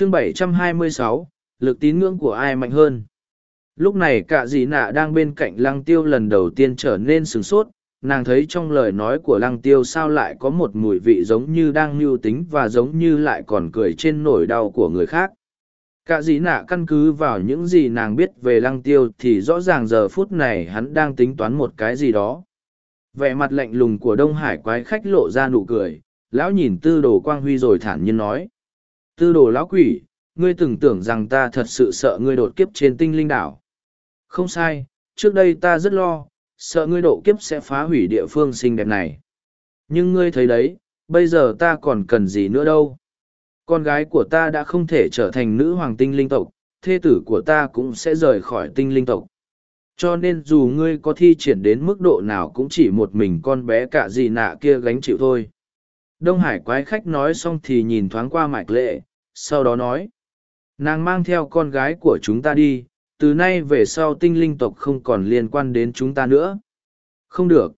chương 726, lực tín ngưỡng của ai mạnh hơn? Lúc này cả dị nạ đang bên cạnh lăng tiêu lần đầu tiên trở nên sửng sốt nàng thấy trong lời nói của lăng tiêu sao lại có một mùi vị giống như đang mưu tính và giống như lại còn cười trên nỗi đau của người khác. Cả dị nạ căn cứ vào những gì nàng biết về lăng tiêu thì rõ ràng giờ phút này hắn đang tính toán một cái gì đó. Vẻ mặt lạnh lùng của đông hải quái khách lộ ra nụ cười lão nhìn tư đồ quang huy rồi thản nhiên nói tư đồ lão quỷ, ngươi từng tưởng rằng ta thật sự sợ ngươi đột kiếp trên tinh linh đảo. Không sai, trước đây ta rất lo, sợ ngươi độ kiếp sẽ phá hủy địa phương xinh đẹp này. Nhưng ngươi thấy đấy, bây giờ ta còn cần gì nữa đâu? Con gái của ta đã không thể trở thành nữ hoàng tinh linh tộc, thê tử của ta cũng sẽ rời khỏi tinh linh tộc. Cho nên dù ngươi có thi triển đến mức độ nào cũng chỉ một mình con bé cả gì nạ kia gánh chịu thôi. Đông hải quái khách nói xong thì nhìn thoáng qua mạch lệ sau đó nói, nàng mang theo con gái của chúng ta đi, từ nay về sau tinh linh tộc không còn liên quan đến chúng ta nữa. Không được.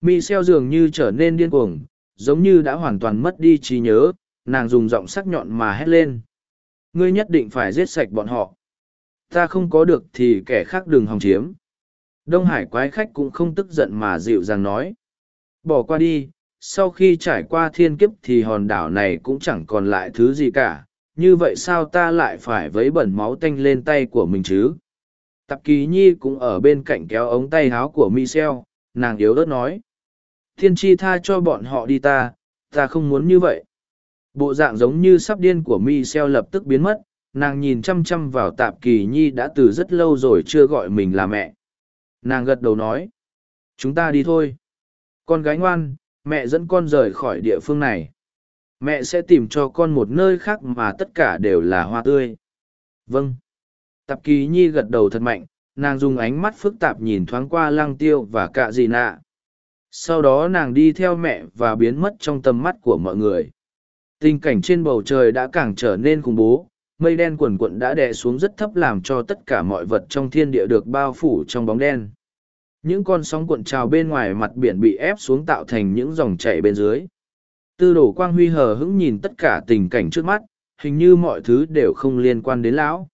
Mi xeo dường như trở nên điên cuồng, giống như đã hoàn toàn mất đi trí nhớ, nàng dùng giọng sắc nhọn mà hét lên, ngươi nhất định phải giết sạch bọn họ. Ta không có được thì kẻ khác đừng hòng chiếm. Đông hải quái khách cũng không tức giận mà dịu dàng nói, bỏ qua đi, sau khi trải qua thiên kiếp thì hòn đảo này cũng chẳng còn lại thứ gì cả như vậy sao ta lại phải vấy bẩn máu tanh lên tay của mình chứ? Tạp kỳ nhi cũng ở bên cạnh kéo ống tay háo của michel nàng yếu ớt nói. Thiên tri tha cho bọn họ đi ta ta không muốn như vậy. Bộ dạng giống như sắp điên của michel lập tức biến mất, nàng nhìn chăm chăm vào tạp kỳ nhi đã từ rất lâu rồi chưa gọi mình là mẹ. Nàng gật đầu nói, chúng ta đi thôi. Con gái ngoan, mẹ dẫn con rời khỏi địa phương này mẹ sẽ tìm cho con một nơi khác mà tất cả đều là hoa tươi. Vâng. Tạp kỳ nhi gật đầu thật mạnh, nàng dùng ánh mắt phức tạp nhìn thoáng qua lăng tiêu và cạ dì nạ. Sau đó nàng đi theo mẹ và biến mất trong tầm mắt của mọi người. Tình cảnh trên bầu trời đã càng trở nên khủng bố, mây đen quần quận đã đè xuống rất thấp làm cho tất cả mọi vật trong thiên địa được bao phủ trong bóng đen. Những con sóng cuộn trào bên ngoài mặt biển bị ép xuống tạo thành những dòng chảy bên dưới tư đổ quang huy hờ hững nhìn tất cả tình cảnh trước mắt, hình như mọi thứ đều không liên quan đến lão.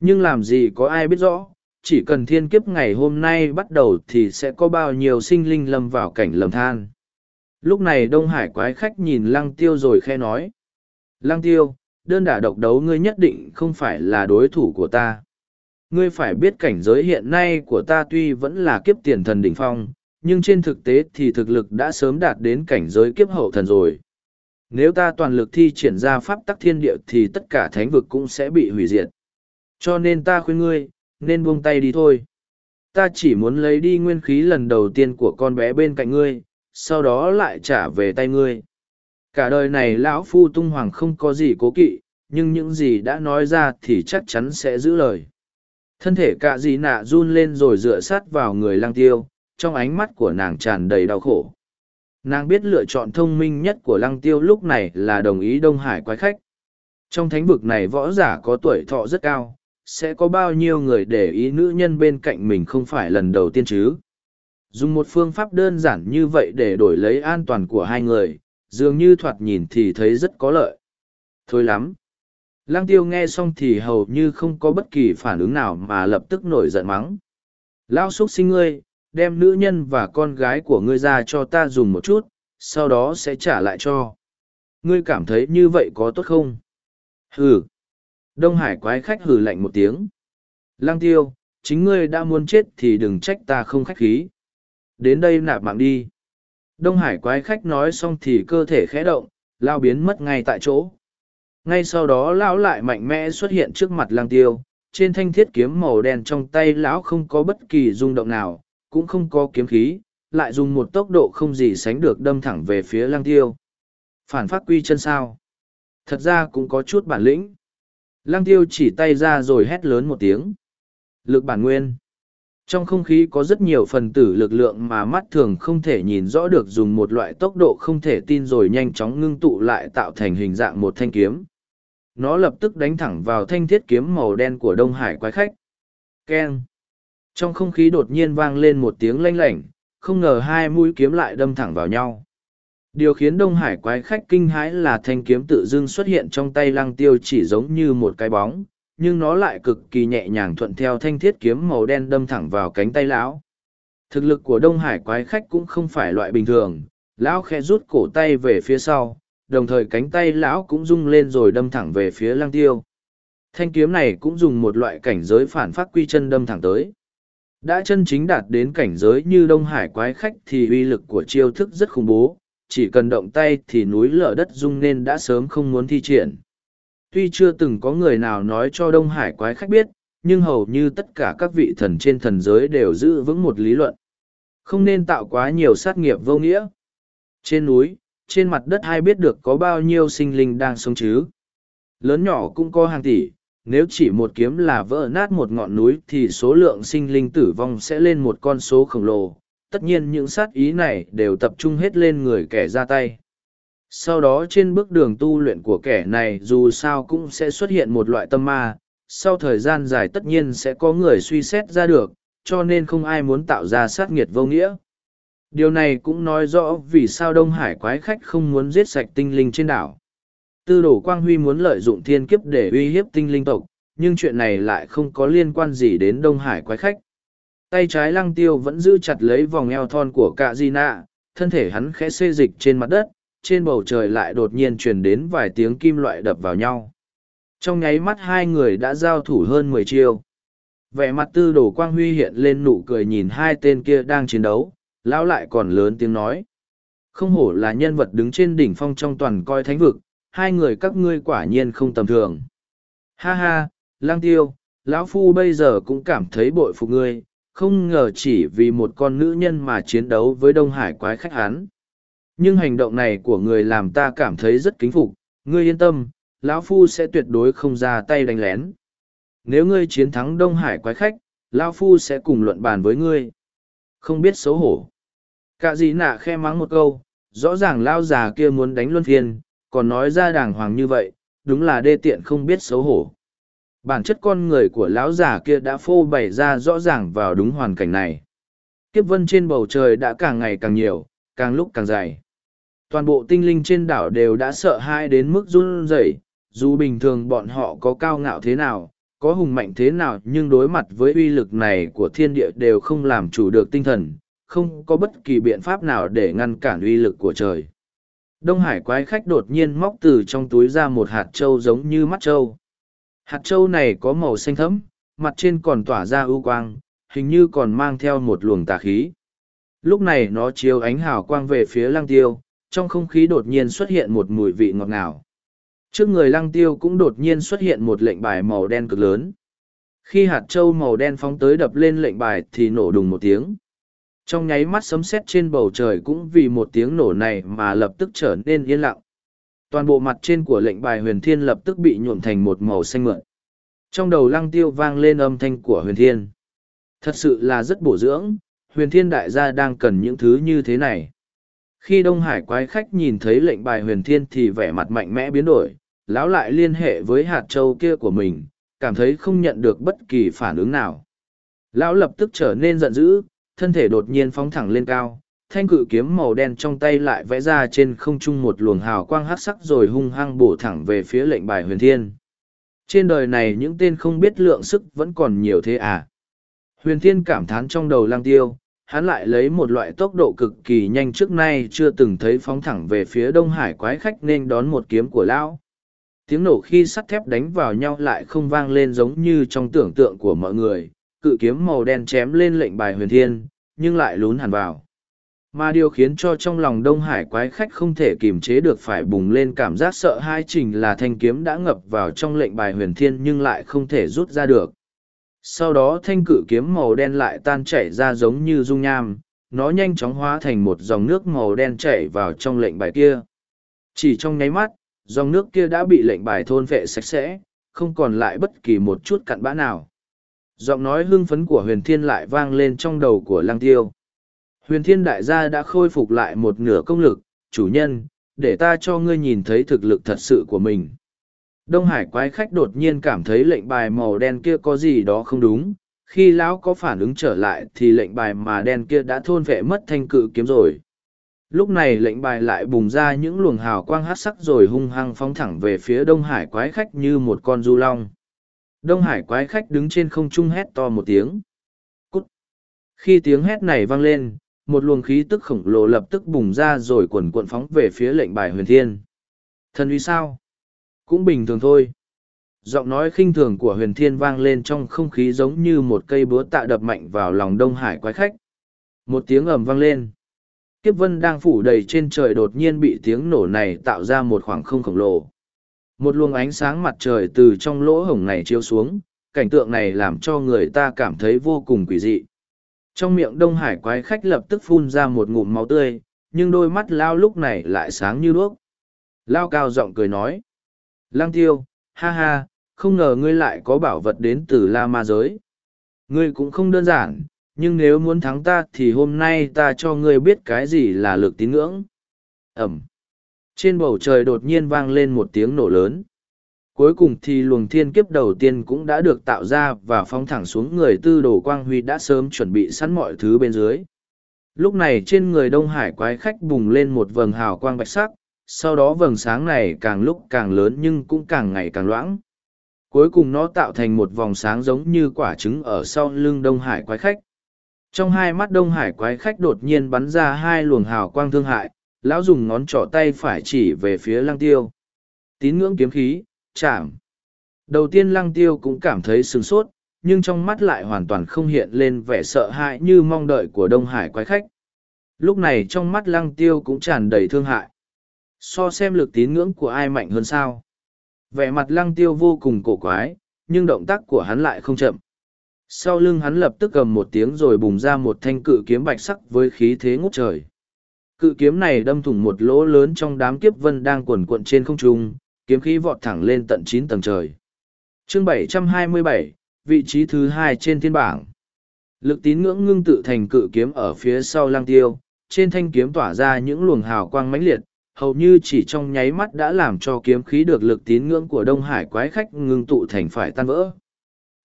Nhưng làm gì có ai biết rõ, chỉ cần thiên kiếp ngày hôm nay bắt đầu thì sẽ có bao nhiêu sinh linh lâm vào cảnh lầm than. Lúc này đông hải quái khách nhìn lăng tiêu rồi khe nói, lăng tiêu, đơn đả độc đấu ngươi nhất định không phải là đối thủ của ta. Ngươi phải biết cảnh giới hiện nay của ta tuy vẫn là kiếp tiền thần đỉnh phong nhưng trên thực tế thì thực lực đã sớm đạt đến cảnh giới kiếp hậu thần rồi. Nếu ta toàn lực thi triển ra pháp tắc thiên địa thì tất cả thánh vực cũng sẽ bị hủy diệt. Cho nên ta khuyên ngươi, nên buông tay đi thôi. Ta chỉ muốn lấy đi nguyên khí lần đầu tiên của con bé bên cạnh ngươi, sau đó lại trả về tay ngươi. Cả đời này lão phu tung hoàng không có gì cố kỵ, nhưng những gì đã nói ra thì chắc chắn sẽ giữ lời. Thân thể cạ gì nạ run lên rồi dựa sát vào người lang tiêu, trong ánh mắt của nàng tràn đầy đau khổ. Nàng biết lựa chọn thông minh nhất của lăng tiêu lúc này là đồng ý Đông Hải quái khách. Trong thánh vực này võ giả có tuổi thọ rất cao, sẽ có bao nhiêu người để ý nữ nhân bên cạnh mình không phải lần đầu tiên chứ. Dùng một phương pháp đơn giản như vậy để đổi lấy an toàn của hai người, dường như thoạt nhìn thì thấy rất có lợi. Thôi lắm. Lăng tiêu nghe xong thì hầu như không có bất kỳ phản ứng nào mà lập tức nổi giận mắng. Lao xúc sinh ngươi, đem nữ nhân và con gái của ngươi ra cho ta dùng một chút, sau đó sẽ trả lại cho. Ngươi cảm thấy như vậy có tốt không? Hừ. Đông Hải quái khách hừ lạnh một tiếng. Lang tiêu, chính ngươi đã muốn chết thì đừng trách ta không khách khí. Đến đây nạp mạng đi. Đông Hải quái khách nói xong thì cơ thể khẽ động, lao biến mất ngay tại chỗ. Ngay sau đó lão lại mạnh mẽ xuất hiện trước mặt lang tiêu, trên thanh thiết kiếm màu đen trong tay lão không có bất kỳ rung động nào, cũng không có kiếm khí, lại dùng một tốc độ không gì sánh được đâm thẳng về phía lăng tiêu. Phản phát quy chân sao. Thật ra cũng có chút bản lĩnh. Lăng tiêu chỉ tay ra rồi hét lớn một tiếng. Lực bản nguyên. Trong không khí có rất nhiều phần tử lực lượng mà mắt thường không thể nhìn rõ được dùng một loại tốc độ không thể tin rồi nhanh chóng ngưng tụ lại tạo thành hình dạng một thanh kiếm. Nó lập tức đánh thẳng vào thanh thiết kiếm màu đen của Đông Hải quái khách. Keng! Trong không khí đột nhiên vang lên một tiếng lanh lảnh, không ngờ hai mũi kiếm lại đâm thẳng vào nhau. Điều khiến Đông Hải quái khách kinh hãi là thanh kiếm tự dưng xuất hiện trong tay lăng tiêu chỉ giống như một cái bóng, nhưng nó lại cực kỳ nhẹ nhàng thuận theo thanh thiết kiếm màu đen đâm thẳng vào cánh tay lão. Thực lực của Đông Hải quái khách cũng không phải loại bình thường, lão khẽ rút cổ tay về phía sau, đồng thời cánh tay lão cũng rung lên rồi đâm thẳng về phía lăng tiêu. Thanh kiếm này cũng dùng một loại cảnh giới phản phát quy chân đâm thẳng tới. Đã chân chính đạt đến cảnh giới như Đông Hải quái khách thì uy lực của chiêu thức rất khủng bố, chỉ cần động tay thì núi lở đất rung nên đã sớm không muốn thi triển. Tuy chưa từng có người nào nói cho Đông Hải quái khách biết, nhưng hầu như tất cả các vị thần trên thần giới đều giữ vững một lý luận. Không nên tạo quá nhiều sát nghiệp vô nghĩa. Trên núi, trên mặt đất ai biết được có bao nhiêu sinh linh đang sống chứ. Lớn nhỏ cũng có hàng tỷ, nếu chỉ một kiếm là vỡ nát một ngọn núi thì số lượng sinh linh tử vong sẽ lên một con số khổng lồ. Tất nhiên những sát ý này đều tập trung hết lên người kẻ ra tay. Sau đó trên bước đường tu luyện của kẻ này dù sao cũng sẽ xuất hiện một loại tâm ma, sau thời gian dài tất nhiên sẽ có người suy xét ra được, cho nên không ai muốn tạo ra sát nghiệt vô nghĩa. Điều này cũng nói rõ vì sao Đông Hải quái khách không muốn giết sạch tinh linh trên đảo. Tư đổ Quang Huy muốn lợi dụng thiên kiếp để uy hiếp tinh linh tộc, nhưng chuyện này lại không có liên quan gì đến Đông Hải quái khách. Tay trái lăng tiêu vẫn giữ chặt lấy vòng eo thon của cạ di nạ, thân thể hắn khẽ xê dịch trên mặt đất, trên bầu trời lại đột nhiên truyền đến vài tiếng kim loại đập vào nhau. Trong nháy mắt hai người đã giao thủ hơn mười chiêu. Vẻ mặt tư đồ quang huy hiện lên nụ cười nhìn hai tên kia đang chiến đấu, lão lại còn lớn tiếng nói. Không hổ là nhân vật đứng trên đỉnh phong trong toàn coi thánh vực, hai người các ngươi quả nhiên không tầm thường. Ha ha, lang tiêu, lão phu bây giờ cũng cảm thấy bội phục ngươi, không ngờ chỉ vì một con nữ nhân mà chiến đấu với Đông Hải quái khách hán. Nhưng hành động này của người làm ta cảm thấy rất kính phục, ngươi yên tâm, lão phu sẽ tuyệt đối không ra tay đánh lén. Nếu ngươi chiến thắng Đông Hải quái khách, lão phu sẽ cùng luận bàn với ngươi. Không biết xấu hổ. Cả gì nạ khe mắng một câu, rõ ràng lao già kia muốn đánh luân phiên, còn nói ra đàng hoàng như vậy, đúng là đê tiện không biết xấu hổ. Bản chất con người của lão già kia đã phô bày ra rõ ràng vào đúng hoàn cảnh này. Kiếp vân trên bầu trời đã càng ngày càng nhiều, càng lúc càng dài. Toàn bộ tinh linh trên đảo đều đã sợ hãi đến mức run rẩy, dù bình thường bọn họ có cao ngạo thế nào, có hùng mạnh thế nào nhưng đối mặt với uy lực này của thiên địa đều không làm chủ được tinh thần, không có bất kỳ biện pháp nào để ngăn cản uy lực của trời. Đông Hải quái khách đột nhiên móc từ trong túi ra một hạt trâu giống như mắt trâu. Hạt trâu này có màu xanh thẫm, mặt trên còn tỏa ra ưu quang, hình như còn mang theo một luồng tà khí. Lúc này nó chiếu ánh hào quang về phía lăng tiêu, trong không khí đột nhiên xuất hiện một mùi vị ngọt ngào. Trước người lăng tiêu cũng đột nhiên xuất hiện một lệnh bài màu đen cực lớn. Khi hạt trâu màu đen phóng tới đập lên lệnh bài thì nổ đùng một tiếng. Trong nháy mắt sấm sét trên bầu trời cũng vì một tiếng nổ này mà lập tức trở nên yên lặng. Toàn bộ mặt trên của lệnh bài huyền thiên lập tức bị nhuộm thành một màu xanh mượn. Trong đầu lăng tiêu vang lên âm thanh của huyền thiên. Thật sự là rất bổ dưỡng, huyền thiên đại gia đang cần những thứ như thế này. Khi Đông Hải quái khách nhìn thấy lệnh bài huyền thiên thì vẻ mặt mạnh mẽ biến đổi, lão lại liên hệ với hạt châu kia của mình, cảm thấy không nhận được bất kỳ phản ứng nào. Lão lập tức trở nên giận dữ, thân thể đột nhiên phóng thẳng lên cao, thanh cự kiếm màu đen trong tay lại vẽ ra trên không trung một luồng hào quang hắc sắc rồi hung hăng bổ thẳng về phía lệnh bài huyền thiên. Trên đời này những tên không biết lượng sức vẫn còn nhiều thế à. Huyền thiên cảm thán trong đầu lang tiêu, hắn lại lấy một loại tốc độ cực kỳ nhanh trước nay chưa từng thấy phóng thẳng về phía đông hải quái khách nên đón một kiếm của lão tiếng nổ khi sắt thép đánh vào nhau lại không vang lên giống như trong tưởng tượng của mọi người cự kiếm màu đen chém lên lệnh bài huyền thiên, nhưng lại lún hẳn vào. Mà điều khiến cho trong lòng đông hải quái khách không thể kiềm chế được phải bùng lên cảm giác sợ hai trình là thanh kiếm đã ngập vào trong lệnh bài huyền thiên nhưng lại không thể rút ra được. Sau đó thanh cự kiếm màu đen lại tan chảy ra giống như dung nham, nó nhanh chóng hóa thành một dòng nước màu đen chảy vào trong lệnh bài kia. Chỉ trong nháy mắt, dòng nước kia đã bị lệnh bài thôn vệ sạch sẽ, không còn lại bất kỳ một chút cặn bã nào giọng nói hưng phấn của huyền thiên lại vang lên trong đầu của lăng tiêu. Huyền thiên đại gia đã khôi phục lại một nửa công lực, chủ nhân, để ta cho ngươi nhìn thấy thực lực thật sự của mình. Đông hải quái khách đột nhiên cảm thấy lệnh bài màu đen kia có gì đó không đúng, khi lão có phản ứng trở lại thì lệnh bài mà đen kia đã thôn vệ mất thanh cự kiếm rồi. Lúc này lệnh bài lại bùng ra những luồng hào quang hát sắc rồi hung hăng phóng thẳng về phía đông hải quái khách như một con du long đông hải quái khách đứng trên không trung hét to một tiếng. Cút. Khi tiếng hét này vang lên, một luồng khí tức khổng lồ lập tức bùng ra rồi quần cuộn phóng về phía lệnh bài huyền thiên. Thần uy sao? Cũng bình thường thôi. Giọng nói khinh thường của huyền thiên vang lên trong không khí giống như một cây búa tạ đập mạnh vào lòng đông hải quái khách. Một tiếng ầm vang lên. Kiếp vân đang phủ đầy trên trời đột nhiên bị tiếng nổ này tạo ra một khoảng không khổng lồ một luồng ánh sáng mặt trời từ trong lỗ hổng này chiếu xuống, cảnh tượng này làm cho người ta cảm thấy vô cùng quỷ dị. Trong miệng đông hải quái khách lập tức phun ra một ngụm máu tươi, nhưng đôi mắt lao lúc này lại sáng như đuốc. Lao cao giọng cười nói lang tiêu, ha ha, không ngờ ngươi lại có bảo vật đến từ la ma giới. Ngươi cũng không đơn giản, nhưng nếu muốn thắng ta thì hôm nay ta cho ngươi biết cái gì là lực tín ngưỡng. Ẩm trên bầu trời đột nhiên vang lên một tiếng nổ lớn. Cuối cùng thì luồng thiên kiếp đầu tiên cũng đã được tạo ra và phóng thẳng xuống người tư đồ quang huy đã sớm chuẩn bị sẵn mọi thứ bên dưới. Lúc này trên người đông hải quái khách bùng lên một vầng hào quang bạch sắc, sau đó vầng sáng này càng lúc càng lớn nhưng cũng càng ngày càng loãng. Cuối cùng nó tạo thành một vòng sáng giống như quả trứng ở sau lưng đông hải quái khách. Trong hai mắt đông hải quái khách đột nhiên bắn ra hai luồng hào quang thương hại lão dùng ngón trỏ tay phải chỉ về phía lăng tiêu. Tín ngưỡng kiếm khí, chạm. Đầu tiên lăng tiêu cũng cảm thấy sừng sốt, nhưng trong mắt lại hoàn toàn không hiện lên vẻ sợ hãi như mong đợi của đông hải quái khách. Lúc này trong mắt lăng tiêu cũng tràn đầy thương hại. So xem lực tín ngưỡng của ai mạnh hơn sao? Vẻ mặt lăng tiêu vô cùng cổ quái, nhưng động tác của hắn lại không chậm. Sau lưng hắn lập tức cầm một tiếng rồi bùng ra một thanh cự kiếm bạch sắc với khí thế ngút trời cự kiếm này đâm thủng một lỗ lớn trong đám kiếp vân đang quần quận trên không trung kiếm khí vọt thẳng lên tận chín tầng trời. Chương 727, vị trí thứ hai trên thiên bảng. Lực tín ngưỡng ngưng tự thành cự kiếm ở phía sau lang tiêu trên thanh kiếm tỏa ra những luồng hào quang mãnh liệt hầu như chỉ trong nháy mắt đã làm cho kiếm khí được lực tín ngưỡng của đông hải quái khách ngưng tụ thành phải tan vỡ.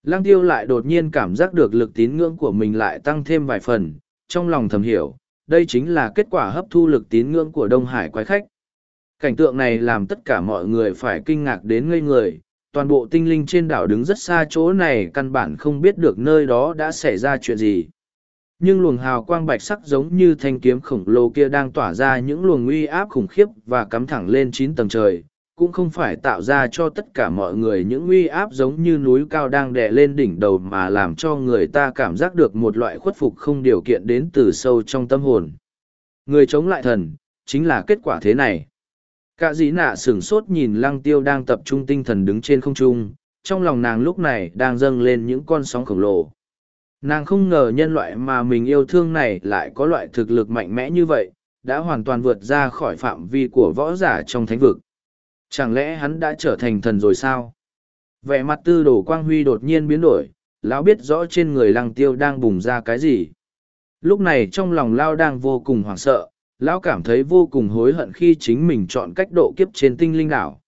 Lang tiêu lại đột nhiên cảm giác được lực tín ngưỡng của mình lại tăng thêm vài phần, trong lòng thầm hiểu, đây chính là kết quả hấp thu lực tín ngưỡng của Đông Hải quái khách. Cảnh tượng này làm tất cả mọi người phải kinh ngạc đến ngây người, toàn bộ tinh linh trên đảo đứng rất xa chỗ này căn bản không biết được nơi đó đã xảy ra chuyện gì. Nhưng luồng hào quang bạch sắc giống như thanh kiếm khổng lồ kia đang tỏa ra những luồng uy áp khủng khiếp và cắm thẳng lên chín tầng trời, cũng không phải tạo ra cho tất cả mọi người những uy áp giống như núi cao đang đè lên đỉnh đầu mà làm cho người ta cảm giác được một loại khuất phục không điều kiện đến từ sâu trong tâm hồn. Người chống lại thần, chính là kết quả thế này. Cả dĩ nạ sửng sốt nhìn lăng tiêu đang tập trung tinh thần đứng trên không trung, trong lòng nàng lúc này đang dâng lên những con sóng khổng lồ. Nàng không ngờ nhân loại mà mình yêu thương này lại có loại thực lực mạnh mẽ như vậy, đã hoàn toàn vượt ra khỏi phạm vi của võ giả trong thánh vực. Chẳng lẽ hắn đã trở thành thần rồi sao? Vẻ mặt tư đồ quang huy đột nhiên biến đổi, lão biết rõ trên người lăng tiêu đang bùng ra cái gì. Lúc này trong lòng lao đang vô cùng hoảng sợ, lão cảm thấy vô cùng hối hận khi chính mình chọn cách độ kiếp trên tinh linh đảo.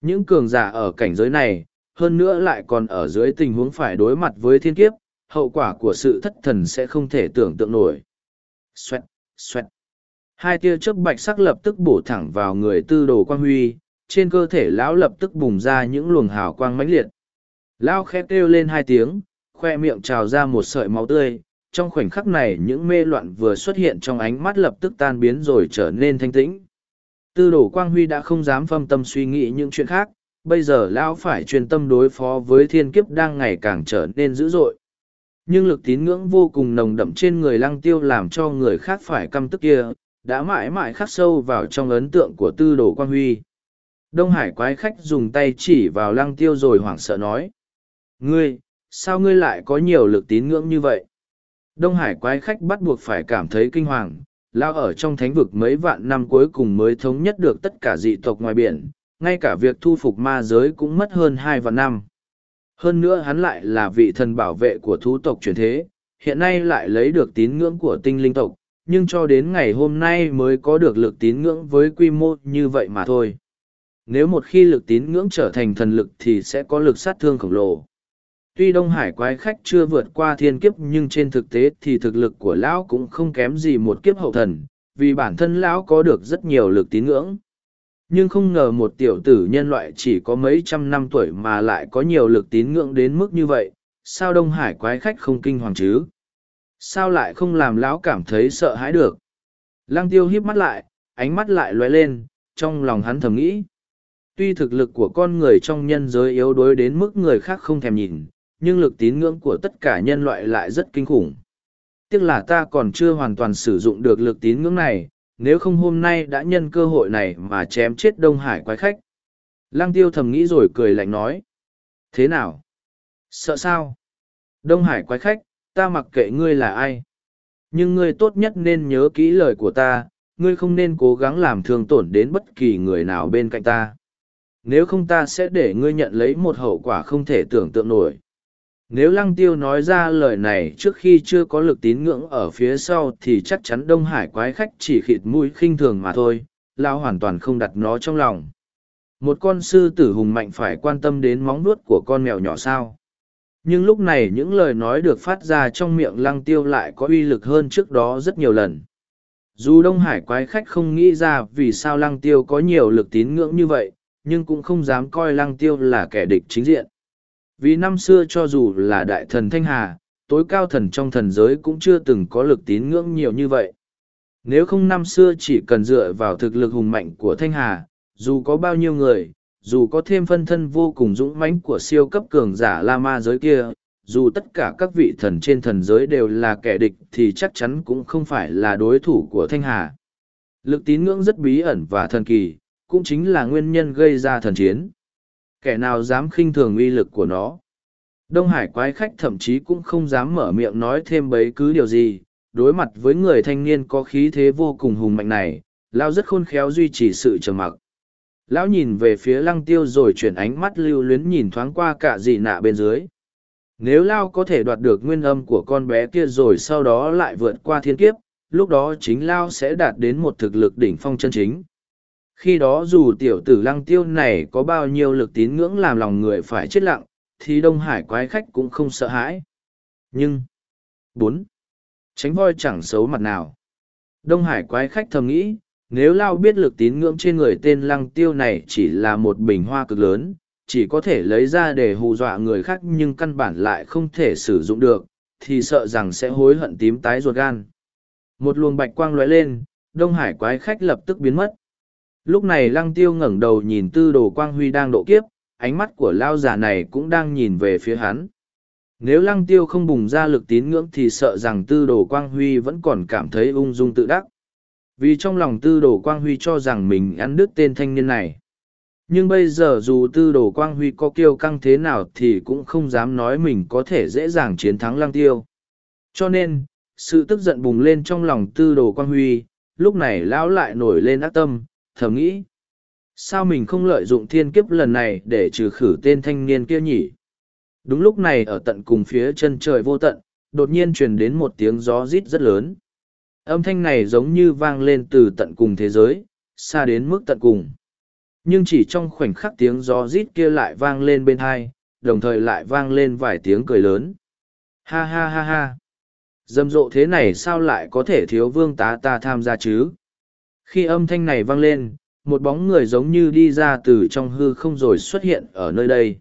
Những cường giả ở cảnh giới này, hơn nữa lại còn ở dưới tình huống phải đối mặt với thiên kiếp, hậu quả của sự thất thần sẽ không thể tưởng tượng nổi. Xoẹt, xoẹt. Hai tia chớp bạch sắc lập tức bổ thẳng vào người tư đồ quang huy, trên cơ thể lão lập tức bùng ra những luồng hào quang mãnh liệt. Lão khẽ kêu lên hai tiếng, khoe miệng trào ra một sợi máu tươi. Trong khoảnh khắc này, những mê loạn vừa xuất hiện trong ánh mắt lập tức tan biến rồi trở nên thanh tĩnh. Tư đồ quang huy đã không dám phân tâm suy nghĩ những chuyện khác. Bây giờ lão phải chuyên tâm đối phó với thiên kiếp đang ngày càng trở nên dữ dội. Nhưng lực tín ngưỡng vô cùng nồng đậm trên người lăng tiêu làm cho người khác phải căm tức kia, đã mãi mãi khắc sâu vào trong ấn tượng của tư đồ quang huy. Đông Hải quái khách dùng tay chỉ vào lăng tiêu rồi hoảng sợ nói. Ngươi, sao ngươi lại có nhiều lực tín ngưỡng như vậy? Đông Hải quái khách bắt buộc phải cảm thấy kinh hoàng, lao ở trong thánh vực mấy vạn năm cuối cùng mới thống nhất được tất cả dị tộc ngoài biển, ngay cả việc thu phục ma giới cũng mất hơn hai vạn năm. Hơn nữa hắn lại là vị thần bảo vệ của thú tộc truyền thế, hiện nay lại lấy được tín ngưỡng của tinh linh tộc, nhưng cho đến ngày hôm nay mới có được lực tín ngưỡng với quy mô như vậy mà thôi nếu một khi lực tín ngưỡng trở thành thần lực thì sẽ có lực sát thương khổng lồ. Tuy Đông Hải quái khách chưa vượt qua thiên kiếp nhưng trên thực tế thì thực lực của lão cũng không kém gì một kiếp hậu thần, vì bản thân lão có được rất nhiều lực tín ngưỡng. Nhưng không ngờ một tiểu tử nhân loại chỉ có mấy trăm năm tuổi mà lại có nhiều lực tín ngưỡng đến mức như vậy sao đông hải quái khách không kinh hoàng chứ? Sao lại không làm lão cảm thấy sợ hãi được? Lăng tiêu híp mắt lại ánh mắt lại lóe lên trong lòng hắn thầm nghĩ tuy thực lực của con người trong nhân giới yếu đuối đến mức người khác không thèm nhìn, nhưng lực tín ngưỡng của tất cả nhân loại lại rất kinh khủng. Tiếc là ta còn chưa hoàn toàn sử dụng được lực tín ngưỡng này, nếu không hôm nay đã nhân cơ hội này mà chém chết đông hải quái khách. Lăng tiêu thầm nghĩ rồi cười lạnh nói, thế nào? Sợ sao? Đông hải quái khách, ta mặc kệ ngươi là ai, nhưng ngươi tốt nhất nên nhớ kỹ lời của ta, ngươi không nên cố gắng làm thương tổn đến bất kỳ người nào bên cạnh ta nếu không ta sẽ để ngươi nhận lấy một hậu quả không thể tưởng tượng nổi. Nếu lăng tiêu nói ra lời này trước khi chưa có lực tín ngưỡng ở phía sau thì chắc chắn đông hải quái khách chỉ khịt mũi khinh thường mà thôi lao hoàn toàn không đặt nó trong lòng. Một con sư tử hùng mạnh phải quan tâm đến móng nuốt của con mèo nhỏ sao? Nhưng lúc này những lời nói được phát ra trong miệng lăng tiêu lại có uy lực hơn trước đó rất nhiều lần. Dù đông hải quái khách không nghĩ ra vì sao lăng tiêu có nhiều lực tín ngưỡng như vậy nhưng cũng không dám coi lăng tiêu là kẻ địch chính diện vì năm xưa cho dù là đại thần Thanh Hà, tối cao thần trong thần giới cũng chưa từng có lực tín ngưỡng nhiều như vậy. Nếu không năm xưa chỉ cần dựa vào thực lực hùng mạnh của Thanh Hà, dù có bao nhiêu người, dù có thêm phân thân vô cùng dũng mãnh của siêu cấp cường giả La Ma giới kia, dù tất cả các vị thần trên thần giới đều là kẻ địch thì chắc chắn cũng không phải là đối thủ của Thanh Hà. Lực tín ngưỡng rất bí ẩn và thần kỳ, cũng chính là nguyên nhân gây ra thần chiến. Kẻ nào dám khinh thường uy lực của nó? Đông hải quái khách thậm chí cũng không dám mở miệng nói thêm bấy cứ điều gì. Đối mặt với người thanh niên có khí thế vô cùng hùng mạnh này, lao rất khôn khéo duy trì sự trầm mặc. Lão nhìn về phía lăng tiêu rồi chuyển ánh mắt lưu luyến nhìn thoáng qua cả dị nạ bên dưới. Nếu lao có thể đoạt được nguyên âm của con bé kia rồi sau đó lại vượt qua thiên kiếp, lúc đó chính lao sẽ đạt đến một thực lực đỉnh phong chân chính khi đó dù tiểu tử lăng tiêu này có bao nhiêu lực tín ngưỡng làm lòng người phải chết lặng, thì Đông Hải quái khách cũng không sợ hãi. Nhưng, bốn Tránh voi chẳng xấu mặt nào. Đông Hải quái khách thầm nghĩ, nếu Lao biết lực tín ngưỡng trên người tên lăng tiêu này chỉ là một bình hoa cực lớn, chỉ có thể lấy ra để hù dọa người khác nhưng căn bản lại không thể sử dụng được, thì sợ rằng sẽ hối hận tím tái ruột gan. Một luồng bạch quang lóe lên, Đông Hải quái khách lập tức biến mất. Lúc này lăng tiêu ngẩng đầu nhìn tư đồ quang huy đang độ kiếp, ánh mắt của lao giả này cũng đang nhìn về phía hắn. Nếu lăng tiêu không bùng ra lực tín ngưỡng thì sợ rằng tư đồ quang huy vẫn còn cảm thấy ung dung tự đắc. Vì trong lòng tư đồ quang huy cho rằng mình ăn đứt tên thanh niên này. Nhưng bây giờ dù tư đồ quang huy có kiêu căng thế nào thì cũng không dám nói mình có thể dễ dàng chiến thắng lăng tiêu. Cho nên, sự tức giận bùng lên trong lòng tư đồ quang huy, lúc này lão lại nổi lên ác tâm, thầm nghĩ. Sao mình không lợi dụng thiên kiếp lần này để trừ khử tên thanh niên kia nhỉ? Đúng lúc này ở tận cùng phía chân trời vô tận, đột nhiên truyền đến một tiếng gió rít rất lớn. Âm thanh này giống như vang lên từ tận cùng thế giới, xa đến mức tận cùng. Nhưng chỉ trong khoảnh khắc tiếng gió rít kia lại vang lên bên hai, đồng thời lại vang lên vài tiếng cười lớn. Ha ha ha ha. Dâm rộ thế này sao lại có thể thiếu vương tá ta tham gia chứ? Khi âm thanh này vang lên, một bóng người giống như đi ra từ trong hư không rồi xuất hiện ở nơi đây.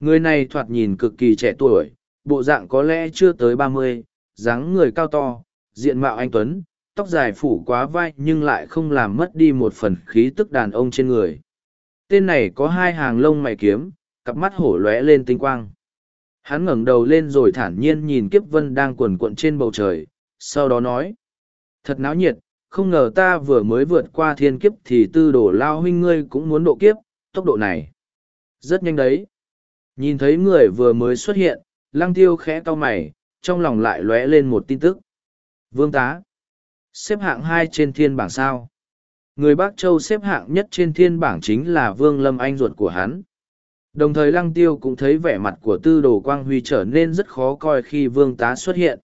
Người này thoạt nhìn cực kỳ trẻ tuổi, bộ dạng có lẽ chưa tới ba mươi, dáng người cao to, diện mạo anh Tuấn, tóc dài phủ quá vai nhưng lại không làm mất đi một phần khí tức đàn ông trên người. Tên này có hai hàng lông mày kiếm, cặp mắt hổ lóe lên tinh quang. Hắn ngẩng đầu lên rồi thản nhiên nhìn kiếp vân đang quần cuộn trên bầu trời, sau đó nói. Thật náo nhiệt, không ngờ ta vừa mới vượt qua thiên kiếp thì tư đồ lao huynh ngươi cũng muốn độ kiếp, tốc độ này. Rất nhanh đấy. Nhìn thấy người vừa mới xuất hiện, lăng tiêu khẽ cau mày, trong lòng lại lóe lên một tin tức. Vương tá. Xếp hạng hai trên thiên bảng sao. Người Bắc Châu xếp hạng nhất trên thiên bảng chính là Vương Lâm Anh ruột của hắn. Đồng thời Lăng Tiêu cũng thấy vẻ mặt của tư đồ Quang Huy trở nên rất khó coi khi Vương tá xuất hiện.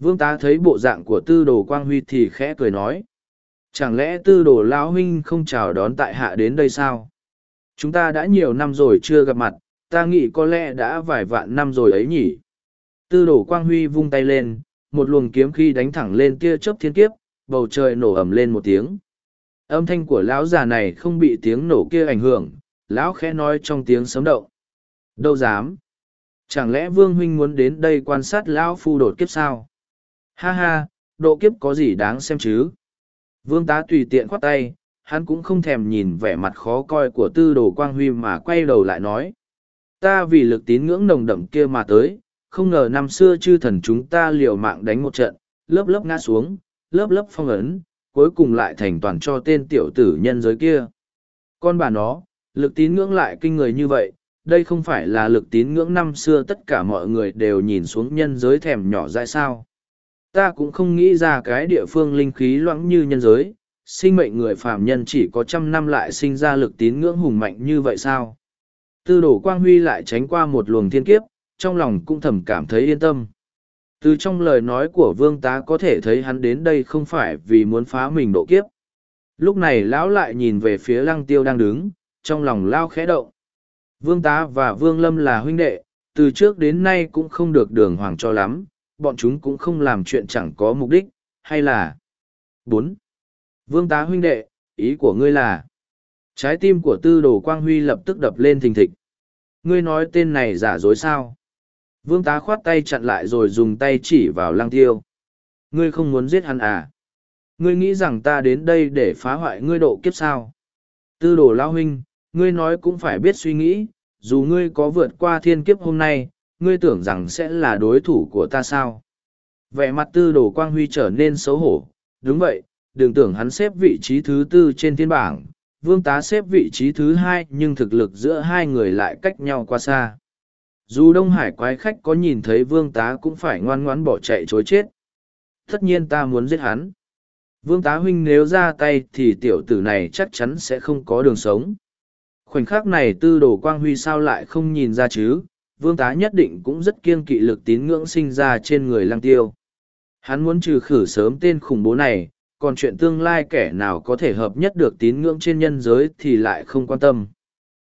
Vương tá thấy bộ dạng của tư đồ quang huy thì khẽ cười nói. Chẳng lẽ tư đồ lão huynh không chào đón tại hạ đến đây sao? Chúng ta đã nhiều năm rồi chưa gặp mặt, ta nghĩ có lẽ đã vài vạn năm rồi ấy nhỉ? Tư đồ quang huy vung tay lên, một luồng kiếm khi đánh thẳng lên tia chớp thiên kiếp, bầu trời nổ ầm lên một tiếng âm thanh của lão già này không bị tiếng nổ kia ảnh hưởng lão khẽ nói trong tiếng sấm động đâu dám chẳng lẽ vương huynh muốn đến đây quan sát lão phu đột kiếp sao ha ha, độ kiếp có gì đáng xem chứ? Vương tá tùy tiện khoát tay, hắn cũng không thèm nhìn vẻ mặt khó coi của tư đồ quang huy mà quay đầu lại nói, ta vì lực tín ngưỡng nồng đậm kia mà tới, không ngờ năm xưa chư thần chúng ta liều mạng đánh một trận, lớp lớp ngã xuống, lớp lớp phong ấn, cuối cùng lại thành toàn cho tên tiểu tử nhân giới kia. Con bà nó, lực tín ngưỡng lại kinh người như vậy, đây không phải là lực tín ngưỡng năm xưa tất cả mọi người đều nhìn xuống nhân giới thèm nhỏ dại sao? Ta cũng không nghĩ ra cái địa phương linh khí loãng như nhân giới, sinh mệnh người phàm nhân chỉ có trăm năm lại sinh ra lực tín ngưỡng hùng mạnh như vậy sao? Tư đồ quang huy lại tránh qua một luồng thiên kiếp, trong lòng cũng thầm cảm thấy yên tâm. Từ trong lời nói của vương tá có thể thấy hắn đến đây không phải vì muốn phá mình độ kiếp. Lúc này lão lại nhìn về phía lăng tiêu đang đứng, trong lòng lao khẽ động. Vương tá và vương lâm là huynh đệ, từ trước đến nay cũng không được đường hoàng cho lắm bọn chúng cũng không làm chuyện chẳng có mục đích hay là bốn vương tá huynh đệ ý của ngươi là trái tim của tư đồ quang huy lập tức đập lên thình thịch ngươi nói tên này giả dối sao Vương tá khoát tay chặn lại rồi dùng tay chỉ vào lăng tiêu. Ngươi không muốn giết hắn à? Ngươi nghĩ rằng ta đến đây để phá hoại ngươi độ kiếp sao? Tư đồ lao huynh, ngươi nói cũng phải biết suy nghĩ, dù ngươi có vượt qua thiên kiếp hôm nay, ngươi tưởng rằng sẽ là đối thủ của ta sao? Vẻ mặt tư đồ quang huy trở nên xấu hổ. Đúng vậy, đừng tưởng hắn xếp vị trí thứ tư trên thiên bảng, vương tá xếp vị trí thứ hai nhưng thực lực giữa hai người lại cách nhau quá xa. Dù đông hải quái khách có nhìn thấy vương tá cũng phải ngoan ngoãn bỏ chạy chối chết. Tất nhiên ta muốn giết hắn. Vương tá huynh nếu ra tay thì tiểu tử này chắc chắn sẽ không có đường sống. Khoảnh khắc này tư đồ quang huy sao lại không nhìn ra chứ? Vương tá nhất định cũng rất kiêng kỵ lực tín ngưỡng sinh ra trên người lăng tiêu hắn muốn trừ khử sớm tên khủng bố này còn chuyện tương lai kẻ nào có thể hợp nhất được tín ngưỡng trên nhân giới thì lại không quan tâm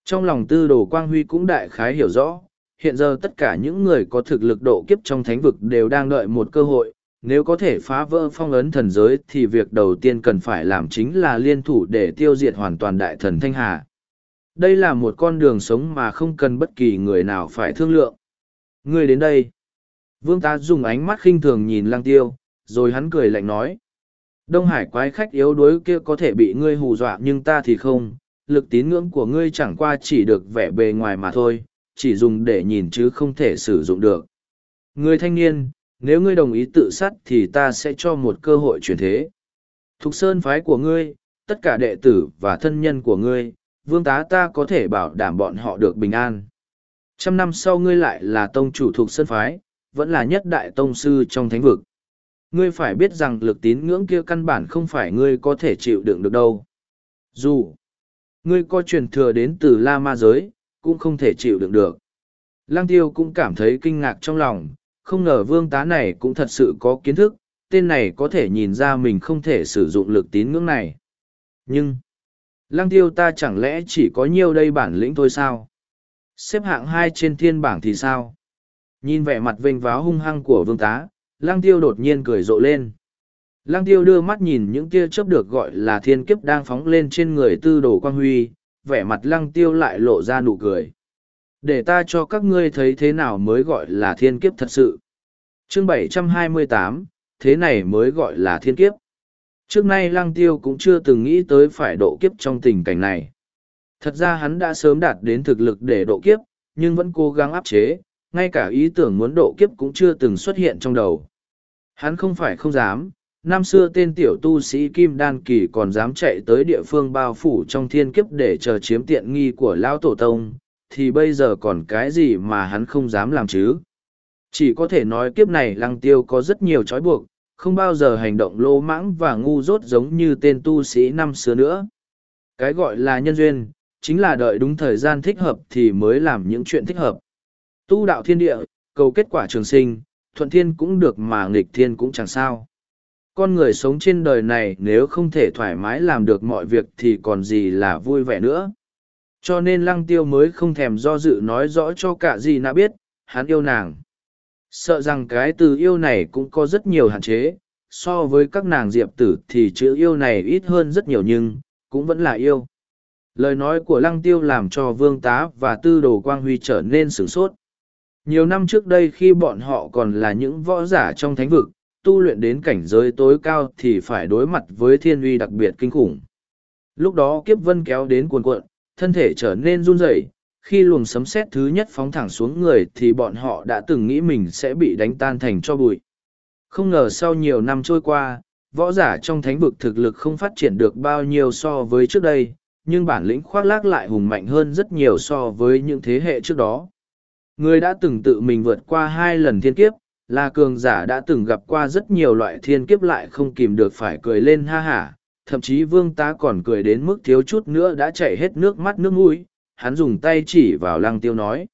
trong lòng tư đồ quang huy cũng đại khái hiểu rõ hiện giờ tất cả những người có thực lực độ kiếp trong thánh vực đều đang đợi một cơ hội, nếu có thể phá vỡ phong ấn thần giới thì việc đầu tiên cần phải làm chính là liên thủ để tiêu diệt hoàn toàn đại thần Thanh Hà. Đây là một con đường sống mà không cần bất kỳ người nào phải thương lượng. Ngươi đến đây. Vương ta dùng ánh mắt khinh thường nhìn lang tiêu, rồi hắn cười lạnh nói. Đông Hải quái khách yếu đuối kia có thể bị ngươi hù dọa nhưng ta thì không, lực tín ngưỡng của ngươi chẳng qua chỉ được vẻ bề ngoài mà thôi, chỉ dùng để nhìn chứ không thể sử dụng được. Người thanh niên, nếu ngươi đồng ý tự sát thì ta sẽ cho một cơ hội chuyển thế. Thục sơn phái của ngươi, tất cả đệ tử và thân nhân của ngươi, vương tá ta có thể bảo đảm bọn họ được bình an. Trăm năm sau ngươi lại là tông chủ thuộc sơn phái, vẫn là nhất đại tông sư trong thánh vực. Ngươi phải biết rằng lực tín ngưỡng kia căn bản không phải ngươi có thể chịu đựng được đâu. Dù, ngươi có truyền thừa đến từ La Ma Giới, cũng không thể chịu đựng được. Lăng tiêu cũng cảm thấy kinh ngạc trong lòng, không ngờ vương tá này cũng thật sự có kiến thức, tên này có thể nhìn ra mình không thể sử dụng lực tín ngưỡng này. Nhưng, lăng tiêu ta chẳng lẽ chỉ có nhiều đây bản lĩnh thôi sao? Xếp hạng hai trên thiên bảng thì sao? Nhìn vẻ mặt vênh váo hung hăng của vương tá, lăng tiêu đột nhiên cười rộ lên. Lăng tiêu đưa mắt nhìn những tia chớp được gọi là thiên kiếp đang phóng lên trên người tư đồ quang huy, vẻ mặt lăng tiêu lại lộ ra nụ cười. Để ta cho các ngươi thấy thế nào mới gọi là thiên kiếp thật sự. Chương 728, thế này mới gọi là thiên kiếp. Trước nay lăng tiêu cũng chưa từng nghĩ tới phải độ kiếp trong tình cảnh này. Thật ra hắn đã sớm đạt đến thực lực để độ kiếp, nhưng vẫn cố gắng áp chế, ngay cả ý tưởng muốn độ kiếp cũng chưa từng xuất hiện trong đầu. Hắn không phải không dám, năm xưa tên tiểu tu sĩ Kim Đan Kỳ còn dám chạy tới địa phương bao phủ trong thiên kiếp để chờ chiếm tiện nghi của Lão Tổ Tông, thì bây giờ còn cái gì mà hắn không dám làm chứ? Chỉ có thể nói kiếp này lăng tiêu có rất nhiều trói buộc, không bao giờ hành động lô mãng và ngu dốt giống như tên tu sĩ năm xưa nữa. Cái gọi là nhân duyên, chính là đợi đúng thời gian thích hợp thì mới làm những chuyện thích hợp. Tu đạo thiên địa, cầu kết quả trường sinh, thuận thiên cũng được mà nghịch thiên cũng chẳng sao con người sống trên đời này nếu không thể thoải mái làm được mọi việc thì còn gì là vui vẻ nữa cho nên lăng tiêu mới không thèm do dự nói rõ cho cả gì nạ biết hắn yêu nàng sợ rằng cái từ yêu này cũng có rất nhiều hạn chế, so với các nàng diệp tử thì chữ yêu này ít hơn rất nhiều nhưng, cũng vẫn là yêu. Lời nói của lăng tiêu làm cho vương tá và tư đồ quang huy trở nên sửng sốt. Nhiều năm trước đây khi bọn họ còn là những võ giả trong thánh vực, tu luyện đến cảnh giới tối cao thì phải đối mặt với thiên uy đặc biệt kinh khủng. Lúc đó kiếp vân kéo đến cuồn cuộn, thân thể trở nên run rẩy khi luồng sấm sét thứ nhất phóng thẳng xuống người thì bọn họ đã từng nghĩ mình sẽ bị đánh tan thành cho bụi. Không ngờ sau nhiều năm trôi qua, võ giả trong thánh vực thực lực không phát triển được bao nhiêu so với trước đây, nhưng bản lĩnh khoác lác lại hùng mạnh hơn rất nhiều so với những thế hệ trước đó. Người đã từng tự mình vượt qua hai lần thiên kiếp, là cường giả đã từng gặp qua rất nhiều loại thiên kiếp lại không kìm được phải cười lên ha hả, thậm chí vương tá còn cười đến mức thiếu chút nữa đã chảy hết nước mắt nước mũi hắn dùng tay chỉ vào lăng tiêu nói.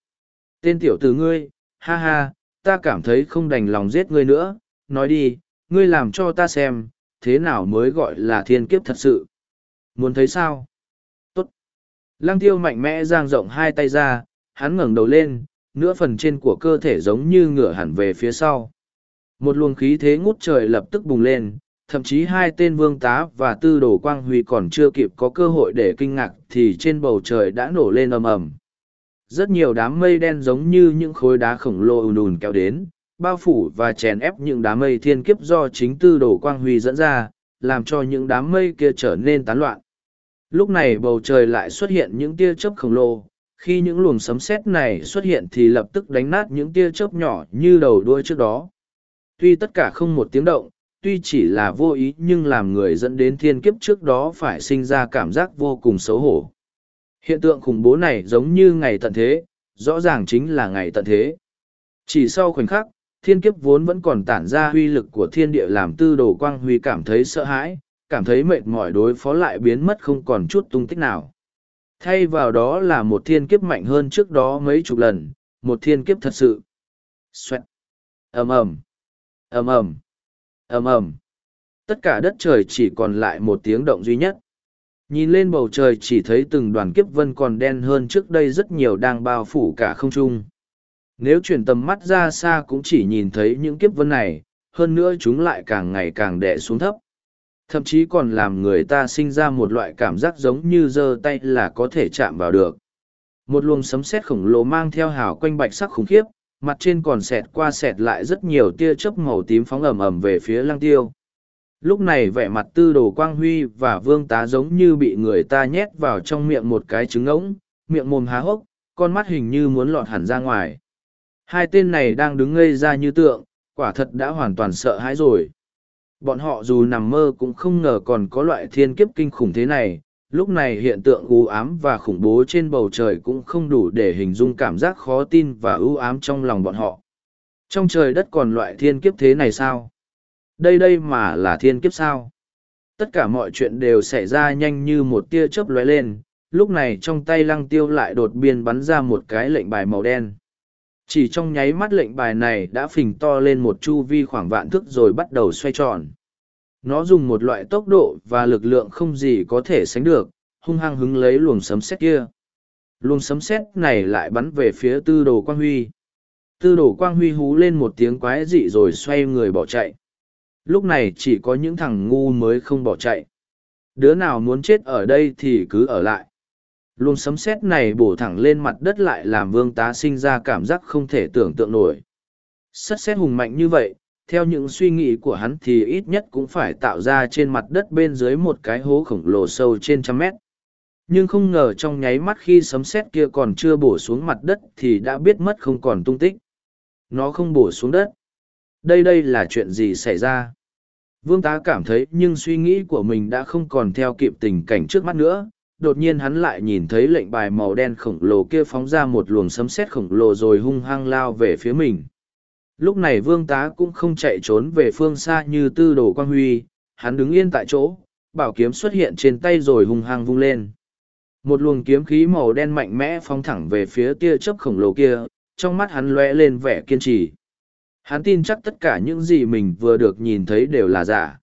Tên tiểu từ ngươi, ha ha, ta cảm thấy không đành lòng giết ngươi nữa. Nói đi, ngươi làm cho ta xem, thế nào mới gọi là thiên kiếp thật sự? Muốn thấy sao? Tốt. Lăng tiêu mạnh mẽ giang rộng hai tay ra, hắn ngẩng đầu lên, nửa phần trên của cơ thể giống như ngửa hẳn về phía sau. Một luồng khí thế ngút trời lập tức bùng lên thậm chí hai tên vương tá và tư đồ quang huy còn chưa kịp có cơ hội để kinh ngạc thì trên bầu trời đã nổ lên ầm ầm. Rất nhiều đám mây đen giống như những khối đá khổng lồ ùn ùn kéo đến, bao phủ và chèn ép những đám mây thiên kiếp do chính tư đồ quang huy dẫn ra, làm cho những đám mây kia trở nên tán loạn. Lúc này bầu trời lại xuất hiện những tia chớp khổng lồ, khi những luồng sấm sét này xuất hiện thì lập tức đánh nát những tia chớp nhỏ như đầu đuôi trước đó. Tuy tất cả không một tiếng động tuy chỉ là vô ý nhưng làm người dẫn đến thiên kiếp trước đó phải sinh ra cảm giác vô cùng xấu hổ. Hiện tượng khủng bố này giống như ngày tận thế, rõ ràng chính là ngày tận thế. Chỉ sau khoảnh khắc, thiên kiếp vốn vẫn còn tản ra huy lực của thiên địa làm tư đồ quang huy cảm thấy sợ hãi, cảm thấy mệt mỏi đối phó lại biến mất không còn chút tung tích nào. Thay vào đó là một thiên kiếp mạnh hơn trước đó mấy chục lần, một thiên kiếp thật sự. Xoẹt. ầm ầm ầm ầm ầm ầm. Tất cả đất trời chỉ còn lại một tiếng động duy nhất. Nhìn lên bầu trời chỉ thấy từng đoàn kiếp vân còn đen hơn trước đây rất nhiều đang bao phủ cả không trung. Nếu chuyển tầm mắt ra xa cũng chỉ nhìn thấy những kiếp vân này, hơn nữa chúng lại càng ngày càng đẻ xuống thấp. Thậm chí còn làm người ta sinh ra một loại cảm giác giống như giơ tay là có thể chạm vào được. Một luồng sấm sét khổng lồ mang theo hào quanh bạch sắc khủng khiếp mặt trên còn xẹt qua xẹt lại rất nhiều tia chớp màu tím phóng ầm ầm về phía lăng tiêu. Lúc này vẻ mặt tư đồ quang huy và vương tá giống như bị người ta nhét vào trong miệng một cái trứng ngỗng, miệng mồm há hốc, con mắt hình như muốn lọt hẳn ra ngoài. Hai tên này đang đứng ngây ra như tượng, quả thật đã hoàn toàn sợ hãi rồi. Bọn họ dù nằm mơ cũng không ngờ còn có loại thiên kiếp kinh khủng thế này, lúc này hiện tượng u ám và khủng bố trên bầu trời cũng không đủ để hình dung cảm giác khó tin và ưu ám trong lòng bọn họ. Trong trời đất còn loại thiên kiếp thế này sao? Đây đây mà là thiên kiếp sao? Tất cả mọi chuyện đều xảy ra nhanh như một tia chớp lóe lên, lúc này trong tay lăng tiêu lại đột biên bắn ra một cái lệnh bài màu đen. Chỉ trong nháy mắt lệnh bài này đã phình to lên một chu vi khoảng vạn thước rồi bắt đầu xoay tròn nó dùng một loại tốc độ và lực lượng không gì có thể sánh được, hung hăng hứng lấy luồng sấm sét kia. Luồng sấm sét này lại bắn về phía tư đồ quang huy. Tư đồ quang huy hú lên một tiếng quái dị rồi xoay người bỏ chạy. Lúc này chỉ có những thằng ngu mới không bỏ chạy. Đứa nào muốn chết ở đây thì cứ ở lại. Luồng sấm sét này bổ thẳng lên mặt đất lại làm vương tá sinh ra cảm giác không thể tưởng tượng nổi. Sắt xét hùng mạnh như vậy theo những suy nghĩ của hắn thì ít nhất cũng phải tạo ra trên mặt đất bên dưới một cái hố khổng lồ sâu trên trăm mét. Nhưng không ngờ trong nháy mắt khi sấm sét kia còn chưa bổ xuống mặt đất thì đã biết mất không còn tung tích. Nó không bổ xuống đất. Đây đây là chuyện gì xảy ra? Vương tá cảm thấy nhưng suy nghĩ của mình đã không còn theo kịp tình cảnh trước mắt nữa. Đột nhiên hắn lại nhìn thấy lệnh bài màu đen khổng lồ kia phóng ra một luồng sấm sét khổng lồ rồi hung hăng lao về phía mình lúc này vương tá cũng không chạy trốn về phương xa như tư đồ quang huy. Hắn đứng yên tại chỗ, bảo kiếm xuất hiện trên tay rồi hung hăng vung lên. Một luồng kiếm khí màu đen mạnh mẽ phóng thẳng về phía tia chớp khổng lồ kia, trong mắt hắn lóe lên vẻ kiên trì. Hắn tin chắc tất cả những gì mình vừa được nhìn thấy đều là giả.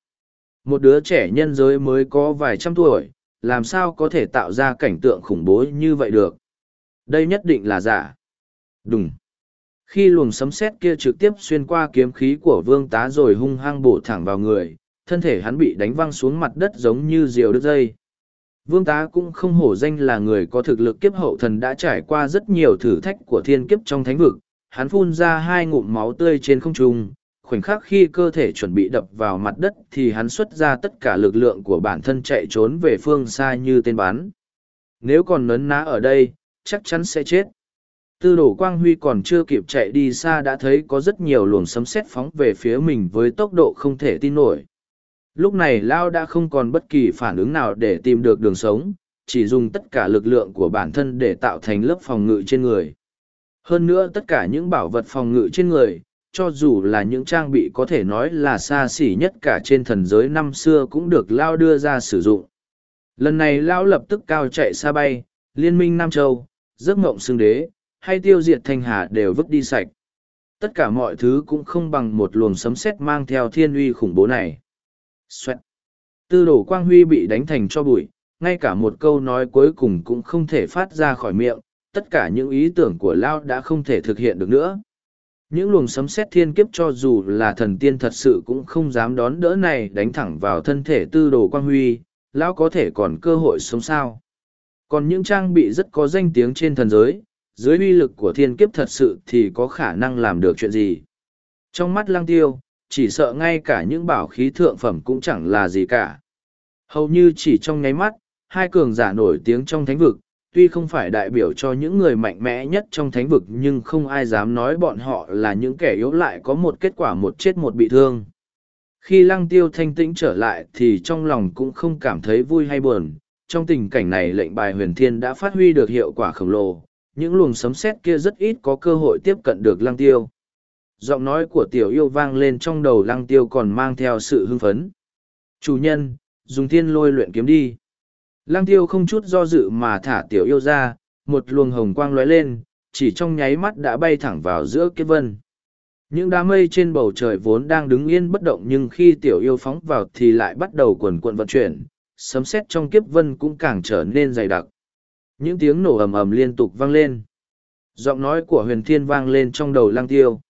Một đứa trẻ nhân giới mới có vài trăm tuổi, làm sao có thể tạo ra cảnh tượng khủng bố như vậy được? Đây nhất định là giả. Đúng khi luồng sấm sét kia trực tiếp xuyên qua kiếm khí của vương tá rồi hung hăng bổ thẳng vào người, thân thể hắn bị đánh văng xuống mặt đất giống như diều đứt dây. Vương tá cũng không hổ danh là người có thực lực kiếp hậu thần đã trải qua rất nhiều thử thách của thiên kiếp trong thánh vực. Hắn phun ra hai ngụm máu tươi trên không trung, khoảnh khắc khi cơ thể chuẩn bị đập vào mặt đất thì hắn xuất ra tất cả lực lượng của bản thân chạy trốn về phương xa như tên bắn. Nếu còn nấn ná ở đây, chắc chắn sẽ chết. Tư đổ quang huy còn chưa kịp chạy đi xa đã thấy có rất nhiều luồng sấm sét phóng về phía mình với tốc độ không thể tin nổi. Lúc này Lao đã không còn bất kỳ phản ứng nào để tìm được đường sống, chỉ dùng tất cả lực lượng của bản thân để tạo thành lớp phòng ngự trên người. Hơn nữa tất cả những bảo vật phòng ngự trên người, cho dù là những trang bị có thể nói là xa xỉ nhất cả trên thần giới năm xưa cũng được Lao đưa ra sử dụng. Lần này Lao lập tức cao chạy xa bay, liên minh Nam Châu, giấc mộng xương đế, hay tiêu diệt thanh hà đều vứt đi sạch. Tất cả mọi thứ cũng không bằng một luồng sấm sét mang theo thiên uy khủng bố này. Xoẹt. Tư đồ quang huy bị đánh thành cho bụi, ngay cả một câu nói cuối cùng cũng không thể phát ra khỏi miệng, tất cả những ý tưởng của Lao đã không thể thực hiện được nữa. Những luồng sấm sét thiên kiếp cho dù là thần tiên thật sự cũng không dám đón đỡ này đánh thẳng vào thân thể tư đồ quang huy, Lão có thể còn cơ hội sống sao. Còn những trang bị rất có danh tiếng trên thần giới, dưới uy lực của thiên kiếp thật sự thì có khả năng làm được chuyện gì. Trong mắt lăng tiêu, chỉ sợ ngay cả những bảo khí thượng phẩm cũng chẳng là gì cả. Hầu như chỉ trong nháy mắt, hai cường giả nổi tiếng trong thánh vực, tuy không phải đại biểu cho những người mạnh mẽ nhất trong thánh vực nhưng không ai dám nói bọn họ là những kẻ yếu lại có một kết quả một chết một bị thương. Khi lăng tiêu thanh tĩnh trở lại thì trong lòng cũng không cảm thấy vui hay buồn, trong tình cảnh này lệnh bài huyền thiên đã phát huy được hiệu quả khổng lồ, những luồng sấm sét kia rất ít có cơ hội tiếp cận được lăng tiêu. Giọng nói của tiểu yêu vang lên trong đầu lăng tiêu còn mang theo sự hưng phấn. Chủ nhân, dùng thiên lôi luyện kiếm đi. Lăng tiêu không chút do dự mà thả tiểu yêu ra, một luồng hồng quang lóe lên, chỉ trong nháy mắt đã bay thẳng vào giữa kiếp vân. Những đám mây trên bầu trời vốn đang đứng yên bất động nhưng khi tiểu yêu phóng vào thì lại bắt đầu quần quận vận chuyển, sấm sét trong kiếp vân cũng càng trở nên dày đặc. Những tiếng nổ ầm ầm liên tục vang lên. Giọng nói của huyền thiên vang lên trong đầu lang tiêu.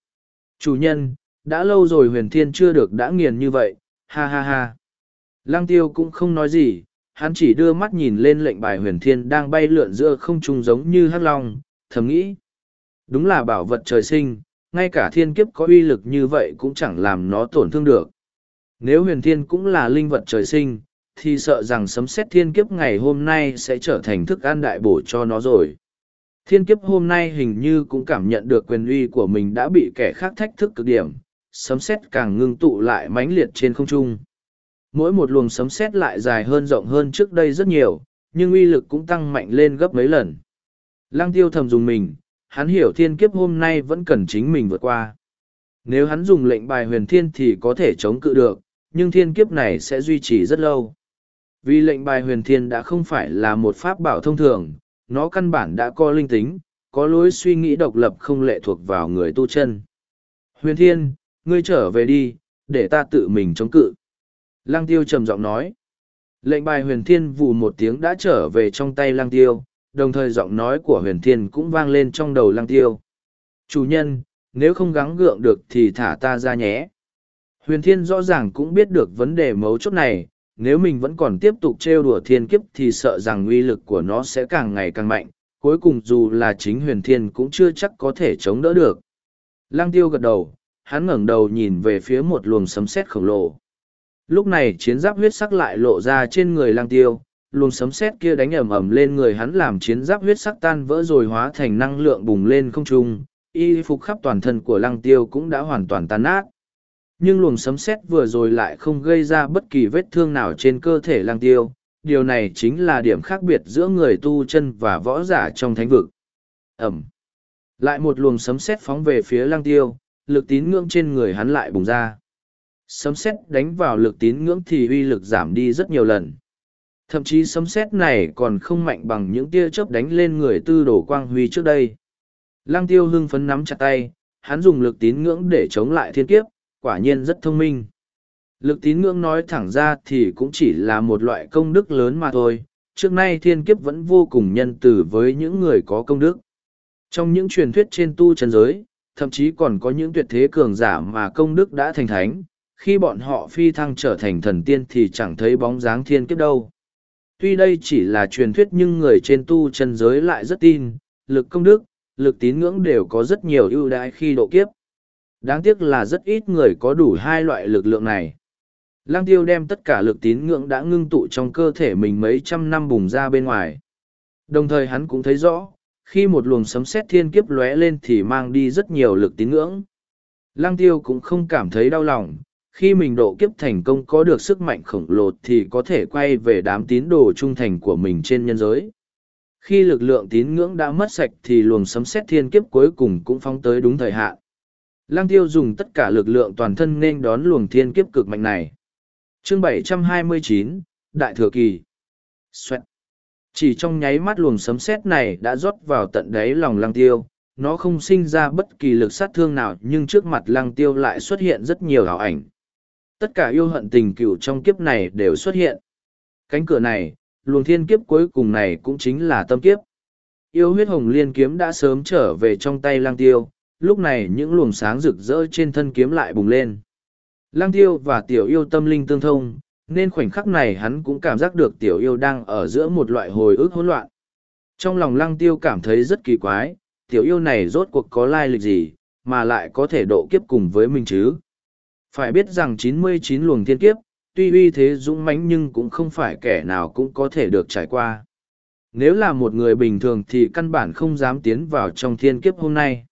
Chủ nhân, đã lâu rồi huyền thiên chưa được đã nghiền như vậy, ha ha ha. Lang tiêu cũng không nói gì, hắn chỉ đưa mắt nhìn lên lệnh bài huyền thiên đang bay lượn giữa không trung giống như hắc long, thầm nghĩ. Đúng là bảo vật trời sinh, ngay cả thiên kiếp có uy lực như vậy cũng chẳng làm nó tổn thương được. Nếu huyền thiên cũng là linh vật trời sinh, thì sợ rằng sấm xét thiên kiếp ngày hôm nay sẽ trở thành thức ăn đại bổ cho nó rồi. Thiên kiếp hôm nay hình như cũng cảm nhận được quyền uy của mình đã bị kẻ khác thách thức cực điểm, sấm xét càng ngưng tụ lại mãnh liệt trên không trung. Mỗi một luồng sấm xét lại dài hơn rộng hơn trước đây rất nhiều, nhưng uy lực cũng tăng mạnh lên gấp mấy lần. Lăng tiêu thầm dùng mình, hắn hiểu thiên kiếp hôm nay vẫn cần chính mình vượt qua. Nếu hắn dùng lệnh bài huyền thiên thì có thể chống cự được, nhưng thiên kiếp này sẽ duy trì rất lâu. Vì lệnh bài huyền thiên đã không phải là một pháp bảo thông thường, nó căn bản đã có linh tính, có lối suy nghĩ độc lập không lệ thuộc vào người tu chân. Huyền thiên, ngươi trở về đi, để ta tự mình chống cự. Lăng tiêu trầm giọng nói. Lệnh bài huyền thiên vù một tiếng đã trở về trong tay lăng tiêu, đồng thời giọng nói của huyền thiên cũng vang lên trong đầu lăng tiêu. Chủ nhân, nếu không gắng gượng được thì thả ta ra nhé. Huyền thiên rõ ràng cũng biết được vấn đề mấu chốt này, nếu mình vẫn còn tiếp tục trêu đùa thiên kiếp thì sợ rằng uy lực của nó sẽ càng ngày càng mạnh, cuối cùng dù là chính huyền thiên cũng chưa chắc có thể chống đỡ được. Lang tiêu gật đầu, hắn ngẩng đầu nhìn về phía một luồng sấm sét khổng lồ. Lúc này chiến giáp huyết sắc lại lộ ra trên người Lang tiêu, luồng sấm sét kia đánh ầm ầm lên người hắn làm chiến giáp huyết sắc tan vỡ rồi hóa thành năng lượng bùng lên không trung, y phục khắp toàn thân của lăng tiêu cũng đã hoàn toàn tan nát. Nhưng luồng sấm sét vừa rồi lại không gây ra bất kỳ vết thương nào trên cơ thể Lang tiêu, điều này chính là điểm khác biệt giữa người tu chân và võ giả trong thánh vực. Ẩm. Lại một luồng sấm sét phóng về phía Lang tiêu, lực tín ngưỡng trên người hắn lại bùng ra. Sấm sét đánh vào lực tín ngưỡng thì uy lực giảm đi rất nhiều lần. Thậm chí sấm sét này còn không mạnh bằng những tia chớp đánh lên người tư Đồ quang huy trước đây. Lăng tiêu hưng phấn nắm chặt tay, hắn dùng lực tín ngưỡng để chống lại thiên kiếp, quả nhiên rất thông minh. Lực tín ngưỡng nói thẳng ra thì cũng chỉ là một loại công đức lớn mà thôi, trước nay thiên kiếp vẫn vô cùng nhân từ với những người có công đức. Trong những truyền thuyết trên tu chân giới, thậm chí còn có những tuyệt thế cường giả mà công đức đã thành thánh, khi bọn họ phi thăng trở thành thần tiên thì chẳng thấy bóng dáng thiên kiếp đâu. Tuy đây chỉ là truyền thuyết nhưng người trên tu chân giới lại rất tin, lực công đức, lực tín ngưỡng đều có rất nhiều ưu đãi khi độ kiếp. Đáng tiếc là rất ít người có đủ hai loại lực lượng này. Lăng tiêu đem tất cả lực tín ngưỡng đã ngưng tụ trong cơ thể mình mấy trăm năm bùng ra bên ngoài. Đồng thời hắn cũng thấy rõ, khi một luồng sấm sét thiên kiếp lóe lên thì mang đi rất nhiều lực tín ngưỡng. Lăng tiêu cũng không cảm thấy đau lòng, khi mình độ kiếp thành công có được sức mạnh khổng lồ thì có thể quay về đám tín đồ trung thành của mình trên nhân giới. Khi lực lượng tín ngưỡng đã mất sạch thì luồng sấm sét thiên kiếp cuối cùng cũng phóng tới đúng thời hạn. Lăng tiêu dùng tất cả lực lượng toàn thân nên đón luồng thiên kiếp cực mạnh này. Chương 729, Đại Thừa Kỳ Xoẹt. Chỉ trong nháy mắt luồng sấm sét này đã rót vào tận đáy lòng lăng tiêu, nó không sinh ra bất kỳ lực sát thương nào nhưng trước mặt lăng tiêu lại xuất hiện rất nhiều ảo ảnh. Tất cả yêu hận tình cựu trong kiếp này đều xuất hiện. Cánh cửa này, luồng thiên kiếp cuối cùng này cũng chính là tâm kiếp. Yêu huyết hồng liên kiếm đã sớm trở về trong tay lăng tiêu, lúc này những luồng sáng rực rỡ trên thân kiếm lại bùng lên. Lăng tiêu và tiểu yêu tâm linh tương thông, nên khoảnh khắc này hắn cũng cảm giác được tiểu yêu đang ở giữa một loại hồi ức hỗn loạn. Trong lòng lăng tiêu cảm thấy rất kỳ quái, tiểu yêu này rốt cuộc có lai lịch gì, mà lại có thể độ kiếp cùng với mình chứ. Phải biết rằng 99 luồng thiên kiếp, tuy uy thế dũng mãnh nhưng cũng không phải kẻ nào cũng có thể được trải qua. Nếu là một người bình thường thì căn bản không dám tiến vào trong thiên kiếp hôm nay.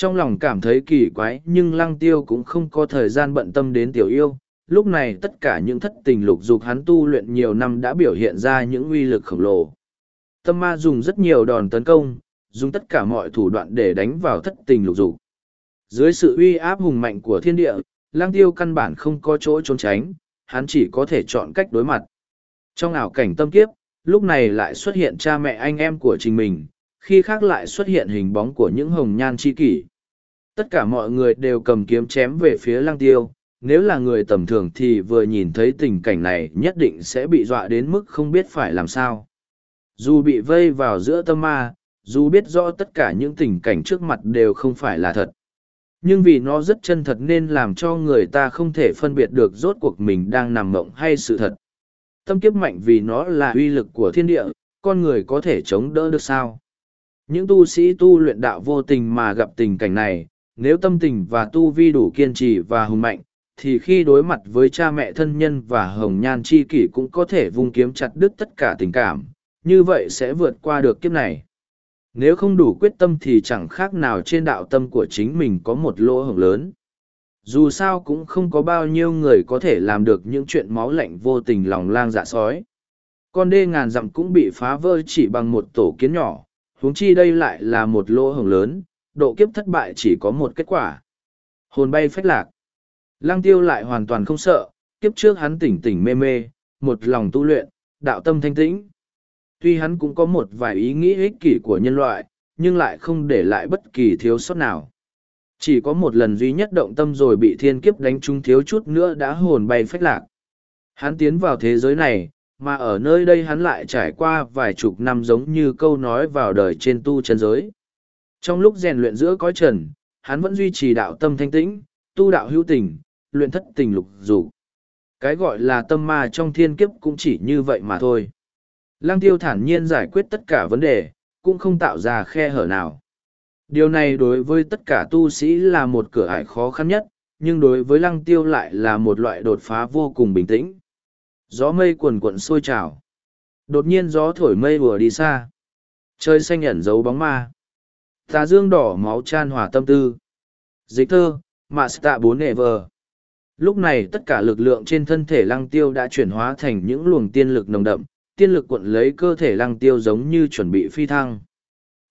Trong lòng cảm thấy kỳ quái nhưng lăng tiêu cũng không có thời gian bận tâm đến tiểu yêu. Lúc này tất cả những thất tình lục dục hắn tu luyện nhiều năm đã biểu hiện ra những uy lực khổng lồ. Tâm ma dùng rất nhiều đòn tấn công, dùng tất cả mọi thủ đoạn để đánh vào thất tình lục dục. Dưới sự uy áp hùng mạnh của thiên địa, lang tiêu căn bản không có chỗ trốn tránh, hắn chỉ có thể chọn cách đối mặt. Trong ảo cảnh tâm kiếp, lúc này lại xuất hiện cha mẹ anh em của chính mình, khi khác lại xuất hiện hình bóng của những hồng nhan chi kỷ. Tất cả mọi người đều cầm kiếm chém về phía lăng tiêu, nếu là người tầm thường thì vừa nhìn thấy tình cảnh này nhất định sẽ bị dọa đến mức không biết phải làm sao. Dù bị vây vào giữa tâm ma, dù biết rõ tất cả những tình cảnh trước mặt đều không phải là thật. Nhưng vì nó rất chân thật nên làm cho người ta không thể phân biệt được rốt cuộc mình đang nằm mộng hay sự thật. Tâm kiếp mạnh vì nó là uy lực của thiên địa, con người có thể chống đỡ được sao? Những tu sĩ tu luyện đạo vô tình mà gặp tình cảnh này, nếu tâm tình và tu vi đủ kiên trì và hùng mạnh, thì khi đối mặt với cha mẹ thân nhân và hồng nhan chi kỷ cũng có thể vung kiếm chặt đứt tất cả tình cảm, như vậy sẽ vượt qua được kiếp này. Nếu không đủ quyết tâm thì chẳng khác nào trên đạo tâm của chính mình có một lỗ hổng lớn. Dù sao cũng không có bao nhiêu người có thể làm được những chuyện máu lạnh vô tình lòng lang dạ sói. Con đê ngàn dặm cũng bị phá vỡ chỉ bằng một tổ kiến nhỏ, huống chi đây lại là một lỗ hổng lớn, độ kiếp thất bại chỉ có một kết quả. Hồn bay phách lạc. Lăng tiêu lại hoàn toàn không sợ, kiếp trước hắn tỉnh tỉnh mê mê, một lòng tu luyện, đạo tâm thanh tĩnh. Tuy hắn cũng có một vài ý nghĩ ích kỷ của nhân loại, nhưng lại không để lại bất kỳ thiếu sót nào. Chỉ có một lần duy nhất động tâm rồi bị thiên kiếp đánh trúng thiếu chút nữa đã hồn bay phách lạc. Hắn tiến vào thế giới này, mà ở nơi đây hắn lại trải qua vài chục năm giống như câu nói vào đời trên tu chân giới. Trong lúc rèn luyện giữa cõi trần, hắn vẫn duy trì đạo tâm thanh tĩnh, tu đạo hữu tình, luyện thất tình lục dục. Cái gọi là tâm ma trong thiên kiếp cũng chỉ như vậy mà thôi. Lăng tiêu thản nhiên giải quyết tất cả vấn đề, cũng không tạo ra khe hở nào. Điều này đối với tất cả tu sĩ là một cửa ải khó khăn nhất, nhưng đối với lăng tiêu lại là một loại đột phá vô cùng bình tĩnh. Gió mây cuồn cuộn sôi trào. Đột nhiên gió thổi mây vừa đi xa. Trời xanh ẩn giấu bóng ma. Tà dương đỏ máu chan hòa tâm tư. Dịch thơ, mạ stạ bốn nệ vờ. Lúc này tất cả lực lượng trên thân thể lăng tiêu đã chuyển hóa thành những luồng tiên lực nồng đậm, tiên lực cuộn lấy cơ thể lăng tiêu giống như chuẩn bị phi thăng.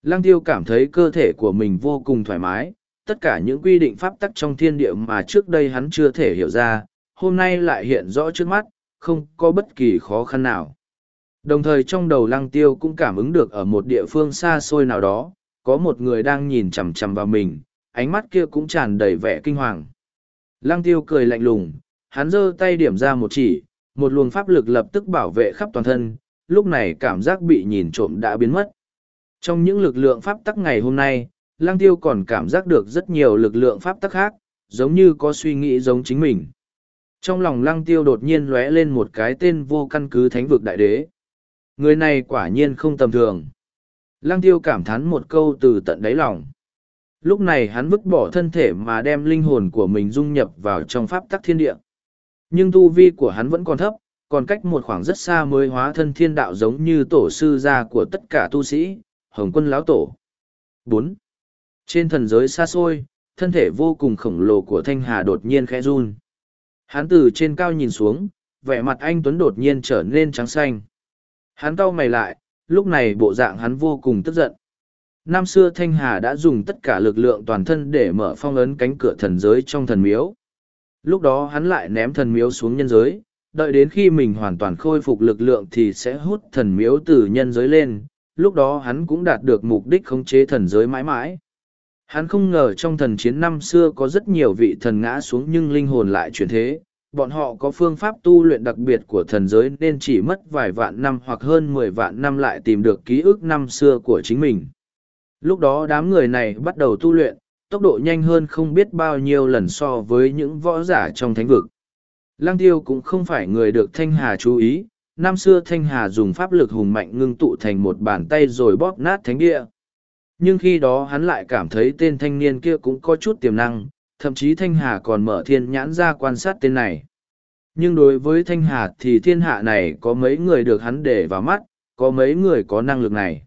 Lăng tiêu cảm thấy cơ thể của mình vô cùng thoải mái, tất cả những quy định pháp tắc trong thiên địa mà trước đây hắn chưa thể hiểu ra, hôm nay lại hiện rõ trước mắt, không có bất kỳ khó khăn nào. Đồng thời trong đầu lăng tiêu cũng cảm ứng được ở một địa phương xa xôi nào đó, có một người đang nhìn chằm chằm vào mình, ánh mắt kia cũng tràn đầy vẻ kinh hoàng. Lăng tiêu cười lạnh lùng, hắn giơ tay điểm ra một chỉ, một luồng pháp lực lập tức bảo vệ khắp toàn thân, lúc này cảm giác bị nhìn trộm đã biến mất. Trong những lực lượng pháp tắc ngày hôm nay, lang tiêu còn cảm giác được rất nhiều lực lượng pháp tắc khác, giống như có suy nghĩ giống chính mình. Trong lòng lăng tiêu đột nhiên lóe lên một cái tên vô căn cứ thánh vực đại đế. Người này quả nhiên không tầm thường. Lăng tiêu cảm thán một câu từ tận đáy lòng. Lúc này hắn vứt bỏ thân thể mà đem linh hồn của mình dung nhập vào trong pháp tắc thiên địa. Nhưng tu vi của hắn vẫn còn thấp, còn cách một khoảng rất xa mới hóa thân thiên đạo giống như tổ sư gia của tất cả tu sĩ, Hồng quân lão tổ. bốn Trên thần giới xa xôi, thân thể vô cùng khổng lồ của Thanh Hà đột nhiên khẽ run. Hắn từ trên cao nhìn xuống, vẻ mặt anh Tuấn đột nhiên trở nên trắng xanh. Hắn cau mày lại, lúc này bộ dạng hắn vô cùng tức giận. Năm xưa Thanh Hà đã dùng tất cả lực lượng toàn thân để mở phong ấn cánh cửa thần giới trong thần miếu. Lúc đó hắn lại ném thần miếu xuống nhân giới, đợi đến khi mình hoàn toàn khôi phục lực lượng thì sẽ hút thần miếu từ nhân giới lên, lúc đó hắn cũng đạt được mục đích khống chế thần giới mãi mãi. Hắn không ngờ trong thần chiến năm xưa có rất nhiều vị thần ngã xuống nhưng linh hồn lại chuyển thế, bọn họ có phương pháp tu luyện đặc biệt của thần giới nên chỉ mất vài vạn năm hoặc hơn mười vạn năm lại tìm được ký ức năm xưa của chính mình. Lúc đó đám người này bắt đầu tu luyện, tốc độ nhanh hơn không biết bao nhiêu lần so với những võ giả trong thánh vực. Lăng tiêu cũng không phải người được Thanh Hà chú ý, năm xưa Thanh Hà dùng pháp lực hùng mạnh ngưng tụ thành một bàn tay rồi bóp nát thánh địa. Nhưng khi đó hắn lại cảm thấy tên thanh niên kia cũng có chút tiềm năng, thậm chí Thanh Hà còn mở thiên nhãn ra quan sát tên này. Nhưng đối với Thanh Hà thì thiên hạ này có mấy người được hắn để vào mắt, có mấy người có năng lực này.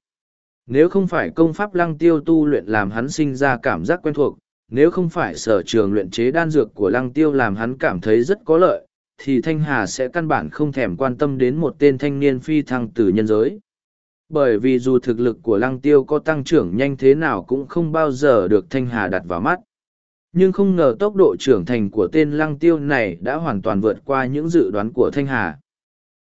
Nếu không phải công pháp lăng tiêu tu luyện làm hắn sinh ra cảm giác quen thuộc, nếu không phải sở trường luyện chế đan dược của lăng tiêu làm hắn cảm thấy rất có lợi, thì Thanh Hà sẽ căn bản không thèm quan tâm đến một tên thanh niên phi thăng từ nhân giới. Bởi vì dù thực lực của lăng tiêu có tăng trưởng nhanh thế nào cũng không bao giờ được Thanh Hà đặt vào mắt. Nhưng không ngờ tốc độ trưởng thành của tên lăng tiêu này đã hoàn toàn vượt qua những dự đoán của Thanh Hà.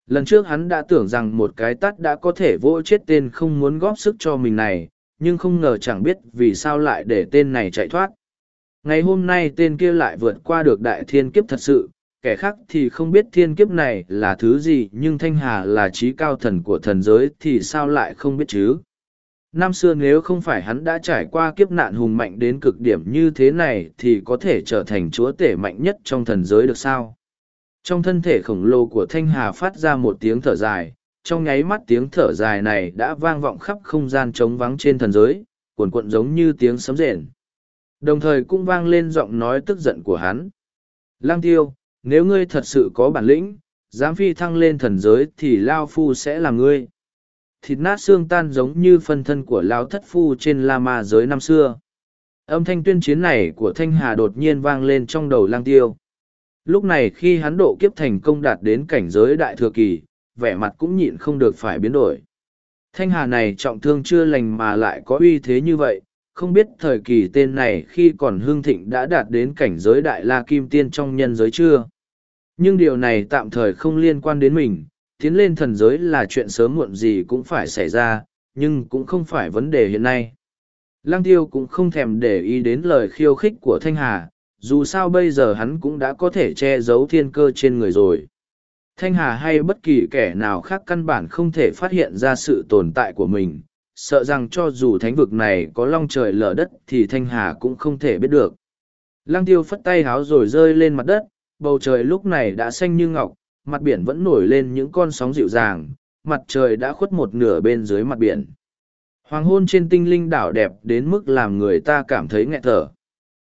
Lần trước hắn đã tưởng rằng một cái tắt đã có thể vỗ chết tên không muốn góp sức cho mình này, nhưng không ngờ chẳng biết vì sao lại để tên này chạy thoát. Ngày hôm nay tên kia lại vượt qua được đại thiên kiếp thật sự, kẻ khác thì không biết thiên kiếp này là thứ gì nhưng Thanh Hà là trí cao thần của thần giới thì sao lại không biết chứ. Năm xưa nếu không phải hắn đã trải qua kiếp nạn hùng mạnh đến cực điểm như thế này thì có thể trở thành chúa tể mạnh nhất trong thần giới được sao? Trong thân thể khổng lồ của Thanh Hà phát ra một tiếng thở dài, trong nháy mắt tiếng thở dài này đã vang vọng khắp không gian trống vắng trên thần giới, cuồn cuộn giống như tiếng sấm rền. Đồng thời cũng vang lên giọng nói tức giận của hắn. Lang tiêu, nếu ngươi thật sự có bản lĩnh, dám phi thăng lên thần giới thì Lao Phu sẽ là ngươi. Thịt nát xương tan giống như phân thân của lão thất phu trên la ma giới năm xưa. Âm thanh tuyên chiến này của thanh hà đột nhiên vang lên trong đầu lang tiêu. Lúc này khi hắn độ kiếp thành công đạt đến cảnh giới đại thừa kỳ vẻ mặt cũng nhịn không được phải biến đổi. Thanh hà này trọng thương chưa lành mà lại có uy thế như vậy không biết thời kỳ tên này khi còn hương thịnh đã đạt đến cảnh giới đại la kim tiên trong nhân giới chưa? Nhưng điều này tạm thời không liên quan đến mình tiến lên thần giới là chuyện sớm muộn gì cũng phải xảy ra, nhưng cũng không phải vấn đề hiện nay. Lăng tiêu cũng không thèm để ý đến lời khiêu khích của Thanh Hà, dù sao bây giờ hắn cũng đã có thể che giấu thiên cơ trên người rồi. Thanh Hà hay bất kỳ kẻ nào khác căn bản không thể phát hiện ra sự tồn tại của mình, sợ rằng cho dù thánh vực này có long trời lở đất thì Thanh Hà cũng không thể biết được. Lăng tiêu phất tay háo rồi rơi lên mặt đất, bầu trời lúc này đã xanh như ngọc, mặt biển vẫn nổi lên những con sóng dịu dàng, mặt trời đã khuất một nửa bên dưới mặt biển. Hoàng hôn trên tinh linh đảo đẹp đến mức làm người ta cảm thấy nghẹt thở.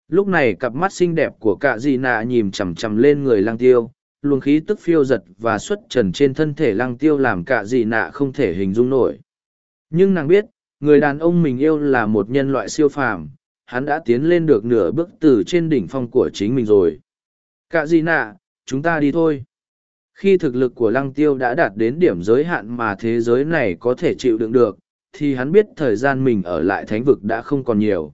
Lúc này cặp mắt xinh đẹp của cạ dị nạ nhìn chằm chằm lên người Lang tiêu, luồng khí tức phiêu giật và xuất trần trên thân thể Lang tiêu làm cạ dị nạ không thể hình dung nổi. Nhưng nàng biết, người đàn ông mình yêu là một nhân loại siêu phàm, hắn đã tiến lên được nửa bước từ trên đỉnh phong của chính mình rồi. Cạ gì nạ, chúng ta đi thôi. Khi thực lực của lăng tiêu đã đạt đến điểm giới hạn mà thế giới này có thể chịu đựng được, thì hắn biết thời gian mình ở lại thánh vực đã không còn nhiều.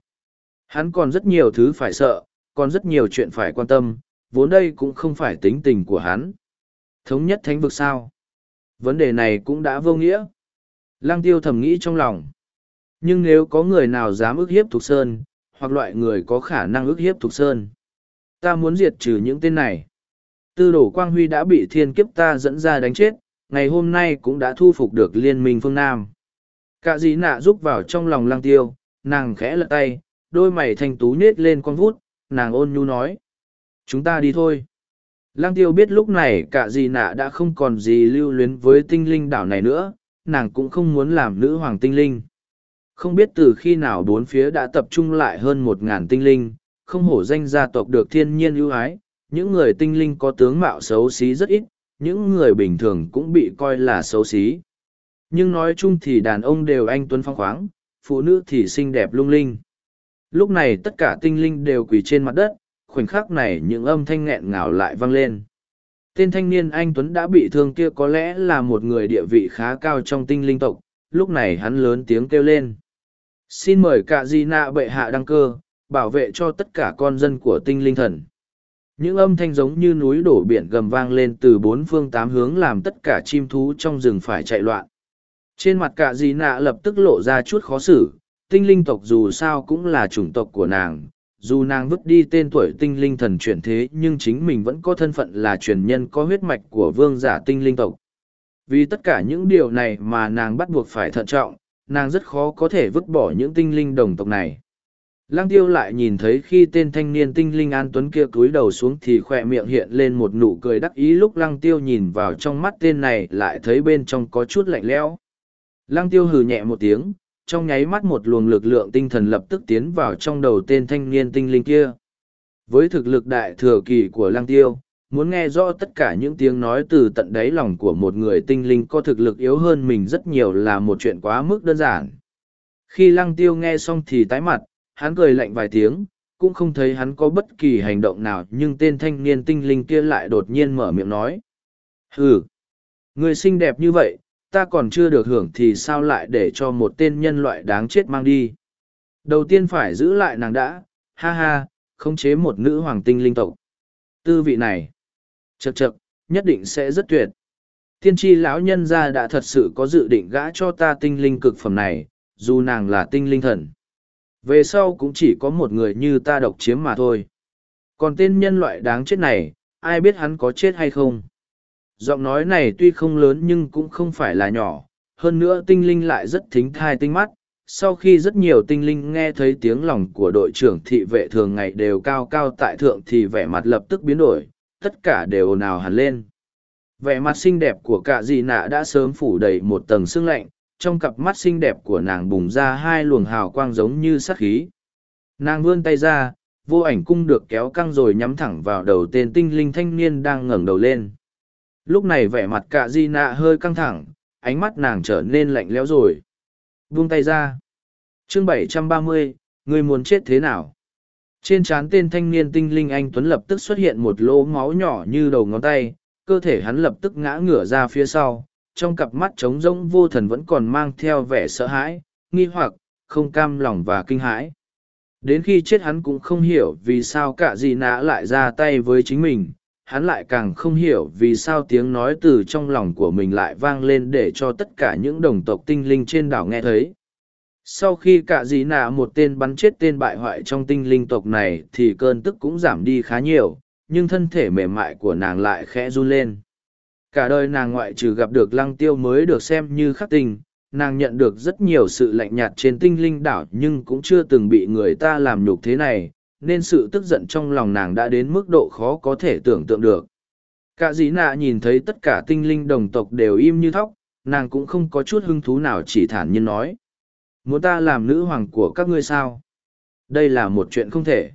Hắn còn rất nhiều thứ phải sợ, còn rất nhiều chuyện phải quan tâm, vốn đây cũng không phải tính tình của hắn. Thống nhất thánh vực sao? Vấn đề này cũng đã vô nghĩa. Lăng tiêu thầm nghĩ trong lòng. Nhưng nếu có người nào dám ức hiếp Thục Sơn, hoặc loại người có khả năng ức hiếp Thục Sơn, ta muốn diệt trừ những tên này. Tư đổ Quang Huy đã bị thiên kiếp ta dẫn ra đánh chết, ngày hôm nay cũng đã thu phục được liên minh phương Nam. Cả dĩ nạ rúc vào trong lòng lang tiêu, nàng khẽ lật tay, đôi mày thanh tú nết lên con vút, nàng ôn nhu nói. Chúng ta đi thôi. Lăng tiêu biết lúc này cả gì nạ đã không còn gì lưu luyến với tinh linh đảo này nữa, nàng cũng không muốn làm nữ hoàng tinh linh. Không biết từ khi nào bốn phía đã tập trung lại hơn một ngàn tinh linh, không hổ danh gia tộc được thiên nhiên ưu ái, những người tinh linh có tướng mạo xấu xí rất ít, những người bình thường cũng bị coi là xấu xí. Nhưng nói chung thì đàn ông đều anh tuấn phong khoáng, phụ nữ thì xinh đẹp lung linh. Lúc này tất cả tinh linh đều quỳ trên mặt đất, khoảnh khắc này những âm thanh nghẹn ngào lại vang lên. Tên thanh niên anh Tuấn đã bị thương kia có lẽ là một người địa vị khá cao trong tinh linh tộc, lúc này hắn lớn tiếng kêu lên. Xin mời cả di nạ bệ hạ đăng cơ, bảo vệ cho tất cả con dân của tinh linh thần. Những âm thanh giống như núi đổ biển gầm vang lên từ bốn phương tám hướng làm tất cả chim thú trong rừng phải chạy loạn. Trên mặt cả dì nạ lập tức lộ ra chút khó xử, tinh linh tộc dù sao cũng là chủng tộc của nàng, dù nàng vứt đi tên tuổi tinh linh thần chuyển thế nhưng chính mình vẫn có thân phận là truyền nhân có huyết mạch của vương giả tinh linh tộc. Vì tất cả những điều này mà nàng bắt buộc phải thận trọng, nàng rất khó có thể vứt bỏ những tinh linh đồng tộc này. Lăng tiêu lại nhìn thấy khi tên thanh niên tinh linh an tuấn kia cúi đầu xuống thì khỏe miệng hiện lên một nụ cười đắc ý lúc lăng tiêu nhìn vào trong mắt tên này lại thấy bên trong có chút lạnh lẽo. Lăng tiêu hừ nhẹ một tiếng, trong nháy mắt một luồng lực lượng tinh thần lập tức tiến vào trong đầu tên thanh niên tinh linh kia. Với thực lực đại thừa kỳ của lăng tiêu, muốn nghe rõ tất cả những tiếng nói từ tận đáy lòng của một người tinh linh có thực lực yếu hơn mình rất nhiều là một chuyện quá mức đơn giản. Khi lăng tiêu nghe xong thì tái mặt, hắn cười lạnh vài tiếng, cũng không thấy hắn có bất kỳ hành động nào nhưng tên thanh niên tinh linh kia lại đột nhiên mở miệng nói. Hừ, người xinh đẹp như vậy, ta còn chưa được hưởng thì sao lại để cho một tên nhân loại đáng chết mang đi. Đầu tiên phải giữ lại nàng đã, ha ha, khống chế một nữ hoàng tinh linh tộc. Tư vị này, chật chật, nhất định sẽ rất tuyệt. Tiên tri lão nhân gia đã thật sự có dự định gã cho ta tinh linh cực phẩm này, dù nàng là tinh linh thần. Về sau cũng chỉ có một người như ta độc chiếm mà thôi. Còn tên nhân loại đáng chết này, ai biết hắn có chết hay không? giọng nói này tuy không lớn nhưng cũng không phải là nhỏ hơn nữa tinh linh lại rất thính thai tinh mắt sau khi rất nhiều tinh linh nghe thấy tiếng lòng của đội trưởng thị vệ thường ngày đều cao cao tại thượng thì vẻ mặt lập tức biến đổi tất cả đều ồn ào hẳn lên vẻ mặt xinh đẹp của Cả dị nạ đã sớm phủ đầy một tầng sương lạnh trong cặp mắt xinh đẹp của nàng bùng ra hai luồng hào quang giống như sắt khí. Nàng vươn tay ra vô ảnh cung được kéo căng rồi nhắm thẳng vào đầu tên tinh linh thanh niên đang ngẩng đầu lên. Lúc này vẻ mặt cạ di nạ hơi căng thẳng ánh mắt nàng trở nên lạnh lẽo rồi. Vung tay ra. Chương 730, người muốn chết thế nào? Trên trán tên thanh niên tinh linh anh tuấn lập tức xuất hiện một lỗ máu nhỏ như đầu ngón tay cơ thể hắn lập tức ngã ngửa ra phía sau trong cặp mắt trống rỗng vô thần vẫn còn mang theo vẻ sợ hãi, nghi hoặc, không cam lòng và kinh hãi. Đến khi chết hắn cũng không hiểu vì sao cả Dị nã lại ra tay với chính mình, hắn lại càng không hiểu vì sao tiếng nói từ trong lòng của mình lại vang lên để cho tất cả những đồng tộc tinh linh trên đảo nghe thấy. Sau khi cả Dị nạ một tên bắn chết tên bại hoại trong tinh linh tộc này thì cơn tức cũng giảm đi khá nhiều, nhưng thân thể mềm mại của nàng lại khẽ run lên cả đời nàng ngoại trừ gặp được lăng tiêu mới được xem như khắc tình nàng nhận được rất nhiều sự lạnh nhạt trên tinh linh đảo nhưng cũng chưa từng bị người ta làm nhục thế này nên sự tức giận trong lòng nàng đã đến mức độ khó có thể tưởng tượng được. Cả dĩ nạ nhìn thấy tất cả tinh linh đồng tộc đều im như thóc, nàng cũng không có chút hứng thú nào chỉ thản nhiên nói. Muốn ta làm nữ hoàng của các ngươi sao? Đây là một chuyện không thể.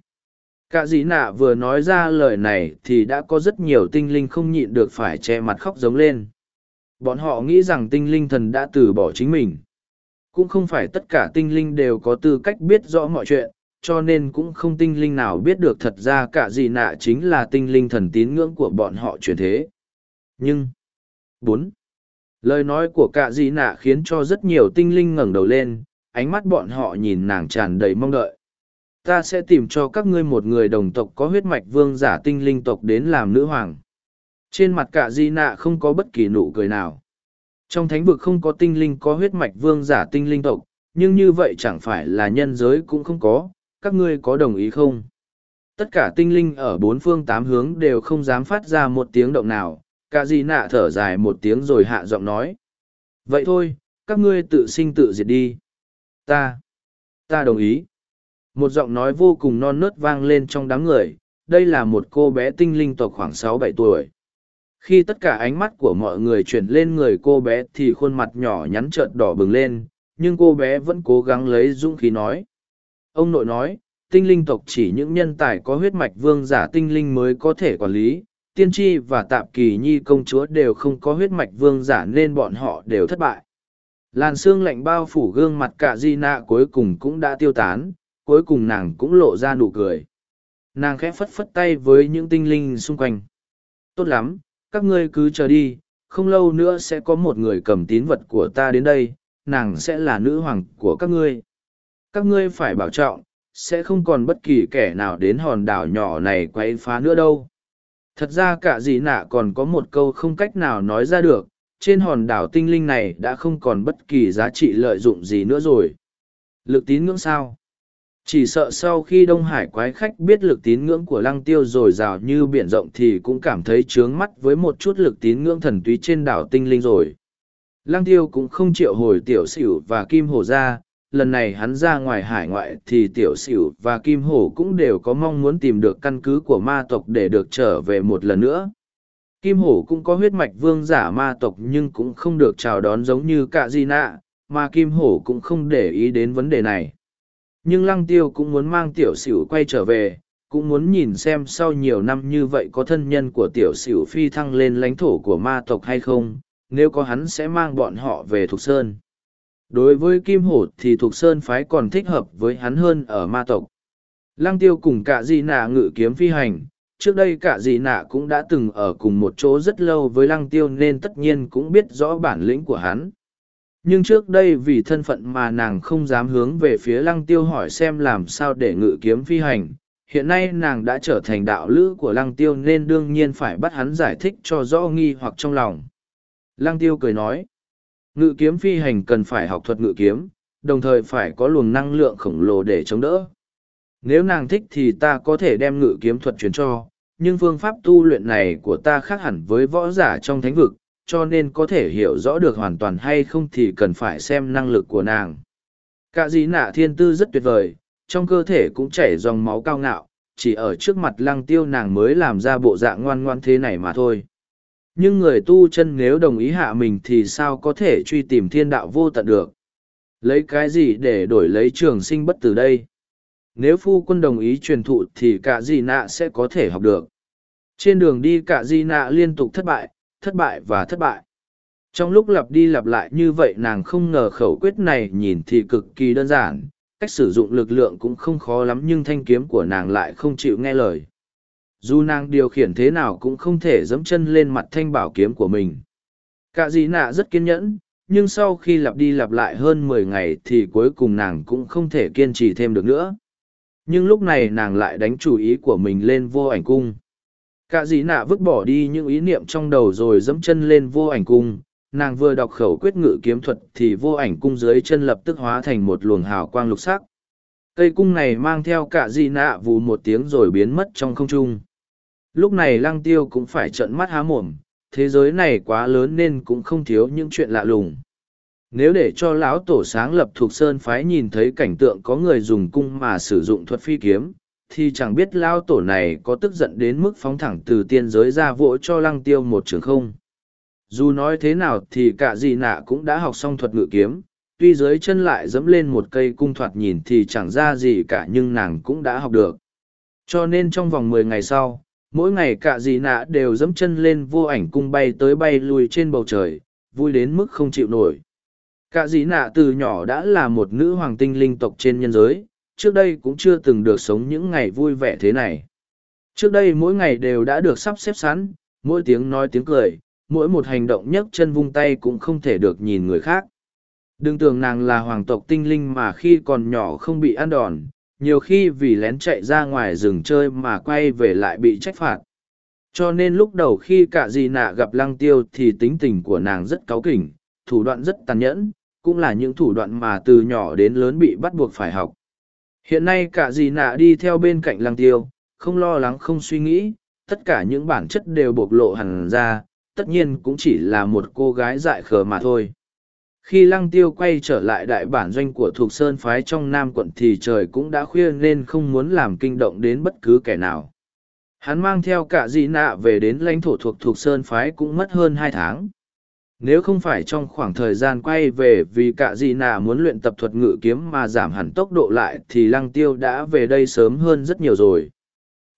Cả dĩ nạ vừa nói ra lời này thì đã có rất nhiều tinh linh không nhịn được phải che mặt khóc giống lên. Bọn họ nghĩ rằng tinh linh thần đã từ bỏ chính mình. Cũng không phải tất cả tinh linh đều có tư cách biết rõ mọi chuyện, cho nên cũng không tinh linh nào biết được thật ra cả Dĩ nạ chính là tinh linh thần tín ngưỡng của bọn họ truyền thế. Nhưng, bốn Lời nói của cả Dĩ nạ khiến cho rất nhiều tinh linh ngẩng đầu lên, ánh mắt bọn họ nhìn nàng tràn đầy mong đợi. Ta sẽ tìm cho các ngươi một người đồng tộc có huyết mạch vương giả tinh linh tộc đến làm nữ hoàng. Trên mặt cả di nạ không có bất kỳ nụ cười nào. Trong thánh vực không có tinh linh có huyết mạch vương giả tinh linh tộc, nhưng như vậy chẳng phải là nhân giới cũng không có, các ngươi có đồng ý không? Tất cả tinh linh ở bốn phương tám hướng đều không dám phát ra một tiếng động nào, cả Di nạ thở dài một tiếng rồi hạ giọng nói. Vậy thôi, các ngươi tự sinh tự diệt đi. Ta, ta đồng ý một giọng nói vô cùng non nớt vang lên trong đám người, đây là một cô bé tinh linh tộc khoảng sáu bảy tuổi. Khi tất cả ánh mắt của mọi người chuyển lên người cô bé thì khuôn mặt nhỏ nhắn trợn đỏ bừng lên, nhưng cô bé vẫn cố gắng lấy dũng khí nói. Ông nội nói, tinh linh tộc chỉ những nhân tài có huyết mạch vương giả tinh linh mới có thể quản lý, tiên tri và tạp kỳ nhi công chúa đều không có huyết mạch vương giả nên bọn họ đều thất bại. Làn xương lạnh bao phủ gương mặt cả di nạ cuối cùng cũng đã tiêu tán cuối cùng nàng cũng lộ ra nụ cười. Nàng khẽ phất phất tay với những tinh linh xung quanh. Tốt lắm, các ngươi cứ chờ đi, không lâu nữa sẽ có một người cầm tín vật của ta đến đây, nàng sẽ là nữ hoàng của các ngươi. Các ngươi phải bảo trọng, sẽ không còn bất kỳ kẻ nào đến hòn đảo nhỏ này quấy phá nữa đâu. Thật ra cả dì nạ còn có một câu không cách nào nói ra được, trên hòn đảo tinh linh này đã không còn bất kỳ giá trị lợi dụng gì nữa rồi. Lực tín ngưỡng sao? Chỉ sợ sau khi đông hải quái khách biết lực tín ngưỡng của lăng tiêu r ồ i r à o như biển rộng thì cũng cảm thấy trướng mắt với một chút lực tín ngưỡng thần túy trên đảo tinh linh rồi. Lăng tiêu cũng không chịu hồi tiểu xỉu và kim hổ ra, lần này hắn ra ngoài hải ngoại thì tiểu xỉu và kim hổ cũng đều có mong muốn tìm được căn cứ của ma tộc để được trở về một lần nữa. Kim hổ cũng có huyết mạch vương giả ma tộc nhưng cũng không được chào đón giống như cả di nạ mà kim hổ cũng không để ý đến vấn đề này nhưng lăng tiêu cũng muốn mang tiểu xỉu quay trở về, cũng muốn nhìn xem sau nhiều năm như vậy có thân nhân của tiểu xỉu phi thăng lên lãnh thổ của ma tộc hay không, nếu có hắn sẽ mang bọn họ về thục sơn. Đối với kim hổ thì Thục sơn phái còn thích hợp với hắn hơn ở ma tộc. Lăng tiêu cùng cả di nạ ngự kiếm phi hành, trước đây cả di nạ cũng đã từng ở cùng một chỗ rất lâu với lăng tiêu nên tất nhiên cũng biết rõ bản lĩnh của hắn nhưng trước đây vì thân phận mà nàng không dám hướng về phía lăng tiêu hỏi xem làm sao để ngự kiếm phi hành hiện nay nàng đã trở thành đạo lữ của lăng tiêu nên đương nhiên phải bắt hắn giải thích cho rõ nghi hoặc trong lòng lăng tiêu cười nói Ngự kiếm phi hành cần phải học thuật ngự kiếm, đồng thời phải có luồng năng lượng khổng lồ để chống đỡ. Nếu nàng thích thì ta có thể đem ngự kiếm thuật truyền cho, nhưng phương pháp tu luyện này của ta khác hẳn với võ giả trong thánh vực, cho nên có thể hiểu rõ được hoàn toàn hay không thì cần phải xem năng lực của nàng. Cả dĩ nạ thiên tư rất tuyệt vời, trong cơ thể cũng chảy dòng máu cao ngạo, chỉ ở trước mặt lăng tiêu nàng mới làm ra bộ dạng ngoan ngoan thế này mà thôi. Nhưng người tu chân nếu đồng ý hạ mình thì sao có thể truy tìm thiên đạo vô tận được? Lấy cái gì để đổi lấy trường sinh bất tử đây? Nếu phu quân đồng ý truyền thụ thì cả di nạ sẽ có thể học được. Trên đường đi cả di nạ liên tục thất bại thất bại và thất bại. Trong lúc lặp đi lặp lại như vậy nàng không ngờ khẩu quyết này nhìn thì cực kỳ đơn giản, cách sử dụng lực lượng cũng không khó lắm nhưng thanh kiếm của nàng lại không chịu nghe lời. Dù nàng điều khiển thế nào cũng không thể dẫm chân lên mặt thanh bảo kiếm của mình. Cả dị nạ rất kiên nhẫn, nhưng sau khi lặp đi lặp lại hơn mười ngày thì cuối cùng nàng cũng không thể kiên trì thêm được nữa. Nhưng lúc này nàng lại đánh chủ ý của mình lên vô ảnh cung cả dĩ nạ vứt bỏ đi những ý niệm trong đầu rồi dẫm chân lên vô ảnh cung. Nàng vừa đọc khẩu quyết ngự kiếm thuật thì vô ảnh cung dưới chân lập tức hóa thành một luồng hào quang lục sắc. Cây cung này mang theo cả di nạ vù một tiếng rồi biến mất trong không trung. Lúc này lăng tiêu cũng phải trợn mắt há mồm, thế giới này quá lớn nên cũng không thiếu những chuyện lạ lùng. Nếu để cho lão tổ sáng lập thuộc sơn phái nhìn thấy cảnh tượng có người dùng cung mà sử dụng thuật phi kiếm thì chẳng biết lao tổ này có tức giận đến mức phóng thẳng từ tiên giới ra vỗ cho lăng tiêu một trường không. Dù nói thế nào thì cả gì nạ cũng đã học xong thuật ngự kiếm, tuy dưới chân lại dẫm lên một cây cung thoạt nhìn thì chẳng ra gì cả nhưng nàng cũng đã học được. Cho nên trong vòng mười ngày sau, mỗi ngày cả dì nạ đều dẫm chân lên vô ảnh cung bay tới bay lui trên bầu trời, vui đến mức không chịu nổi. Cả dì nạ từ nhỏ đã là một nữ hoàng tinh linh tộc trên nhân giới trước đây cũng chưa từng được sống những ngày vui vẻ thế này. Trước đây mỗi ngày đều đã được sắp xếp sẵn, mỗi tiếng nói tiếng cười, mỗi một hành động nhấc chân vung tay cũng không thể được nhìn người khác. Đừng tưởng nàng là hoàng tộc tinh linh mà khi còn nhỏ không bị ăn đòn, nhiều khi vì lén chạy ra ngoài rừng chơi mà quay về lại bị trách phạt. Cho nên lúc đầu khi cả dì nạ gặp lăng tiêu thì tính tình của nàng rất cáu kỉnh, thủ đoạn rất tàn nhẫn, cũng là những thủ đoạn mà từ nhỏ đến lớn bị bắt buộc phải học hiện nay cả dì nạ đi theo bên cạnh lăng tiêu, không lo lắng, không suy nghĩ, tất cả những bản chất đều bộc lộ hẳn ra, tất nhiên cũng chỉ là một cô gái dại khờ mà thôi. Khi lăng tiêu quay trở lại đại bản doanh của thuộc sơn phái trong nam quận thì trời cũng đã khuya nên không muốn làm kinh động đến bất cứ kẻ nào. Hắn mang theo cả dị nạ về đến lãnh thổ thuộc thuộc sơn phái cũng mất hơn hai tháng nếu không phải trong khoảng thời gian quay về vì cả dị nạ muốn luyện tập thuật ngự kiếm mà giảm hẳn tốc độ lại thì lăng tiêu đã về đây sớm hơn rất nhiều rồi.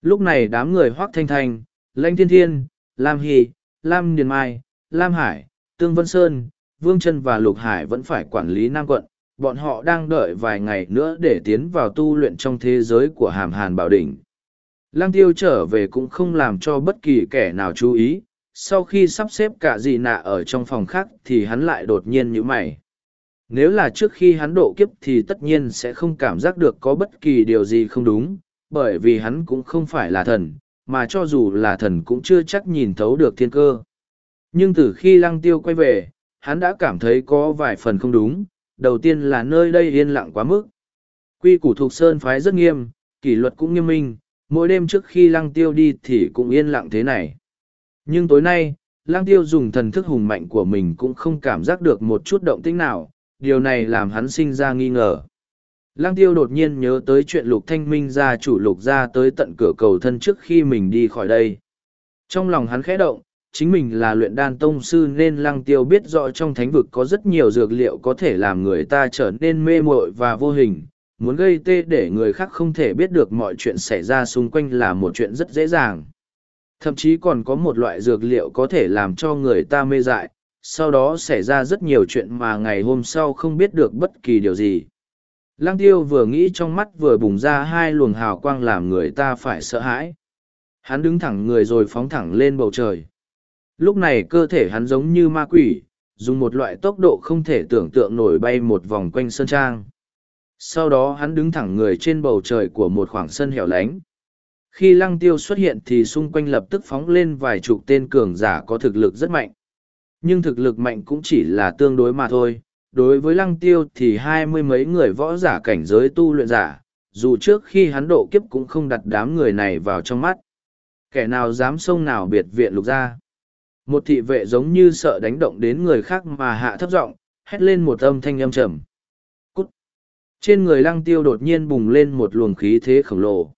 Lúc này đám người hoác thanh thanh, lãnh thiên thiên, lam hy, lam điền mai, lam hải, tương vân sơn, vương chân và lục hải vẫn phải quản lý nam quận. Bọn họ đang đợi vài ngày nữa để tiến vào tu luyện trong thế giới của hàm hàn bảo đỉnh. Lăng tiêu trở về cũng không làm cho bất kỳ kẻ nào chú ý sau khi sắp xếp cả dì nạ ở trong phòng khác thì hắn lại đột nhiên nhữ mày. Nếu là trước khi hắn độ kiếp thì tất nhiên sẽ không cảm giác được có bất kỳ điều gì không đúng, bởi vì hắn cũng không phải là thần, mà cho dù là thần cũng chưa chắc nhìn thấu được thiên cơ. Nhưng từ khi lăng tiêu quay về, hắn đã cảm thấy có vài phần không đúng, đầu tiên là nơi đây yên lặng quá mức. Quy củ thuộc sơn phái rất nghiêm, kỷ luật cũng nghiêm minh, mỗi đêm trước khi lăng tiêu đi thì cũng yên lặng thế này nhưng tối nay Lang tiêu dùng thần thức hùng mạnh của mình cũng không cảm giác được một chút động tĩnh nào, điều này làm hắn sinh ra nghi ngờ. Lang tiêu đột nhiên nhớ tới chuyện lục thanh minh ra chủ lục ra tới tận cửa cầu thân trước khi mình đi khỏi đây. Trong lòng hắn khẽ động, chính mình là luyện đan tông sư nên lăng tiêu biết rõ trong thánh vực có rất nhiều dược liệu có thể làm người ta trở nên mê muội và vô hình, muốn gây tê để người khác không thể biết được mọi chuyện xảy ra xung quanh là một chuyện rất dễ dàng thậm chí còn có một loại dược liệu có thể làm cho người ta mê dại, sau đó xảy ra rất nhiều chuyện mà ngày hôm sau không biết được bất kỳ điều gì. Lăng tiêu vừa nghĩ trong mắt vừa bùng ra hai luồng hào quang làm người ta phải sợ hãi. Hắn đứng thẳng người rồi phóng thẳng lên bầu trời. Lúc này cơ thể hắn giống như ma quỷ, dùng một loại tốc độ không thể tưởng tượng nổi bay một vòng quanh sơn trang. Sau đó hắn đứng thẳng người trên bầu trời của một khoảng sân hẻo lánh khi lăng tiêu xuất hiện thì xung quanh lập tức phóng lên vài chục tên cường giả có thực lực rất mạnh. Nhưng thực lực mạnh cũng chỉ là tương đối mà thôi. Đối với lăng tiêu thì hai mươi mấy người võ giả cảnh giới tu luyện giả, dù trước khi hắn độ kiếp cũng không đặt đám người này vào trong mắt. Kẻ nào dám xông nào biệt viện lục ra. Một thị vệ giống như sợ đánh động đến người khác mà hạ thấp giọng, hét lên một âm thanh âm trầm. Cút. Trên người lăng tiêu đột nhiên bùng lên một luồng khí thế khổng lồ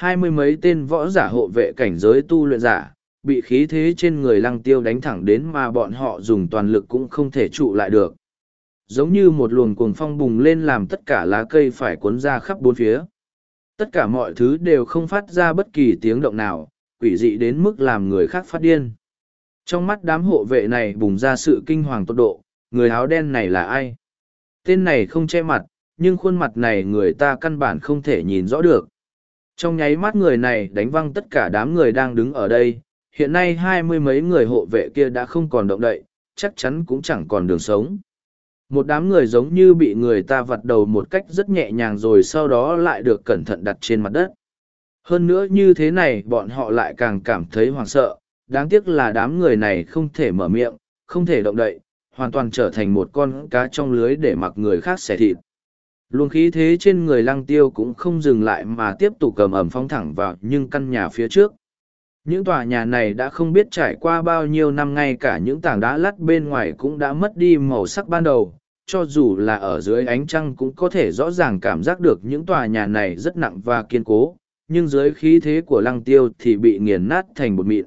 hai mươi mấy tên võ giả hộ vệ cảnh giới tu luyện giả, bị khí thế trên người lăng tiêu đánh thẳng đến mà bọn họ dùng toàn lực cũng không thể trụ lại được. Giống như một luồng cuồng phong bùng lên làm tất cả lá cây phải cuốn ra khắp bốn phía. Tất cả mọi thứ đều không phát ra bất kỳ tiếng động nào, quỷ dị đến mức làm người khác phát điên. Trong mắt đám hộ vệ này bùng ra sự kinh hoàng tột độ, người áo đen này là ai? Tên này không che mặt, nhưng khuôn mặt này người ta căn bản không thể nhìn rõ được trong nháy mắt người này đánh văng tất cả đám người đang đứng ở đây, hiện nay hai mươi mấy người hộ vệ kia đã không còn động đậy, chắc chắn cũng chẳng còn đường sống. Một đám người giống như bị người ta vặt đầu một cách rất nhẹ nhàng rồi sau đó lại được cẩn thận đặt trên mặt đất. Hơn nữa như thế này, bọn họ lại càng cảm thấy hoảng sợ, đáng tiếc là đám người này không thể mở miệng, không thể động đậy, hoàn toàn trở thành một con cá trong lưới để mặc người khác xẻ thịt luồng khí thế trên người lăng tiêu cũng không dừng lại mà tiếp tục cầm ẩm phóng thẳng vào nhưng căn nhà phía trước. Những tòa nhà này đã không biết trải qua bao nhiêu năm, ngay cả những tảng đá lắt bên ngoài cũng đã mất đi màu sắc ban đầu. Cho dù là ở dưới ánh trăng cũng có thể rõ ràng cảm giác được những tòa nhà này rất nặng và kiên cố, nhưng dưới khí thế của lăng tiêu thì bị nghiền nát thành bột mịn.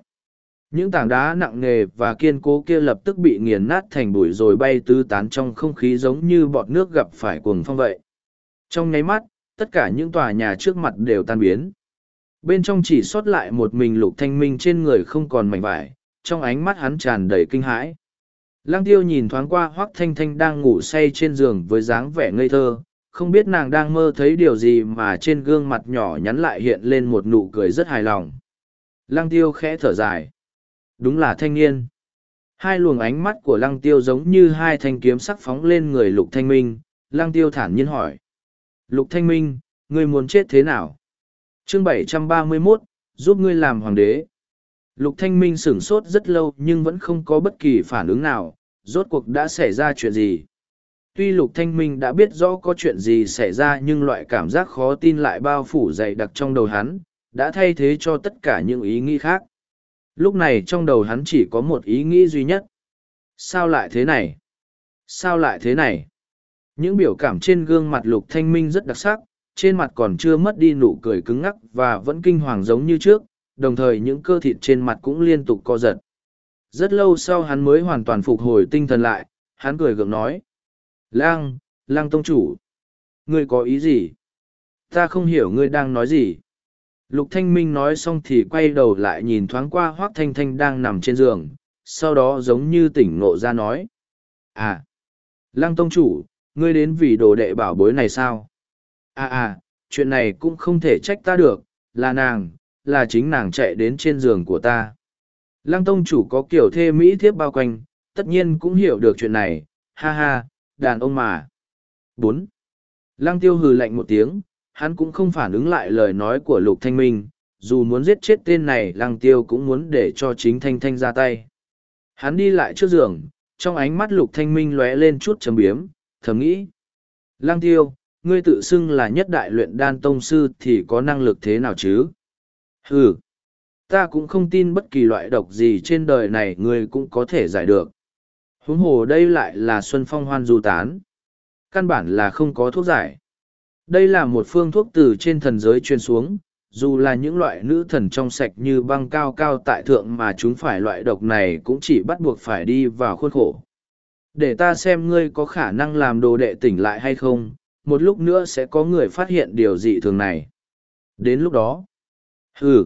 Những tảng đá nặng nề và kiên cố kia lập tức bị nghiền nát thành bụi rồi bay tứ tán trong không khí giống như bọt nước gặp phải cuồng phong vậy trong nháy mắt, tất cả những tòa nhà trước mặt đều tan biến. Bên trong chỉ sót lại một mình lục thanh minh trên người không còn mảnh vải, trong ánh mắt hắn tràn đầy kinh hãi. Lăng tiêu nhìn thoáng qua hoác thanh thanh đang ngủ say trên giường với dáng vẻ ngây thơ, không biết nàng đang mơ thấy điều gì mà trên gương mặt nhỏ nhắn lại hiện lên một nụ cười rất hài lòng. Lăng tiêu khẽ thở dài. Đúng là thanh niên. Hai luồng ánh mắt của lăng tiêu giống như hai thanh kiếm sắc phóng lên người lục thanh minh, lăng tiêu thản nhiên hỏi lục thanh minh ngươi muốn chết thế nào? Chương 731, giúp ngươi làm hoàng đế. Lục thanh minh sửng sốt rất lâu nhưng vẫn không có bất kỳ phản ứng nào rốt cuộc đã xảy ra chuyện gì? Tuy lục thanh minh đã biết rõ có chuyện gì xảy ra nhưng loại cảm giác khó tin lại bao phủ dày đặc trong đầu hắn đã thay thế cho tất cả những ý nghĩ khác. Lúc này trong đầu hắn chỉ có một ý nghĩ duy nhất. Sao lại thế này? Sao lại thế này? Những biểu cảm trên gương mặt lục thanh minh rất đặc sắc, trên mặt còn chưa mất đi nụ cười cứng ngắc và vẫn kinh hoàng giống như trước, đồng thời những cơ thịt trên mặt cũng liên tục co giật. Rất lâu sau hắn mới hoàn toàn phục hồi tinh thần lại, hắn cười gượng nói. Lang, lang tông chủ. Ngươi có ý gì? Ta không hiểu ngươi đang nói gì. Lục Thanh Minh nói xong thì quay đầu lại nhìn thoáng qua Hoác Thanh Thanh đang nằm trên giường, sau đó giống như tỉnh ngộ ra nói. À, Lăng Tông Chủ, ngươi đến vì đồ đệ bảo bối này sao? À à, chuyện này cũng không thể trách ta được, là nàng, là chính nàng chạy đến trên giường của ta. Lăng Tông Chủ có kiểu thê Mỹ thiếp bao quanh, tất nhiên cũng hiểu được chuyện này, ha ha, đàn ông mà. bốn Lăng Tiêu hừ lạnh một tiếng, hắn cũng không phản ứng lại lời nói của Lục Thanh Minh, dù muốn giết chết tên này Lăng Tiêu cũng muốn để cho chính Thanh Thanh ra tay. Hắn đi lại trước giường, trong ánh mắt Lục Thanh Minh lóe lên chút chấm biếm, thầm nghĩ. Lăng Tiêu, ngươi tự xưng là nhất đại luyện đan tông sư thì có năng lực thế nào chứ? Ừ, ta cũng không tin bất kỳ loại độc gì trên đời này ngươi cũng có thể giải được. Huống hồ đây lại là Xuân Phong Hoan Du Tán. Căn bản là không có thuốc giải. Đây là một phương thuốc từ trên thần giới truyền xuống, dù là những loại nữ thần trong sạch như băng cao cao tại thượng mà chúng phải loại độc này cũng chỉ bắt buộc phải đi vào khuôn khổ. Để ta xem ngươi có khả năng làm đồ đệ tỉnh lại hay không, một lúc nữa sẽ có người phát hiện điều dị thường này. Đến lúc đó, hừ,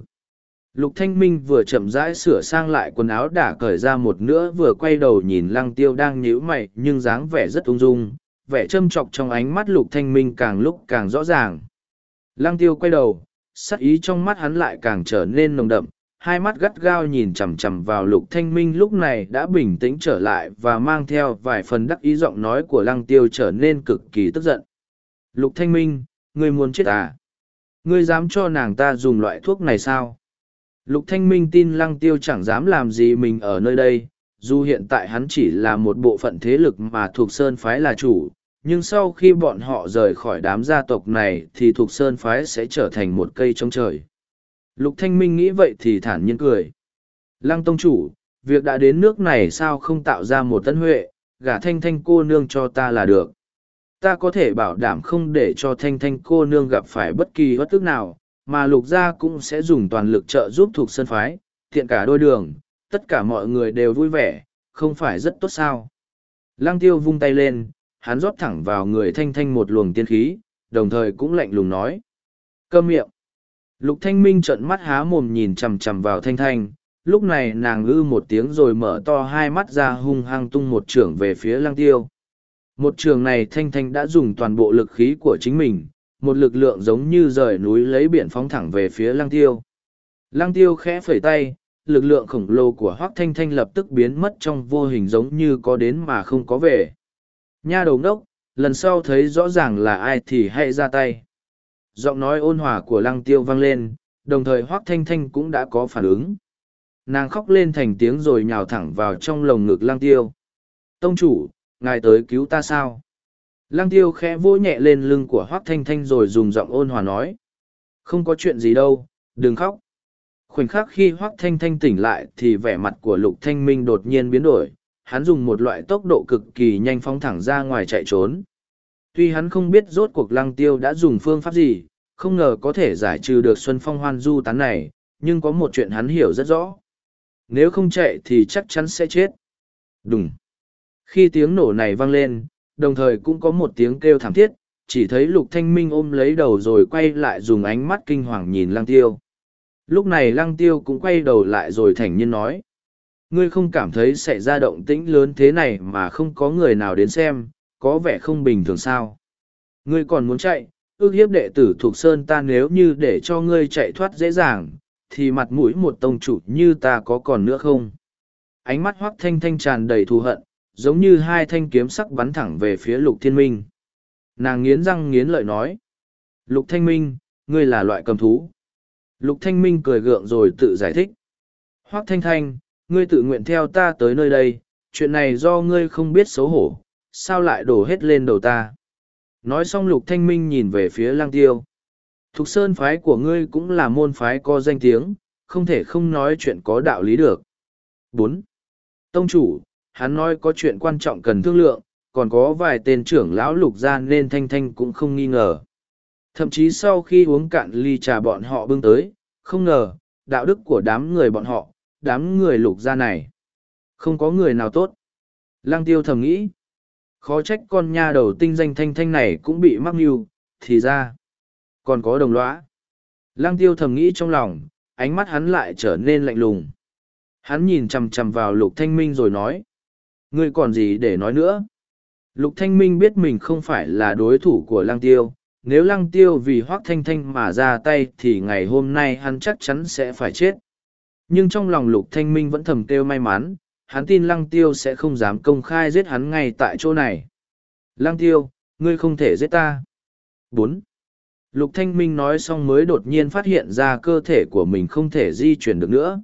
Lục Thanh Minh vừa chậm rãi sửa sang lại quần áo đã cởi ra một nữa vừa quay đầu nhìn lăng tiêu đang nhíu mày nhưng dáng vẻ rất ung dung, vẻ châm chọc trong ánh mắt lục thanh minh càng lúc càng rõ ràng. Lăng tiêu quay đầu, sắc ý trong mắt hắn lại càng trở nên nồng đậm, hai mắt gắt gao nhìn chằm chằm vào lục thanh minh lúc này đã bình tĩnh trở lại và mang theo vài phần đắc ý giọng nói của lăng tiêu trở nên cực kỳ tức giận. Lục thanh minh, ngươi muốn chết à? Ngươi dám cho nàng ta dùng loại thuốc này sao? Lục thanh minh tin lăng tiêu chẳng dám làm gì mình ở nơi đây, dù hiện tại hắn chỉ là một bộ phận thế lực mà thuộc sơn phái là chủ, nhưng sau khi bọn họ rời khỏi đám gia tộc này thì thuộc sơn phái sẽ trở thành một cây trong trời. Lục Thanh Minh nghĩ vậy thì thản nhiên cười. Lăng Tông Chủ, việc đã đến nước này sao không tạo ra một tân huệ, gả thanh thanh cô nương cho ta là được. Ta có thể bảo đảm không để cho thanh thanh cô nương gặp phải bất kỳ bất tức nào, mà lục gia cũng sẽ dùng toàn lực trợ giúp thuộc sơn phái, thiện cả đôi đường, tất cả mọi người đều vui vẻ, không phải rất tốt sao. Lăng tiêu vung tay lên, hắn rót thẳng vào người thanh thanh một luồng tiên khí, đồng thời cũng lạnh lùng nói. Câm miệng. Lục thanh minh trợn mắt há mồm nhìn chằm chằm vào thanh thanh, lúc này nàng ư một tiếng rồi mở to hai mắt ra hung hăng tung một trường về phía lăng tiêu. Một trường này thanh thanh đã dùng toàn bộ lực khí của chính mình, một lực lượng giống như rời núi lấy biển phóng thẳng về phía lăng tiêu. Lăng tiêu khẽ phẩy tay, lực lượng khổng lồ của Hoắc Thanh Thanh lập tức biến mất trong vô hình giống như có đến mà không có về. Nha đầu đốc, lần sau thấy rõ ràng là ai thì hãy ra tay. Giọng nói ôn hòa của lăng tiêu vang lên, đồng thời Hoác Thanh Thanh cũng đã có phản ứng. Nàng khóc lên thành tiếng rồi nhào thẳng vào trong lồng ngực lăng tiêu. Tông chủ, ngài tới cứu ta sao? Lăng tiêu khẽ vỗ nhẹ lên lưng của Hoác Thanh Thanh rồi dùng giọng ôn hòa nói. Không có chuyện gì đâu, đừng khóc khoảnh khắc khi hoác thanh thanh tỉnh lại thì vẻ mặt của lục thanh minh đột nhiên biến đổi hắn dùng một loại tốc độ cực kỳ nhanh phóng thẳng ra ngoài chạy trốn tuy hắn không biết rốt cuộc lăng tiêu đã dùng phương pháp gì không ngờ có thể giải trừ được xuân phong hoan du tán này nhưng có một chuyện hắn hiểu rất rõ. Nếu không chạy thì chắc chắn sẽ chết. Đúng khi tiếng nổ này vang lên đồng thời cũng có một tiếng kêu thảm thiết chỉ thấy lục thanh minh ôm lấy đầu rồi quay lại dùng ánh mắt kinh hoàng nhìn lăng tiêu. Lúc này lăng tiêu cũng quay đầu lại rồi thản nhiên nói. Ngươi không cảm thấy xảy ra động tĩnh lớn thế này mà không có người nào đến xem, có vẻ không bình thường sao. Ngươi còn muốn chạy, ước hiếp đệ tử thuộc sơn ta nếu như để cho ngươi chạy thoát dễ dàng, thì mặt mũi một tông chủ như ta có còn nữa không? Ánh mắt hoác thanh thanh tràn đầy thù hận, giống như hai thanh kiếm sắc bắn thẳng về phía lục thiên minh. Nàng nghiến răng nghiến lợi nói. Lục thanh minh, ngươi là loại cầm thú. Lục Thanh Minh cười gượng rồi tự giải thích. Hoác Thanh Thanh, ngươi tự nguyện theo ta tới nơi đây, chuyện này do ngươi không biết xấu hổ, sao lại đổ hết lên đầu ta. Nói xong Lục Thanh Minh nhìn về phía Lang Tiêu. Thục Sơn phái của ngươi cũng là môn phái có danh tiếng, không thể không nói chuyện có đạo lý được. Bốn, Tông chủ, hắn nói có chuyện quan trọng cần thương lượng, còn có vài tên trưởng lão lục gia nên thanh thanh cũng không nghi ngờ thậm chí sau khi uống cạn ly trà bọn họ bưng tới không ngờ đạo đức của đám người bọn họ đám người lục gia này không có người nào tốt lăng tiêu thầm nghĩ khó trách con nha đầu tinh danh thanh thanh này cũng bị mắc mưu, thì ra, còn có đồng lõa. Lăng tiêu thầm nghĩ trong lòng, ánh mắt hắn lại trở nên lạnh lùng. Hắn nhìn chằm chằm vào lục thanh minh rồi nói, ngươi còn gì để nói nữa? Lục thanh minh biết mình không phải là đối thủ của lăng tiêu, nếu lăng tiêu vì hoác thanh thanh mà ra tay thì ngày hôm nay hắn chắc chắn sẽ phải chết. Nhưng trong lòng lục thanh minh vẫn thầm kêu may mắn hắn tin lăng tiêu sẽ không dám công khai giết hắn ngay tại chỗ này. Lăng tiêu, ngươi không thể giết ta. Bốn. Lục thanh minh nói xong mới đột nhiên phát hiện ra cơ thể của mình không thể di chuyển được nữa.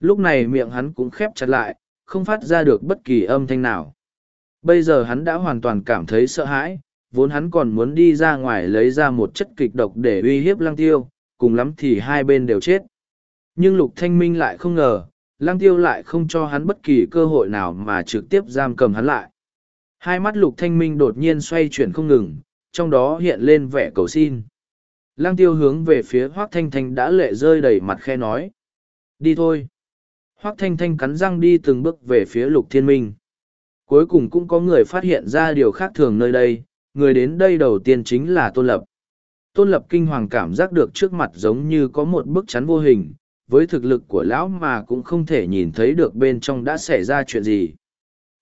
Lúc này miệng hắn cũng khép chặt lại, không phát ra được bất kỳ âm thanh nào. Bây giờ hắn đã hoàn toàn cảm thấy sợ hãi, vốn hắn còn muốn đi ra ngoài lấy ra một chất kịch độc để uy hiếp lăng tiêu, cùng lắm thì hai bên đều chết. Nhưng lục thanh minh lại không ngờ lăng tiêu lại không cho hắn bất kỳ cơ hội nào mà trực tiếp giam cầm hắn lại. Hai mắt lục thanh minh đột nhiên xoay chuyển không ngừng, trong đó hiện lên vẻ cầu xin. Lăng tiêu hướng về phía hoác thanh thanh đã lệ rơi đầy mặt khe nói. Đi thôi. Hoác thanh thanh cắn răng đi từng bước về phía lục thiên minh. Cuối cùng cũng có người phát hiện ra điều khác thường nơi đây, người đến đây đầu tiên chính là tôn lập. Tôn lập kinh hoàng cảm giác được trước mặt giống như có một bức chắn vô hình với thực lực của lão mà cũng không thể nhìn thấy được bên trong đã xảy ra chuyện gì.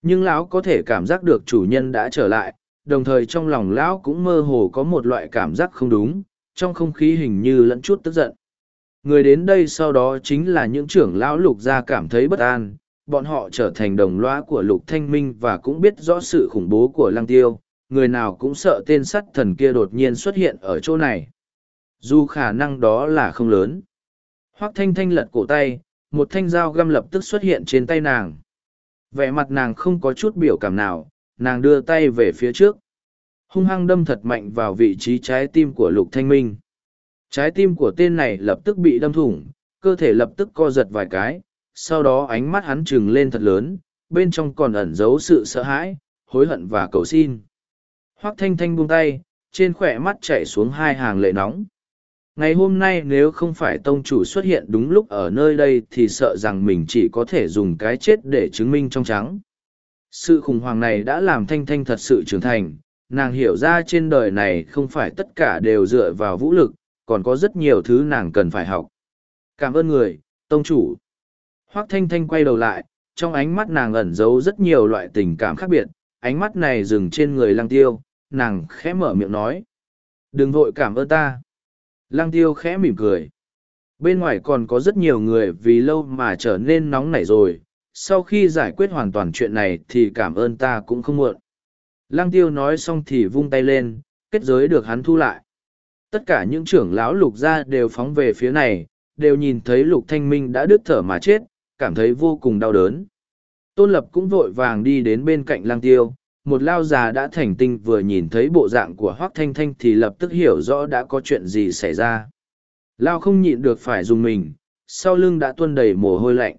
Nhưng lão có thể cảm giác được chủ nhân đã trở lại, đồng thời trong lòng lão cũng mơ hồ có một loại cảm giác không đúng, trong không khí hình như lẫn chút tức giận. Người đến đây sau đó chính là những trưởng lão lục gia cảm thấy bất an, bọn họ trở thành đồng loa của lục thanh minh và cũng biết rõ sự khủng bố của lăng tiêu, người nào cũng sợ tên sắt thần kia đột nhiên xuất hiện ở chỗ này. Dù khả năng đó là không lớn hoác thanh thanh lật cổ tay, một thanh dao găm lập tức xuất hiện trên tay nàng. Vẻ mặt nàng không có chút biểu cảm nào, nàng đưa tay về phía trước. Hung hăng đâm thật mạnh vào vị trí trái tim của lục thanh minh. Trái tim của tên này lập tức bị đâm thủng, cơ thể lập tức co giật vài cái, sau đó ánh mắt hắn trừng lên thật lớn, bên trong còn ẩn giấu sự sợ hãi, hối hận và cầu xin. Hoác thanh thanh buông tay, trên khỏe mắt chảy xuống hai hàng lệ nóng ngày hôm nay nếu không phải tông chủ xuất hiện đúng lúc ở nơi đây thì sợ rằng mình chỉ có thể dùng cái chết để chứng minh trong trắng. Sự khủng hoảng này đã làm thanh thanh thật sự trưởng thành. Nàng hiểu ra trên đời này không phải tất cả đều dựa vào vũ lực, còn có rất nhiều thứ nàng cần phải học. Cảm ơn người, tông chủ. Hoác thanh thanh quay đầu lại, trong ánh mắt nàng ẩn giấu rất nhiều loại tình cảm khác biệt. Ánh mắt này dừng trên người lăng tiêu, nàng khẽ mở miệng nói. Đừng vội cảm ơn ta lăng tiêu khẽ mỉm cười. Bên ngoài còn có rất nhiều người vì lâu mà trở nên nóng nảy rồi. Sau khi giải quyết hoàn toàn chuyện này thì cảm ơn ta cũng không muộn. Lăng tiêu nói xong thì vung tay lên, kết giới được hắn thu lại. Tất cả những trưởng lão lục gia đều phóng về phía này, đều nhìn thấy lục thanh minh đã đứt thở mà chết, cảm thấy vô cùng đau đớn. Tôn lập cũng vội vàng đi đến bên cạnh lăng tiêu một lao già đã thành tinh vừa nhìn thấy bộ dạng của hoác thanh thanh thì lập tức hiểu rõ đã có chuyện gì xảy ra. Lao không nhịn được phải dùng mình, sau lưng đã tuôn đầy mồ hôi lạnh.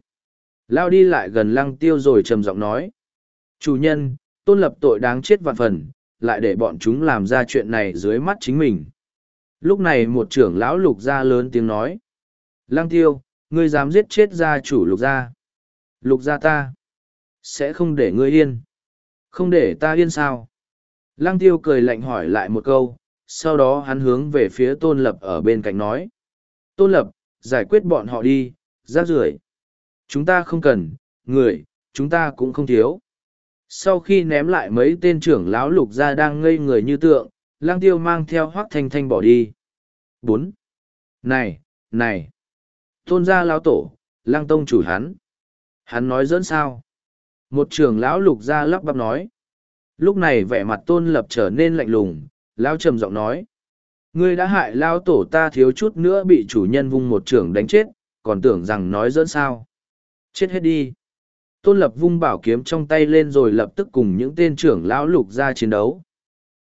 Lao đi lại gần lăng tiêu rồi trầm giọng nói, chủ nhân, tôn lập tội đáng chết vạn phần, lại để bọn chúng làm ra chuyện này dưới mắt chính mình. Lúc này một trưởng lão lục gia lớn tiếng nói, lăng tiêu, ngươi dám giết chết gia chủ lục gia. Lục gia ta sẽ không để ngươi yên không để ta yên sao? Lăng tiêu cười lạnh hỏi lại một câu, sau đó hắn hướng về phía tôn lập ở bên cạnh nói. Tôn lập, giải quyết bọn họ đi, rác rưởi. Chúng ta không cần, người, chúng ta cũng không thiếu. Sau khi ném lại mấy tên trưởng lão lục ra đang ngây người như tượng lang tiêu mang theo hoác thanh thanh bỏ đi. Bốn. Này này. Tôn gia lão tổ lang tông chủ hắn. Hắn nói dẫn sao? Một trưởng lão lục gia lắp bắp nói. Lúc này vẻ mặt tôn lập trở nên lạnh lùng, lão trầm giọng nói. Ngươi đã hại lao tổ ta thiếu chút nữa bị chủ nhân vung một trưởng đánh chết, còn tưởng rằng nói dẫn sao. Chết hết đi. Tôn lập vung bảo kiếm trong tay lên rồi lập tức cùng những tên trưởng lão lục gia chiến đấu.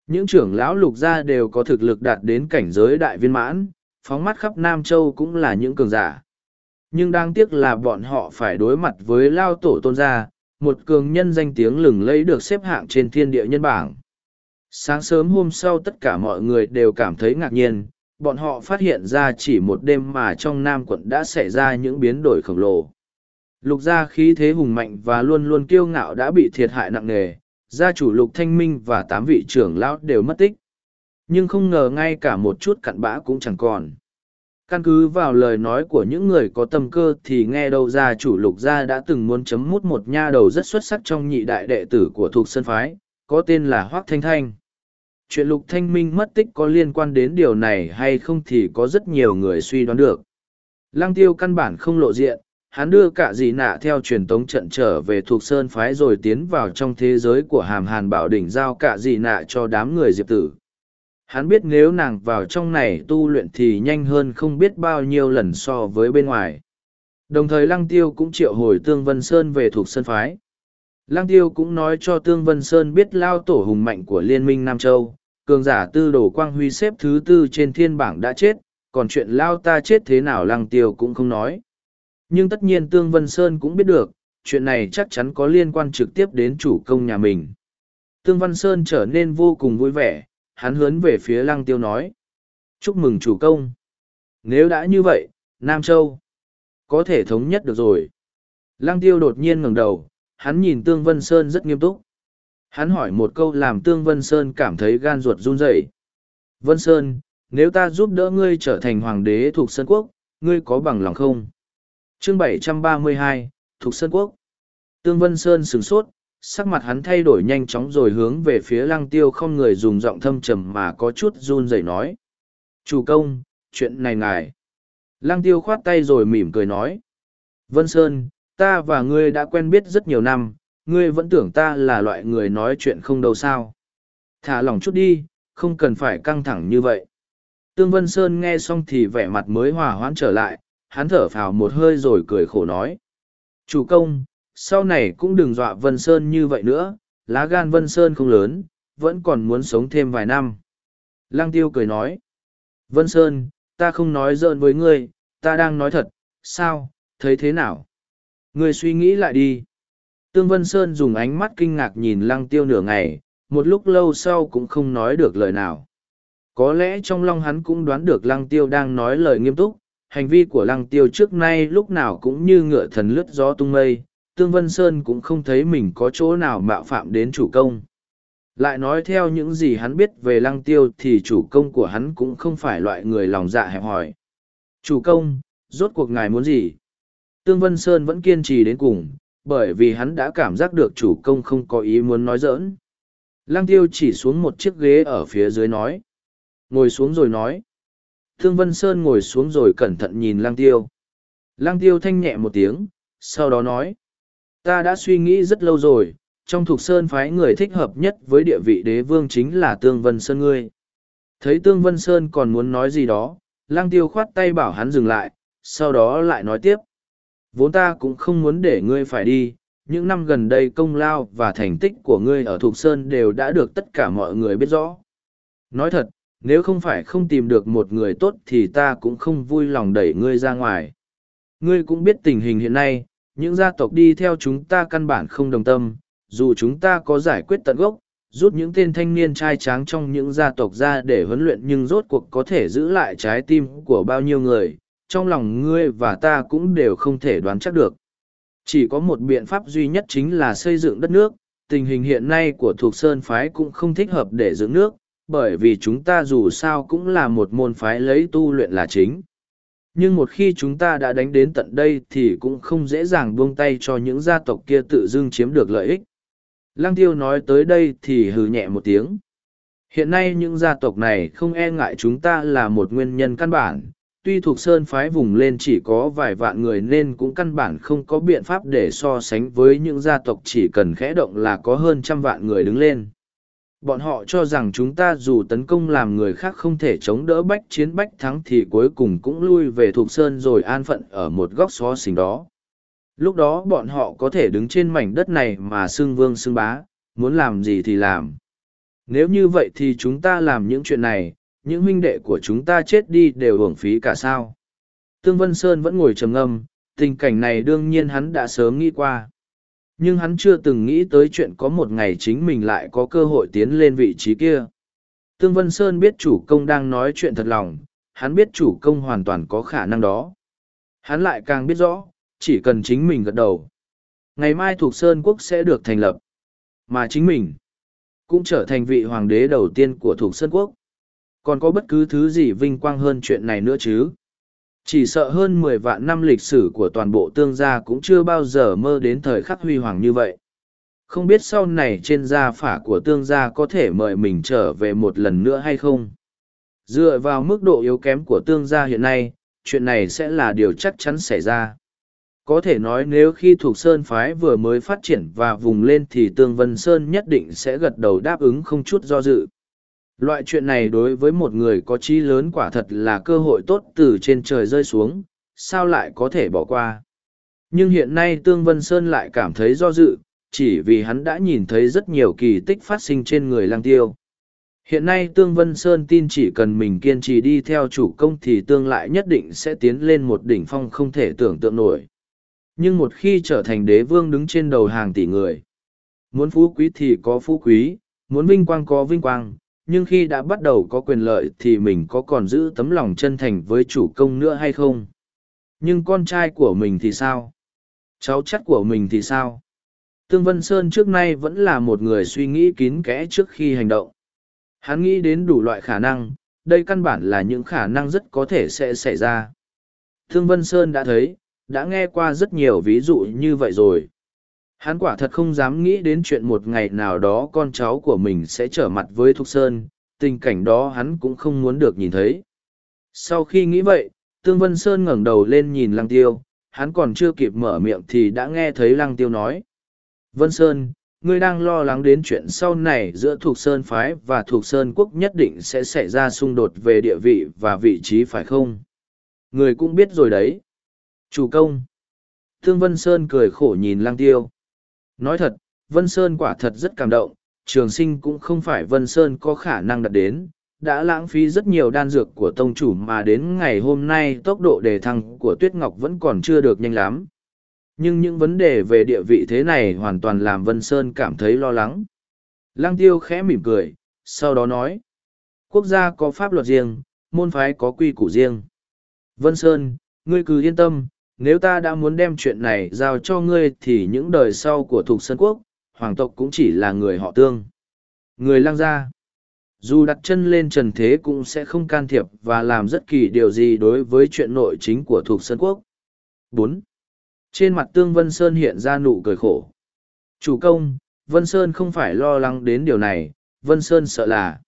Những trưởng lão lục gia đều có thực lực đạt đến cảnh giới đại viên mãn, phóng mắt khắp nam châu cũng là những cường giả. Nhưng đáng tiếc là bọn họ phải đối mặt với lao tổ tôn gia một cường nhân danh tiếng lừng lẫy được xếp hạng trên thiên địa nhân bảng. Sáng sớm hôm sau tất cả mọi người đều cảm thấy ngạc nhiên, bọn họ phát hiện ra chỉ một đêm mà trong Nam quận đã xảy ra những biến đổi khổng lồ. Lục gia khí thế hùng mạnh và luôn luôn kiêu ngạo đã bị thiệt hại nặng nề, gia chủ lục thanh minh và tám vị trưởng lão đều mất tích. Nhưng không ngờ ngay cả một chút cặn bã cũng chẳng còn. Căn cứ vào lời nói của những người có tâm cơ thì nghe đâu gia chủ lục gia đã từng muốn chấm mút một nha đầu rất xuất sắc trong nhị đại đệ tử của thuộc sân phái, có tên là Hoác Thanh Thanh. Chuyện lục thanh minh mất tích có liên quan đến điều này hay không thì có rất nhiều người suy đoán được. Lăng tiêu căn bản không lộ diện, hắn đưa cả dì nạ theo truyền tống trận trở về thuộc sơn phái rồi tiến vào trong thế giới của hàm hàn bảo đỉnh giao cả dì nạ cho đám người diệp tử hắn biết nếu nàng vào trong này tu luyện thì nhanh hơn không biết bao nhiêu lần so với bên ngoài. Đồng thời lăng tiêu cũng triệu hồi tương vân sơn về thuộc sân phái. Lăng tiêu cũng nói cho tương vân sơn biết lao tổ hùng mạnh của liên minh nam châu cường giả tư đồ quang huy xếp thứ tư trên thiên bảng đã chết còn chuyện lao ta chết thế nào lăng tiêu cũng không nói. Nhưng tất nhiên Tương Vân Sơn cũng biết được, chuyện này chắc chắn có liên quan trực tiếp đến chủ công nhà mình. Tương Văn Sơn trở nên vô cùng vui vẻ, hắn hướng về phía Lăng Tiêu nói. Chúc mừng chủ công. Nếu đã như vậy, Nam Châu, có thể thống nhất được rồi. Lăng Tiêu đột nhiên ngẩng đầu, hắn nhìn Tương Vân Sơn rất nghiêm túc. Hắn hỏi một câu làm Tương Vân Sơn cảm thấy gan ruột run rẩy. Vân Sơn, nếu ta giúp đỡ ngươi trở thành hoàng đế thuộc Sơn Quốc, ngươi có bằng lòng không? chương 732, thuộc Sơn Quốc. Tương Vân Sơn sửng sốt, sắc mặt hắn thay đổi nhanh chóng rồi hướng về phía lăng tiêu không người dùng giọng thâm trầm mà có chút run rẩy nói. Chủ công, chuyện này ngài. Lăng tiêu khoát tay rồi mỉm cười nói. Vân Sơn, ta và ngươi đã quen biết rất nhiều năm, ngươi vẫn tưởng ta là loại người nói chuyện không đâu sao. Thả lòng chút đi, không cần phải căng thẳng như vậy. Tương Vân Sơn nghe xong thì vẻ mặt mới hòa hoãn trở lại, hắn thở phào một hơi rồi cười khổ nói. Chủ công, sau này cũng đừng dọa Vân Sơn như vậy nữa, lá gan Vân Sơn không lớn, vẫn còn muốn sống thêm vài năm. Lăng tiêu cười nói. Vân Sơn, ta không nói giỡn với ngươi, ta đang nói thật, sao, thấy thế nào? Ngươi suy nghĩ lại đi. Tương Vân Sơn dùng ánh mắt kinh ngạc nhìn lăng tiêu nửa ngày, một lúc lâu sau cũng không nói được lời nào. Có lẽ trong lòng hắn cũng đoán được lăng tiêu đang nói lời nghiêm túc, hành vi của lăng tiêu trước nay lúc nào cũng như ngựa thần lướt gió tung mây, Tương Vân Sơn cũng không thấy mình có chỗ nào mạo phạm đến chủ công. Lại nói theo những gì hắn biết về lăng tiêu thì chủ công của hắn cũng không phải loại người lòng dạ hẹp hòi. Chủ công, rốt cuộc ngài muốn gì? Tương Vân Sơn vẫn kiên trì đến cùng, bởi vì hắn đã cảm giác được chủ công không có ý muốn nói giỡn. Lăng tiêu chỉ xuống một chiếc ghế ở phía dưới nói. Ngồi xuống rồi nói. Thương Vân Sơn ngồi xuống rồi cẩn thận nhìn Lăng Tiêu. Lăng Tiêu thanh nhẹ một tiếng, sau đó nói. Ta đã suy nghĩ rất lâu rồi, trong thuộc sơn phái người thích hợp nhất với địa vị đế vương chính là Tương Vân Sơn ngươi. Thấy Tương Vân Sơn còn muốn nói gì đó, Lang Tiêu khoát tay bảo hắn dừng lại, sau đó lại nói tiếp. Vốn ta cũng không muốn để ngươi phải đi, những năm gần đây công lao và thành tích của ngươi ở Thục Sơn đều đã được tất cả mọi người biết rõ. Nói thật, nếu không phải không tìm được một người tốt thì ta cũng không vui lòng đẩy ngươi ra ngoài. Ngươi cũng biết tình hình hiện nay, những gia tộc đi theo chúng ta căn bản không đồng tâm, dù chúng ta có giải quyết tận gốc, rút những tên thanh niên trai tráng trong những gia tộc ra để huấn luyện nhưng rốt cuộc có thể giữ lại trái tim của bao nhiêu người, trong lòng ngươi và ta cũng đều không thể đoán chắc được. Chỉ có một biện pháp duy nhất chính là xây dựng đất nước, tình hình hiện nay của thuộc sơn phái cũng không thích hợp để dựng nước, bởi vì chúng ta dù sao cũng là một môn phái lấy tu luyện là chính. Nhưng một khi chúng ta đã đánh đến tận đây thì cũng không dễ dàng buông tay cho những gia tộc kia tự dưng chiếm được lợi ích. Lăng tiêu nói tới đây thì hừ nhẹ một tiếng. Hiện nay những gia tộc này không e ngại chúng ta là một nguyên nhân căn bản, tuy thuộc sơn phái vùng lên chỉ có vài vạn người nên cũng căn bản không có biện pháp để so sánh với những gia tộc chỉ cần khẽ động là có hơn trăm vạn người đứng lên. Bọn họ cho rằng chúng ta dù tấn công làm người khác không thể chống đỡ bách chiến bách thắng thì cuối cùng cũng lui về thuộc sơn rồi an phận ở một góc xó xình đó. Lúc đó bọn họ có thể đứng trên mảnh đất này mà xưng vương xưng bá, muốn làm gì thì làm. Nếu như vậy thì chúng ta làm những chuyện này, những huynh đệ của chúng ta chết đi đều hưởng phí cả sao. Tương Vân Sơn vẫn ngồi trầm ngâm, tình cảnh này đương nhiên hắn đã sớm nghĩ qua nhưng hắn chưa từng nghĩ tới chuyện có một ngày chính mình lại có cơ hội tiến lên vị trí kia. Tương Vân Sơn biết chủ công đang nói chuyện thật lòng, hắn biết chủ công hoàn toàn có khả năng đó. Hắn lại càng biết rõ, chỉ cần chính mình gật đầu. Ngày mai thuộc Sơn Quốc sẽ được thành lập. Mà chính mình cũng trở thành vị hoàng đế đầu tiên của thuộc Sơn Quốc. Còn có bất cứ thứ gì vinh quang hơn chuyện này nữa chứ? Chỉ sợ hơn mười vạn năm lịch sử của toàn bộ tương gia cũng chưa bao giờ mơ đến thời khắc huy hoàng như vậy. Không biết sau này trên gia phả của tương gia có thể mời mình trở về một lần nữa hay không? Dựa vào mức độ yếu kém của tương gia hiện nay, chuyện này sẽ là điều chắc chắn xảy ra. Có thể nói nếu khi thuộc Sơn Phái vừa mới phát triển và vùng lên thì Tương Vân Sơn nhất định sẽ gật đầu đáp ứng không chút do dự. Loại chuyện này đối với một người có trí lớn quả thật là cơ hội tốt từ trên trời rơi xuống, sao lại có thể bỏ qua. Nhưng hiện nay Tương Vân Sơn lại cảm thấy do dự, chỉ vì hắn đã nhìn thấy rất nhiều kỳ tích phát sinh trên người lang tiêu. Hiện nay Tương Vân Sơn tin chỉ cần mình kiên trì đi theo chủ công thì tương lại nhất định sẽ tiến lên một đỉnh phong không thể tưởng tượng nổi. Nhưng một khi trở thành đế vương đứng trên đầu hàng tỷ người, muốn phú quý thì có phú quý, muốn vinh quang có vinh quang, nhưng khi đã bắt đầu có quyền lợi thì mình có còn giữ tấm lòng chân thành với chủ công nữa hay không? Nhưng con trai của mình thì sao? Cháu chắt của mình thì sao? Tương vân sơn trước nay vẫn là một người suy nghĩ kín kẽ trước khi hành động. Hắn nghĩ đến đủ loại khả năng, đây căn bản là những khả năng rất có thể sẽ xảy ra. Thương vân sơn đã thấy, đã nghe qua rất nhiều ví dụ như vậy rồi. Hắn quả thật không dám nghĩ đến chuyện một ngày nào đó con cháu của mình sẽ trở mặt với Thục Sơn, tình cảnh đó hắn cũng không muốn được nhìn thấy. Sau khi nghĩ vậy, Tương Vân Sơn ngẩng đầu lên nhìn Lăng Tiêu, hắn còn chưa kịp mở miệng thì đã nghe thấy Lăng Tiêu nói. Vân Sơn, ngươi đang lo lắng đến chuyện sau này giữa Thục Sơn Phái và Thục Sơn Quốc nhất định sẽ xảy ra xung đột về địa vị và vị trí phải không? Người cũng biết rồi đấy. Chủ công. Thương Vân Sơn cười khổ nhìn Lăng Tiêu. Nói thật, Vân Sơn quả thật rất cảm động, trường sinh cũng không phải Vân Sơn có khả năng đạt đến, đã lãng phí rất nhiều đan dược của tông chủ mà đến ngày hôm nay tốc độ đề thăng của Tuyết Ngọc vẫn còn chưa được nhanh lắm. Nhưng những vấn đề về địa vị thế này hoàn toàn làm Vân Sơn cảm thấy lo lắng. Lăng tiêu khẽ mỉm cười, sau đó nói. Quốc gia có pháp luật riêng, môn phái có quy củ riêng. Vân Sơn, ngươi cứ yên tâm, nếu ta đã muốn đem chuyện này giao cho ngươi thì những đời sau của thục sơn quốc, hoàng tộc cũng chỉ là người họ tương. Người lang gia. Dù đặt chân lên trần thế cũng sẽ không can thiệp và làm rất kỳ điều gì đối với chuyện nội chính của thục sơn quốc. Bốn. Trên mặt tương vân sơn hiện ra nụ cười khổ. Chủ công, vân sơn không phải lo lắng đến điều này, vân sơn sợ là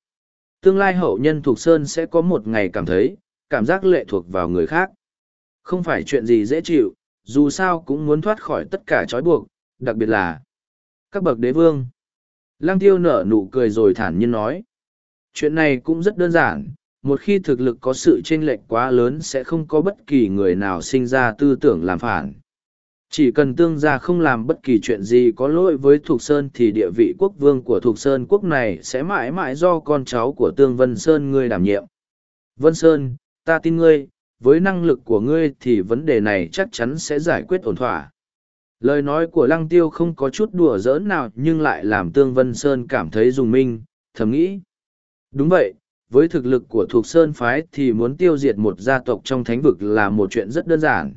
tương lai hậu nhân thục sơn sẽ có một ngày cảm thấy cảm giác lệ thuộc vào người khác không phải chuyện gì dễ chịu, dù sao cũng muốn thoát khỏi tất cả trói buộc, đặc biệt là các bậc đế vương. Lăng tiêu nở nụ cười rồi thản nhiên nói. Chuyện này cũng rất đơn giản, một khi thực lực có sự chênh lệch quá lớn sẽ không có bất kỳ người nào sinh ra tư tưởng làm phản. Chỉ cần tương gia không làm bất kỳ chuyện gì có lỗi với Thục Sơn thì địa vị quốc vương của Thục Sơn quốc này sẽ mãi mãi do con cháu của Tương Vân Sơn ngươi đảm nhiệm. Vân Sơn, ta tin ngươi, với năng lực của ngươi thì vấn đề này chắc chắn sẽ giải quyết ổn thỏa. Lời nói của lăng tiêu không có chút đùa giỡn nào nhưng lại làm Tương Vân Sơn cảm thấy dùng minh, thầm nghĩ. Đúng vậy, với thực lực của thuộc Sơn Phái thì muốn tiêu diệt một gia tộc trong thánh vực là một chuyện rất đơn giản.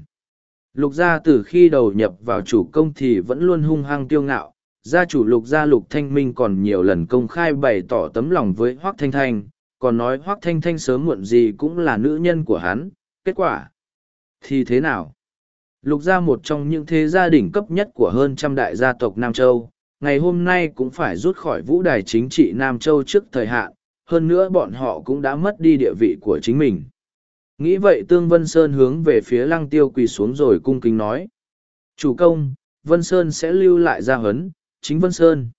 Lục gia từ khi đầu nhập vào chủ công thì vẫn luôn hung hăng tiêu ngạo, gia chủ lục gia lục thanh minh còn nhiều lần công khai bày tỏ tấm lòng với Hoác Thanh Thanh, còn nói Hoác Thanh Thanh sớm muộn gì cũng là nữ nhân của hắn, Kết quả thì thế nào? Lục gia một trong những thế gia đỉnh cấp nhất của hơn trăm đại gia tộc Nam Châu, ngày hôm nay cũng phải rút khỏi vũ đài chính trị Nam Châu trước thời hạn, hơn nữa bọn họ cũng đã mất đi địa vị của chính mình. Nghĩ vậy Tương Vân Sơn hướng về phía lăng tiêu quỳ xuống rồi cung kính nói. Chủ công, Vân Sơn sẽ lưu lại gia hấn, chính Vân Sơn.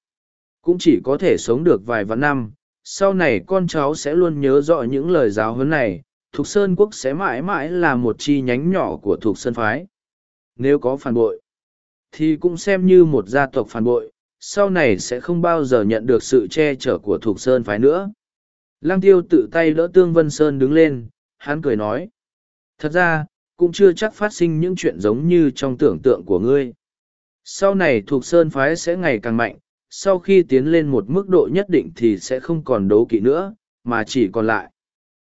Cũng chỉ có thể sống được vài vạn năm, sau này con cháu sẽ luôn nhớ rõ những lời giáo huấn này, Thục Sơn Quốc sẽ mãi mãi là một chi nhánh nhỏ của Thục Sơn Phái. Nếu có phản bội, thì cũng xem như một gia tộc phản bội, sau này sẽ không bao giờ nhận được sự che chở của Thục Sơn Phái nữa. Lăng tiêu tự tay đỡ Tương Vân Sơn đứng lên, hắn cười nói. Thật ra, cũng chưa chắc phát sinh những chuyện giống như trong tưởng tượng của ngươi. Sau này thuộc sơn phái sẽ ngày càng mạnh, sau khi tiến lên một mức độ nhất định thì sẽ không còn đấu kỵ nữa, mà chỉ còn lại.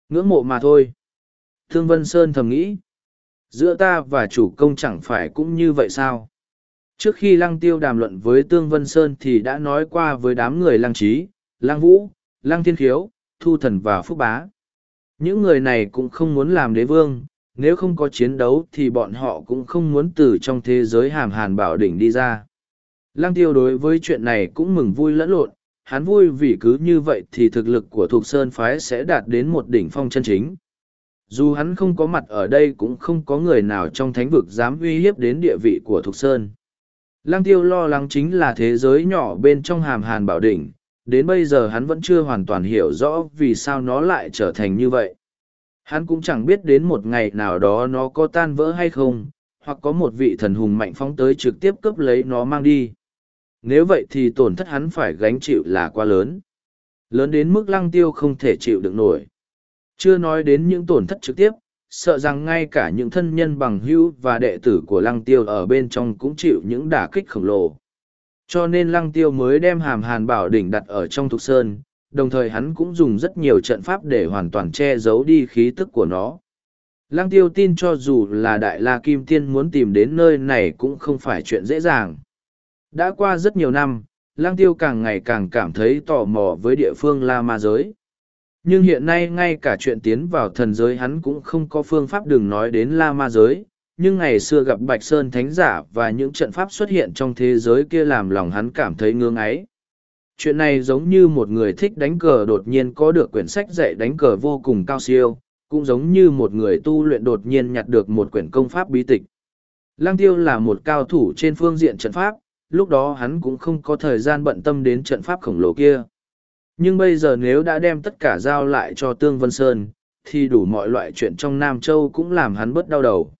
Ngưỡng mộ mà thôi. Thương Vân Sơn thầm nghĩ. Giữa ta và chủ công chẳng phải cũng như vậy sao? Trước khi Lăng Tiêu đàm luận với Tương Vân Sơn thì đã nói qua với đám người Lăng Trí, Lăng Vũ, Lăng Thiên Khiếu, Thu Thần và Phúc Bá. Những người này cũng không muốn làm đế vương, nếu không có chiến đấu thì bọn họ cũng không muốn từ trong thế giới hàm hàn bảo đỉnh đi ra. Lăng tiêu đối với chuyện này cũng mừng vui lẫn lộn, hắn vui vì cứ như vậy thì thực lực của Thục Sơn Phái sẽ đạt đến một đỉnh phong chân chính. Dù hắn không có mặt ở đây cũng không có người nào trong thánh vực dám uy hiếp đến địa vị của Thục Sơn. Lăng tiêu lo lắng chính là thế giới nhỏ bên trong hàm hàn bảo đỉnh, đến bây giờ hắn vẫn chưa hoàn toàn hiểu rõ vì sao nó lại trở thành như vậy. Hắn cũng chẳng biết đến một ngày nào đó nó có tan vỡ hay không, hoặc có một vị thần hùng mạnh phóng tới trực tiếp cướp lấy nó mang đi. Nếu vậy thì tổn thất hắn phải gánh chịu là quá lớn. Lớn đến mức lăng tiêu không thể chịu được nổi. Chưa nói đến những tổn thất trực tiếp, sợ rằng ngay cả những thân nhân bằng hữu và đệ tử của lăng tiêu ở bên trong cũng chịu những đả kích khổng lồ. Cho nên lăng tiêu mới đem hàm hàn bảo đỉnh đặt ở trong thục sơn, đồng thời hắn cũng dùng rất nhiều trận pháp để hoàn toàn che giấu đi khí tức của nó. Lăng tiêu tin cho dù là Đại La Kim Tiên muốn tìm đến nơi này cũng không phải chuyện dễ dàng. Đã qua rất nhiều năm, Lăng tiêu càng ngày càng cảm thấy tò mò với địa phương La Ma Giới. Nhưng hiện nay ngay cả chuyện tiến vào thần giới hắn cũng không có phương pháp đừng nói đến La Ma Giới, nhưng ngày xưa gặp Bạch Sơn Thánh Giả và những trận pháp xuất hiện trong thế giới kia làm lòng hắn cảm thấy ngương ấy. Chuyện này giống như một người thích đánh cờ đột nhiên có được quyển sách dạy đánh cờ vô cùng cao siêu, cũng giống như một người tu luyện đột nhiên nhặt được một quyển công pháp bí tịch. Lăng tiêu là một cao thủ trên phương diện trận pháp, lúc đó hắn cũng không có thời gian bận tâm đến trận pháp khổng lồ kia. Nhưng bây giờ nếu đã đem tất cả giao lại cho Tương Vân Sơn, thì đủ mọi loại chuyện trong Nam Châu cũng làm hắn bớt đau đầu.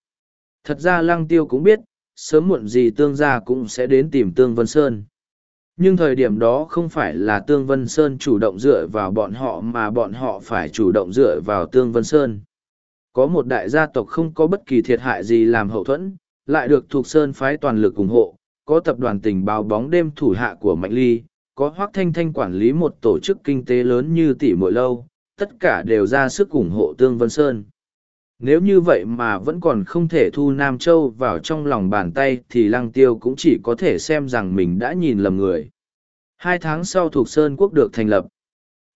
Thật ra Lăng Tiêu cũng biết, sớm muộn gì Tương gia cũng sẽ đến tìm Tương Vân Sơn. Nhưng thời điểm đó không phải là Tương Vân Sơn chủ động dựa vào bọn họ mà bọn họ phải chủ động dựa vào Tương Vân Sơn. Có một đại gia tộc không có bất kỳ thiệt hại gì làm hậu thuẫn, lại được thuộc Sơn phái toàn lực ủng hộ, có tập đoàn tình báo bóng đêm thủ hạ của Mạnh Ly, có Hoác Thanh Thanh quản lý một tổ chức kinh tế lớn như tỷ mỗi lâu, tất cả đều ra sức ủng hộ Tương Vân Sơn. Nếu như vậy mà vẫn còn không thể thu Nam Châu vào trong lòng bàn tay thì Lăng Tiêu cũng chỉ có thể xem rằng mình đã nhìn lầm người. Hai tháng sau Thục Sơn Quốc được thành lập.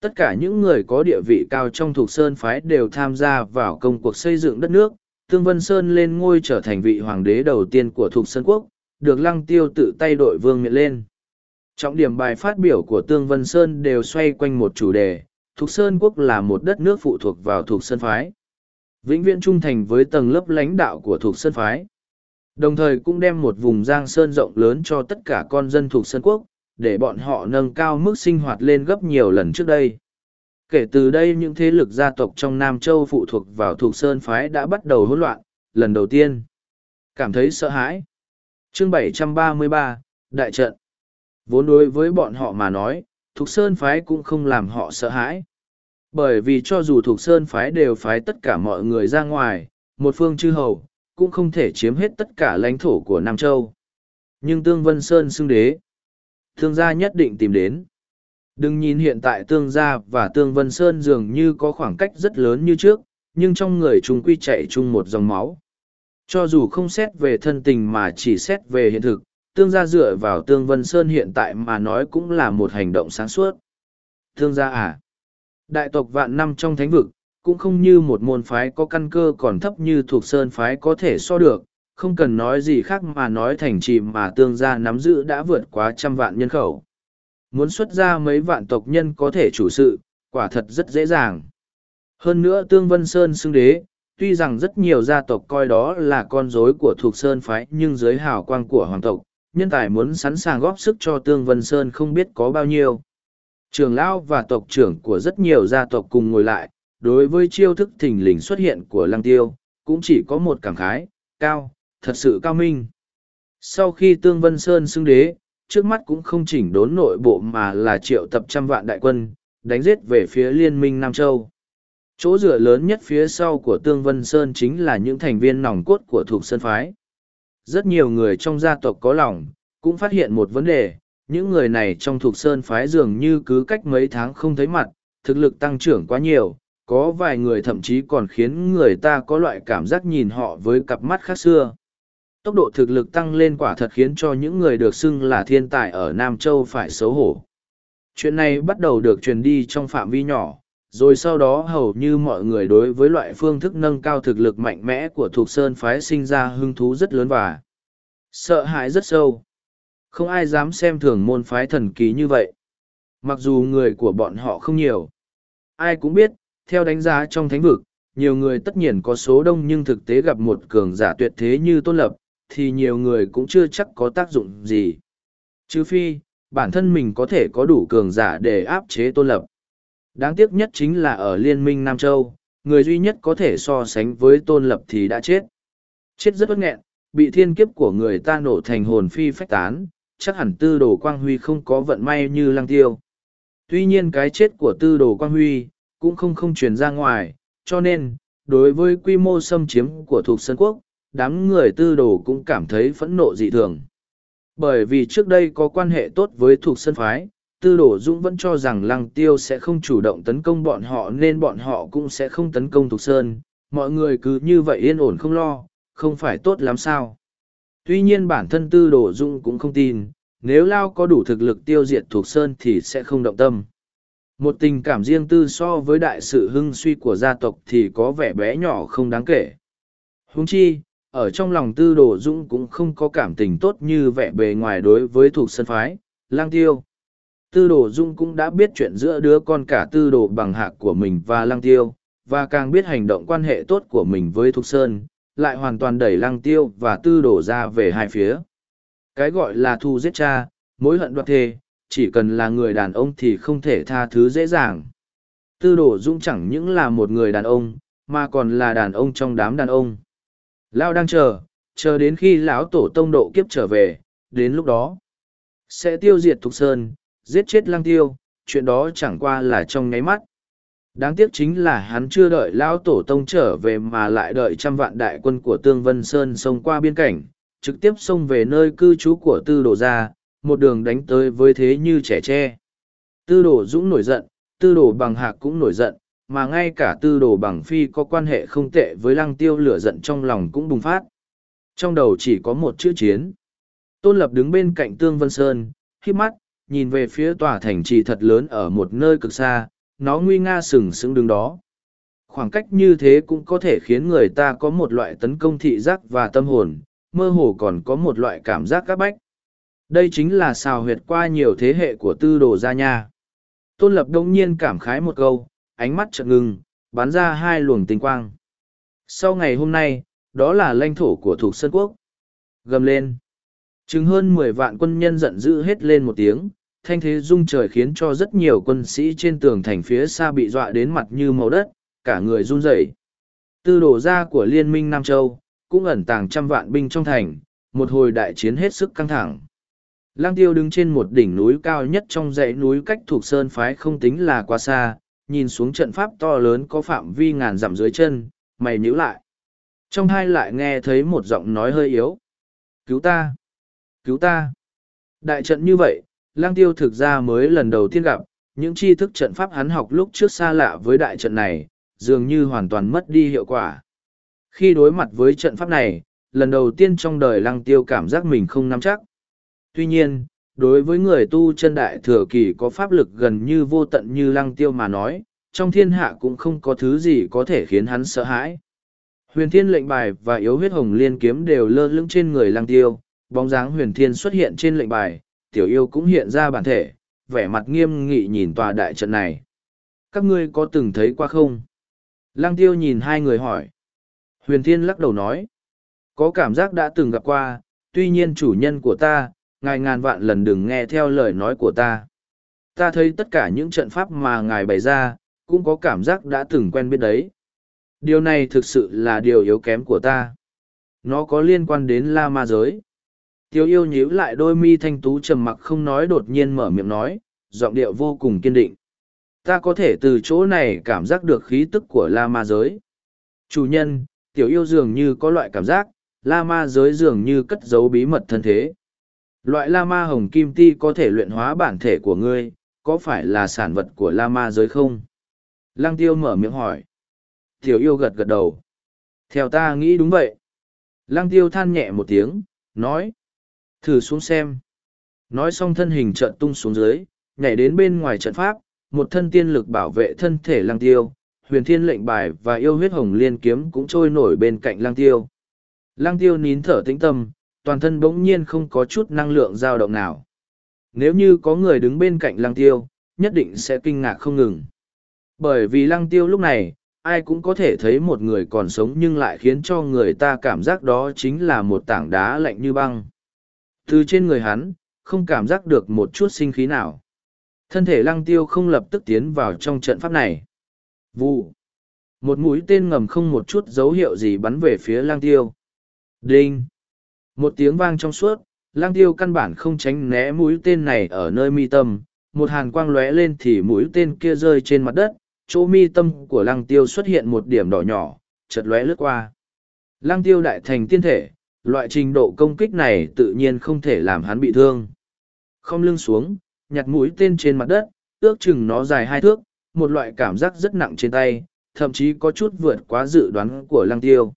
Tất cả những người có địa vị cao trong Thục Sơn phái đều tham gia vào công cuộc xây dựng đất nước. Tương Vân Sơn lên ngôi trở thành vị hoàng đế đầu tiên của Thục Sơn Quốc, được Lăng Tiêu tự tay đội vương miện lên. Trọng điểm bài phát biểu của Tương Vân Sơn đều xoay quanh một chủ đề, Thục Sơn Quốc là một đất nước phụ thuộc vào Thục Sơn Phái. Vĩnh viễn trung thành với tầng lớp lãnh đạo của Thục Sơn Phái. Đồng thời cũng đem một vùng giang sơn rộng lớn cho tất cả con dân Thục Sơn Quốc, để bọn họ nâng cao mức sinh hoạt lên gấp nhiều lần trước đây. Kể từ đây những thế lực gia tộc trong Nam Châu phụ thuộc vào Thục Sơn Phái đã bắt đầu hỗn loạn, lần đầu tiên. Cảm thấy sợ hãi. Chương 733, Đại trận. Vốn đối với bọn họ mà nói, Thục Sơn Phái cũng không làm họ sợ hãi. Bởi vì cho dù Thục Sơn Phái đều phái tất cả mọi người ra ngoài, một phương chư hầu, cũng không thể chiếm hết tất cả lãnh thổ của Nam Châu. Nhưng Tương Vân Sơn xưng đế. Thương gia nhất định tìm đến. Đừng nhìn hiện tại Tương gia và Tương Vân Sơn dường như có khoảng cách rất lớn như trước, nhưng trong người chúng quy chạy chung một dòng máu. Cho dù không xét về thân tình mà chỉ xét về hiện thực, tương gia dựa vào tương vân sơn hiện tại mà nói cũng là một hành động sáng suốt. Tương gia à? Đại tộc vạn năm trong thánh vực, cũng không như một môn phái có căn cơ còn thấp như thuộc sơn phái có thể so được, không cần nói gì khác mà nói thành trì mà tương gia nắm giữ đã vượt quá trăm vạn nhân khẩu. Muốn xuất ra mấy vạn tộc nhân có thể chủ sự, quả thật rất dễ dàng. Hơn nữa tương vân sơn xưng đế, tuy rằng rất nhiều gia tộc coi đó là con rối của thuộc sơn phái nhưng dưới hào quang của hoàng tộc, nhân tài muốn sẵn sàng góp sức cho Tương Vân Sơn không biết có bao nhiêu. Trường lão và tộc trưởng của rất nhiều gia tộc cùng ngồi lại, đối với chiêu thức thình lình xuất hiện của Lăng Tiêu, cũng chỉ có một cảm khái, cao, thật sự cao minh. Sau khi Tương Vân Sơn xưng đế, trước mắt cũng không chỉnh đốn nội bộ mà là triệu tập trăm vạn đại quân, đánh giết về phía Liên minh Nam Châu. Chỗ dựa lớn nhất phía sau của Tương Vân Sơn chính là những thành viên nòng cốt của thuộc Sơn Phái rất nhiều người trong gia tộc có lòng, cũng phát hiện một vấn đề, những người này trong thuộc sơn phái dường như cứ cách mấy tháng không thấy mặt, thực lực tăng trưởng quá nhiều, có vài người thậm chí còn khiến người ta có loại cảm giác nhìn họ với cặp mắt khác xưa. Tốc độ thực lực tăng lên quả thật khiến cho những người được xưng là thiên tài ở Nam Châu phải xấu hổ. Chuyện này bắt đầu được truyền đi trong phạm vi nhỏ, rồi sau đó hầu như mọi người đối với loại phương thức nâng cao thực lực mạnh mẽ của thuộc sơn phái sinh ra hứng thú rất lớn và sợ hãi rất sâu. Không ai dám xem thường môn phái thần kỳ như vậy. Mặc dù người của bọn họ không nhiều. Ai cũng biết, theo đánh giá trong thánh vực, nhiều người tất nhiên có số đông nhưng thực tế gặp một cường giả tuyệt thế như tôn lập, thì nhiều người cũng chưa chắc có tác dụng gì. Trừ phi, bản thân mình có thể có đủ cường giả để áp chế tôn lập. Đáng tiếc nhất chính là ở Liên minh Nam Châu, người duy nhất có thể so sánh với tôn lập thì đã chết. Chết rất bất nghẹn, bị thiên kiếp của người ta nổ thành hồn phi phách tán, chắc hẳn tư đồ Quang Huy không có vận may như lăng tiêu. Tuy nhiên cái chết của tư đồ Quang Huy cũng không không truyền ra ngoài, cho nên, đối với quy mô xâm chiếm của thuộc Sơn Quốc, đám người tư đồ cũng cảm thấy phẫn nộ dị thường. Bởi vì trước đây có quan hệ tốt với thuộc Sơn Phái, tư đồ dũng vẫn cho rằng lăng tiêu sẽ không chủ động tấn công bọn họ nên bọn họ cũng sẽ không tấn công thục sơn. Mọi người cứ như vậy yên ổn không lo, không phải tốt lắm sao. Tuy nhiên bản thân tư đồ dũng cũng không tin, nếu lao có đủ thực lực tiêu diệt thuộc sơn thì sẽ không động tâm. Một tình cảm riêng tư so với đại sự hưng suy của gia tộc thì có vẻ bé nhỏ không đáng kể. Húng chi, ở trong lòng tư đồ dũng cũng không có cảm tình tốt như vẻ bề ngoài đối với thuộc sơn phái lang tiêu tư đồ dung cũng đã biết chuyện giữa đứa con cả tư đồ bằng hạc của mình và lăng tiêu, và càng biết hành động quan hệ tốt của mình với thục sơn, lại hoàn toàn đẩy lăng tiêu và tư đồ ra về hai phía. Cái gọi là thu giết cha, mối hận đoạt thê chỉ cần là người đàn ông thì không thể tha thứ dễ dàng. Tư đồ dung chẳng những là một người đàn ông, mà còn là đàn ông trong đám đàn ông. Lao đang chờ chờ đến khi lão tổ tông độ kiếp trở về, đến lúc đó, sẽ tiêu diệt thục sơn giết chết lăng tiêu, chuyện đó chẳng qua là trong nháy mắt. Đáng tiếc chính là hắn chưa đợi Lão Tổ Tông trở về mà lại đợi trăm vạn đại quân của Tương Vân Sơn xông qua biên cảnh, trực tiếp xông về nơi cư trú của Tư Đồ Gia, một đường đánh tới với thế như trẻ tre. Tư Đồ Dũng nổi giận, Tư Đồ Bằng Hạc cũng nổi giận, mà ngay cả Tư Đồ Bằng Phi có quan hệ không tệ với Lăng Tiêu lửa giận trong lòng cũng bùng phát. Trong đầu chỉ có một chữ chiến. Tôn Lập đứng bên cạnh Tương Vân Sơn, khi mắt, nhìn về phía tòa thành trì thật lớn ở một nơi cực xa, nó nguy nga sừng sững đứng đó. Khoảng cách như thế cũng có thể khiến người ta có một loại tấn công thị giác và tâm hồn, mơ hồ còn có một loại cảm giác các bách. Đây chính là xào huyệt qua nhiều thế hệ của tư đồ gia nha. Tôn Lập đông nhiên cảm khái một câu, ánh mắt chợt ngừng, bắn ra hai luồng tinh quang. Sau ngày hôm nay, đó là lãnh thổ của thuộc Sơn Quốc. Gầm lên. chứng hơn mười vạn quân nhân giận dữ hết lên một tiếng, thanh thế rung trời khiến cho rất nhiều quân sĩ trên tường thành phía xa bị dọa đến mặt như màu đất, cả người run rẩy. Tư đổ ra của Liên minh Nam Châu, cũng ẩn tàng trăm vạn binh trong thành, một hồi đại chiến hết sức căng thẳng. Lang tiêu đứng trên một đỉnh núi cao nhất trong dãy núi cách thuộc sơn phái không tính là quá xa, nhìn xuống trận pháp to lớn có phạm vi ngàn dặm dưới chân, mày nhíu lại. Trong hai lại nghe thấy một giọng nói hơi yếu. Cứu ta! Cứu ta! Đại trận như vậy, lang tiêu thực ra mới lần đầu tiên gặp, những tri thức trận pháp hắn học lúc trước xa lạ với đại trận này, dường như hoàn toàn mất đi hiệu quả. Khi đối mặt với trận pháp này, lần đầu tiên trong đời lăng tiêu cảm giác mình không nắm chắc. Tuy nhiên, đối với người tu chân đại thừa kỳ có pháp lực gần như vô tận như lăng tiêu mà nói, trong thiên hạ cũng không có thứ gì có thể khiến hắn sợ hãi. Huyền thiên lệnh bài và yếu huyết hồng liên kiếm đều lơ lửng trên người lăng tiêu, bóng dáng huyền thiên xuất hiện trên lệnh bài, tiểu yêu cũng hiện ra bản thể, vẻ mặt nghiêm nghị nhìn tòa đại trận này. Các ngươi có từng thấy qua không? Lăng tiêu nhìn hai người hỏi. Huyền Thiên lắc đầu nói. Có cảm giác đã từng gặp qua, tuy nhiên chủ nhân của ta, ngài ngàn vạn lần đừng nghe theo lời nói của ta. Ta thấy tất cả những trận pháp mà ngài bày ra, cũng có cảm giác đã từng quen biết đấy. Điều này thực sự là điều yếu kém của ta. Nó có liên quan đến La Ma Giới. Tiêu yêu nhíu lại đôi mi thanh tú trầm mặc không nói đột nhiên mở miệng nói, giọng điệu vô cùng kiên định. Ta có thể từ chỗ này cảm giác được khí tức của La Ma giới. Chủ nhân, tiểu yêu dường như có loại cảm giác, La Ma giới dường như cất giấu bí mật thân thế. Loại lama hồng kim ti có thể luyện hóa bản thể của ngươi, có phải là sản vật của lama giới không? Lăng tiêu mở miệng hỏi. Tiểu yêu gật gật đầu. Theo ta nghĩ đúng vậy. Lăng tiêu than nhẹ một tiếng, nói. Thử xuống xem. Nói xong thân hình trận tung xuống dưới, nhảy đến bên ngoài trận pháp, một thân tiên lực bảo vệ thân thể Lang tiêu, huyền thiên lệnh bài và yêu huyết hồng liên kiếm cũng trôi nổi bên cạnh Lang tiêu. Lang tiêu nín thở tĩnh tâm, toàn thân bỗng nhiên không có chút năng lượng dao động nào. Nếu như có người đứng bên cạnh Lang tiêu, nhất định sẽ kinh ngạc không ngừng. Bởi vì lăng tiêu lúc này, ai cũng có thể thấy một người còn sống nhưng lại khiến cho người ta cảm giác đó chính là một tảng đá lạnh như băng. Từ trên người hắn, không cảm giác được một chút sinh khí nào. Thân thể lăng tiêu không lập tức tiến vào trong trận pháp này. Vụ. Một mũi tên ngầm không một chút dấu hiệu gì bắn về phía lăng tiêu. Đinh. Một tiếng vang trong suốt, lăng tiêu căn bản không tránh né mũi tên này ở nơi mi tâm. Một hàn quang lóe lên thì mũi tên kia rơi trên mặt đất, chỗ mi tâm của lăng tiêu xuất hiện một điểm đỏ nhỏ, chợt lóe lướt qua. Lăng tiêu đại thành tiên thể, loại trình độ công kích này tự nhiên không thể làm hắn bị thương. Không lưng xuống, nhặt mũi tên trên mặt đất, ước chừng nó dài hai thước, một loại cảm giác rất nặng trên tay, thậm chí có chút vượt quá dự đoán của lăng tiêu.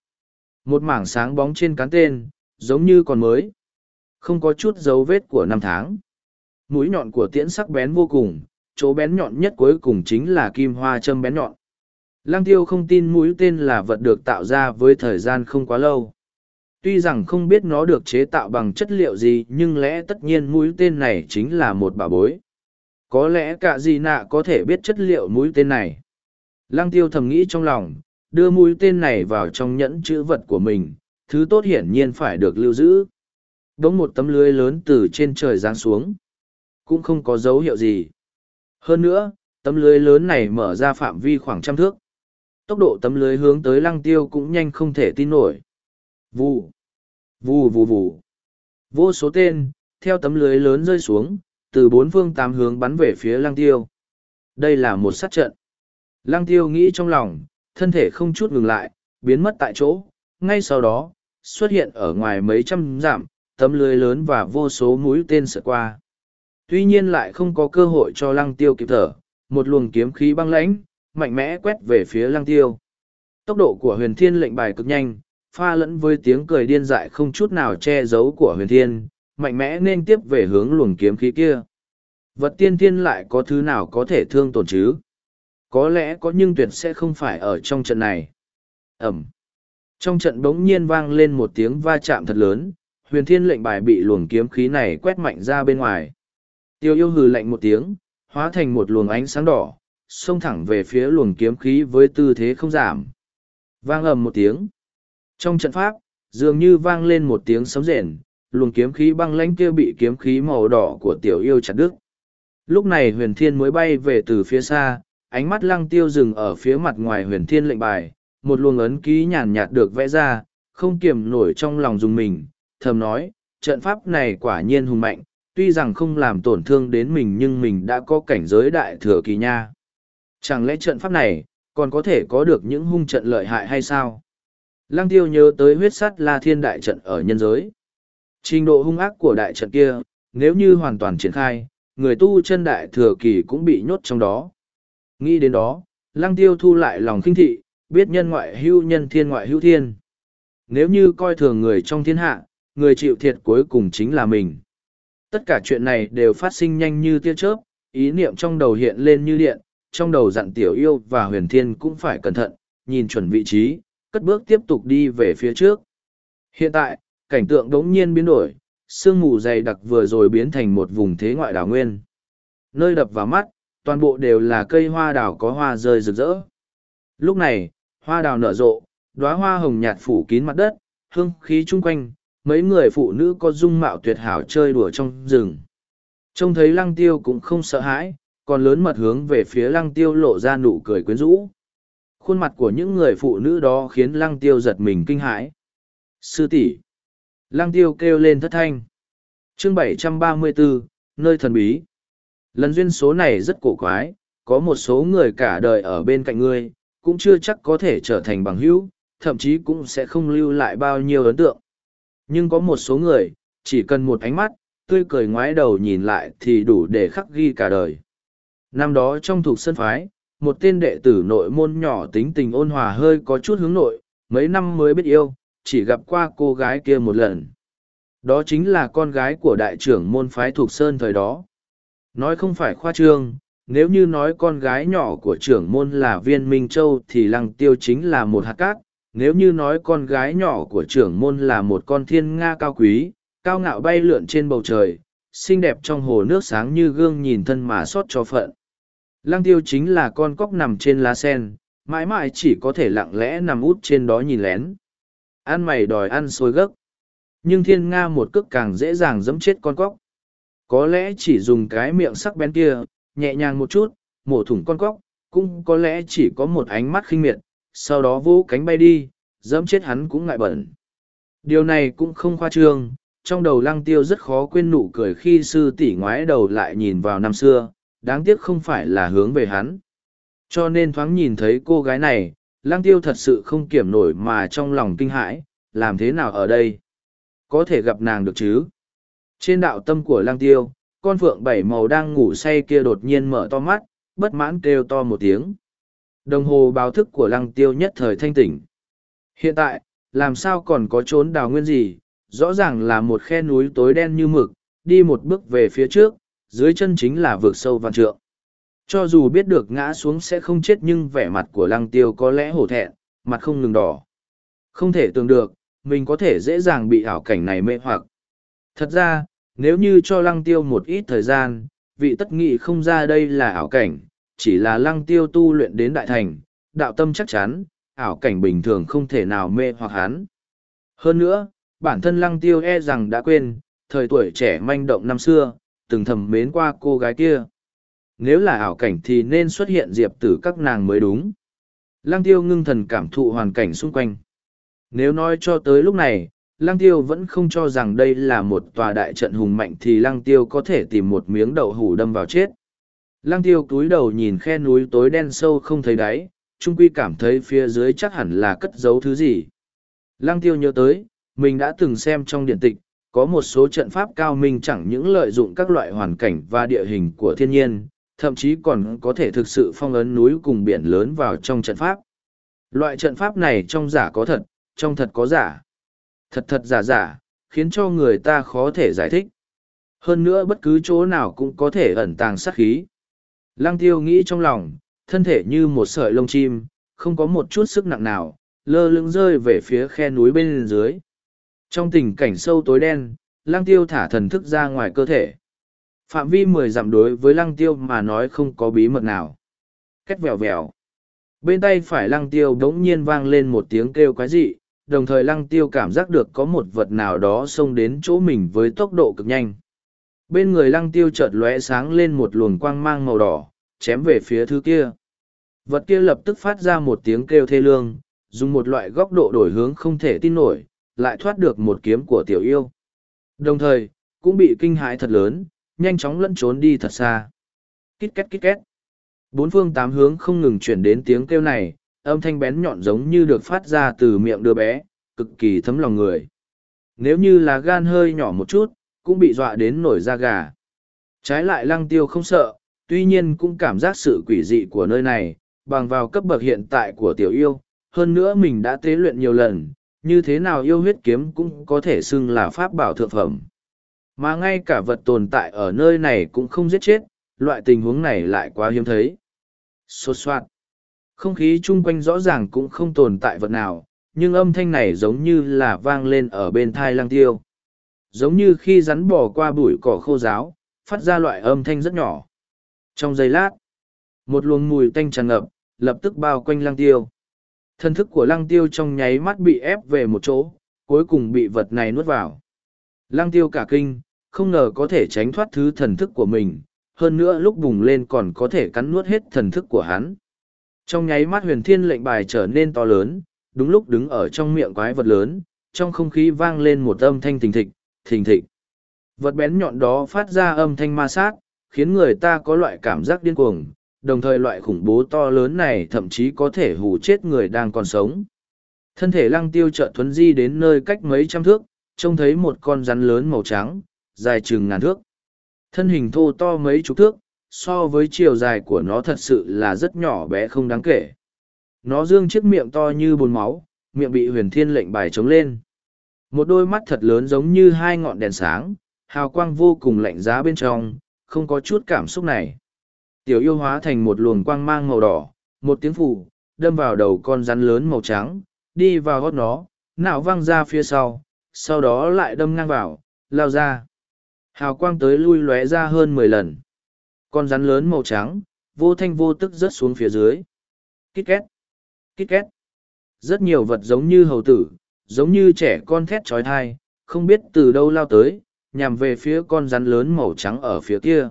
Một mảng sáng bóng trên cán tên, giống như còn mới. Không có chút dấu vết của năm tháng. Mũi nhọn của tiễn sắc bén vô cùng, chỗ bén nhọn nhất cuối cùng chính là kim hoa châm bén nhọn. Lăng tiêu không tin mũi tên là vật được tạo ra với thời gian không quá lâu. Tuy rằng không biết nó được chế tạo bằng chất liệu gì nhưng lẽ tất nhiên mũi tên này chính là một bà bối. Có lẽ cả gì nạ có thể biết chất liệu mũi tên này. Lăng tiêu thầm nghĩ trong lòng, đưa mũi tên này vào trong nhẫn chữ vật của mình, thứ tốt hiển nhiên phải được lưu giữ. Đống một tấm lưới lớn từ trên trời giáng xuống. Cũng không có dấu hiệu gì. Hơn nữa, tấm lưới lớn này mở ra phạm vi khoảng trăm thước. Tốc độ tấm lưới hướng tới lăng tiêu cũng nhanh không thể tin nổi. Vù, vù vù vù. Vô số tên, theo tấm lưới lớn rơi xuống, từ bốn phương tám hướng bắn về phía lăng tiêu. Đây là một sát trận. Lăng tiêu nghĩ trong lòng, thân thể không chút ngừng lại, biến mất tại chỗ. Ngay sau đó, xuất hiện ở ngoài mấy trăm giảm tấm lưới lớn và vô số mũi tên sợ qua. Tuy nhiên lại không có cơ hội cho lăng tiêu kịp thở, một luồng kiếm khí băng lãnh, mạnh mẽ quét về phía lăng tiêu. Tốc độ của huyền thiên lệnh bài cực nhanh, pha lẫn với tiếng cười điên dại không chút nào che giấu của huyền thiên, mạnh mẽ nên tiếp về hướng luồng kiếm khí kia. Vật tiên thiên lại có thứ nào có thể thương tổn chứ? Có lẽ có nhưng tuyệt sẽ không phải ở trong trận này. Ẩm. Trong trận bỗng nhiên vang lên một tiếng va chạm thật lớn, huyền thiên lệnh bài bị luồng kiếm khí này quét mạnh ra bên ngoài. Tiêu yêu hừ lạnh một tiếng, hóa thành một luồng ánh sáng đỏ, xông thẳng về phía luồng kiếm khí với tư thế không giảm. Vang ầm một tiếng. Trong trận pháp, dường như vang lên một tiếng sấm rền, luồng kiếm khí băng lãnh kia bị kiếm khí màu đỏ của tiểu yêu chặt đứt. Lúc này huyền thiên mới bay về từ phía xa, ánh mắt lăng tiêu dừng ở phía mặt ngoài huyền thiên lệnh bài, một luồng ấn ký nhàn nhạt được vẽ ra, không kiềm nổi trong lòng dùng mình, thầm nói, trận pháp này quả nhiên hùng mạnh, tuy rằng không làm tổn thương đến mình nhưng mình đã có cảnh giới đại thừa kỳ nha. Chẳng lẽ trận pháp này, còn có thể có được những hung trận lợi hại hay sao? Lăng tiêu nhớ tới huyết sắt la thiên đại trận ở nhân giới. Trình độ hung ác của đại trận kia, nếu như hoàn toàn triển khai, người tu chân đại thừa kỳ cũng bị nhốt trong đó. Nghĩ đến đó, lăng tiêu thu lại lòng khinh thị, biết nhân ngoại hưu nhân thiên ngoại hưu thiên. Nếu như coi thường người trong thiên hạ, người chịu thiệt cuối cùng chính là mình. Tất cả chuyện này đều phát sinh nhanh như tia chớp, ý niệm trong đầu hiện lên như điện, trong đầu dặn tiểu yêu và huyền thiên cũng phải cẩn thận, nhìn chuẩn vị trí, cất bước tiếp tục đi về phía trước. Hiện tại, cảnh tượng đống nhiên biến đổi, sương mù dày đặc vừa rồi biến thành một vùng thế ngoại đảo nguyên. Nơi đập vào mắt, toàn bộ đều là cây hoa đào có hoa rơi rực rỡ. Lúc này, hoa đào nở rộ, đóa hoa hồng nhạt phủ kín mặt đất, hương khí chung quanh, mấy người phụ nữ có dung mạo tuyệt hảo chơi đùa trong rừng. Trông thấy lăng tiêu cũng không sợ hãi, còn lớn mật hướng về phía lăng tiêu lộ ra nụ cười quyến rũ. Khuôn mặt của những người phụ nữ đó khiến lăng tiêu giật mình kinh hãi. Sư tỷ Lăng tiêu kêu lên thất thanh. chương 734, nơi thần bí. Lần duyên số này rất cổ quái, có một số người cả đời ở bên cạnh ngươi, cũng chưa chắc có thể trở thành bằng hữu, thậm chí cũng sẽ không lưu lại bao nhiêu ấn tượng. Nhưng có một số người, chỉ cần một ánh mắt, tươi cười ngoái đầu nhìn lại thì đủ để khắc ghi cả đời. Năm đó trong thuộc sân phái, một tên đệ tử nội môn nhỏ tính tình ôn hòa hơi có chút hướng nội, mấy năm mới biết yêu, chỉ gặp qua cô gái kia một lần. Đó chính là con gái của đại trưởng môn phái thuộc sơn thời đó. Nói không phải khoa trương, nếu như nói con gái nhỏ của trưởng môn là viên minh châu thì lăng tiêu chính là một hạt cát nếu như nói con gái nhỏ của trưởng môn là một con thiên nga cao quý cao ngạo bay lượn trên bầu trời xinh đẹp trong hồ nước sáng như gương nhìn thân mà xót cho phận lăng tiêu chính là con cóc nằm trên lá sen mãi mãi chỉ có thể lặng lẽ nằm út trên đó nhìn lén. Ăn mày đòi ăn sôi gấc. Nhưng thiên nga một cước càng dễ dàng dẫm chết con cóc. Có lẽ chỉ dùng cái miệng sắc bén kia nhẹ nhàng một chút, mổ thủng con cóc, cũng có lẽ chỉ có một ánh mắt khinh miệt, sau đó vỗ cánh bay đi, dẫm chết hắn cũng ngại bẩn. Điều này cũng không khoa trương, trong đầu lăng tiêu rất khó quên nụ cười khi sư tỷ ngoái đầu lại nhìn vào năm xưa, đáng tiếc không phải là hướng về hắn. Cho nên thoáng nhìn thấy cô gái này, lăng tiêu thật sự không kiểm nổi mà trong lòng kinh hãi, làm thế nào ở đây? Có thể gặp nàng được chứ? Trên đạo tâm của lăng tiêu, con phượng bảy màu đang ngủ say kia đột nhiên mở to mắt, bất mãn kêu to một tiếng. Đồng hồ báo thức của lăng tiêu nhất thời thanh tỉnh. Hiện tại, làm sao còn có trốn đào nguyên gì, rõ ràng là một khe núi tối đen như mực, đi một bước về phía trước, dưới chân chính là vực sâu văn trượng. Cho dù biết được ngã xuống sẽ không chết nhưng vẻ mặt của lăng tiêu có lẽ hổ thẹn, mặt không ngừng đỏ. Không thể tưởng được, mình có thể dễ dàng bị ảo cảnh này mê hoặc. Thật ra, nếu như cho lăng tiêu một ít thời gian, vị tất nghị không ra đây là ảo cảnh, chỉ là lăng tiêu tu luyện đến đại thành, đạo tâm chắc chắn, ảo cảnh bình thường không thể nào mê hoặc hắn. Hơn nữa, bản thân lăng tiêu e rằng đã quên, thời tuổi trẻ manh động năm xưa, từng thầm mến qua cô gái kia. Nếu là ảo cảnh thì nên xuất hiện diệp tử các nàng mới đúng. Lăng tiêu ngưng thần cảm thụ hoàn cảnh xung quanh. Nếu nói cho tới lúc này, Lăng tiêu vẫn không cho rằng đây là một tòa đại trận hùng mạnh thì lăng tiêu có thể tìm một miếng đậu hủ đâm vào chết. Lăng tiêu cúi đầu nhìn khe núi tối đen sâu không thấy đáy, trung quy cảm thấy phía dưới chắc hẳn là cất giấu thứ gì. Lăng tiêu nhớ tới, mình đã từng xem trong điện tịch, có một số trận pháp cao minh chẳng những lợi dụng các loại hoàn cảnh và địa hình của thiên nhiên, thậm chí còn có thể thực sự phong ấn núi cùng biển lớn vào trong trận pháp. Loại trận pháp này trong giả có thật, trong thật có giả thật thật giả giả, khiến cho người ta khó thể giải thích. Hơn nữa bất cứ chỗ nào cũng có thể ẩn tàng sát khí. Lăng tiêu nghĩ trong lòng, thân thể như một sợi lông chim, không có một chút sức nặng nào, lơ lưng rơi về phía khe núi bên dưới. Trong tình cảnh sâu tối đen, lăng tiêu thả thần thức ra ngoài cơ thể. Phạm vi mười dặm đối với lăng tiêu mà nói không có bí mật nào. Cách vèo vèo. Bên tay phải lăng tiêu đống nhiên vang lên một tiếng kêu quái dị, đồng thời lăng tiêu cảm giác được có một vật nào đó xông đến chỗ mình với tốc độ cực nhanh. Bên người lăng tiêu chợt lóe sáng lên một luồng quang mang màu đỏ, chém về phía thứ kia. Vật kia lập tức phát ra một tiếng kêu thê lương, dùng một loại góc độ đổi hướng không thể tin nổi, lại thoát được một kiếm của tiểu yêu. Đồng thời, cũng bị kinh hãi thật lớn, nhanh chóng lẫn trốn đi thật xa. Kít két kít két. Bốn phương tám hướng không ngừng chuyển đến tiếng kêu này, âm thanh bén nhọn giống như được phát ra từ miệng đứa bé, cực kỳ thấm lòng người. Nếu như là gan hơi nhỏ một chút, cũng bị dọa đến nổi da gà. Trái lại lăng tiêu không sợ, tuy nhiên cũng cảm giác sự quỷ dị của nơi này, bằng vào cấp bậc hiện tại của tiểu yêu, hơn nữa mình đã tế luyện nhiều lần, như thế nào yêu huyết kiếm cũng có thể xưng là pháp bảo thượng phẩm. Mà ngay cả vật tồn tại ở nơi này cũng không giết chết, loại tình huống này lại quá hiếm thấy. Xô xoát. Không khí chung quanh rõ ràng cũng không tồn tại vật nào, nhưng âm thanh này giống như là vang lên ở bên thai lăng tiêu. Giống như khi rắn bò qua bụi cỏ khô ráo, phát ra loại âm thanh rất nhỏ. Trong giây lát, một luồng mùi tanh tràn ngập, lập tức bao quanh lăng tiêu. Thân thức của lăng tiêu trong nháy mắt bị ép về một chỗ, cuối cùng bị vật này nuốt vào. Lăng tiêu cả kinh, không ngờ có thể tránh thoát thứ thần thức của mình, hơn nữa lúc bùng lên còn có thể cắn nuốt hết thần thức của hắn. Trong nháy mắt huyền thiên lệnh bài trở nên to lớn, đúng lúc đứng ở trong miệng quái vật lớn, trong không khí vang lên một âm thanh thình thịch, thình thịch. Vật bén nhọn đó phát ra âm thanh ma sát, khiến người ta có loại cảm giác điên cuồng, đồng thời loại khủng bố to lớn này thậm chí có thể hù chết người đang còn sống. Thân thể lăng tiêu trợ thuấn di đến nơi cách mấy trăm thước, trông thấy một con rắn lớn màu trắng, dài chừng ngàn thước. Thân hình thô to mấy chục thước, so với chiều dài của nó thật sự là rất nhỏ bé không đáng kể. Nó dương chiếc miệng to như bồn máu, miệng bị huyền thiên lệnh bài trống lên. Một đôi mắt thật lớn giống như hai ngọn đèn sáng, hào quang vô cùng lạnh giá bên trong, không có chút cảm xúc này. Tiểu yêu hóa thành một luồng quang mang màu đỏ, một tiếng phủ, đâm vào đầu con rắn lớn màu trắng, đi vào gót nó, nạo văng ra phía sau, sau đó lại đâm ngang vào, lao ra. Hào quang tới lui lóe ra hơn mười lần. Con rắn lớn màu trắng, vô thanh vô tức rớt xuống phía dưới. Kít két, kít két. Rất nhiều vật giống như hầu tử, giống như trẻ con thét trói thai, không biết từ đâu lao tới, nhằm về phía con rắn lớn màu trắng ở phía kia.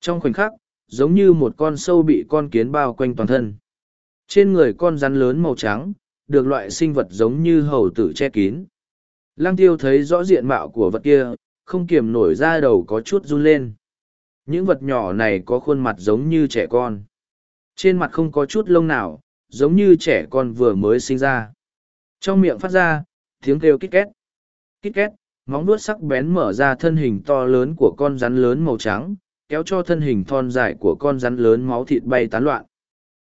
Trong khoảnh khắc, giống như một con sâu bị con kiến bao quanh toàn thân. Trên người con rắn lớn màu trắng, được loại sinh vật giống như hầu tử che kín. Lăng tiêu thấy rõ diện mạo của vật kia, không kiềm nổi ra đầu có chút run lên. Những vật nhỏ này có khuôn mặt giống như trẻ con. Trên mặt không có chút lông nào, giống như trẻ con vừa mới sinh ra. Trong miệng phát ra, tiếng kêu kít két. Kít két, móng vuốt sắc bén mở ra thân hình to lớn của con rắn lớn màu trắng, kéo cho thân hình thon dài của con rắn lớn máu thịt bay tán loạn.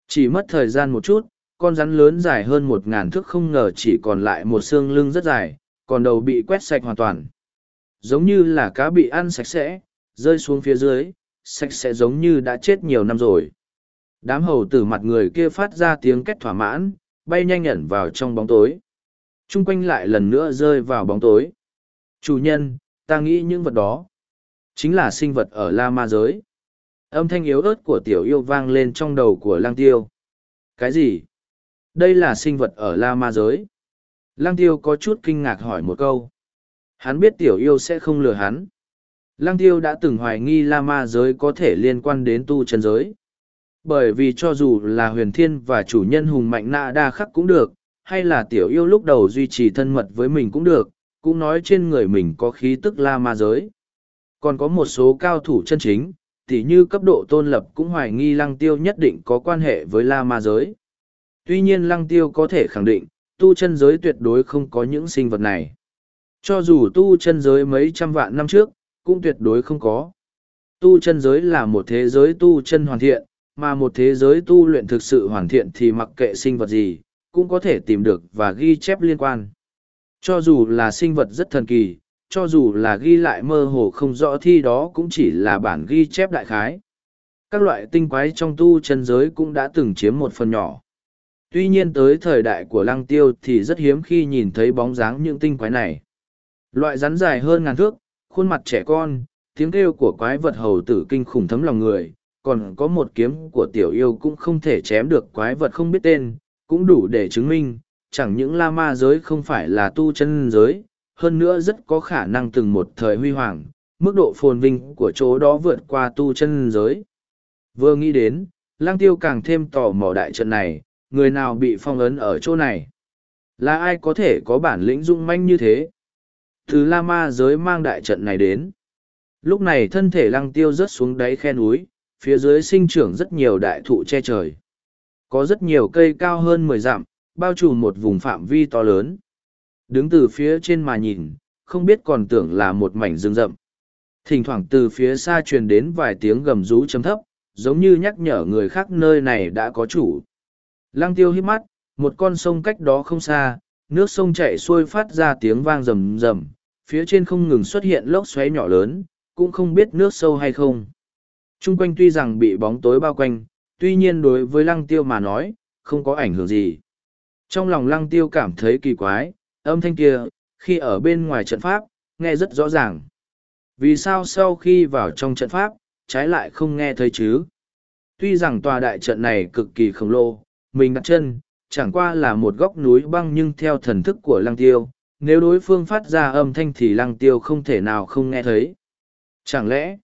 Chỉ mất thời gian một chút, con rắn lớn dài hơn một ngàn thước không ngờ chỉ còn lại một xương lưng rất dài, còn đầu bị quét sạch hoàn toàn. Giống như là cá bị ăn sạch sẽ, rơi xuống phía dưới, sạch sẽ giống như đã chết nhiều năm rồi. Đám hầu tử mặt người kia phát ra tiếng két thỏa mãn, bay nhanh ẩn vào trong bóng tối. Trung quanh lại lần nữa rơi vào bóng tối. Chủ nhân, ta nghĩ những vật đó, chính là sinh vật ở La Ma giới. Âm thanh yếu ớt của tiểu yêu vang lên trong đầu của lang tiêu. Cái gì? Đây là sinh vật ở La Ma giới. Lang tiêu có chút kinh ngạc hỏi một câu. Hắn biết tiểu yêu sẽ không lừa hắn. Lang tiêu đã từng hoài nghi La Ma giới có thể liên quan đến tu chân giới. Bởi vì cho dù là huyền thiên và chủ nhân hùng mạnh nạ đa khắc cũng được, hay là tiểu yêu lúc đầu duy trì thân mật với mình cũng được, cũng nói trên người mình có khí tức La Ma giới. Còn có một số cao thủ chân chính, tỉ như cấp độ tôn lập cũng hoài nghi lăng tiêu nhất định có quan hệ với La Ma giới. Tuy nhiên lăng tiêu có thể khẳng định, tu chân giới tuyệt đối không có những sinh vật này. Cho dù tu chân giới mấy trăm vạn năm trước, cũng tuyệt đối không có. Tu chân giới là một thế giới tu chân hoàn thiện, mà một thế giới tu luyện thực sự hoàn thiện thì mặc kệ sinh vật gì, cũng có thể tìm được và ghi chép liên quan. Cho dù là sinh vật rất thần kỳ, cho dù là ghi lại mơ hồ không rõ thi đó cũng chỉ là bản ghi chép đại khái. Các loại tinh quái trong tu chân giới cũng đã từng chiếm một phần nhỏ. Tuy nhiên tới thời đại của lăng tiêu thì rất hiếm khi nhìn thấy bóng dáng những tinh quái này. Loại rắn dài hơn ngàn thước, khuôn mặt trẻ con, tiếng kêu của quái vật hầu tử kinh khủng thấm lòng người, còn có một kiếm của tiểu yêu cũng không thể chém được quái vật không biết tên, cũng đủ để chứng minh, chẳng những la ma giới không phải là tu chân giới, hơn nữa rất có khả năng từng một thời huy hoàng, mức độ phồn vinh của chỗ đó vượt qua tu chân giới. Vừa nghĩ đến, lang tiêu càng thêm tò mò đại trận này, người nào bị phong ấn ở chỗ này. Là ai có thể có bản lĩnh dung manh như thế? Từ La Ma giới mang đại trận này đến. Lúc này thân thể lăng tiêu rớt xuống đáy khe núi, phía dưới sinh trưởng rất nhiều đại thụ che trời. Có rất nhiều cây cao hơn mười dặm, bao trùm một vùng phạm vi to lớn. Đứng từ phía trên mà nhìn, không biết còn tưởng là một mảnh rừng rậm. Thỉnh thoảng từ phía xa truyền đến vài tiếng gầm rú chấm thấp, giống như nhắc nhở người khác nơi này đã có chủ. Lăng tiêu hít mắt, một con sông cách đó không xa, nước sông chảy xuôi phát ra tiếng vang rầm rầm, phía trên không ngừng xuất hiện lốc xoáy nhỏ lớn, cũng không biết nước sâu hay không. Trung quanh tuy rằng bị bóng tối bao quanh, tuy nhiên đối với lăng tiêu mà nói, không có ảnh hưởng gì. Trong lòng lăng tiêu cảm thấy kỳ quái, âm thanh kia, khi ở bên ngoài trận pháp, nghe rất rõ ràng. Vì sao sau khi vào trong trận pháp, trái lại không nghe thấy chứ? Tuy rằng tòa đại trận này cực kỳ khổng lồ, mình đặt chân, chẳng qua là một góc núi băng nhưng theo thần thức của lăng tiêu, nếu đối phương phát ra âm thanh thì lăng tiêu không thể nào không nghe thấy. Chẳng lẽ,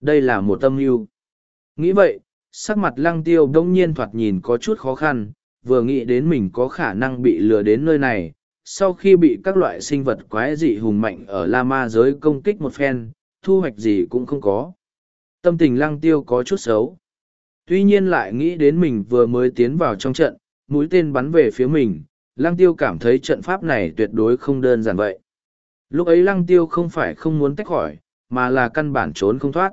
đây là một tâm mưu? Nghĩ vậy, sắc mặt lăng tiêu đông nhiên thoạt nhìn có chút khó khăn, vừa nghĩ đến mình có khả năng bị lừa đến nơi này, sau khi bị các loại sinh vật quái dị hùng mạnh ở La Ma giới công kích một phen, thu hoạch gì cũng không có. Tâm tình lăng tiêu có chút xấu. Tuy nhiên lại nghĩ đến mình vừa mới tiến vào trong trận, mũi tên bắn về phía mình, lăng tiêu cảm thấy trận pháp này tuyệt đối không đơn giản vậy. Lúc ấy lăng tiêu không phải không muốn tách khỏi, mà là căn bản trốn không thoát.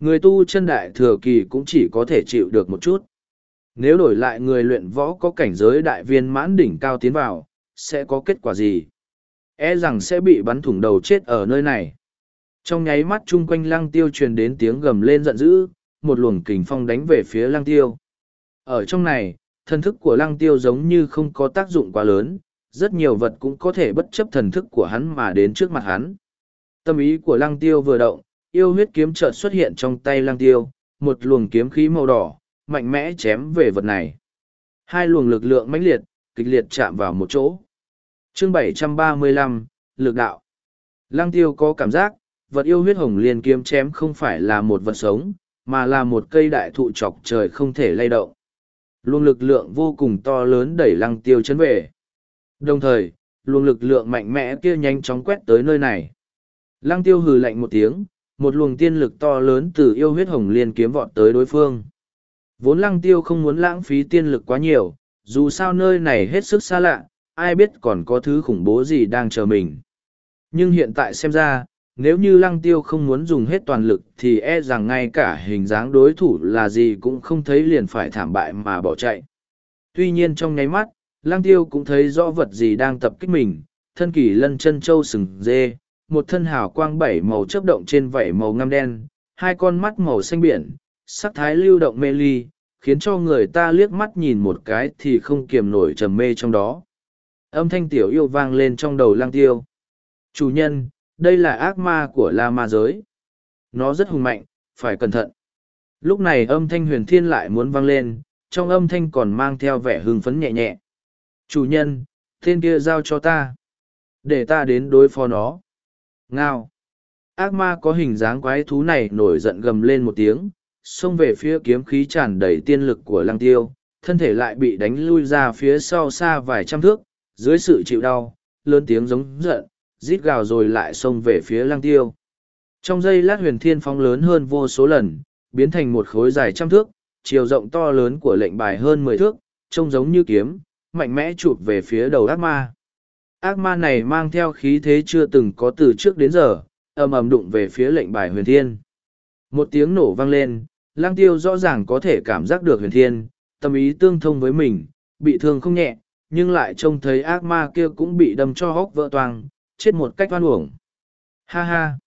Người tu chân đại thừa kỳ cũng chỉ có thể chịu được một chút. Nếu đổi lại người luyện võ có cảnh giới đại viên mãn đỉnh cao tiến vào, sẽ có kết quả gì? E rằng sẽ bị bắn thủng đầu chết ở nơi này. Trong nháy mắt chung quanh lăng tiêu truyền đến tiếng gầm lên giận dữ, một luồng kình phong đánh về phía lăng tiêu. Ở trong này, thần thức của lăng tiêu giống như không có tác dụng quá lớn, rất nhiều vật cũng có thể bất chấp thần thức của hắn mà đến trước mặt hắn. Tâm ý của lăng tiêu vừa động, yêu huyết kiếm chợt xuất hiện trong tay lăng tiêu, một luồng kiếm khí màu đỏ, mạnh mẽ chém về vật này. Hai luồng lực lượng mãnh liệt, kịch liệt chạm vào một chỗ. Chương 735, Lực đạo. Lăng tiêu có cảm giác, vật yêu huyết hồng liên kiếm chém không phải là một vật sống, mà là một cây đại thụ chọc trời không thể lay động. Luồng lực lượng vô cùng to lớn đẩy lăng tiêu chấn về. Đồng thời, luồng lực lượng mạnh mẽ kia nhanh chóng quét tới nơi này. Lăng tiêu hừ lạnh một tiếng, một luồng tiên lực to lớn từ yêu huyết hồng liên kiếm vọt tới đối phương. Vốn lăng tiêu không muốn lãng phí tiên lực quá nhiều, dù sao nơi này hết sức xa lạ, ai biết còn có thứ khủng bố gì đang chờ mình. Nhưng hiện tại xem ra, nếu như lăng tiêu không muốn dùng hết toàn lực thì e rằng ngay cả hình dáng đối thủ là gì cũng không thấy liền phải thảm bại mà bỏ chạy. Tuy nhiên trong nháy mắt, lăng tiêu cũng thấy rõ vật gì đang tập kích mình, thân kỳ lân chân châu sừng dê, một thân hào quang bảy màu chớp động trên vảy màu ngăm đen, hai con mắt màu xanh biển, sắc thái lưu động mê ly, khiến cho người ta liếc mắt nhìn một cái thì không kiềm nổi trầm mê trong đó. Âm thanh tiểu yêu vang lên trong đầu lang tiêu. Chủ nhân, đây là ác ma của La Ma giới. Nó rất hùng mạnh, phải cẩn thận. Lúc này âm thanh huyền thiên lại muốn vang lên, trong âm thanh còn mang theo vẻ hưng phấn nhẹ nhẹ. Chủ nhân, tên kia giao cho ta. Để ta đến đối phó nó. Ngao. Ác ma có hình dáng quái thú này nổi giận gầm lên một tiếng, xông về phía kiếm khí tràn đầy tiên lực của lăng tiêu, thân thể lại bị đánh lui ra phía sau xa vài trăm thước, dưới sự chịu đau, lớn tiếng giống giận, rít gào rồi lại xông về phía lăng tiêu. Trong giây lát huyền thiên phong lớn hơn vô số lần, biến thành một khối dài trăm thước, chiều rộng to lớn của lệnh bài hơn mười thước, trông giống như kiếm, mạnh mẽ chụp về phía đầu ác ma. Ác ma này mang theo khí thế chưa từng có từ trước đến giờ, ầm ầm đụng về phía lệnh bài huyền thiên. Một tiếng nổ vang lên, lang tiêu rõ ràng có thể cảm giác được huyền thiên, tâm ý tương thông với mình, bị thương không nhẹ, nhưng lại trông thấy ác ma kia cũng bị đâm cho hốc vỡ toang, chết một cách oan uổng. Ha ha!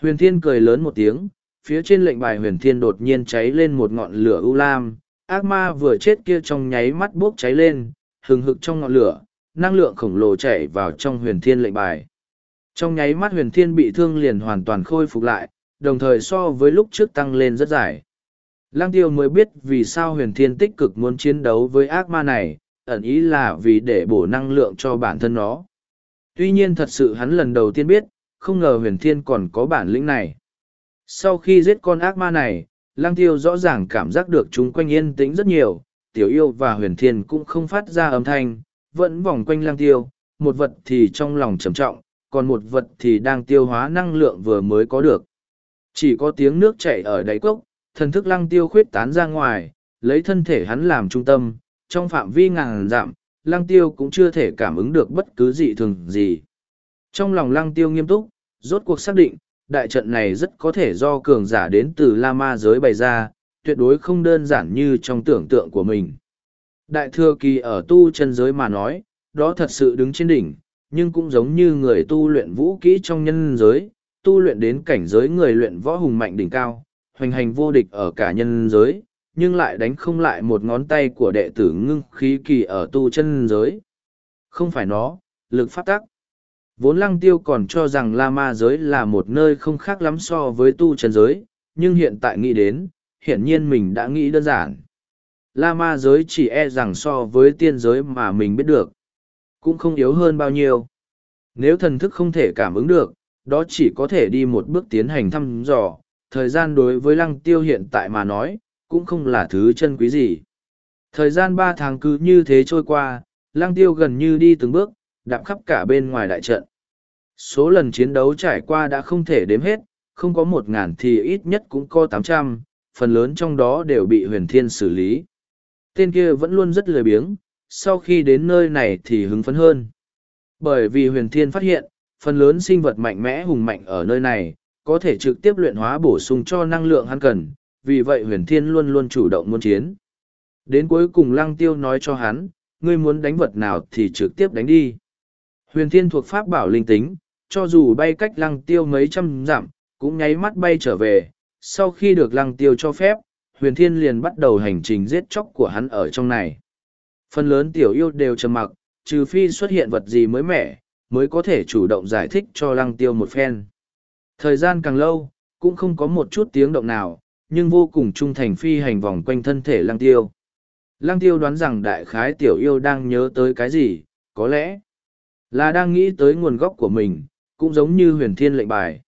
Huyền thiên cười lớn một tiếng, phía trên lệnh bài huyền thiên đột nhiên cháy lên một ngọn lửa u lam, ác ma vừa chết kia trong nháy mắt bốc cháy lên, hừng hực trong ngọn lửa, năng lượng khổng lồ chảy vào trong huyền thiên lệnh bài. Trong nháy mắt huyền thiên bị thương liền hoàn toàn khôi phục lại, đồng thời so với lúc trước tăng lên rất dài. Lăng tiêu mới biết vì sao huyền thiên tích cực muốn chiến đấu với ác ma này, ẩn ý là vì để bổ năng lượng cho bản thân nó. Tuy nhiên thật sự hắn lần đầu tiên biết, không ngờ huyền thiên còn có bản lĩnh này. Sau khi giết con ác ma này, Lang tiêu rõ ràng cảm giác được chúng quanh yên tĩnh rất nhiều, tiểu yêu và huyền thiên cũng không phát ra âm thanh, vẫn vòng quanh Lang tiêu, một vật thì trong lòng trầm trọng, còn một vật thì đang tiêu hóa năng lượng vừa mới có được. Chỉ có tiếng nước chảy ở đáy cốc, thần thức lăng tiêu khuyết tán ra ngoài, lấy thân thể hắn làm trung tâm, trong phạm vi ngàn dặm, lăng tiêu cũng chưa thể cảm ứng được bất cứ dị thường gì. Trong lòng lăng tiêu nghiêm túc, rốt cuộc xác định, đại trận này rất có thể do cường giả đến từ La Ma giới bày ra, tuyệt đối không đơn giản như trong tưởng tượng của mình. Đại thừa kỳ ở tu chân giới mà nói, đó thật sự đứng trên đỉnh, nhưng cũng giống như người tu luyện vũ kỹ trong nhân giới, tu luyện đến cảnh giới người luyện võ hùng mạnh đỉnh cao, hoành hành vô địch ở cả nhân giới, nhưng lại đánh không lại một ngón tay của đệ tử ngưng khí kỳ ở tu chân giới. Không phải nó, lực phát tắc. Vốn lăng tiêu còn cho rằng La Ma giới là một nơi không khác lắm so với tu chân giới, nhưng hiện tại nghĩ đến, hiển nhiên mình đã nghĩ đơn giản. La Ma giới chỉ e rằng so với tiên giới mà mình biết được, cũng không yếu hơn bao nhiêu. Nếu thần thức không thể cảm ứng được, đó chỉ có thể đi một bước tiến hành thăm dò, thời gian đối với lăng tiêu hiện tại mà nói, cũng không là thứ chân quý gì. Thời gian ba tháng cứ như thế trôi qua, lăng tiêu gần như đi từng bước, đạp khắp cả bên ngoài đại trận. Số lần chiến đấu trải qua đã không thể đếm hết, không có một ngàn thì ít nhất cũng có tám trăm, phần lớn trong đó đều bị huyền thiên xử lý. Tên kia vẫn luôn rất lười biếng, sau khi đến nơi này thì hứng phấn hơn. Bởi vì huyền thiên phát hiện, phần lớn sinh vật mạnh mẽ hùng mạnh ở nơi này, có thể trực tiếp luyện hóa bổ sung cho năng lượng hắn cần, vì vậy huyền thiên luôn luôn chủ động muốn chiến. Đến cuối cùng lăng tiêu nói cho hắn, ngươi muốn đánh vật nào thì trực tiếp đánh đi. Huyền thiên thuộc pháp bảo linh tính, cho dù bay cách lăng tiêu mấy trăm dặm, cũng nháy mắt bay trở về. Sau khi được lăng tiêu cho phép, huyền thiên liền bắt đầu hành trình giết chóc của hắn ở trong này. Phần lớn tiểu yêu đều trầm mặc, trừ phi xuất hiện vật gì mới mẻ, mới có thể chủ động giải thích cho lăng tiêu một phen. Thời gian càng lâu, cũng không có một chút tiếng động nào, nhưng vô cùng trung thành phi hành vòng quanh thân thể lăng tiêu. Lăng tiêu đoán rằng đại khái tiểu yêu đang nhớ tới cái gì, có lẽ là đang nghĩ tới nguồn gốc của mình, cũng giống như huyền thiên lệnh bài.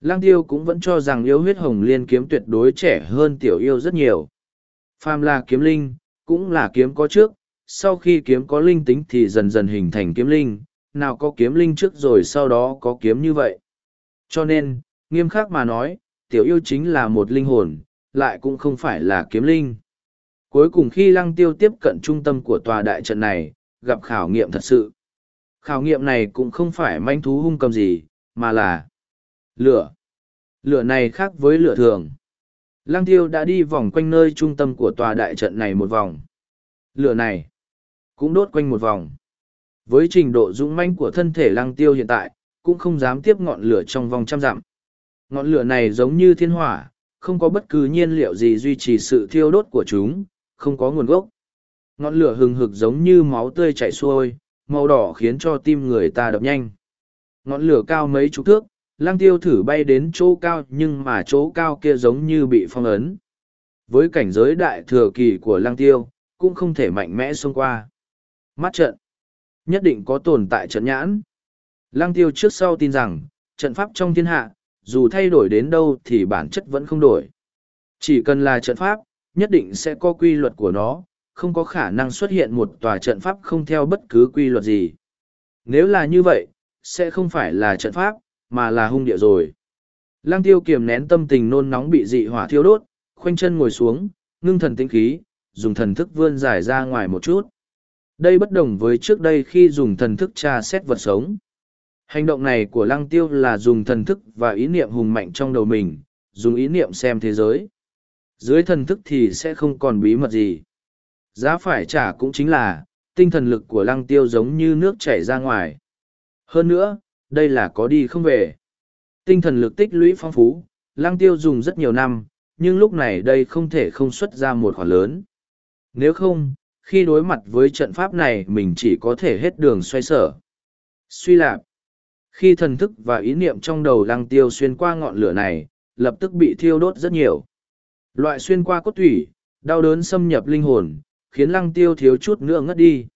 Lăng tiêu cũng vẫn cho rằng yêu huyết hồng liên kiếm tuyệt đối trẻ hơn tiểu yêu rất nhiều. Phàm là kiếm linh, cũng là kiếm có trước, sau khi kiếm có linh tính thì dần dần hình thành kiếm linh, nào có kiếm linh trước rồi sau đó có kiếm như vậy. Cho nên, nghiêm khắc mà nói, tiểu yêu chính là một linh hồn, lại cũng không phải là kiếm linh. Cuối cùng khi lăng tiêu tiếp cận trung tâm của tòa đại trận này, gặp khảo nghiệm thật sự. Khảo nghiệm này cũng không phải manh thú hung cầm gì, mà là lửa. Lửa này khác với lửa thường. Lăng tiêu đã đi vòng quanh nơi trung tâm của tòa đại trận này một vòng. Lửa này cũng đốt quanh một vòng. Với trình độ dũng manh của thân thể lăng tiêu hiện tại, cũng không dám tiếp ngọn lửa trong vòng trăm dặm. Ngọn lửa này giống như thiên hỏa, không có bất cứ nhiên liệu gì duy trì sự thiêu đốt của chúng, không có nguồn gốc. Ngọn lửa hừng hực giống như máu tươi chảy xuôi, màu đỏ khiến cho tim người ta đập nhanh. Ngọn lửa cao mấy chục thước, lang tiêu thử bay đến chỗ cao nhưng mà chỗ cao kia giống như bị phong ấn. Với cảnh giới đại thừa kỳ của lang tiêu, cũng không thể mạnh mẽ xông qua. Mắt trận. Nhất định có tồn tại trận nhãn. Lang tiêu trước sau tin rằng, trận pháp trong thiên hạ, dù thay đổi đến đâu thì bản chất vẫn không đổi. Chỉ cần là trận pháp, nhất định sẽ có quy luật của nó, không có khả năng xuất hiện một tòa trận pháp không theo bất cứ quy luật gì. Nếu là như vậy, sẽ không phải là trận pháp, mà là hung địa rồi. Lăng tiêu kiềm nén tâm tình nôn nóng bị dị hỏa thiêu đốt, khoanh chân ngồi xuống, ngưng thần tĩnh khí, dùng thần thức vươn giải ra ngoài một chút. Đây bất đồng với trước đây khi dùng thần thức tra xét vật sống. Hành động này của lăng tiêu là dùng thần thức và ý niệm hùng mạnh trong đầu mình, dùng ý niệm xem thế giới. Dưới thần thức thì sẽ không còn bí mật gì. Giá phải trả cũng chính là, tinh thần lực của lăng tiêu giống như nước chảy ra ngoài. Hơn nữa, đây là có đi không về. Tinh thần lực tích lũy phong phú, lăng tiêu dùng rất nhiều năm, nhưng lúc này đây không thể không xuất ra một khoản lớn. Nếu không, khi đối mặt với trận pháp này mình chỉ có thể hết đường xoay sở. Suy lạp. Khi thần thức và ý niệm trong đầu lăng tiêu xuyên qua ngọn lửa này, lập tức bị thiêu đốt rất nhiều. Loại xuyên qua cốt thủy, đau đớn xâm nhập linh hồn, khiến lăng tiêu thiếu chút nữa ngất đi.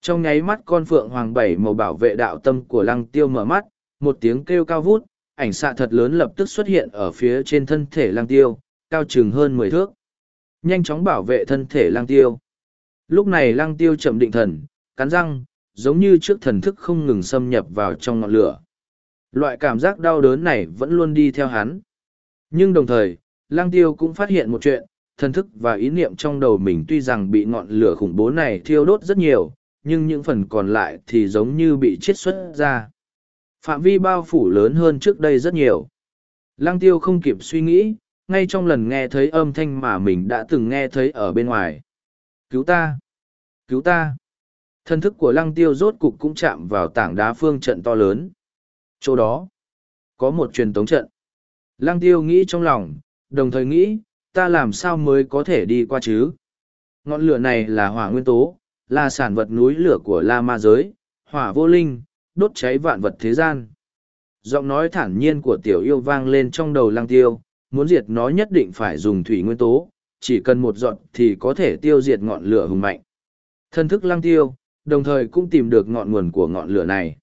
Trong nháy mắt con phượng hoàng bảy màu bảo vệ đạo tâm của lăng tiêu mở mắt, một tiếng kêu cao vút, ảnh xạ thật lớn lập tức xuất hiện ở phía trên thân thể lăng tiêu, cao chừng hơn mười thước. Nhanh chóng bảo vệ thân thể lăng tiêu. Lúc này lăng tiêu chậm định thần, cắn răng, giống như trước thần thức không ngừng xâm nhập vào trong ngọn lửa. Loại cảm giác đau đớn này vẫn luôn đi theo hắn. Nhưng đồng thời, lăng tiêu cũng phát hiện một chuyện, thần thức và ý niệm trong đầu mình tuy rằng bị ngọn lửa khủng bố này thiêu đốt rất nhiều, nhưng những phần còn lại thì giống như bị chiết xuất ra. Phạm vi bao phủ lớn hơn trước đây rất nhiều. Lăng tiêu không kịp suy nghĩ, ngay trong lần nghe thấy âm thanh mà mình đã từng nghe thấy ở bên ngoài. Cứu ta! Cứu ta! Thân thức của lăng tiêu rốt cục cũng chạm vào tảng đá phương trận to lớn. Chỗ đó, có một truyền tống trận. Lăng tiêu nghĩ trong lòng, đồng thời nghĩ, ta làm sao mới có thể đi qua chứ? Ngọn lửa này là hỏa nguyên tố, là sản vật núi lửa của La Ma giới, hỏa vô linh, đốt cháy vạn vật thế gian. Giọng nói thản nhiên của tiểu yêu vang lên trong đầu lăng tiêu, muốn diệt nó nhất định phải dùng thủy nguyên tố, chỉ cần một giọt thì có thể tiêu diệt ngọn lửa hùng mạnh. Thân thức lăng tiêu, đồng thời cũng tìm được ngọn nguồn của ngọn lửa này.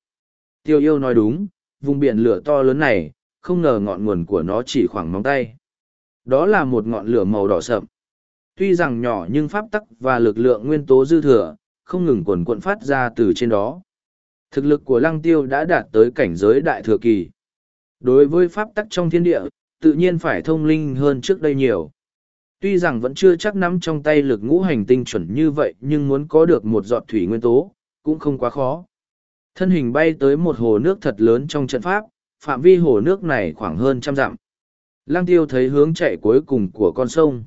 Tiêu yêu nói đúng, vùng biển lửa to lớn này, không ngờ ngọn nguồn của nó chỉ khoảng móng tay. Đó là một ngọn lửa màu đỏ sậm. Tuy rằng nhỏ nhưng pháp tắc và lực lượng nguyên tố dư thừa, không ngừng quần cuộn phát ra từ trên đó. Thực lực của lăng tiêu đã đạt tới cảnh giới đại thừa kỳ. Đối với pháp tắc trong thiên địa, tự nhiên phải thông linh hơn trước đây nhiều. Tuy rằng vẫn chưa chắc nắm trong tay lực ngũ hành tinh chuẩn như vậy nhưng muốn có được một giọt thủy nguyên tố, cũng không quá khó. Thân hình bay tới một hồ nước thật lớn trong trận pháp, phạm vi hồ nước này khoảng hơn trăm dặm. Lăng tiêu thấy hướng chạy cuối cùng của con sông.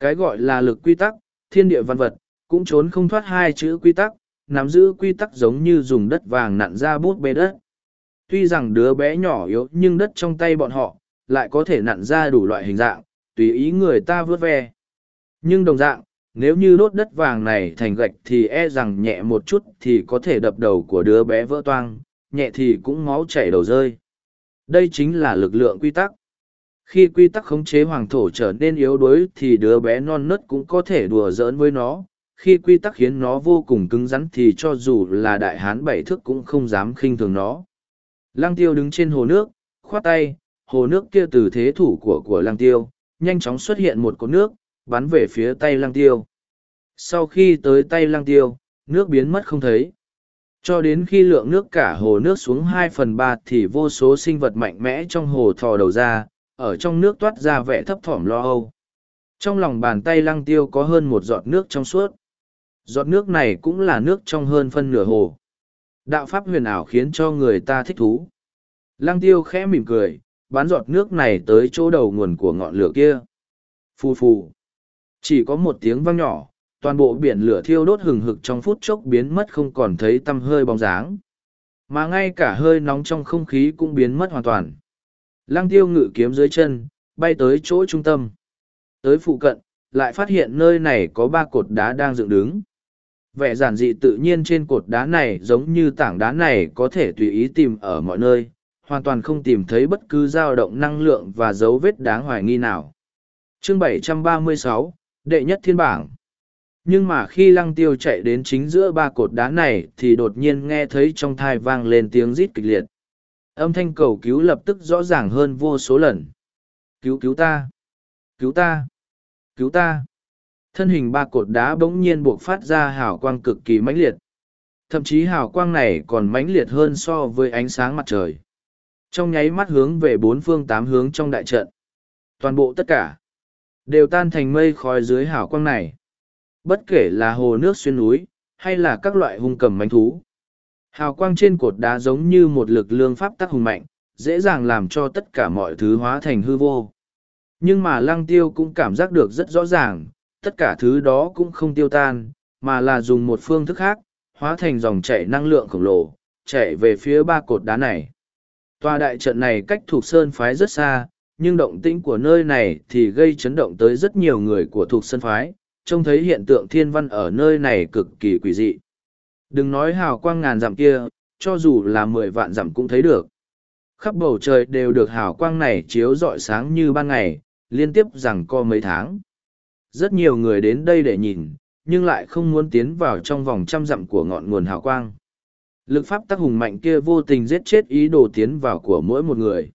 Cái gọi là lực quy tắc, thiên địa văn vật, cũng trốn không thoát hai chữ quy tắc, nắm giữ quy tắc giống như dùng đất vàng nặn ra bút bê đất. Tuy rằng đứa bé nhỏ yếu nhưng đất trong tay bọn họ, lại có thể nặn ra đủ loại hình dạng, tùy ý người ta vớt ve. Nhưng đồng dạng, nếu như đốt đất vàng này thành gạch thì e rằng nhẹ một chút thì có thể đập đầu của đứa bé vỡ toang, nhẹ thì cũng máu chảy đầu rơi. Đây chính là lực lượng quy tắc. Khi quy tắc khống chế hoàng thổ trở nên yếu đuối thì đứa bé non nớt cũng có thể đùa giỡn với nó. Khi quy tắc khiến nó vô cùng cứng rắn thì cho dù là đại hán bảy thước cũng không dám khinh thường nó. Lăng tiêu đứng trên hồ nước, khoát tay, hồ nước kia từ thế thủ của của lăng tiêu, nhanh chóng xuất hiện một cột nước, bắn về phía tay lăng tiêu. Sau khi tới tay lăng tiêu, nước biến mất không thấy. Cho đến khi lượng nước cả hồ nước xuống hai phần ba thì vô số sinh vật mạnh mẽ trong hồ thò đầu ra, ở trong nước toát ra vẻ thấp thỏm lo âu. Trong lòng bàn tay lăng tiêu có hơn một giọt nước trong suốt. Giọt nước này cũng là nước trong hơn phân nửa hồ. Đạo pháp huyền ảo khiến cho người ta thích thú. Lăng tiêu khẽ mỉm cười, bán giọt nước này tới chỗ đầu nguồn của ngọn lửa kia. Phù phù. Chỉ có một tiếng vang nhỏ, toàn bộ biển lửa thiêu đốt hừng hực trong phút chốc biến mất không còn thấy tăm hơi bóng dáng. Mà ngay cả hơi nóng trong không khí cũng biến mất hoàn toàn. Lăng tiêu ngự kiếm dưới chân, bay tới chỗ trung tâm. Tới phụ cận, lại phát hiện nơi này có ba cột đá đang dựng đứng. Vẻ giản dị tự nhiên trên cột đá này giống như tảng đá này có thể tùy ý tìm ở mọi nơi, hoàn toàn không tìm thấy bất cứ dao động năng lượng và dấu vết đáng hoài nghi nào. Chương 736, Đệ nhất thiên bảng Nhưng mà khi lăng tiêu chạy đến chính giữa ba cột đá này thì đột nhiên nghe thấy trong thai vang lên tiếng rít kịch liệt. Âm thanh cầu cứu lập tức rõ ràng hơn vô số lần. Cứu cứu ta! Cứu ta! Cứu ta! Thân hình ba cột đá bỗng nhiên buộc phát ra hào quang cực kỳ mãnh liệt. Thậm chí hào quang này còn mãnh liệt hơn so với ánh sáng mặt trời. Trong nháy mắt hướng về bốn phương tám hướng trong đại trận. Toàn bộ tất cả đều tan thành mây khói dưới hào quang này. Bất kể là hồ nước xuyên núi, hay là các loại hung cầm manh thú. Hào quang trên cột đá giống như một lực lương pháp tắc hùng mạnh, dễ dàng làm cho tất cả mọi thứ hóa thành hư vô. Nhưng mà lăng tiêu cũng cảm giác được rất rõ ràng, tất cả thứ đó cũng không tiêu tan, mà là dùng một phương thức khác, hóa thành dòng chảy năng lượng khổng lồ, chạy về phía ba cột đá này. Tòa đại trận này cách thuộc sơn phái rất xa, nhưng động tĩnh của nơi này thì gây chấn động tới rất nhiều người của thuộc sơn phái, trông thấy hiện tượng thiên văn ở nơi này cực kỳ quỷ dị. Đừng nói hào quang ngàn dặm kia, cho dù là mười vạn dặm cũng thấy được. Khắp bầu trời đều được hào quang này chiếu rọi sáng như ban ngày, liên tiếp rằng co mấy tháng. Rất nhiều người đến đây để nhìn, nhưng lại không muốn tiến vào trong vòng trăm dặm của ngọn nguồn hào quang. Lực pháp tác hùng mạnh kia vô tình giết chết ý đồ tiến vào của mỗi một người.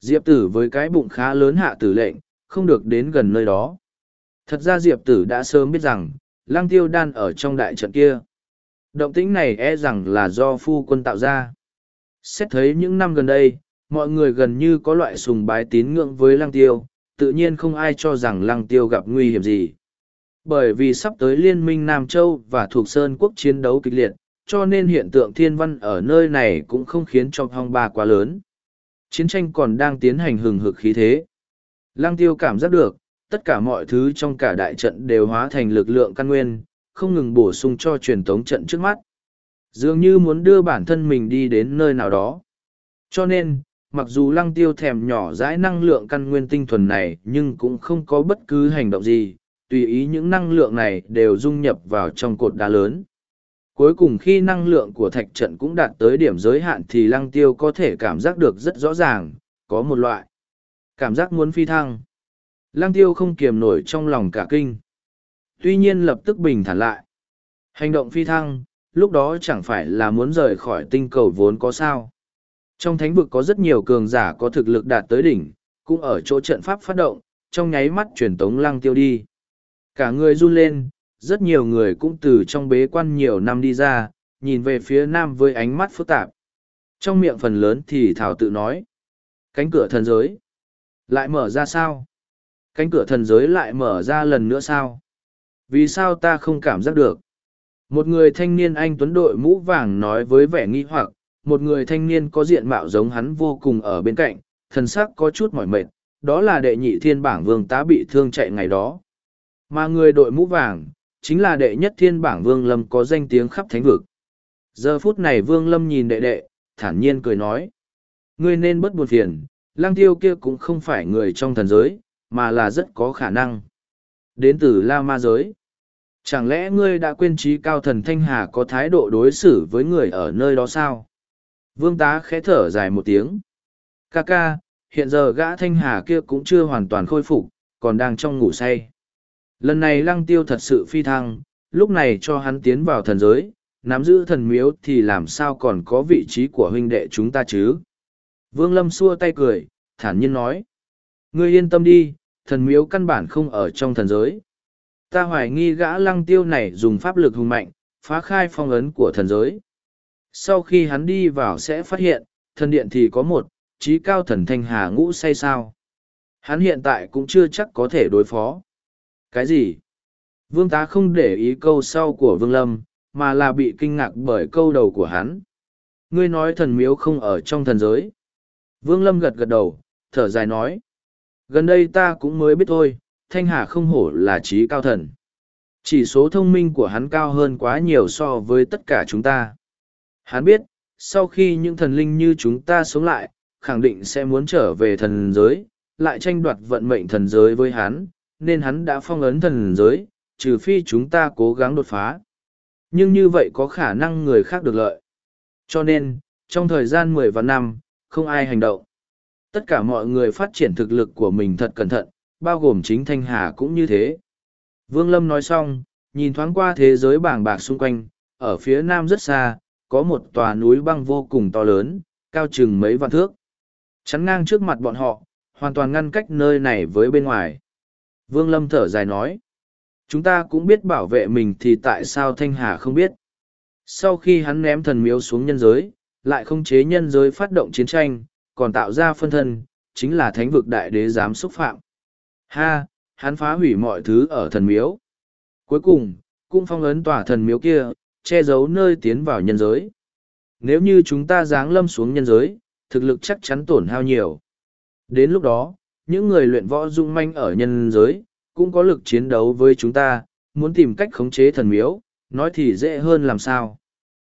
Diệp tử với cái bụng khá lớn hạ tử lệnh, không được đến gần nơi đó. Thật ra Diệp tử đã sớm biết rằng, lăng tiêu đan ở trong đại trận kia. Động tĩnh này e rằng là do phu quân tạo ra. Xét thấy những năm gần đây, mọi người gần như có loại sùng bái tín ngưỡng với lăng tiêu, tự nhiên không ai cho rằng lăng tiêu gặp nguy hiểm gì. Bởi vì sắp tới liên minh Nam Châu và thuộc Sơn quốc chiến đấu kịch liệt, cho nên hiện tượng thiên văn ở nơi này cũng không khiến cho hong ba quá lớn. Chiến tranh còn đang tiến hành hừng hực khí thế. Lăng tiêu cảm giác được, tất cả mọi thứ trong cả đại trận đều hóa thành lực lượng căn nguyên, không ngừng bổ sung cho truyền tống trận trước mắt. Dường như muốn đưa bản thân mình đi đến nơi nào đó. Cho nên, mặc dù lăng tiêu thèm nhỏ dãi năng lượng căn nguyên tinh thuần này nhưng cũng không có bất cứ hành động gì, tùy ý những năng lượng này đều dung nhập vào trong cột đá lớn. Cuối cùng khi năng lượng của thạch trận cũng đạt tới điểm giới hạn thì lăng tiêu có thể cảm giác được rất rõ ràng, có một loại cảm giác muốn phi thăng. Lăng tiêu không kiềm nổi trong lòng cả kinh. Tuy nhiên lập tức bình thản lại. Hành động phi thăng, lúc đó chẳng phải là muốn rời khỏi tinh cầu vốn có sao. Trong thánh vực có rất nhiều cường giả có thực lực đạt tới đỉnh, cũng ở chỗ trận pháp phát động, trong nháy mắt truyền tống lăng tiêu đi. Cả người run lên, rất nhiều người cũng từ trong bế quan nhiều năm đi ra, nhìn về phía nam với ánh mắt phức tạp. Trong miệng phần lớn thì Thảo tự nói. Cánh cửa thần giới. Lại mở ra sao? Cánh cửa thần giới lại mở ra lần nữa sao? Vì sao ta không cảm giác được? Một người thanh niên anh tuấn đội mũ vàng nói với vẻ nghi hoặc, một người thanh niên có diện mạo giống hắn vô cùng ở bên cạnh, thần sắc có chút mỏi mệt, đó là đệ nhị thiên bảng vương tá bị thương chạy ngày đó. Mà người đội mũ vàng, chính là đệ nhất thiên bảng vương lâm có danh tiếng khắp thánh vực. Giờ phút này vương lâm nhìn đệ đệ, thản nhiên cười nói. Ngươi nên bất buồn phiền, lang tiêu kia cũng không phải người trong thần giới, mà là rất có khả năng. Đến từ La Ma giới. Chẳng lẽ ngươi đã quên trí cao thần Thanh Hà có thái độ đối xử với người ở nơi đó sao? Vương tá khẽ thở dài một tiếng. Ca ca, hiện giờ gã Thanh Hà kia cũng chưa hoàn toàn khôi phục, còn đang trong ngủ say. Lần này lăng tiêu thật sự phi thăng, lúc này cho hắn tiến vào thần giới, nắm giữ thần miếu thì làm sao còn có vị trí của huynh đệ chúng ta chứ? Vương Lâm xua tay cười, thản nhiên nói. Ngươi yên tâm đi, thần miếu căn bản không ở trong thần giới. Ta hoài nghi gã lăng tiêu này dùng pháp lực hùng mạnh, phá khai phong ấn của thần giới. Sau khi hắn đi vào sẽ phát hiện, thần điện thì có một, trí cao thần thanh hà ngũ say sao. Hắn hiện tại cũng chưa chắc có thể đối phó. Cái gì? Vương tá không để ý câu sau của Vương Lâm, mà là bị kinh ngạc bởi câu đầu của hắn. Ngươi nói thần miếu không ở trong thần giới. Vương Lâm gật gật đầu, thở dài nói. Gần đây ta cũng mới biết thôi, Thanh Hà không hổ là trí cao thần. Chỉ số thông minh của hắn cao hơn quá nhiều so với tất cả chúng ta. Hắn biết, sau khi những thần linh như chúng ta sống lại, khẳng định sẽ muốn trở về thần giới, lại tranh đoạt vận mệnh thần giới với hắn, nên hắn đã phong ấn thần giới, trừ phi chúng ta cố gắng đột phá. Nhưng như vậy có khả năng người khác được lợi. Cho nên, trong thời gian mười vạn năm, không ai hành động. Tất cả mọi người phát triển thực lực của mình thật cẩn thận, bao gồm chính Thanh Hà cũng như thế. Vương Lâm nói xong, nhìn thoáng qua thế giới bảng bạc xung quanh, ở phía nam rất xa, có một tòa núi băng vô cùng to lớn, cao chừng mấy vạn thước. Chắn ngang trước mặt bọn họ, hoàn toàn ngăn cách nơi này với bên ngoài. Vương Lâm thở dài nói, chúng ta cũng biết bảo vệ mình thì tại sao Thanh Hà không biết. Sau khi hắn ném thần miếu xuống nhân giới, lại không chế nhân giới phát động chiến tranh, còn tạo ra phân thân, chính là thánh vực đại đế dám xúc phạm. Ha, hắn phá hủy mọi thứ ở thần miếu. Cuối cùng, cũng phong ấn tỏa thần miếu kia, che giấu nơi tiến vào nhân giới. Nếu như chúng ta giáng lâm xuống nhân giới, thực lực chắc chắn tổn hao nhiều. Đến lúc đó, những người luyện võ dung manh ở nhân giới, cũng có lực chiến đấu với chúng ta, muốn tìm cách khống chế thần miếu, nói thì dễ hơn làm sao.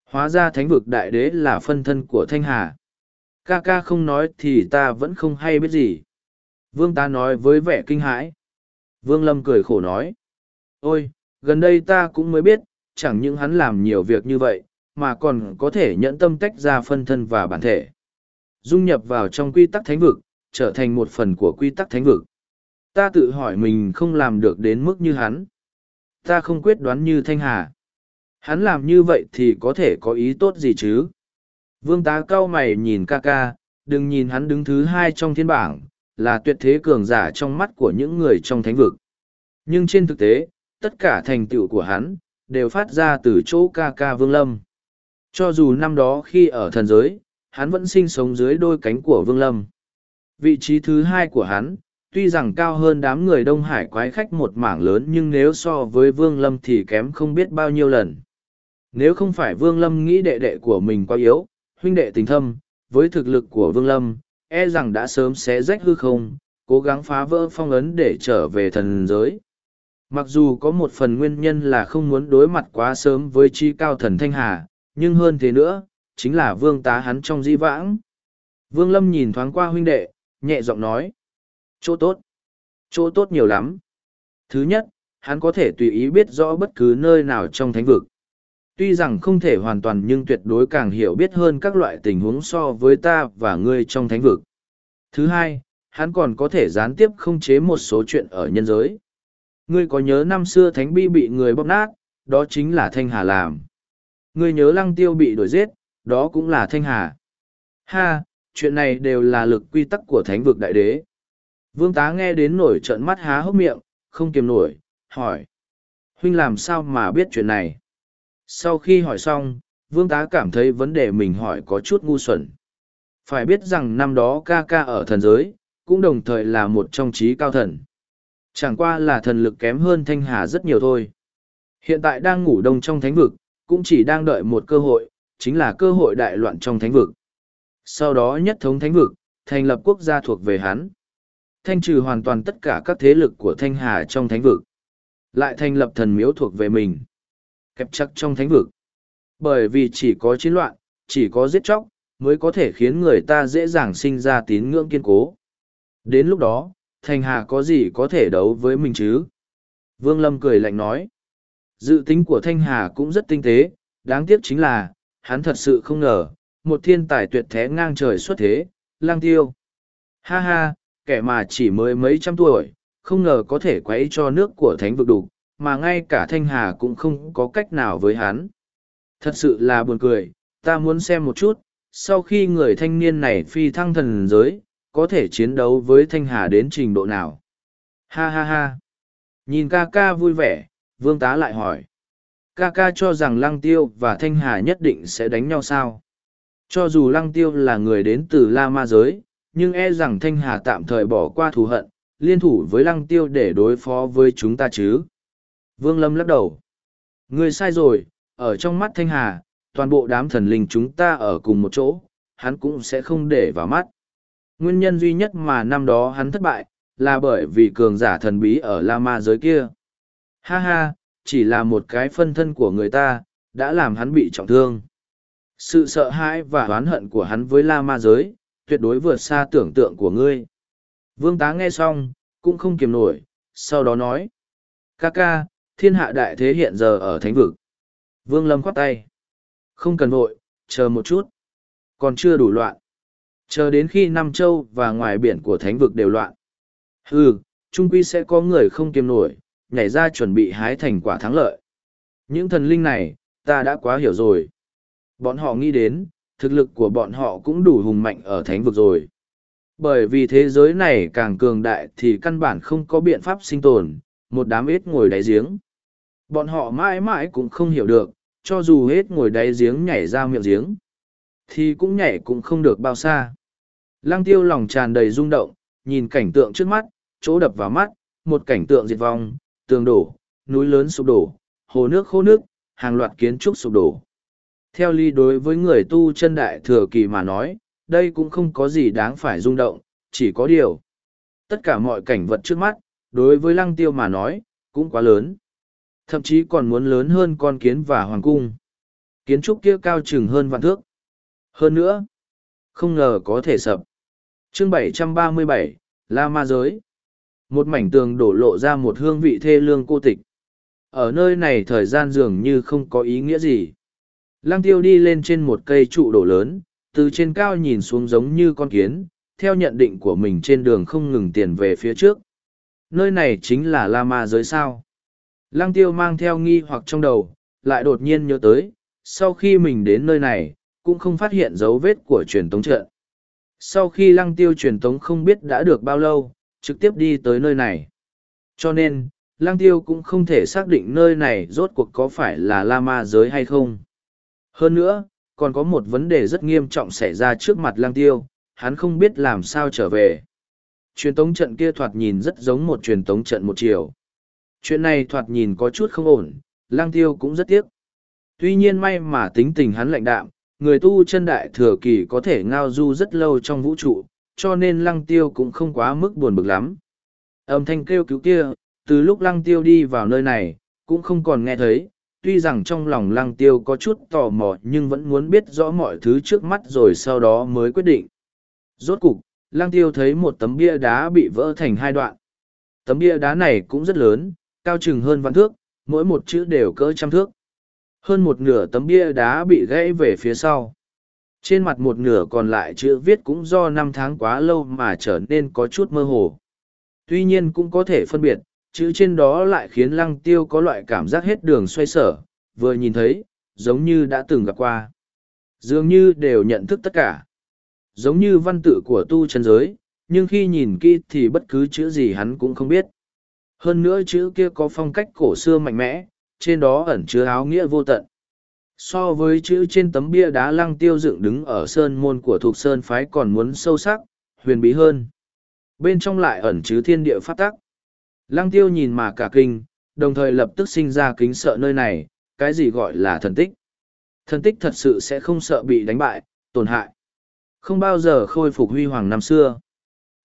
Hóa ra thánh vực đại đế là phân thân của Thanh Hà. Ca ca không nói thì ta vẫn không hay biết gì. Vương ta nói với vẻ kinh hãi. Vương Lâm cười khổ nói. Ôi, gần đây ta cũng mới biết, chẳng những hắn làm nhiều việc như vậy, mà còn có thể nhẫn tâm tách ra phân thân và bản thể. Dung nhập vào trong quy tắc thánh vực, trở thành một phần của quy tắc thánh vực. Ta tự hỏi mình không làm được đến mức như hắn. Ta không quyết đoán như Thanh Hà. Hắn làm như vậy thì có thể có ý tốt gì chứ? Vương tá cao mày nhìn ca ca, đừng nhìn hắn đứng thứ hai trong thiên bảng, là tuyệt thế cường giả trong mắt của những người trong thánh vực. Nhưng trên thực tế, tất cả thành tựu của hắn, đều phát ra từ chỗ ca ca Vương Lâm. Cho dù năm đó khi ở thần giới, hắn vẫn sinh sống dưới đôi cánh của Vương Lâm. Vị trí thứ hai của hắn, tuy rằng cao hơn đám người Đông Hải quái khách một mảng lớn nhưng nếu so với Vương Lâm thì kém không biết bao nhiêu lần. Nếu không phải Vương Lâm nghĩ đệ đệ của mình quá yếu, huynh đệ tình thâm, với thực lực của Vương Lâm, e rằng đã sớm xé rách hư không, cố gắng phá vỡ phong ấn để trở về thần giới. Mặc dù có một phần nguyên nhân là không muốn đối mặt quá sớm với chi cao thần Thanh Hà, nhưng hơn thế nữa, chính là vương tá hắn trong di vãng. Vương Lâm nhìn thoáng qua huynh đệ, nhẹ giọng nói. Chỗ tốt. Chỗ tốt nhiều lắm. Thứ nhất, hắn có thể tùy ý biết rõ bất cứ nơi nào trong thánh vực tuy rằng không thể hoàn toàn nhưng tuyệt đối càng hiểu biết hơn các loại tình huống so với ta và ngươi trong thánh vực. Thứ hai, hắn còn có thể gián tiếp không chế một số chuyện ở nhân giới. Ngươi có nhớ năm xưa thánh bi bị người bóp nát, đó chính là Thanh Hà làm. Ngươi nhớ lăng tiêu bị đuổi giết, đó cũng là Thanh Hà. Ha, chuyện này đều là lực quy tắc của thánh vực đại đế. Vương tá nghe đến nổi trợn mắt há hốc miệng, không kiềm nổi, hỏi. Huynh làm sao mà biết chuyện này? Sau khi hỏi xong, vương tá cảm thấy vấn đề mình hỏi có chút ngu xuẩn. Phải biết rằng năm đó ca ca ở thần giới, cũng đồng thời là một trong trí cao thần. Chẳng qua là thần lực kém hơn Thanh Hà rất nhiều thôi. Hiện tại đang ngủ đông trong thánh vực, cũng chỉ đang đợi một cơ hội, chính là cơ hội đại loạn trong thánh vực. Sau đó nhất thống thánh vực, thành lập quốc gia thuộc về hắn. Thanh trừ hoàn toàn tất cả các thế lực của Thanh Hà trong thánh vực. Lại thành lập thần miếu thuộc về mình. Kẹp chắc trong thánh vực. Bởi vì chỉ có chiến loạn, chỉ có giết chóc, mới có thể khiến người ta dễ dàng sinh ra tín ngưỡng kiên cố. Đến lúc đó, Thanh Hà có gì có thể đấu với mình chứ? Vương Lâm cười lạnh nói. Dự tính của Thanh Hà cũng rất tinh tế, đáng tiếc chính là, hắn thật sự không ngờ, một thiên tài tuyệt thế ngang trời xuất thế, lang tiêu. Ha ha, kẻ mà chỉ mới mấy trăm tuổi, không ngờ có thể quấy cho nước của thánh vực đục, mà ngay cả Thanh Hà cũng không có cách nào với hắn. Thật sự là buồn cười, ta muốn xem một chút, sau khi người thanh niên này phi thăng thần giới, có thể chiến đấu với Thanh Hà đến trình độ nào. Ha ha ha. Nhìn ca ca vui vẻ, vương tá lại hỏi. Ca ca cho rằng Lăng Tiêu và Thanh Hà nhất định sẽ đánh nhau sao? Cho dù Lăng Tiêu là người đến từ La Ma Giới, nhưng e rằng Thanh Hà tạm thời bỏ qua thù hận, liên thủ với Lăng Tiêu để đối phó với chúng ta chứ. Vương Lâm lắc đầu. Ngươi sai rồi, ở trong mắt Thanh Hà, toàn bộ đám thần linh chúng ta ở cùng một chỗ, hắn cũng sẽ không để vào mắt. Nguyên nhân duy nhất mà năm đó hắn thất bại, là bởi vì cường giả thần bí ở La Ma giới kia. Ha ha, chỉ là một cái phân thân của người ta, đã làm hắn bị trọng thương. Sự sợ hãi và oán hận của hắn với La Ma giới, tuyệt đối vượt xa tưởng tượng của ngươi. Vương tá nghe xong, cũng không kiềm nổi, sau đó nói. Ca ca, thiên hạ đại thế hiện giờ ở thánh vực. Vương lâm khoát tay. Không cần vội, chờ một chút. Còn chưa đủ loạn. Chờ đến khi Nam Châu và ngoài biển của thánh vực đều loạn. Ừ, trung quy sẽ có người không kiềm nổi, nhảy ra chuẩn bị hái thành quả thắng lợi. Những thần linh này, ta đã quá hiểu rồi. Bọn họ nghĩ đến, thực lực của bọn họ cũng đủ hùng mạnh ở thánh vực rồi. Bởi vì thế giới này càng cường đại thì căn bản không có biện pháp sinh tồn, một đám ếch ngồi đáy giếng. Bọn họ mãi mãi cũng không hiểu được, cho dù hết ngồi đáy giếng nhảy ra miệng giếng, thì cũng nhảy cũng không được bao xa. Lăng tiêu lòng tràn đầy rung động, nhìn cảnh tượng trước mắt, chỗ đập vào mắt, một cảnh tượng diệt vong, tường đổ, núi lớn sụp đổ, hồ nước khô nước, hàng loạt kiến trúc sụp đổ. Theo ly đối với người tu chân đại thừa kỳ mà nói, đây cũng không có gì đáng phải rung động, chỉ có điều. Tất cả mọi cảnh vật trước mắt, đối với lăng tiêu mà nói, cũng quá lớn. Thậm chí còn muốn lớn hơn con kiến và hoàng cung. Kiến trúc kia cao chừng hơn vạn thước. Hơn nữa, không ngờ có thể sập. Chương 737, La Ma Giới một mảnh tường đổ lộ ra một hương vị thê lương cô tịch ở nơi này thời gian dường như không có ý nghĩa gì lăng tiêu đi lên trên một cây trụ đổ lớn từ trên cao nhìn xuống giống như con kiến theo nhận định của mình trên đường không ngừng tiền về phía trước nơi này chính là la ma giới sao lăng tiêu mang theo nghi hoặc trong đầu lại đột nhiên nhớ tới sau khi mình đến nơi này cũng không phát hiện dấu vết của truyền tống trận sau khi lăng tiêu truyền tống không biết đã được bao lâu trực tiếp đi tới nơi này. Cho nên, lang tiêu cũng không thể xác định nơi này rốt cuộc có phải là la ma giới hay không. Hơn nữa, còn có một vấn đề rất nghiêm trọng xảy ra trước mặt lang tiêu, hắn không biết làm sao trở về. Truyền tống trận kia thoạt nhìn rất giống một truyền tống trận một chiều. Chuyện này thoạt nhìn có chút không ổn, lang tiêu cũng rất tiếc. Tuy nhiên may mà tính tình hắn lạnh đạm, người tu chân đại thừa kỳ có thể ngao du rất lâu trong vũ trụ, cho nên lăng tiêu cũng không quá mức buồn bực lắm. Âm thanh kêu cứu kia, từ lúc lăng tiêu đi vào nơi này, cũng không còn nghe thấy, tuy rằng trong lòng lăng tiêu có chút tò mò nhưng vẫn muốn biết rõ mọi thứ trước mắt rồi sau đó mới quyết định. Rốt cục, lăng tiêu thấy một tấm bia đá bị vỡ thành hai đoạn. Tấm bia đá này cũng rất lớn, cao chừng hơn vạn thước, mỗi một chữ đều cỡ trăm thước. Hơn một nửa tấm bia đá bị gãy về phía sau trên mặt một nửa còn lại chữ viết cũng do năm tháng quá lâu mà trở nên có chút mơ hồ tuy nhiên cũng có thể phân biệt chữ trên đó lại khiến lăng tiêu có loại cảm giác hết đường xoay sở, vừa nhìn thấy, giống như đã từng gặp qua. Dường như đều nhận thức tất cả. Giống như văn tự của tu chân giới, nhưng khi nhìn kỹ thì bất cứ chữ gì hắn cũng không biết. Hơn nữa chữ kia có phong cách cổ xưa mạnh mẽ, trên đó ẩn chứa áo nghĩa vô tận. So với chữ trên tấm bia đá lăng tiêu dựng đứng ở sơn môn của thuộc sơn phái còn muốn sâu sắc, huyền bí hơn. Bên trong lại ẩn chứa thiên địa phát tắc lăng tiêu nhìn mà cả kinh đồng thời lập tức sinh ra kính sợ nơi này cái gì gọi là thần tích Thần tích thật sự sẽ không sợ bị đánh bại, tổn hại. Không bao giờ khôi phục huy hoàng năm xưa.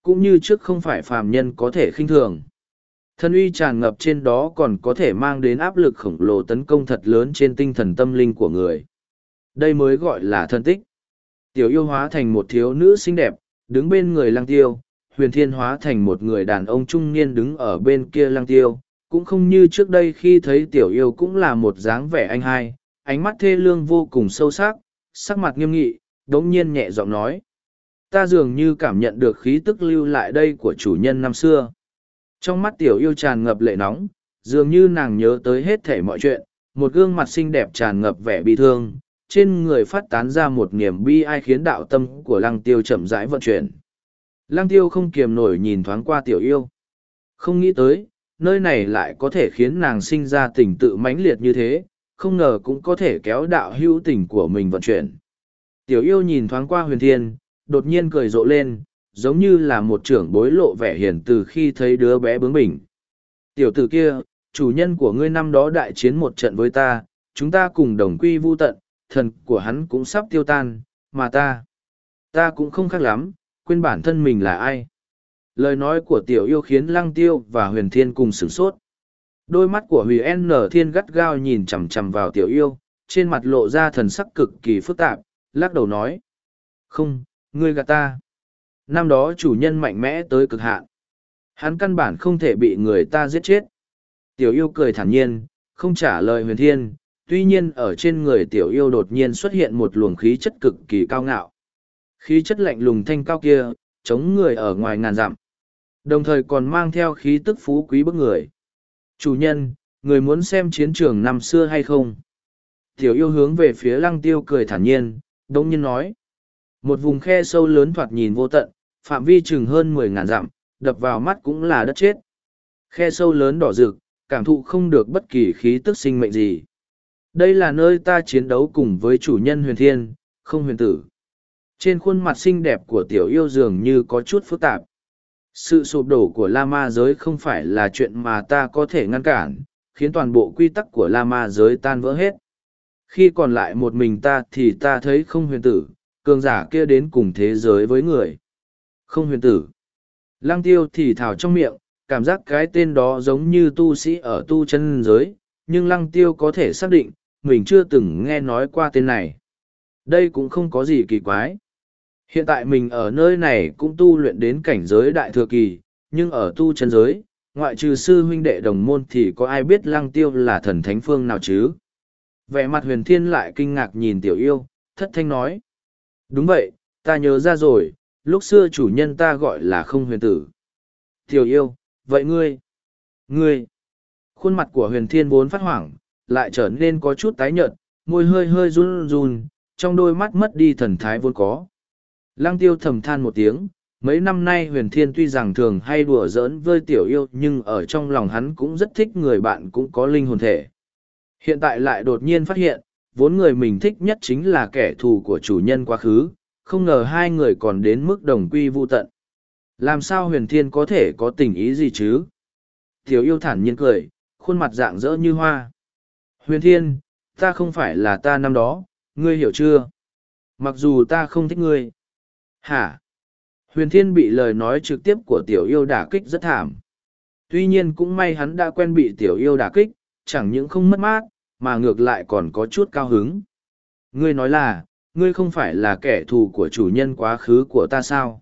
Cũng như trước không phải phàm nhân có thể khinh thường. Thần uy tràn ngập trên đó còn có thể mang đến áp lực khổng lồ tấn công thật lớn trên tinh thần tâm linh của người. Đây mới gọi là thân tích. Tiểu yêu hóa thành một thiếu nữ xinh đẹp, đứng bên người lăng tiêu, huyền thiên hóa thành một người đàn ông trung niên đứng ở bên kia lăng tiêu, cũng không như trước đây khi thấy tiểu yêu cũng là một dáng vẻ anh hai, ánh mắt thê lương vô cùng sâu sắc, sắc mặt nghiêm nghị, đống nhiên nhẹ giọng nói. Ta dường như cảm nhận được khí tức lưu lại đây của chủ nhân năm xưa. Trong mắt tiểu yêu tràn ngập lệ nóng, dường như nàng nhớ tới hết thể mọi chuyện, một gương mặt xinh đẹp tràn ngập vẻ bi thương, trên người phát tán ra một niềm bi ai khiến đạo tâm của lăng tiêu chậm rãi vận chuyển. Lăng tiêu không kiềm nổi nhìn thoáng qua tiểu yêu. Không nghĩ tới, nơi này lại có thể khiến nàng sinh ra tình tự mãnh liệt như thế, không ngờ cũng có thể kéo đạo hữu tình của mình vận chuyển. Tiểu yêu nhìn thoáng qua huyền thiên, đột nhiên cười rộ lên, giống như là một trưởng bối lộ vẻ hiền từ khi thấy đứa bé bướng bỉnh. Tiểu tử kia, chủ nhân của ngươi năm đó đại chiến một trận với ta, chúng ta cùng đồng quy vu tận, thần của hắn cũng sắp tiêu tan, mà ta, ta cũng không khác lắm, quên bản thân mình là ai. Lời nói của tiểu yêu khiến lăng tiêu và huyền thiên cùng sửng sốt. Đôi mắt của huyền N thiên gắt gao nhìn chằm chằm vào tiểu yêu, trên mặt lộ ra thần sắc cực kỳ phức tạp, lắc đầu nói. Không, ngươi gạt ta. Năm đó chủ nhân mạnh mẽ tới cực hạn. Hắn căn bản không thể bị người ta giết chết. Tiểu yêu cười thản nhiên, không trả lời huyền thiên, tuy nhiên ở trên người tiểu yêu đột nhiên xuất hiện một luồng khí chất cực kỳ cao ngạo. Khí chất lạnh lùng thanh cao kia, chống người ở ngoài ngàn dặm. Đồng thời còn mang theo khí tức phú quý bức người. Chủ nhân, người muốn xem chiến trường năm xưa hay không? Tiểu yêu hướng về phía lăng tiêu cười thản nhiên, đông nhiên nói. Một vùng khe sâu lớn thoạt nhìn vô tận, phạm vi chừng hơn mười ngàn dặm, đập vào mắt cũng là đất chết. Khe sâu lớn đỏ rực, cảm thụ không được bất kỳ khí tức sinh mệnh gì. Đây là nơi ta chiến đấu cùng với chủ nhân huyền thiên, không huyền tử. Trên khuôn mặt xinh đẹp của tiểu yêu dường như có chút phức tạp. Sự sụp đổ của La Ma giới không phải là chuyện mà ta có thể ngăn cản, khiến toàn bộ quy tắc của La Ma giới tan vỡ hết. Khi còn lại một mình ta thì ta thấy không huyền tử, cường giả kia đến cùng thế giới với người. Không huyền tử. Lăng tiêu thì thảo trong miệng, cảm giác cái tên đó giống như tu sĩ ở tu chân giới, nhưng lăng tiêu có thể xác định, mình chưa từng nghe nói qua tên này. Đây cũng không có gì kỳ quái. Hiện tại mình ở nơi này cũng tu luyện đến cảnh giới đại thừa kỳ, nhưng ở tu chân giới, ngoại trừ sư huynh đệ đồng môn thì có ai biết lăng tiêu là thần thánh phương nào chứ? Vẻ mặt huyền thiên lại kinh ngạc nhìn tiểu yêu, thất thanh nói. Đúng vậy, ta nhớ ra rồi, lúc xưa chủ nhân ta gọi là không huyền tử. Tiểu yêu, vậy ngươi? Ngươi? Khuôn mặt của huyền thiên vốn phát hoảng, lại trở nên có chút tái nhợt, môi hơi hơi run run, trong đôi mắt mất đi thần thái vốn có. Lăng tiêu thầm than một tiếng, mấy năm nay huyền thiên tuy rằng thường hay đùa giỡn với tiểu yêu nhưng ở trong lòng hắn cũng rất thích người bạn cũng có linh hồn thể. Hiện tại lại đột nhiên phát hiện, vốn người mình thích nhất chính là kẻ thù của chủ nhân quá khứ, không ngờ hai người còn đến mức đồng quy vu tận. Làm sao huyền thiên có thể có tình ý gì chứ? Tiểu yêu thản nhiên cười, khuôn mặt dạng dỡ như hoa. Huyền thiên, ta không phải là ta năm đó, ngươi hiểu chưa? Mặc dù ta không thích ngươi. Hả? Huyền Thiên bị lời nói trực tiếp của tiểu yêu đả kích rất thảm. Tuy nhiên cũng may hắn đã quen bị tiểu yêu đả kích, chẳng những không mất mát, mà ngược lại còn có chút cao hứng. Ngươi nói là, ngươi không phải là kẻ thù của chủ nhân quá khứ của ta sao?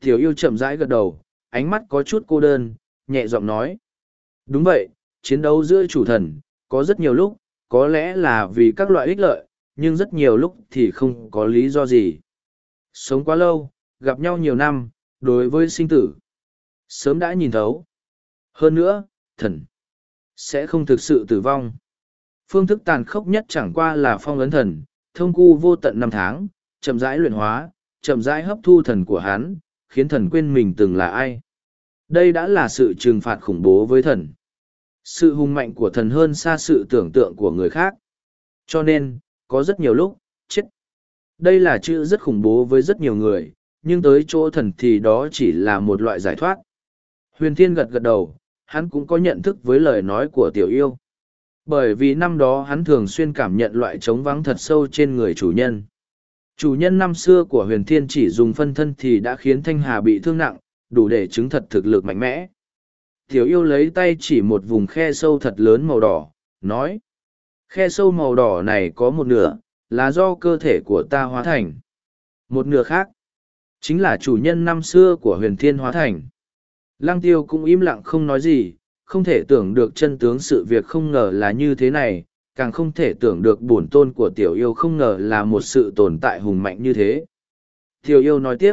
Tiểu yêu chậm rãi gật đầu, ánh mắt có chút cô đơn, nhẹ giọng nói. Đúng vậy, chiến đấu giữa chủ thần, có rất nhiều lúc, có lẽ là vì các loại ích lợi, nhưng rất nhiều lúc thì không có lý do gì. Sống quá lâu, gặp nhau nhiều năm, đối với sinh tử. Sớm đã nhìn thấu. Hơn nữa, thần sẽ không thực sự tử vong. Phương thức tàn khốc nhất chẳng qua là phong ấn thần, thông cu vô tận năm tháng, chậm rãi luyện hóa, chậm rãi hấp thu thần của hắn, khiến thần quên mình từng là ai. Đây đã là sự trừng phạt khủng bố với thần. Sự hùng mạnh của thần hơn xa sự tưởng tượng của người khác. Cho nên, có rất nhiều lúc. Đây là chữ rất khủng bố với rất nhiều người, nhưng tới chỗ thần thì đó chỉ là một loại giải thoát. Huyền Thiên gật gật đầu, hắn cũng có nhận thức với lời nói của tiểu yêu. Bởi vì năm đó hắn thường xuyên cảm nhận loại trống vắng thật sâu trên người chủ nhân. Chủ nhân năm xưa của huyền thiên chỉ dùng phân thân thì đã khiến Thanh Hà bị thương nặng, đủ để chứng thật thực lực mạnh mẽ. Tiểu yêu lấy tay chỉ một vùng khe sâu thật lớn màu đỏ, nói. Khe sâu màu đỏ này có một nửa, là do cơ thể của ta hóa thành. Một nửa khác, chính là chủ nhân năm xưa của huyền thiên hóa thành. Lăng tiêu cũng im lặng không nói gì, không thể tưởng được chân tướng sự việc không ngờ là như thế này, càng không thể tưởng được bổn tôn của tiểu yêu không ngờ là một sự tồn tại hùng mạnh như thế. Tiểu yêu nói tiếp,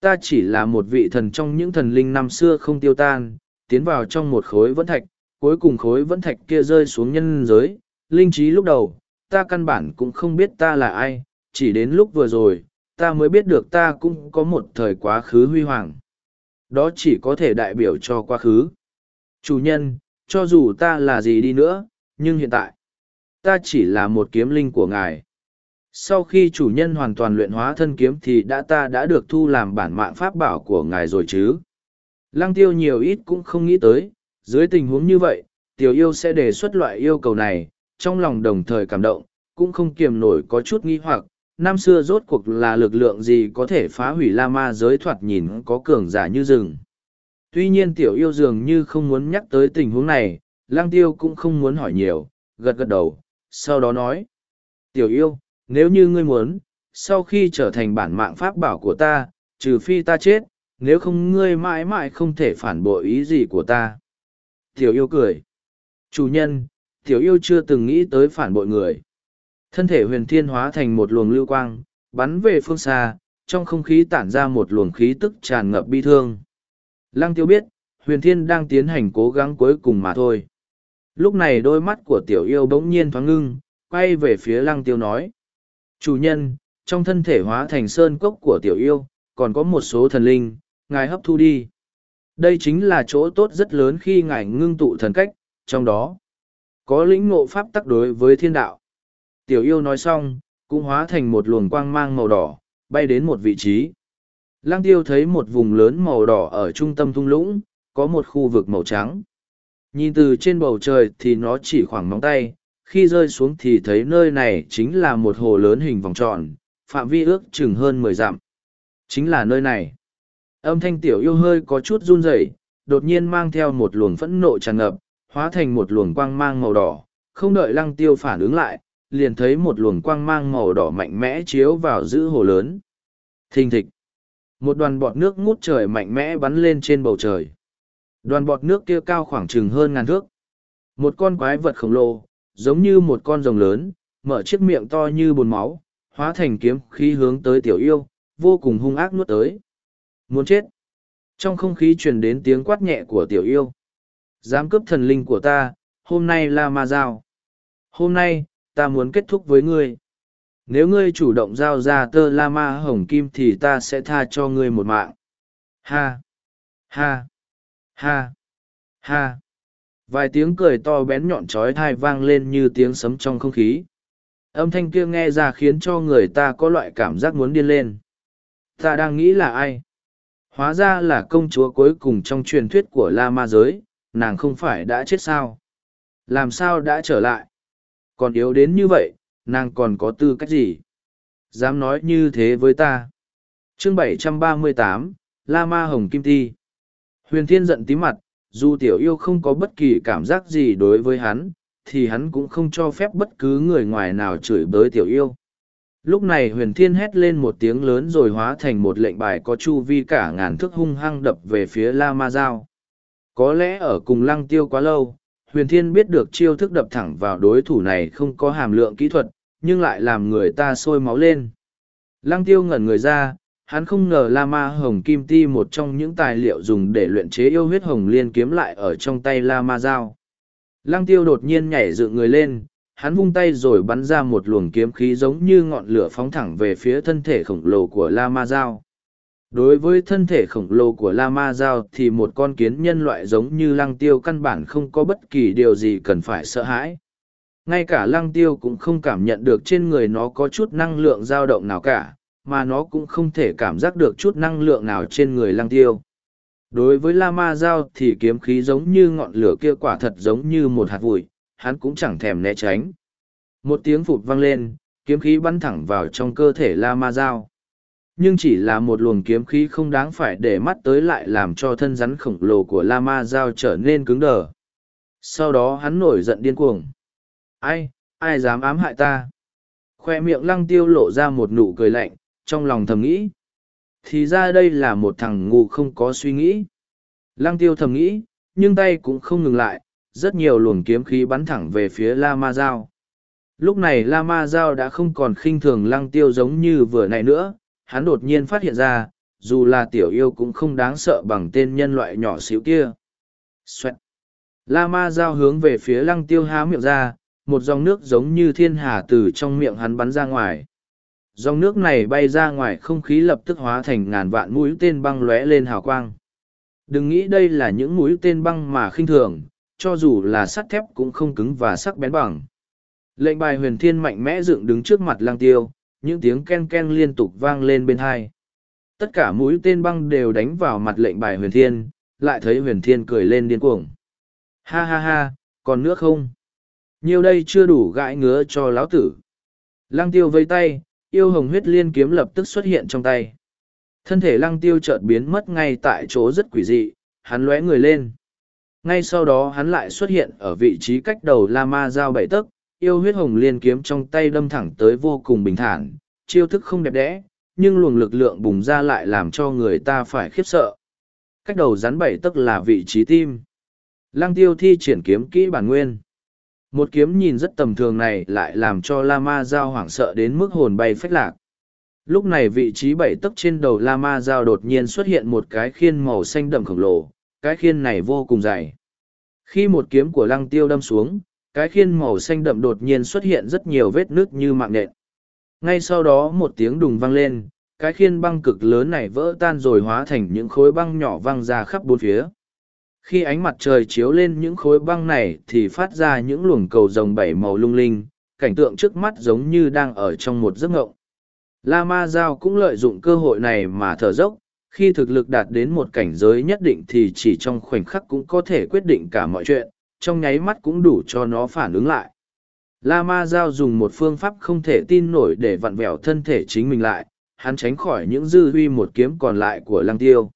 ta chỉ là một vị thần trong những thần linh năm xưa không tiêu tan, tiến vào trong một khối vẫn thạch, cuối cùng khối vẫn thạch kia rơi xuống nhân giới, linh trí lúc đầu, ta căn bản cũng không biết ta là ai, chỉ đến lúc vừa rồi, ta mới biết được ta cũng có một thời quá khứ huy hoàng. Đó chỉ có thể đại biểu cho quá khứ. Chủ nhân, cho dù ta là gì đi nữa, nhưng hiện tại, ta chỉ là một kiếm linh của ngài. Sau khi chủ nhân hoàn toàn luyện hóa thân kiếm thì đã ta đã được thu làm bản mạng pháp bảo của ngài rồi chứ. Lăng tiêu nhiều ít cũng không nghĩ tới, dưới tình huống như vậy, tiểu yêu sẽ đề xuất loại yêu cầu này, trong lòng đồng thời cảm động, cũng không kiềm nổi có chút nghi hoặc, năm xưa rốt cuộc là lực lượng gì có thể phá hủy la ma giới thoạt nhìn có cường giả như rừng. Tuy nhiên tiểu yêu dường như không muốn nhắc tới tình huống này, lang tiêu cũng không muốn hỏi nhiều, gật gật đầu, sau đó nói. Tiểu yêu, nếu như ngươi muốn, sau khi trở thành bản mạng pháp bảo của ta, trừ phi ta chết, nếu không ngươi mãi mãi không thể phản bội ý gì của ta. Tiểu yêu cười. Chủ nhân, tiểu yêu chưa từng nghĩ tới phản bội người. Thân thể huyền thiên hóa thành một luồng lưu quang, bắn về phương xa, trong không khí tản ra một luồng khí tức tràn ngập bi thương. Lăng tiêu biết, huyền thiên đang tiến hành cố gắng cuối cùng mà thôi. Lúc này đôi mắt của tiểu yêu bỗng nhiên thoáng ngưng, quay về phía lăng tiêu nói. Chủ nhân, trong thân thể hóa thành sơn cốc của tiểu yêu, còn có một số thần linh, ngài hấp thu đi. Đây chính là chỗ tốt rất lớn khi ngài ngưng tụ thần cách, trong đó có lĩnh ngộ pháp tắc đối với thiên đạo. Tiểu yêu nói xong, cũng hóa thành một luồng quang mang màu đỏ, bay đến một vị trí. Lăng tiêu thấy một vùng lớn màu đỏ ở trung tâm thung lũng, có một khu vực màu trắng. Nhìn từ trên bầu trời thì nó chỉ khoảng móng tay, khi rơi xuống thì thấy nơi này chính là một hồ lớn hình vòng tròn, phạm vi ước chừng hơn mười dặm. Chính là nơi này. Âm thanh tiểu yêu hơi có chút run rẩy, đột nhiên mang theo một luồng phẫn nộ tràn ngập, hóa thành một luồng quang mang màu đỏ, không đợi lăng tiêu phản ứng lại, liền thấy một luồng quang mang màu đỏ mạnh mẽ chiếu vào giữ hồ lớn. Thình thịch. Một đoàn bọt nước ngút trời mạnh mẽ bắn lên trên bầu trời. Đoàn bọt nước kia cao khoảng chừng hơn ngàn thước. Một con quái vật khổng lồ, giống như một con rồng lớn, mở chiếc miệng to như bồn máu, hóa thành kiếm khí hướng tới tiểu yêu, vô cùng hung ác nuốt tới. Muốn chết. Trong không khí truyền đến tiếng quát nhẹ của tiểu yêu. Dám cướp thần linh của ta, hôm nay là ma giao. Hôm nay, ta muốn kết thúc với ngươi. Nếu ngươi chủ động giao ra tơ la ma hồng kim thì ta sẽ tha cho ngươi một mạng. Ha! Ha! Ha! Ha! Vài tiếng cười to bén nhọn trói thai vang lên như tiếng sấm trong không khí. Âm thanh kia nghe ra khiến cho người ta có loại cảm giác muốn điên lên. Ta đang nghĩ là ai? Hóa ra là công chúa cuối cùng trong truyền thuyết của La Ma giới, nàng không phải đã chết sao? Làm sao đã trở lại? Còn yếu đến như vậy, nàng còn có tư cách gì? Dám nói như thế với ta. chương 738, La Ma Hồng Kim Ti. Huyền Thiên giận tí mặt, dù tiểu yêu không có bất kỳ cảm giác gì đối với hắn, thì hắn cũng không cho phép bất cứ người ngoài nào chửi bới tiểu yêu. Lúc này huyền thiên hét lên một tiếng lớn rồi hóa thành một lệnh bài có chu vi cả ngàn thước hung hăng đập về phía La Ma Giao. Có lẽ ở cùng lăng tiêu quá lâu, huyền thiên biết được chiêu thức đập thẳng vào đối thủ này không có hàm lượng kỹ thuật, nhưng lại làm người ta sôi máu lên. Lăng tiêu ngẩn người ra, hắn không ngờ La Ma Hồng Kim Ti một trong những tài liệu dùng để luyện chế yêu huyết hồng liên kiếm lại ở trong tay La Ma Giao. Lăng tiêu đột nhiên nhảy dựng người lên, hắn vung tay rồi bắn ra một luồng kiếm khí giống như ngọn lửa phóng thẳng về phía thân thể khổng lồ của La Ma Giao. Đối với thân thể khổng lồ của La Ma Giao thì một con kiến nhân loại giống như lăng tiêu căn bản không có bất kỳ điều gì cần phải sợ hãi. Ngay cả lăng tiêu cũng không cảm nhận được trên người nó có chút năng lượng dao động nào cả, mà nó cũng không thể cảm giác được chút năng lượng nào trên người lăng tiêu. Đối với La Ma Giao thì kiếm khí giống như ngọn lửa kia quả thật giống như một hạt bụi, hắn cũng chẳng thèm né tránh. Một tiếng phụt vang lên, kiếm khí bắn thẳng vào trong cơ thể La Ma dao nhưng chỉ là một luồng kiếm khí không đáng phải để mắt tới lại làm cho thân rắn khổng lồ của La Ma dao trở nên cứng đờ. Sau đó hắn nổi giận điên cuồng. Ai, ai dám ám hại ta? Khoe miệng lăng tiêu lộ ra một nụ cười lạnh, trong lòng thầm nghĩ. Thì ra đây là một thằng ngu không có suy nghĩ. Lăng tiêu thầm nghĩ, nhưng tay cũng không ngừng lại, rất nhiều luồng kiếm khí bắn thẳng về phía La Ma dao Lúc này La Ma dao đã không còn khinh thường lăng tiêu giống như vừa nãy nữa, hắn đột nhiên phát hiện ra, dù là tiểu yêu cũng không đáng sợ bằng tên nhân loại nhỏ xíu kia. Xoẹt. La Ma Giao hướng về phía lăng tiêu há miệng ra, một dòng nước giống như thiên hà từ trong miệng hắn bắn ra ngoài. Dòng nước này bay ra ngoài không khí lập tức hóa thành ngàn vạn mũi tên băng lóe lên hào quang. Đừng nghĩ đây là những mũi tên băng mà khinh thường, cho dù là sắt thép cũng không cứng và sắc bén bằng. Lệnh bài huyền thiên mạnh mẽ dựng đứng trước mặt lang tiêu, những tiếng ken ken liên tục vang lên bên hai. Tất cả mũi tên băng đều đánh vào mặt lệnh bài huyền thiên, lại thấy huyền thiên cười lên điên cuồng. Ha ha ha, còn nữa không? Nhiều đây chưa đủ gãi ngứa cho lão tử. Lăng tiêu vây tay, yêu hồng huyết liên kiếm lập tức xuất hiện trong tay. Thân thể lăng tiêu chợt biến mất ngay tại chỗ rất quỷ dị, hắn lóe người lên. Ngay sau đó hắn lại xuất hiện ở vị trí cách đầu La Ma Giao bảy tấc, yêu huyết hồng liên kiếm trong tay đâm thẳng tới vô cùng bình thản, chiêu thức không đẹp đẽ, nhưng luồng lực lượng bùng ra lại làm cho người ta phải khiếp sợ. Cách đầu rắn bảy tức là vị trí tim. Lăng tiêu thi triển kiếm kỹ bản nguyên. Một kiếm nhìn rất tầm thường này lại làm cho La Ma Giao hoảng sợ đến mức hồn bay phách lạc. Lúc này vị trí bảy tấc trên đầu La Ma Giao đột nhiên xuất hiện một cái khiên màu xanh đậm khổng lồ, cái khiên này vô cùng dày. Khi một kiếm của lăng tiêu đâm xuống, cái khiên màu xanh đậm đột nhiên xuất hiện rất nhiều vết nước như mạng nện. Ngay sau đó một tiếng đùng vang lên, cái khiên băng cực lớn này vỡ tan rồi hóa thành những khối băng nhỏ văng ra khắp bốn phía. Khi ánh mặt trời chiếu lên những khối băng này thì phát ra những luồng cầu rồng bảy màu lung linh, cảnh tượng trước mắt giống như đang ở trong một giấc ngộng. La Ma Giao cũng lợi dụng cơ hội này mà thở dốc, khi thực lực đạt đến một cảnh giới nhất định thì chỉ trong khoảnh khắc cũng có thể quyết định cả mọi chuyện, trong nháy mắt cũng đủ cho nó phản ứng lại. La Ma Giao dùng một phương pháp không thể tin nổi để vặn vẹo thân thể chính mình lại, hắn tránh khỏi những dư huy một kiếm còn lại của lăng tiêu.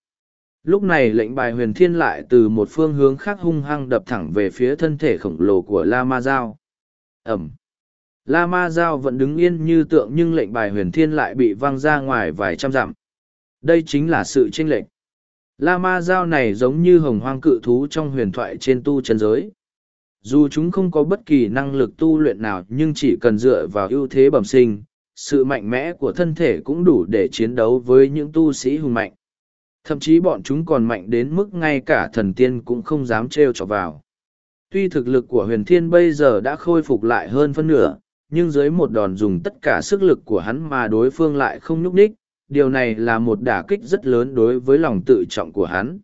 Lúc này lệnh bài huyền thiên lại từ một phương hướng khác hung hăng đập thẳng về phía thân thể khổng lồ của La Ma Giao. Ẩm. La Ma Giao vẫn đứng yên như tượng nhưng lệnh bài huyền thiên lại bị văng ra ngoài vài trăm dặm. Đây chính là sự tranh lệch. La Ma Giao này giống như hồng hoang cự thú trong huyền thoại trên tu chân giới. Dù chúng không có bất kỳ năng lực tu luyện nào nhưng chỉ cần dựa vào ưu thế bẩm sinh, sự mạnh mẽ của thân thể cũng đủ để chiến đấu với những tu sĩ hùng mạnh. Thậm chí bọn chúng còn mạnh đến mức ngay cả thần tiên cũng không dám trêu chọc vào. Tuy thực lực của huyền thiên bây giờ đã khôi phục lại hơn phân nửa, nhưng dưới một đòn dùng tất cả sức lực của hắn mà đối phương lại không nhúc nhích, điều này là một đả kích rất lớn đối với lòng tự trọng của hắn.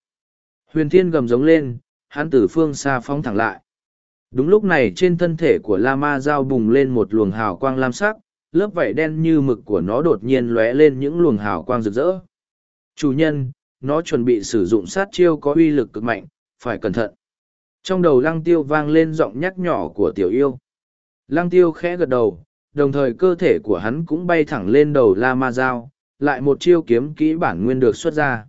Huyền thiên gầm giống lên, hắn từ phương xa phóng thẳng lại. Đúng lúc này trên thân thể của La Ma Giao bùng lên một luồng hào quang lam sắc, lớp vảy đen như mực của nó đột nhiên lóe lên những luồng hào quang rực rỡ. Chủ nhân, nó chuẩn bị sử dụng sát chiêu có uy lực cực mạnh, phải cẩn thận. Trong đầu lăng tiêu vang lên giọng nhắc nhỏ của tiểu yêu. Lăng tiêu khẽ gật đầu, đồng thời cơ thể của hắn cũng bay thẳng lên đầu La Ma Giao, lại một chiêu kiếm kỹ bản nguyên được xuất ra.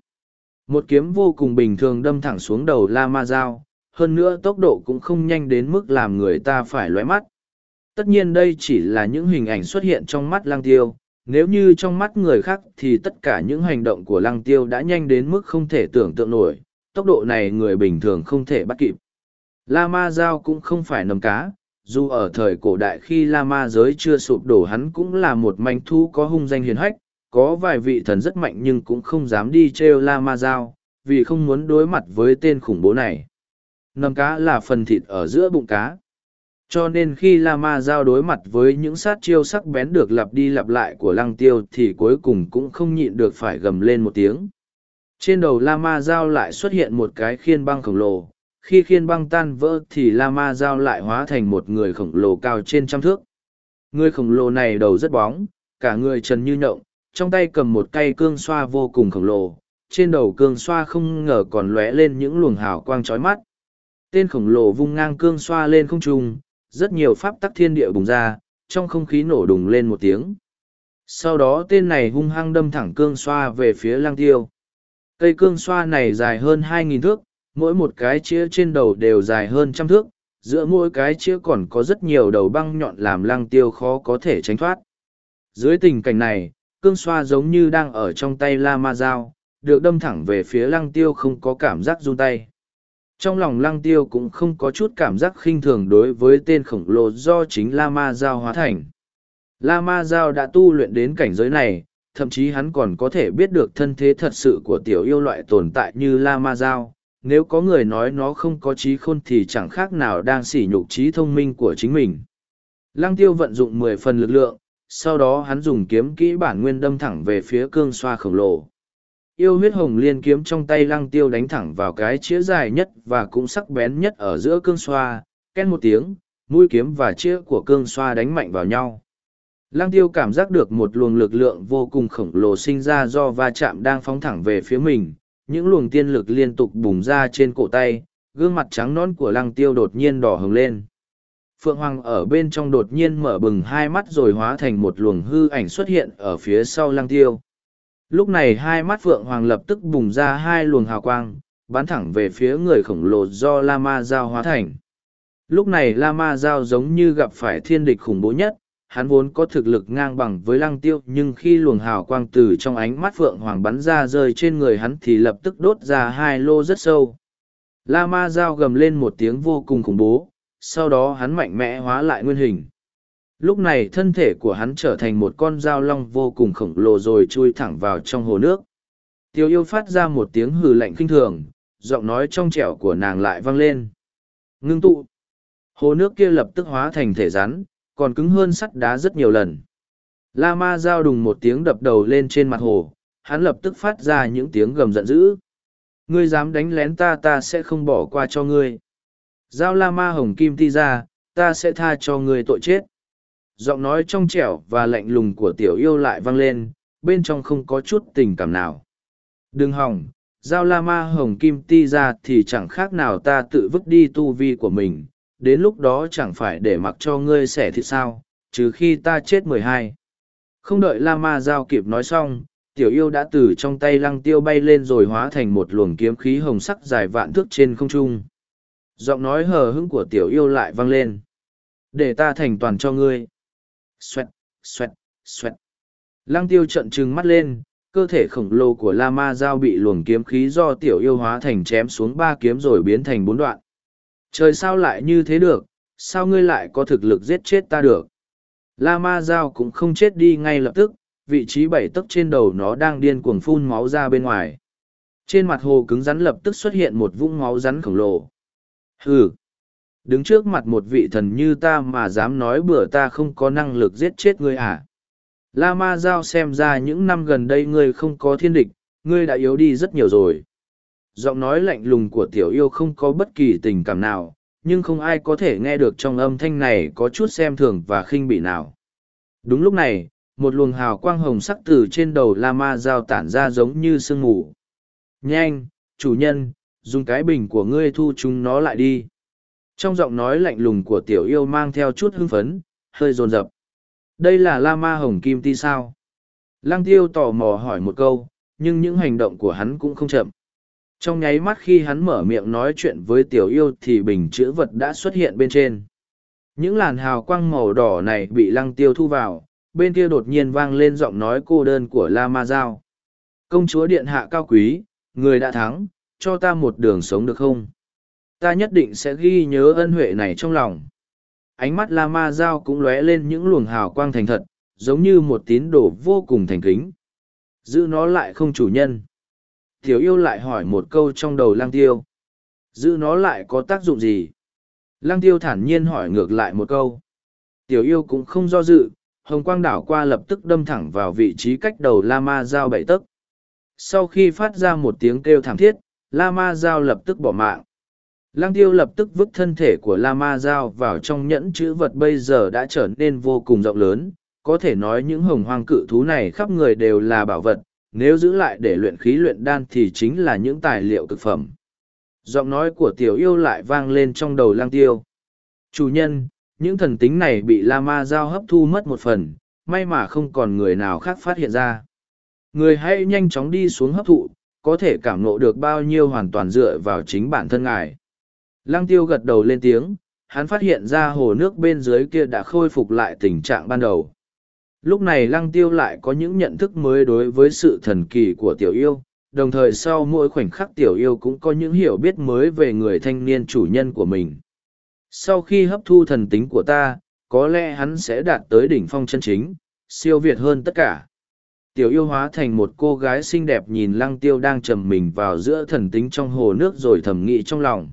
Một kiếm vô cùng bình thường đâm thẳng xuống đầu La Ma Giao, hơn nữa tốc độ cũng không nhanh đến mức làm người ta phải lóe mắt. Tất nhiên đây chỉ là những hình ảnh xuất hiện trong mắt lang tiêu, nếu như trong mắt người khác thì tất cả những hành động của lăng tiêu đã nhanh đến mức không thể tưởng tượng nổi, tốc độ này người bình thường không thể bắt kịp. La Ma Giao cũng không phải nầm cá, dù ở thời cổ đại khi La Ma giới chưa sụp đổ hắn cũng là một manh thú có hung danh hiền hách, có vài vị thần rất mạnh nhưng cũng không dám đi trêu La Ma Giao, vì không muốn đối mặt với tên khủng bố này. Nầm cá là phần thịt ở giữa bụng cá. Cho nên khi La Ma giao đối mặt với những sát chiêu sắc bén được lặp đi lặp lại của lăng tiêu thì cuối cùng cũng không nhịn được phải gầm lên một tiếng. Trên đầu La Ma giao lại xuất hiện một cái khiên băng khổng lồ. Khi khiên băng tan vỡ thì La Ma giao lại hóa thành một người khổng lồ cao trên trăm thước. Người khổng lồ này đầu rất bóng, cả người trần như nhộng, trong tay cầm một cây cương xoa vô cùng khổng lồ. Trên đầu cương xoa không ngờ còn lóe lên những luồng hào quang chói mắt. Tên khổng lồ vung ngang cương xoa lên không trung, rất nhiều pháp tắc thiên địa bùng ra, trong không khí nổ đùng lên một tiếng. Sau đó tên này hung hăng đâm thẳng cương xoa về phía Lang tiêu. Cây cương xoa này dài hơn 2.000 thước, mỗi một cái chĩa trên đầu đều dài hơn trăm thước, giữa mỗi cái chĩa còn có rất nhiều đầu băng nhọn làm Lang tiêu khó có thể tránh thoát. Dưới tình cảnh này, cương xoa giống như đang ở trong tay la ma dao, được đâm thẳng về phía lăng tiêu không có cảm giác run tay. Trong lòng lăng tiêu cũng không có chút cảm giác khinh thường đối với tên khổng lồ do chính La Ma dao hóa thành. La Ma dao đã tu luyện đến cảnh giới này, thậm chí hắn còn có thể biết được thân thế thật sự của tiểu yêu loại tồn tại như La Ma dao Nếu có người nói nó không có trí khôn thì chẳng khác nào đang sỉ nhục trí thông minh của chính mình. Lăng tiêu vận dụng mười phần lực lượng, sau đó hắn dùng kiếm kỹ bản nguyên đâm thẳng về phía cương xoa khổng lồ yêu huyết hồng liên kiếm trong tay lăng tiêu đánh thẳng vào cái chĩa dài nhất và cũng sắc bén nhất ở giữa cương xoa, ken một tiếng, mũi kiếm và chĩa của cương xoa đánh mạnh vào nhau. Lăng tiêu cảm giác được một luồng lực lượng vô cùng khổng lồ sinh ra do va chạm đang phóng thẳng về phía mình, những luồng tiên lực liên tục bùng ra trên cổ tay, gương mặt trắng non của lăng tiêu đột nhiên đỏ hồng lên. Phượng Hoàng ở bên trong đột nhiên mở bừng hai mắt rồi hóa thành một luồng hư ảnh xuất hiện ở phía sau lăng tiêu. Lúc này hai mắt phượng hoàng lập tức bùng ra hai luồng hào quang, bắn thẳng về phía người khổng lồ do lama giao hóa thành. Lúc này lama giao giống như gặp phải thiên địch khủng bố nhất, hắn vốn có thực lực ngang bằng với lăng tiêu, nhưng khi luồng hào quang từ trong ánh mắt phượng hoàng bắn ra rơi trên người hắn thì lập tức đốt ra hai lô rất sâu. Lama giao gầm lên một tiếng vô cùng khủng bố sau đó hắn mạnh mẽ hóa lại nguyên hình. Lúc này thân thể của hắn trở thành một con dao long vô cùng khổng lồ rồi chui thẳng vào trong hồ nước. Tiêu yêu phát ra một tiếng hừ lạnh kinh thường, giọng nói trong trẻo của nàng lại vang lên. Ngưng tụ. Hồ nước kia lập tức hóa thành thể rắn, còn cứng hơn sắt đá rất nhiều lần. La ma dao đùng một tiếng đập đầu lên trên mặt hồ, hắn lập tức phát ra những tiếng gầm giận dữ. Ngươi dám đánh lén ta ta sẽ không bỏ qua cho ngươi giao la ma hồng kim ti ra, ta sẽ tha cho người tội chết. Giọng nói trong trẻo và lạnh lùng của tiểu yêu lại vang lên, bên trong không có chút tình cảm nào. Đừng hỏng, giao la ma hồng kim ti ra thì chẳng khác nào ta tự vứt đi tu vi của mình, đến lúc đó chẳng phải để mặc cho ngươi xẻ thịt sao, trừ khi ta chết mười hai. Không đợi la ma giao kịp nói xong, tiểu yêu đã từ trong tay lăng tiêu bay lên rồi hóa thành một luồng kiếm khí hồng sắc dài vạn thước trên không trung giọng nói hờ hững của tiểu yêu lại vang lên để ta thành toàn cho ngươi Xoẹt, xoẹt, xoẹt. Lăng tiêu trận trừng mắt lên, cơ thể khổng lồ của La Ma Giao bị luồng kiếm khí do tiểu yêu hóa thành chém xuống ba kiếm rồi biến thành bốn đoạn. Trời sao lại như thế được, sao ngươi lại có thực lực giết chết ta được? La Ma Giao cũng không chết đi ngay lập tức, vị trí bảy tấc trên đầu nó đang điên cuồng phun máu ra bên ngoài. Trên mặt hồ cứng rắn lập tức xuất hiện một vũng máu rắn khổng lồ. Hừ! đứng trước mặt một vị thần như ta mà dám nói bừa ta không có năng lực giết chết ngươi à. La ma giao xem ra những năm gần đây ngươi không có thiên địch, ngươi đã yếu đi rất nhiều rồi. Giọng nói lạnh lùng của tiểu yêu không có bất kỳ tình cảm nào, nhưng không ai có thể nghe được trong âm thanh này có chút xem thường và khinh bỉ nào. Đúng lúc này, một luồng hào quang hồng sắc từ trên đầu La ma giao tản ra giống như sương mù. Nhanh, chủ nhân, dùng cái bình của ngươi thu chúng nó lại đi. Trong giọng nói lạnh lùng của tiểu yêu mang theo chút hưng phấn, hơi rồn rập đây là la ma hồng kim ti sao? Lăng tiêu tò mò hỏi một câu, nhưng những hành động của hắn cũng không chậm. Trong nháy mắt khi hắn mở miệng nói chuyện với tiểu yêu thì bình chữ vật đã xuất hiện bên trên. Những làn hào quang màu đỏ này bị lăng tiêu thu vào, bên kia đột nhiên vang lên giọng nói cô đơn của la ma giao. Công chúa điện hạ cao quý, người đã thắng cho ta một đường sống được không? Ta nhất định sẽ ghi nhớ ân huệ này trong lòng. Ánh mắt la ma Giao cũng lóe lên những luồng hào quang thành thật, giống như một tín đồ vô cùng thành kính. Giữ nó lại không chủ nhân. Tiểu yêu lại hỏi một câu trong đầu lang tiêu. Giữ nó lại có tác dụng gì? Lang tiêu thản nhiên hỏi ngược lại một câu. Tiểu yêu cũng không do dự, hồng quang đảo qua lập tức đâm thẳng vào vị trí cách đầu la ma dao bảy tấc. Sau khi phát ra một tiếng kêu thảm thiết la ma dao lập tức bỏ mạng Lăng tiêu lập tức vứt thân thể của La Ma Giao vào trong nhẫn chữ vật bây giờ đã trở nên vô cùng rộng lớn, có thể nói những hồng hoang cự thú này khắp người đều là bảo vật, nếu giữ lại để luyện khí luyện đan thì chính là những tài liệu cực phẩm. Giọng nói của tiểu yêu lại vang lên trong đầu lang tiêu. Chủ nhân, những thần tính này bị La Ma Giao hấp thu mất một phần, may mà không còn người nào khác phát hiện ra. Người hãy nhanh chóng đi xuống hấp thụ, có thể cảm nộ được bao nhiêu hoàn toàn dựa vào chính bản thân ngài. Lăng tiêu gật đầu lên tiếng, hắn phát hiện ra hồ nước bên dưới kia đã khôi phục lại tình trạng ban đầu. Lúc này lăng tiêu lại có những nhận thức mới đối với sự thần kỳ của tiểu yêu, đồng thời sau mỗi khoảnh khắc tiểu yêu cũng có những hiểu biết mới về người thanh niên chủ nhân của mình. Sau khi hấp thu thần tính của ta, có lẽ hắn sẽ đạt tới đỉnh phong chân chính, siêu việt hơn tất cả. Tiểu yêu hóa thành một cô gái xinh đẹp nhìn lăng tiêu đang trầm mình vào giữa thần tính trong hồ nước rồi thầm nghĩ trong lòng.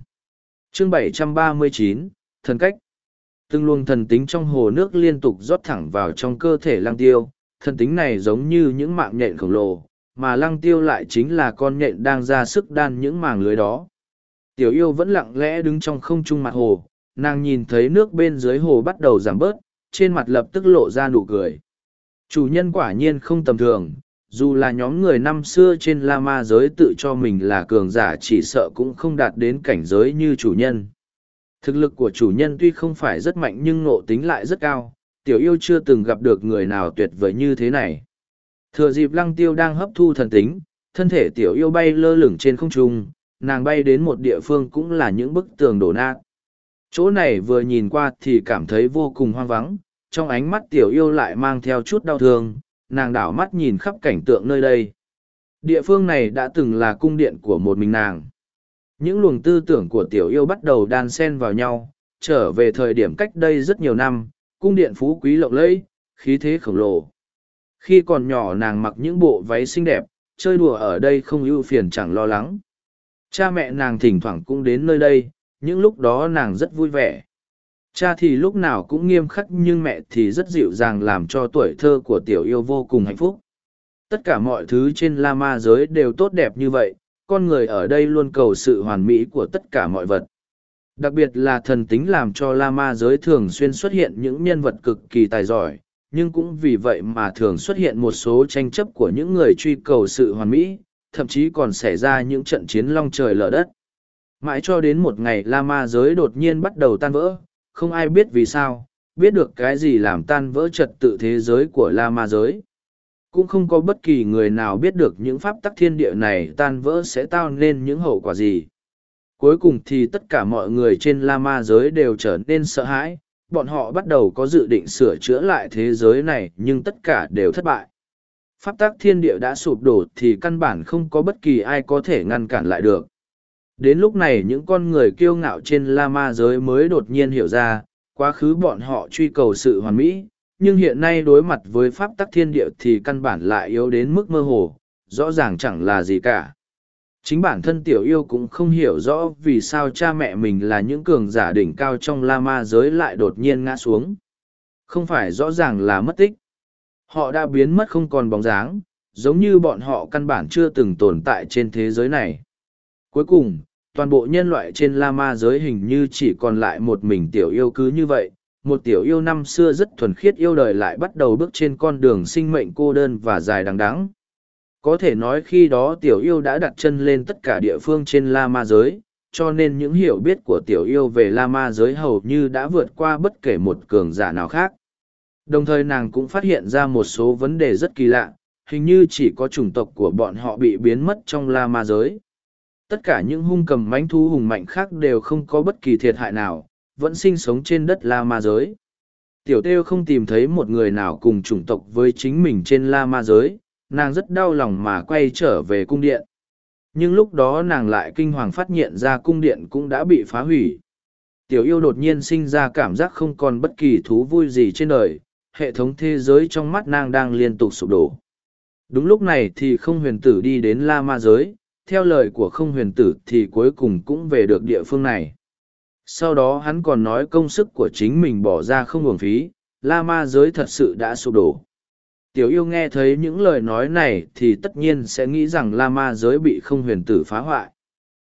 Chương 739, Thần cách Từng luồng thần tính trong hồ nước liên tục rót thẳng vào trong cơ thể lăng tiêu, thần tính này giống như những mạng nhện khổng lồ, mà lăng tiêu lại chính là con nhện đang ra sức đan những màng lưới đó. Tiểu yêu vẫn lặng lẽ đứng trong không trung mặt hồ, nàng nhìn thấy nước bên dưới hồ bắt đầu giảm bớt, trên mặt lập tức lộ ra nụ cười. Chủ nhân quả nhiên không tầm thường, dù là nhóm người năm xưa trên La Ma giới tự cho mình là cường giả chỉ sợ cũng không đạt đến cảnh giới như chủ nhân. Thực lực của chủ nhân tuy không phải rất mạnh nhưng nộ tính lại rất cao, tiểu yêu chưa từng gặp được người nào tuyệt vời như thế này. Thừa dịp lăng tiêu đang hấp thu thần tính, thân thể tiểu yêu bay lơ lửng trên không trung, nàng bay đến một địa phương cũng là những bức tường đổ nát. Chỗ này vừa nhìn qua thì cảm thấy vô cùng hoang vắng, trong ánh mắt tiểu yêu lại mang theo chút đau thương, nàng đảo mắt nhìn khắp cảnh tượng nơi đây. Địa phương này đã từng là cung điện của một mình nàng. Những luồng tư tưởng của tiểu yêu bắt đầu đan xen vào nhau, trở về thời điểm cách đây rất nhiều năm, cung điện phú quý lộng lẫy, khí thế khổng lồ. Khi còn nhỏ nàng mặc những bộ váy xinh đẹp, chơi đùa ở đây không ưu phiền chẳng lo lắng. Cha mẹ nàng thỉnh thoảng cũng đến nơi đây, những lúc đó nàng rất vui vẻ. Cha thì lúc nào cũng nghiêm khắc nhưng mẹ thì rất dịu dàng làm cho tuổi thơ của tiểu yêu vô cùng hạnh phúc. Tất cả mọi thứ trên La Ma giới đều tốt đẹp như vậy, con người ở đây luôn cầu sự hoàn mỹ của tất cả mọi vật. Đặc biệt là thần tính làm cho La Ma giới thường xuyên xuất hiện những nhân vật cực kỳ tài giỏi, nhưng cũng vì vậy mà thường xuất hiện một số tranh chấp của những người truy cầu sự hoàn mỹ, thậm chí còn xảy ra những trận chiến long trời lở đất. Mãi cho đến một ngày La Ma giới đột nhiên bắt đầu tan vỡ, không ai biết vì sao, biết được cái gì làm tan vỡ trật tự thế giới của La Ma giới. Cũng không có bất kỳ người nào biết được những pháp tắc thiên địa này tan vỡ sẽ tạo nên những hậu quả gì. Cuối cùng thì tất cả mọi người trên La Ma giới đều trở nên sợ hãi, bọn họ bắt đầu có dự định sửa chữa lại thế giới này nhưng tất cả đều thất bại. Pháp tắc thiên địa đã sụp đổ thì căn bản không có bất kỳ ai có thể ngăn cản lại được. Đến lúc này những con người kiêu ngạo trên La Ma giới mới đột nhiên hiểu ra, quá khứ bọn họ truy cầu sự hoàn mỹ, nhưng hiện nay đối mặt với pháp tắc thiên địa thì căn bản lại yếu đến mức mơ hồ, rõ ràng chẳng là gì cả. Chính bản thân tiểu yêu cũng không hiểu rõ vì sao cha mẹ mình là những cường giả đỉnh cao trong La Ma giới lại đột nhiên ngã xuống. Không phải rõ ràng là mất tích. Họ đã biến mất không còn bóng dáng, giống như bọn họ căn bản chưa từng tồn tại trên thế giới này. Cuối cùng, toàn bộ nhân loại trên La Ma giới hình như chỉ còn lại một mình tiểu yêu cứ như vậy. Một tiểu yêu năm xưa rất thuần khiết yêu đời lại bắt đầu bước trên con đường sinh mệnh cô đơn và dài đằng đẵng. Có thể nói khi đó tiểu yêu đã đặt chân lên tất cả địa phương trên La Ma giới, cho nên những hiểu biết của tiểu yêu về La Ma giới hầu như đã vượt qua bất kể một cường giả nào khác. Đồng thời nàng cũng phát hiện ra một số vấn đề rất kỳ lạ, hình như chỉ có chủng tộc của bọn họ bị biến mất trong La Ma giới tất cả những hung cầm mánh thu hùng mạnh khác đều không có bất kỳ thiệt hại nào, vẫn sinh sống trên đất la ma giới. Tiểu têu không tìm thấy một người nào cùng chủng tộc với chính mình trên la ma giới, nàng rất đau lòng mà quay trở về cung điện. Nhưng lúc đó nàng lại kinh hoàng phát hiện ra cung điện cũng đã bị phá hủy. Tiểu yêu đột nhiên sinh ra cảm giác không còn bất kỳ thú vui gì trên đời, hệ thống thế giới trong mắt nàng đang liên tục sụp đổ. Đúng lúc này thì không huyền tử đi đến la ma giới theo lời của không huyền tử thì cuối cùng cũng về được địa phương này. Sau đó hắn còn nói công sức của chính mình bỏ ra không uổng phí, La Ma giới thật sự đã sụp đổ. Tiểu yêu nghe thấy những lời nói này thì tất nhiên sẽ nghĩ rằng La Ma giới bị không huyền tử phá hoại.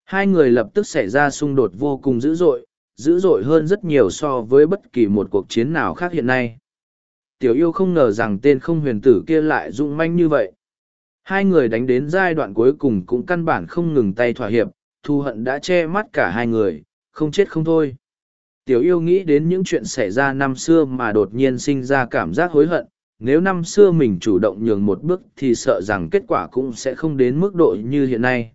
Hai người lập tức xảy ra xung đột vô cùng dữ dội, dữ dội hơn rất nhiều so với bất kỳ một cuộc chiến nào khác hiện nay. Tiểu yêu không ngờ rằng tên không huyền tử kia lại dũng manh như vậy. Hai người đánh đến giai đoạn cuối cùng cũng căn bản không ngừng tay thỏa hiệp, thù hận đã che mắt cả hai người, không chết không thôi. Tiểu yêu nghĩ đến những chuyện xảy ra năm xưa mà đột nhiên sinh ra cảm giác hối hận, nếu năm xưa mình chủ động nhường một bước thì sợ rằng kết quả cũng sẽ không đến mức độ như hiện nay.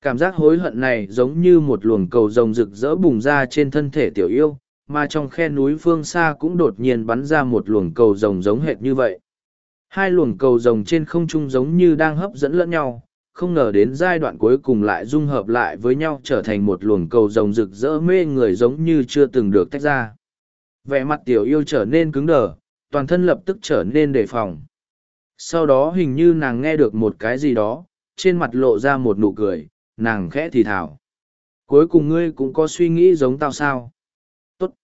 Cảm giác hối hận này giống như một luồng cầu rồng rực rỡ bùng ra trên thân thể tiểu yêu, mà trong khe núi phương xa cũng đột nhiên bắn ra một luồng cầu rồng giống hệt như vậy. Hai luồng cầu rồng trên không trung giống như đang hấp dẫn lẫn nhau, không ngờ đến giai đoạn cuối cùng lại dung hợp lại với nhau trở thành một luồng cầu rồng rực rỡ mê người giống như chưa từng được tách ra. Vẻ mặt tiểu yêu trở nên cứng đờ, toàn thân lập tức trở nên đề phòng. Sau đó hình như nàng nghe được một cái gì đó, trên mặt lộ ra một nụ cười, nàng khẽ thì thảo. Cuối cùng ngươi cũng có suy nghĩ giống tao sao? Tốt.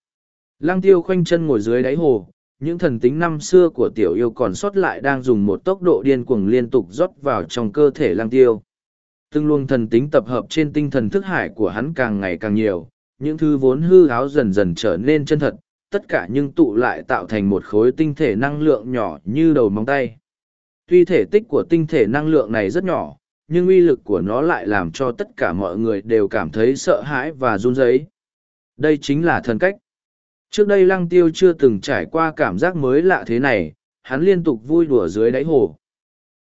Lăng tiêu khoanh chân ngồi dưới đáy hồ, những thần tính năm xưa của tiểu yêu còn sót lại đang dùng một tốc độ điên cuồng liên tục rót vào trong cơ thể Lang tiêu. Từng luồng thần tính tập hợp trên tinh thần thức hải của hắn càng ngày càng nhiều, những thứ vốn hư háo dần dần trở nên chân thật, tất cả nhưng tụ lại tạo thành một khối tinh thể năng lượng nhỏ như đầu móng tay. Tuy thể tích của tinh thể năng lượng này rất nhỏ, nhưng uy lực của nó lại làm cho tất cả mọi người đều cảm thấy sợ hãi và run rẩy. Đây chính là thần cách. Trước đây lăng tiêu chưa từng trải qua cảm giác mới lạ thế này, hắn liên tục vui đùa dưới đáy hồ.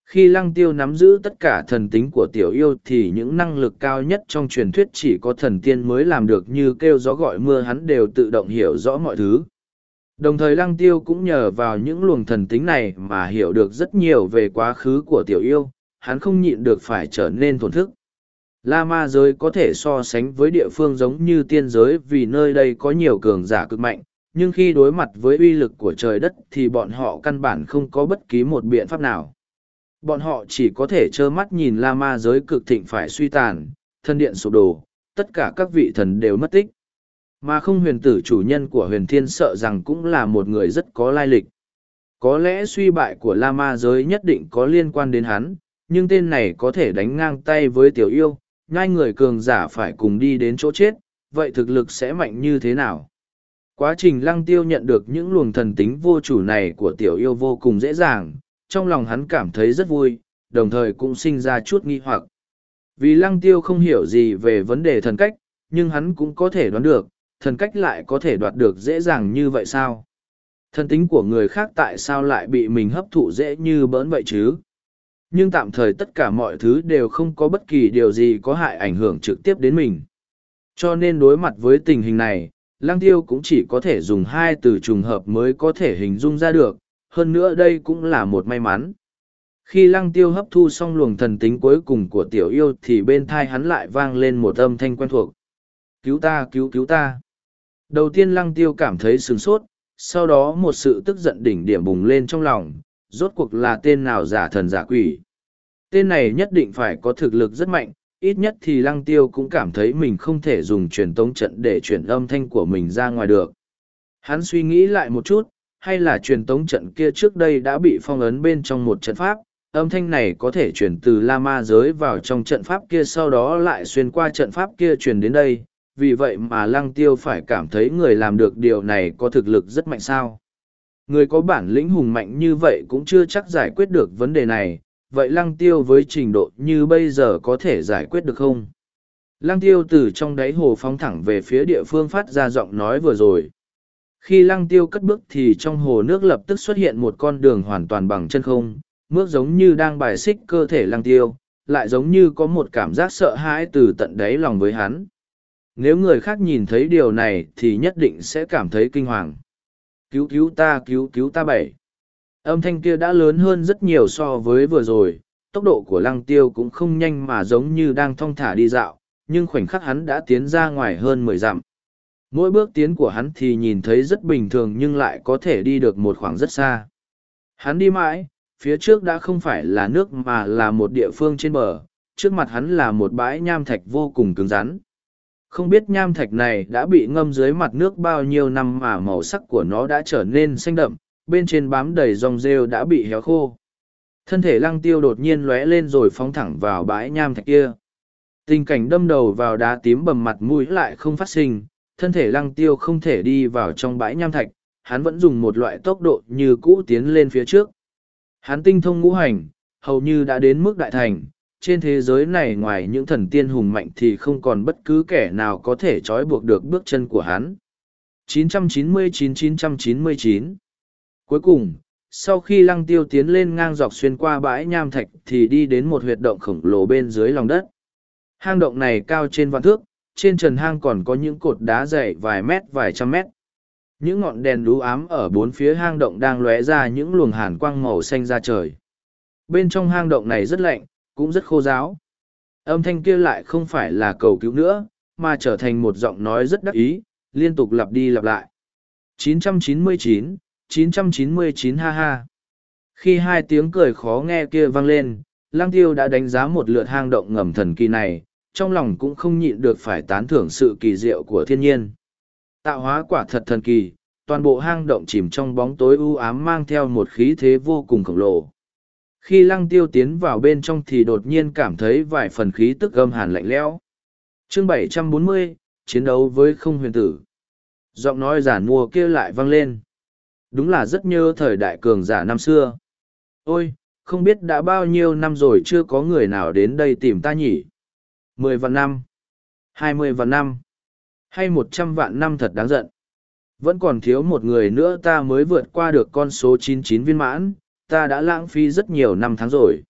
Khi lăng tiêu nắm giữ tất cả thần tính của tiểu yêu thì những năng lực cao nhất trong truyền thuyết chỉ có thần tiên mới làm được như kêu gió gọi mưa hắn đều tự động hiểu rõ mọi thứ. Đồng thời lăng tiêu cũng nhờ vào những luồng thần tính này mà hiểu được rất nhiều về quá khứ của tiểu yêu, hắn không nhịn được phải trở nên thổn thức. La ma giới có thể so sánh với địa phương giống như tiên giới vì nơi đây có nhiều cường giả cực mạnh, nhưng khi đối mặt với uy lực của trời đất thì bọn họ căn bản không có bất kỳ một biện pháp nào. Bọn họ chỉ có thể trơ mắt nhìn La ma giới cực thịnh phải suy tàn, thân điện sụp đổ, tất cả các vị thần đều mất tích. Mà không huyền tử chủ nhân của huyền thiên sợ rằng cũng là một người rất có lai lịch. Có lẽ suy bại của La ma giới nhất định có liên quan đến hắn, nhưng tên này có thể đánh ngang tay với tiểu yêu, Nhai người cường giả phải cùng đi đến chỗ chết, vậy thực lực sẽ mạnh như thế nào? Quá trình lăng tiêu nhận được những luồng thần tính vô chủ này của tiểu yêu vô cùng dễ dàng, trong lòng hắn cảm thấy rất vui, đồng thời cũng sinh ra chút nghi hoặc. Vì lăng tiêu không hiểu gì về vấn đề thần cách, nhưng hắn cũng có thể đoán được, thần cách lại có thể đoạt được dễ dàng như vậy sao? Thần tính của người khác tại sao lại bị mình hấp thụ dễ như bỡn vậy chứ? Nhưng tạm thời tất cả mọi thứ đều không có bất kỳ điều gì có hại ảnh hưởng trực tiếp đến mình. Cho nên đối mặt với tình hình này, Lăng Tiêu cũng chỉ có thể dùng hai từ trùng hợp mới có thể hình dung ra được, hơn nữa đây cũng là một may mắn. Khi Lăng Tiêu hấp thu xong luồng thần tính cuối cùng của tiểu yêu thì bên thai hắn lại vang lên một âm thanh quen thuộc. Cứu ta, cứu cứu ta. Đầu tiên Lăng Tiêu cảm thấy sừng sốt, sau đó một sự tức giận đỉnh điểm bùng lên trong lòng, rốt cuộc là tên nào giả thần giả quỷ. Tên này nhất định phải có thực lực rất mạnh, ít nhất thì lăng tiêu cũng cảm thấy mình không thể dùng truyền tống trận để chuyển âm thanh của mình ra ngoài được. Hắn suy nghĩ lại một chút, hay là truyền tống trận kia trước đây đã bị phong ấn bên trong một trận pháp, âm thanh này có thể chuyển từ La Ma giới vào trong trận pháp kia sau đó lại xuyên qua trận pháp kia truyền đến đây, vì vậy mà lăng tiêu phải cảm thấy người làm được điều này có thực lực rất mạnh sao. Người có bản lĩnh hùng mạnh như vậy cũng chưa chắc giải quyết được vấn đề này, vậy lăng tiêu với trình độ như bây giờ có thể giải quyết được không? Lăng tiêu từ trong đáy hồ phóng thẳng về phía địa phương phát ra giọng nói vừa rồi. Khi lăng tiêu cất bước thì trong hồ nước lập tức xuất hiện một con đường hoàn toàn bằng chân không, bước giống như đang bài xích cơ thể lăng tiêu, lại giống như có một cảm giác sợ hãi từ tận đáy lòng với hắn. Nếu người khác nhìn thấy điều này thì nhất định sẽ cảm thấy kinh hoàng cứu cứu ta, cứu cứu ta bảy. Âm thanh kia đã lớn hơn rất nhiều so với vừa rồi, tốc độ của lăng tiêu cũng không nhanh mà giống như đang thong thả đi dạo, nhưng khoảnh khắc hắn đã tiến ra ngoài hơn mười dặm. Mỗi bước tiến của hắn thì nhìn thấy rất bình thường nhưng lại có thể đi được một khoảng rất xa. Hắn đi mãi, phía trước đã không phải là nước mà là một địa phương trên bờ, trước mặt hắn là một bãi nham thạch vô cùng cứng rắn không biết nham thạch này đã bị ngâm dưới mặt nước bao nhiêu năm mà màu sắc của nó đã trở nên xanh đậm, bên trên bám đầy dòng rêu đã bị héo khô. Thân thể lăng tiêu đột nhiên lóe lên rồi phóng thẳng vào bãi nham thạch kia. Tình cảnh đâm đầu vào đá tím bầm mặt mũi lại không phát sinh, thân thể lăng tiêu không thể đi vào trong bãi nham thạch, hắn vẫn dùng một loại tốc độ như cũ tiến lên phía trước. Hắn tinh thông ngũ hành, hầu như đã đến mức đại thành, trên thế giới này ngoài những thần tiên hùng mạnh thì không còn bất cứ kẻ nào có thể trói buộc được bước chân của hắn. 999-999 Cuối cùng, sau khi lăng tiêu tiến lên ngang dọc xuyên qua bãi nham thạch thì đi đến một huyệt động khổng lồ bên dưới lòng đất. Hang động này cao trên vạn thước, trên trần hang còn có những cột đá dày vài mét vài trăm mét. Những ngọn đèn đú ám ở bốn phía hang động đang lóe ra những luồng hàn quang màu xanh ra trời. Bên trong hang động này rất lạnh, cũng rất khô giáo. Âm thanh kia lại không phải là cầu cứu nữa, mà trở thành một giọng nói rất đắc ý, liên tục lặp đi lặp lại. 999, 999 ha ha. Khi hai tiếng cười khó nghe kia vang lên, Lang Tiêu đã đánh giá một lượt hang động ngầm thần kỳ này, trong lòng cũng không nhịn được phải tán thưởng sự kỳ diệu của thiên nhiên. Tạo hóa quả thật thần kỳ, toàn bộ hang động chìm trong bóng tối u ám mang theo một khí thế vô cùng khổng lồ. Khi lăng tiêu tiến vào bên trong thì đột nhiên cảm thấy vài phần khí tức gâm hàn lạnh lẽo. Chương 740, chiến đấu với không huyền tử. Giọng nói giả mùa kia lại vang lên. Đúng là rất nhớ thời đại cường giả năm xưa. Ôi, không biết đã bao nhiêu năm rồi chưa có người nào đến đây tìm ta nhỉ? Mười vạn năm, hai mươi vạn năm, hay một trăm vạn năm thật đáng giận. Vẫn còn thiếu một người nữa ta mới vượt qua được con số chín chín viên mãn, ta đã lãng phí rất nhiều năm tháng rồi.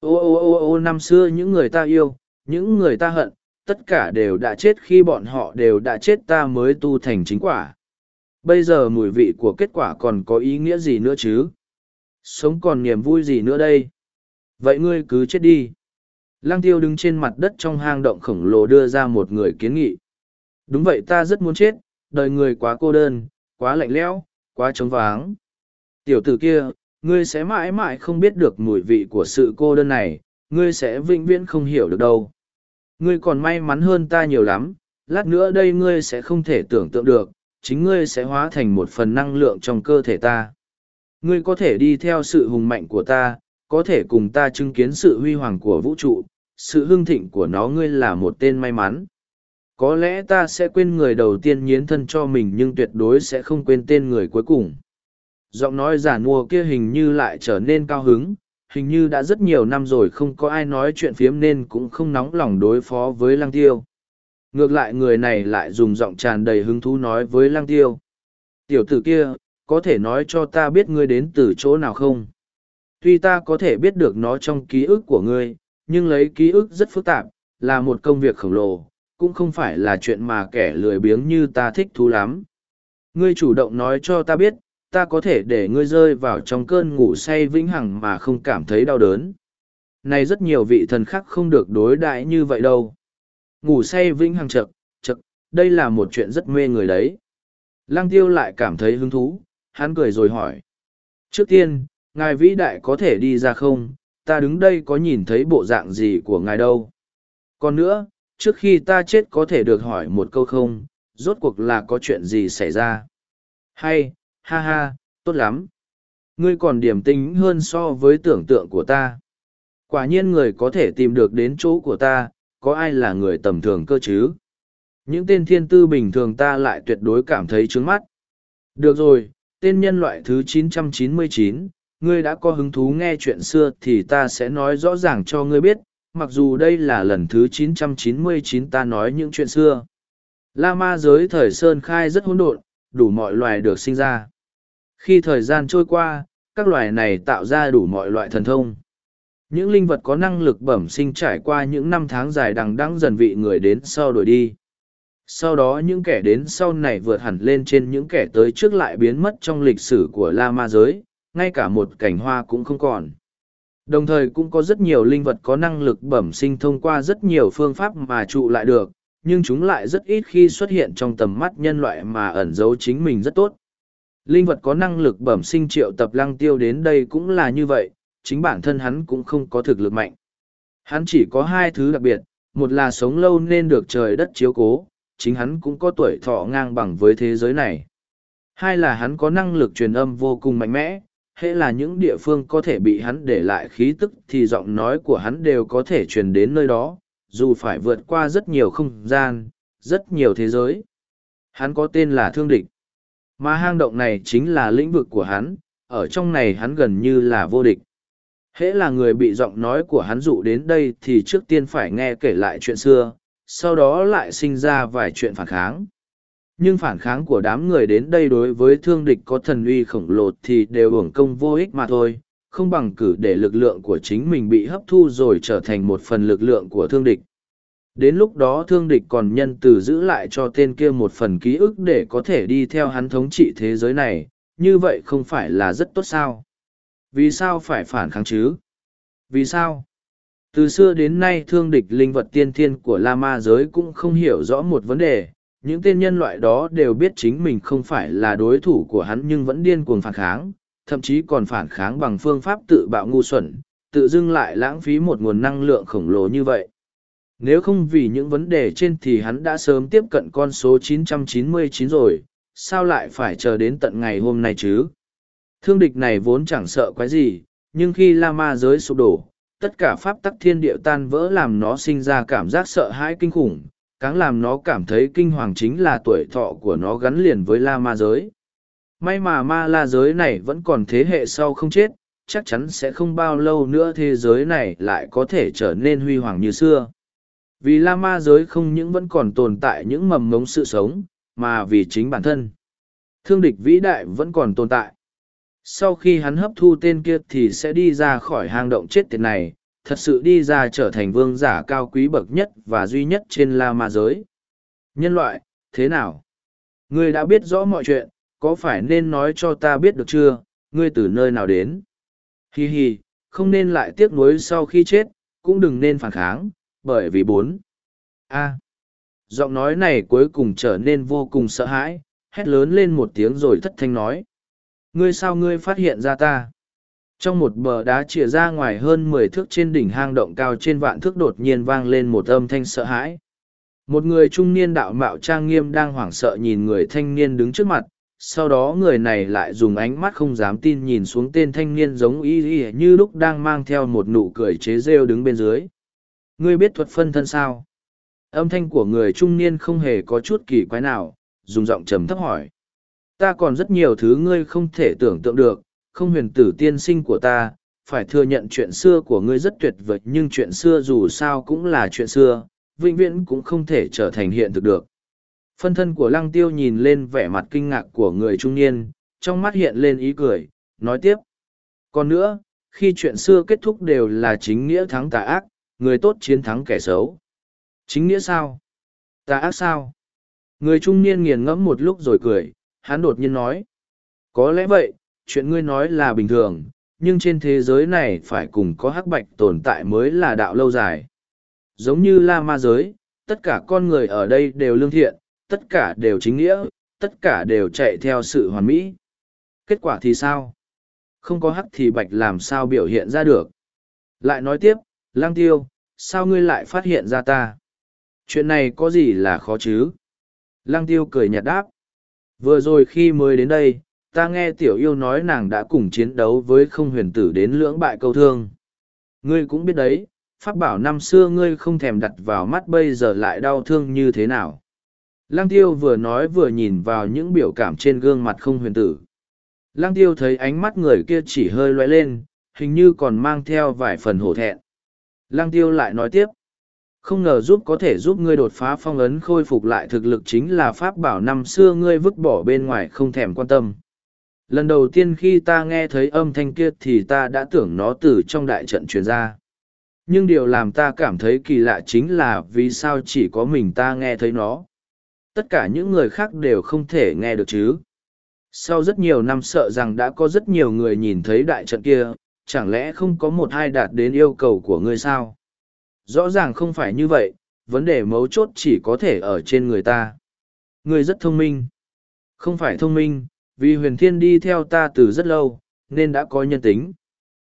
Ô ô ô ô năm xưa những người ta yêu, những người ta hận, tất cả đều đã chết khi bọn họ đều đã chết ta mới tu thành chính quả. Bây giờ mùi vị của kết quả còn có ý nghĩa gì nữa chứ? Sống còn niềm vui gì nữa đây? Vậy ngươi cứ chết đi. Lăng tiêu đứng trên mặt đất trong hang động khổng lồ đưa ra một người kiến nghị. Đúng vậy ta rất muốn chết, đời người quá cô đơn, quá lạnh lẽo, quá trống váng. Tiểu tử kia, ngươi sẽ mãi mãi không biết được mùi vị của sự cô đơn này, ngươi sẽ vĩnh viễn không hiểu được đâu. Ngươi còn may mắn hơn ta nhiều lắm, lát nữa đây ngươi sẽ không thể tưởng tượng được, chính ngươi sẽ hóa thành một phần năng lượng trong cơ thể ta. Ngươi có thể đi theo sự hùng mạnh của ta, có thể cùng ta chứng kiến sự huy hoàng của vũ trụ, sự hưng thịnh của nó ngươi là một tên may mắn. Có lẽ ta sẽ quên người đầu tiên nhiến thân cho mình nhưng tuyệt đối sẽ không quên tên người cuối cùng. Giọng nói giả mua kia hình như lại trở nên cao hứng, hình như đã rất nhiều năm rồi không có ai nói chuyện phiếm nên cũng không nóng lòng đối phó với lăng tiêu. Ngược lại người này lại dùng giọng tràn đầy hứng thú nói với lăng tiêu. Tiểu tử kia, có thể nói cho ta biết ngươi đến từ chỗ nào không? Tuy ta có thể biết được nó trong ký ức của ngươi, nhưng lấy ký ức rất phức tạp, là một công việc khổng lồ, cũng không phải là chuyện mà kẻ lười biếng như ta thích thú lắm. Ngươi chủ động nói cho ta biết, ta có thể để ngươi rơi vào trong cơn ngủ say vĩnh hằng mà không cảm thấy đau đớn. Này rất nhiều vị thần khác không được đối đãi như vậy đâu. Ngủ say vĩnh hằng chật, chật, đây là một chuyện rất mê người đấy. Lăng tiêu lại cảm thấy hứng thú, hắn cười rồi hỏi. Trước tiên, ngài vĩ đại có thể đi ra không, ta đứng đây có nhìn thấy bộ dạng gì của ngài đâu. Còn nữa, trước khi ta chết có thể được hỏi một câu không, rốt cuộc là có chuyện gì xảy ra. Hay, ha ha, tốt lắm. Ngươi còn điểm tính hơn so với tưởng tượng của ta. Quả nhiên người có thể tìm được đến chỗ của ta, có ai là người tầm thường cơ chứ? Những tên thiên tư bình thường ta lại tuyệt đối cảm thấy trướng mắt. Được rồi, tên nhân loại thứ 999, ngươi đã có hứng thú nghe chuyện xưa thì ta sẽ nói rõ ràng cho ngươi biết, mặc dù đây là lần thứ 999 ta nói những chuyện xưa. La ma giới thời Sơn Khai rất hỗn độn, đủ mọi loài được sinh ra. Khi thời gian trôi qua, các loài này tạo ra đủ mọi loại thần thông. Những linh vật có năng lực bẩm sinh trải qua những năm tháng dài đằng đẵng dần vị người đến sau đổi đi. Sau đó những kẻ đến sau này vượt hẳn lên trên những kẻ tới trước lại biến mất trong lịch sử của La Ma giới, ngay cả một cảnh hoa cũng không còn. Đồng thời cũng có rất nhiều linh vật có năng lực bẩm sinh thông qua rất nhiều phương pháp mà trụ lại được, nhưng chúng lại rất ít khi xuất hiện trong tầm mắt nhân loại mà ẩn giấu chính mình rất tốt. Linh vật có năng lực bẩm sinh triệu tập lăng tiêu đến đây cũng là như vậy, chính bản thân hắn cũng không có thực lực mạnh. Hắn chỉ có hai thứ đặc biệt, một là sống lâu nên được trời đất chiếu cố, chính hắn cũng có tuổi thọ ngang bằng với thế giới này. Hai là hắn có năng lực truyền âm vô cùng mạnh mẽ, hệ là những địa phương có thể bị hắn để lại khí tức thì giọng nói của hắn đều có thể truyền đến nơi đó, dù phải vượt qua rất nhiều không gian, rất nhiều thế giới. Hắn có tên là Thương Địch. Mà hang động này chính là lĩnh vực của hắn, ở trong này hắn gần như là vô địch. Hễ là người bị giọng nói của hắn dụ đến đây thì trước tiên phải nghe kể lại chuyện xưa, sau đó lại sinh ra vài chuyện phản kháng. nhưng phản kháng của đám người đến đây đối với thương địch có thần uy khổng lồ thì đều hưởng công vô ích mà thôi không bằng cử để lực lượng của chính mình bị hấp thu rồi trở thành một phần lực lượng của thương địch đến lúc đó thương địch còn nhân từ giữ lại cho tên kia một phần ký ức để có thể đi theo hắn thống trị thế giới này, như vậy không phải là rất tốt sao? Vì sao phải phản kháng chứ? Vì sao? Từ xưa đến nay thương địch linh vật tiên thiên của la ma giới cũng không hiểu rõ một vấn đề, những tên nhân loại đó đều biết chính mình không phải là đối thủ của hắn nhưng vẫn điên cuồng phản kháng, thậm chí còn phản kháng bằng phương pháp tự bạo ngu xuẩn, tự dưng lại lãng phí một nguồn năng lượng khổng lồ như vậy nếu không vì những vấn đề trên thì hắn đã sớm tiếp cận con số 999 rồi, sao lại phải chờ đến tận ngày hôm nay chứ? Thương địch này vốn chẳng sợ quái gì, nhưng khi la ma giới sụp đổ, tất cả pháp tắc thiên địa tan vỡ làm nó sinh ra cảm giác sợ hãi kinh khủng, càng làm nó cảm thấy kinh hoàng chính là tuổi thọ của nó gắn liền với la ma giới. May mà ma la giới này vẫn còn thế hệ sau không chết, chắc chắn sẽ không bao lâu nữa thế giới này lại có thể trở nên huy hoàng như xưa vì la ma giới không những vẫn còn tồn tại những mầm ngống sự sống, mà vì chính bản thân. Thương địch vĩ đại vẫn còn tồn tại. Sau khi hắn hấp thu tên kia thì sẽ đi ra khỏi hang động chết tiệt này, thật sự đi ra trở thành vương giả cao quý bậc nhất và duy nhất trên la ma giới. Nhân loại, thế nào? Ngươi đã biết rõ mọi chuyện, có phải nên nói cho ta biết được chưa? Ngươi từ nơi nào đến? Hi hi, không nên lại tiếc nuối sau khi chết, cũng đừng nên phản kháng bởi vì bốn. A. Giọng nói này cuối cùng trở nên vô cùng sợ hãi, hét lớn lên một tiếng rồi thất thanh nói. Ngươi sao ngươi phát hiện ra ta? Trong một bờ đá chìa ra ngoài hơn mười thước trên đỉnh hang động cao trên vạn thước đột nhiên vang lên một âm thanh sợ hãi. Một người trung niên đạo mạo trang nghiêm đang hoảng sợ nhìn người thanh niên đứng trước mặt, sau đó người này lại dùng ánh mắt không dám tin nhìn xuống tên thanh niên giống y y như lúc đang mang theo một nụ cười chế rêu đứng bên dưới ngươi biết thuật phân thân sao? Âm thanh của người trung niên không hề có chút kỳ quái nào, dùng giọng trầm thấp hỏi. Ta còn rất nhiều thứ ngươi không thể tưởng tượng được, không huyền tử tiên sinh của ta, phải thừa nhận chuyện xưa của ngươi rất tuyệt vời, nhưng chuyện xưa dù sao cũng là chuyện xưa, vĩnh viễn cũng không thể trở thành hiện thực được. Phân thân của lăng tiêu nhìn lên vẻ mặt kinh ngạc của người trung niên, trong mắt hiện lên ý cười, nói tiếp. Còn nữa, khi chuyện xưa kết thúc đều là chính nghĩa thắng tà ác người tốt chiến thắng kẻ xấu. Chính nghĩa sao? Tà ác sao? Người trung niên nghiền ngẫm một lúc rồi cười, hắn đột nhiên nói. Có lẽ vậy, chuyện ngươi nói là bình thường, nhưng trên thế giới này phải cùng có hắc bạch tồn tại mới là đạo lâu dài. Giống như la ma giới, tất cả con người ở đây đều lương thiện, tất cả đều chính nghĩa, tất cả đều chạy theo sự hoàn mỹ. Kết quả thì sao? Không có hắc thì bạch làm sao biểu hiện ra được? Lại nói tiếp lang tiêu sao ngươi lại phát hiện ra ta chuyện này có gì là khó chứ lang tiêu cười nhạt đáp vừa rồi khi mới đến đây ta nghe tiểu yêu nói nàng đã cùng chiến đấu với không huyền tử đến lưỡng bại câu thương. Ngươi cũng biết đấy, pháp bảo năm xưa ngươi không thèm đặt vào mắt bây giờ lại đau thương như thế nào. Lăng tiêu vừa nói vừa nhìn vào những biểu cảm trên gương mặt không huyền tử. Lăng tiêu thấy ánh mắt người kia chỉ hơi loay lên, hình như còn mang theo vài phần hổ thẹn. Lăng tiêu lại nói tiếp. Không ngờ giúp có thể giúp ngươi đột phá phong ấn khôi phục lại thực lực chính là pháp bảo năm xưa ngươi vứt bỏ bên ngoài không thèm quan tâm. Lần đầu tiên khi ta nghe thấy âm thanh kia thì ta đã tưởng nó từ trong đại trận truyền ra. Nhưng điều làm ta cảm thấy kỳ lạ chính là vì sao chỉ có mình ta nghe thấy nó. Tất cả những người khác đều không thể nghe được chứ. Sau rất nhiều năm sợ rằng đã có rất nhiều người nhìn thấy đại trận kia chẳng lẽ không có một ai đạt đến yêu cầu của ngươi sao? Rõ ràng không phải như vậy, vấn đề mấu chốt chỉ có thể ở trên người ta. Ngươi rất thông minh. Không phải thông minh, vì huyền thiên đi theo ta từ rất lâu, nên đã có nhân tính.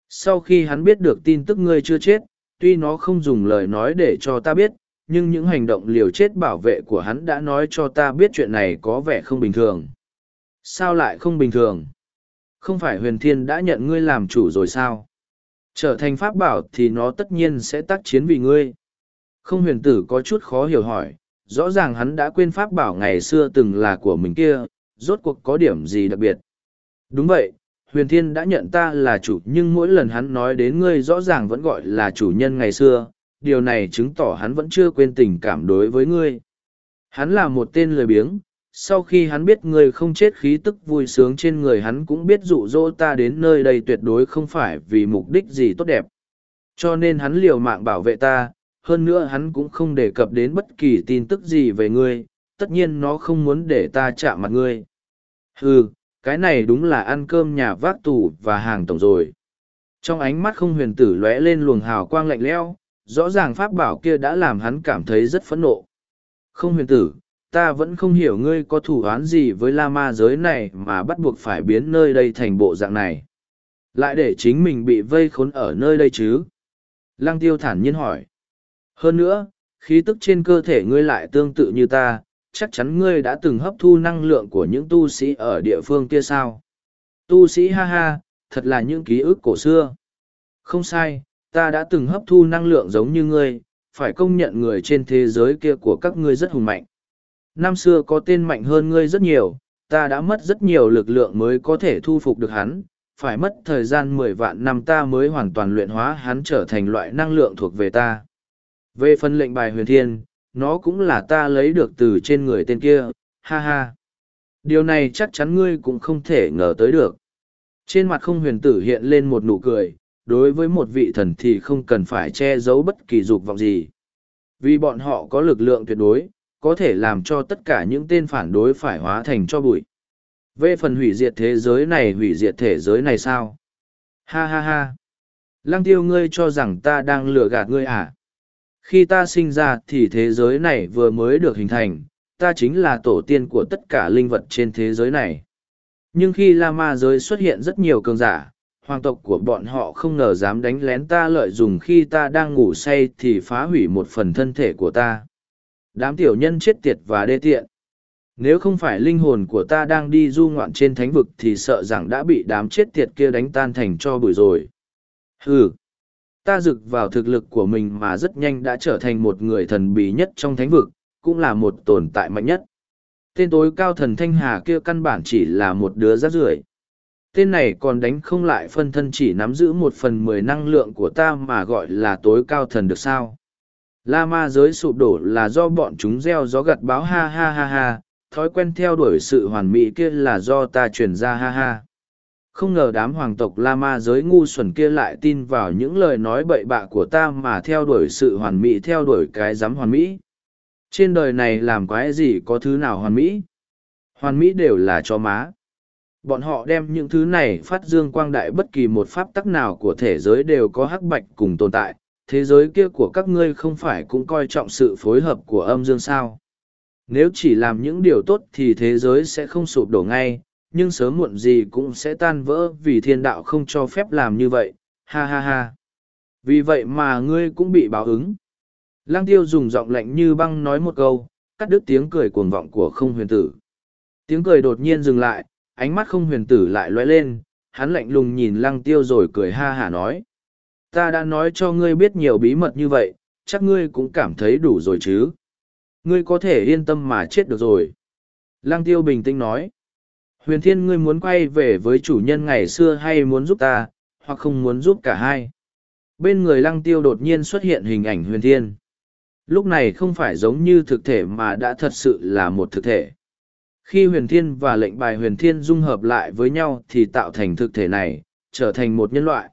Sau khi hắn biết được tin tức ngươi chưa chết, tuy nó không dùng lời nói để cho ta biết, nhưng những hành động liều chết bảo vệ của hắn đã nói cho ta biết chuyện này có vẻ không bình thường. Sao lại không bình thường? Không phải huyền thiên đã nhận ngươi làm chủ rồi sao trở thành pháp bảo thì nó tất nhiên sẽ tác chiến vì ngươi không huyền tử có chút khó hiểu hỏi rõ ràng hắn đã quên pháp bảo ngày xưa từng là của mình kia rốt cuộc có điểm gì đặc biệt. Đúng vậy, huyền thiên đã nhận ta là chủ nhưng mỗi lần hắn nói đến ngươi rõ ràng vẫn gọi là chủ nhân ngày xưa, điều này chứng tỏ hắn vẫn chưa quên tình cảm đối với ngươi. Hắn là một tên lười biếng, sau khi hắn biết ngươi không chết khí tức vui sướng trên người hắn cũng biết dụ dỗ ta đến nơi đây tuyệt đối không phải vì mục đích gì tốt đẹp. Cho nên hắn liều mạng bảo vệ ta, hơn nữa hắn cũng không đề cập đến bất kỳ tin tức gì về ngươi, tất nhiên nó không muốn để ta chạm mặt ngươi. Ừ cái này đúng là ăn cơm nhà vác tù và hàng tổng rồi. Trong ánh mắt không huyền tử lóe lên luồng hào quang lạnh lẽo, rõ ràng pháp bảo kia đã làm hắn cảm thấy rất phẫn nộ. Không huyền tử ta vẫn không hiểu ngươi có thủ oán gì với la ma giới này mà bắt buộc phải biến nơi đây thành bộ dạng này. Lại để chính mình bị vây khốn ở nơi đây chứ? Lăng tiêu thản nhiên hỏi. Hơn nữa, khí tức trên cơ thể ngươi lại tương tự như ta, chắc chắn ngươi đã từng hấp thu năng lượng của những tu sĩ ở địa phương kia sao? Tu sĩ ha ha, thật là những ký ức cổ xưa. Không sai, ta đã từng hấp thu năng lượng giống như ngươi, phải công nhận người trên thế giới kia của các ngươi rất hùng mạnh năm xưa có tên mạnh hơn ngươi rất nhiều, ta đã mất rất nhiều lực lượng mới có thể thu phục được hắn, phải mất thời gian mười vạn năm ta mới hoàn toàn luyện hóa hắn trở thành loại năng lượng thuộc về ta. Về phần lệnh bài huyền thiên, nó cũng là ta lấy được từ trên người tên kia, ha ha. Điều này chắc chắn ngươi cũng không thể ngờ tới được. Trên mặt không huyền tử hiện lên một nụ cười, đối với một vị thần thì không cần phải che giấu bất kỳ dục vọng gì. Vì bọn họ có lực lượng tuyệt đối, có thể làm cho tất cả những tên phản đối phải hóa thành cho bụi. Về phần hủy diệt thế giới này hủy diệt thế giới này sao? Ha ha ha! Lăng tiêu ngươi cho rằng ta đang lừa gạt ngươi à? Khi ta sinh ra thì thế giới này vừa mới được hình thành, ta chính là tổ tiên của tất cả linh vật trên thế giới này. Nhưng khi La Ma giới xuất hiện rất nhiều cường giả, hoàng tộc của bọn họ không ngờ dám đánh lén ta lợi dụng khi ta đang ngủ say thì phá hủy một phần thân thể của ta. Đám tiểu nhân chết tiệt và đê tiện. Nếu không phải linh hồn của ta đang đi du ngoạn trên thánh vực thì sợ rằng đã bị đám chết tiệt kia đánh tan thành cho bụi rồi. Hừ! Ta rực vào thực lực của mình mà rất nhanh đã trở thành một người thần bí nhất trong thánh vực, cũng là một tồn tại mạnh nhất. Tên tối cao thần Thanh Hà kia căn bản chỉ là một đứa rác rưởi. Tên này còn đánh không lại phân thân chỉ nắm giữ một phần mười năng lượng của ta mà gọi là tối cao thần được sao. La ma giới sụp đổ là do bọn chúng gieo gió gặt báo ha ha ha ha, thói quen theo đuổi sự hoàn mỹ kia là do ta truyền ra ha ha. Không ngờ đám hoàng tộc La ma giới ngu xuẩn kia lại tin vào những lời nói bậy bạ của ta mà theo đuổi sự hoàn mỹ theo đuổi cái giám hoàn mỹ. Trên đời này làm quái gì có thứ nào hoàn mỹ? Hoàn mỹ đều là cho má. Bọn họ đem những thứ này phát dương quang đại bất kỳ một pháp tắc nào của thể giới đều có hắc bạch cùng tồn tại, thế giới kia của các ngươi không phải cũng coi trọng sự phối hợp của âm dương sao? Nếu chỉ làm những điều tốt thì thế giới sẽ không sụp đổ ngay, nhưng sớm muộn gì cũng sẽ tan vỡ vì thiên đạo không cho phép làm như vậy. Ha ha ha. Vì vậy mà ngươi cũng bị báo ứng. Lăng tiêu dùng giọng lạnh như băng nói một câu, cắt đứt tiếng cười cuồng vọng của không huyền tử. Tiếng cười đột nhiên dừng lại, ánh mắt không huyền tử lại loay lên, hắn lạnh lùng nhìn lăng tiêu rồi cười ha hả nói. Ta đã nói cho ngươi biết nhiều bí mật như vậy, chắc ngươi cũng cảm thấy đủ rồi chứ. Ngươi có thể yên tâm mà chết được rồi. Lăng tiêu bình tĩnh nói. Huyền thiên ngươi muốn quay về với chủ nhân ngày xưa hay muốn giúp ta, hoặc không muốn giúp cả hai. Bên người lăng tiêu đột nhiên xuất hiện hình ảnh huyền thiên. Lúc này không phải giống như thực thể mà đã thật sự là một thực thể. Khi huyền thiên và lệnh bài huyền thiên dung hợp lại với nhau thì tạo thành thực thể này, trở thành một nhân loại.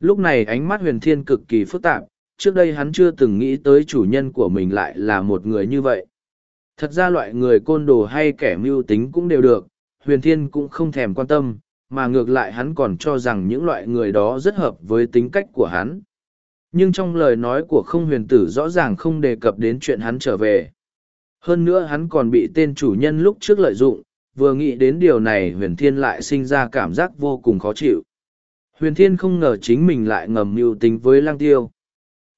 Lúc này ánh mắt huyền thiên cực kỳ phức tạp, trước đây hắn chưa từng nghĩ tới chủ nhân của mình lại là một người như vậy. Thật ra loại người côn đồ hay kẻ mưu tính cũng đều được, huyền thiên cũng không thèm quan tâm, mà ngược lại hắn còn cho rằng những loại người đó rất hợp với tính cách của hắn. Nhưng trong lời nói của không huyền tử rõ ràng không đề cập đến chuyện hắn trở về. Hơn nữa hắn còn bị tên chủ nhân lúc trước lợi dụng, vừa nghĩ đến điều này huyền thiên lại sinh ra cảm giác vô cùng khó chịu. Huyền Thiên không ngờ chính mình lại ngầm mưu tính với Lang Tiêu.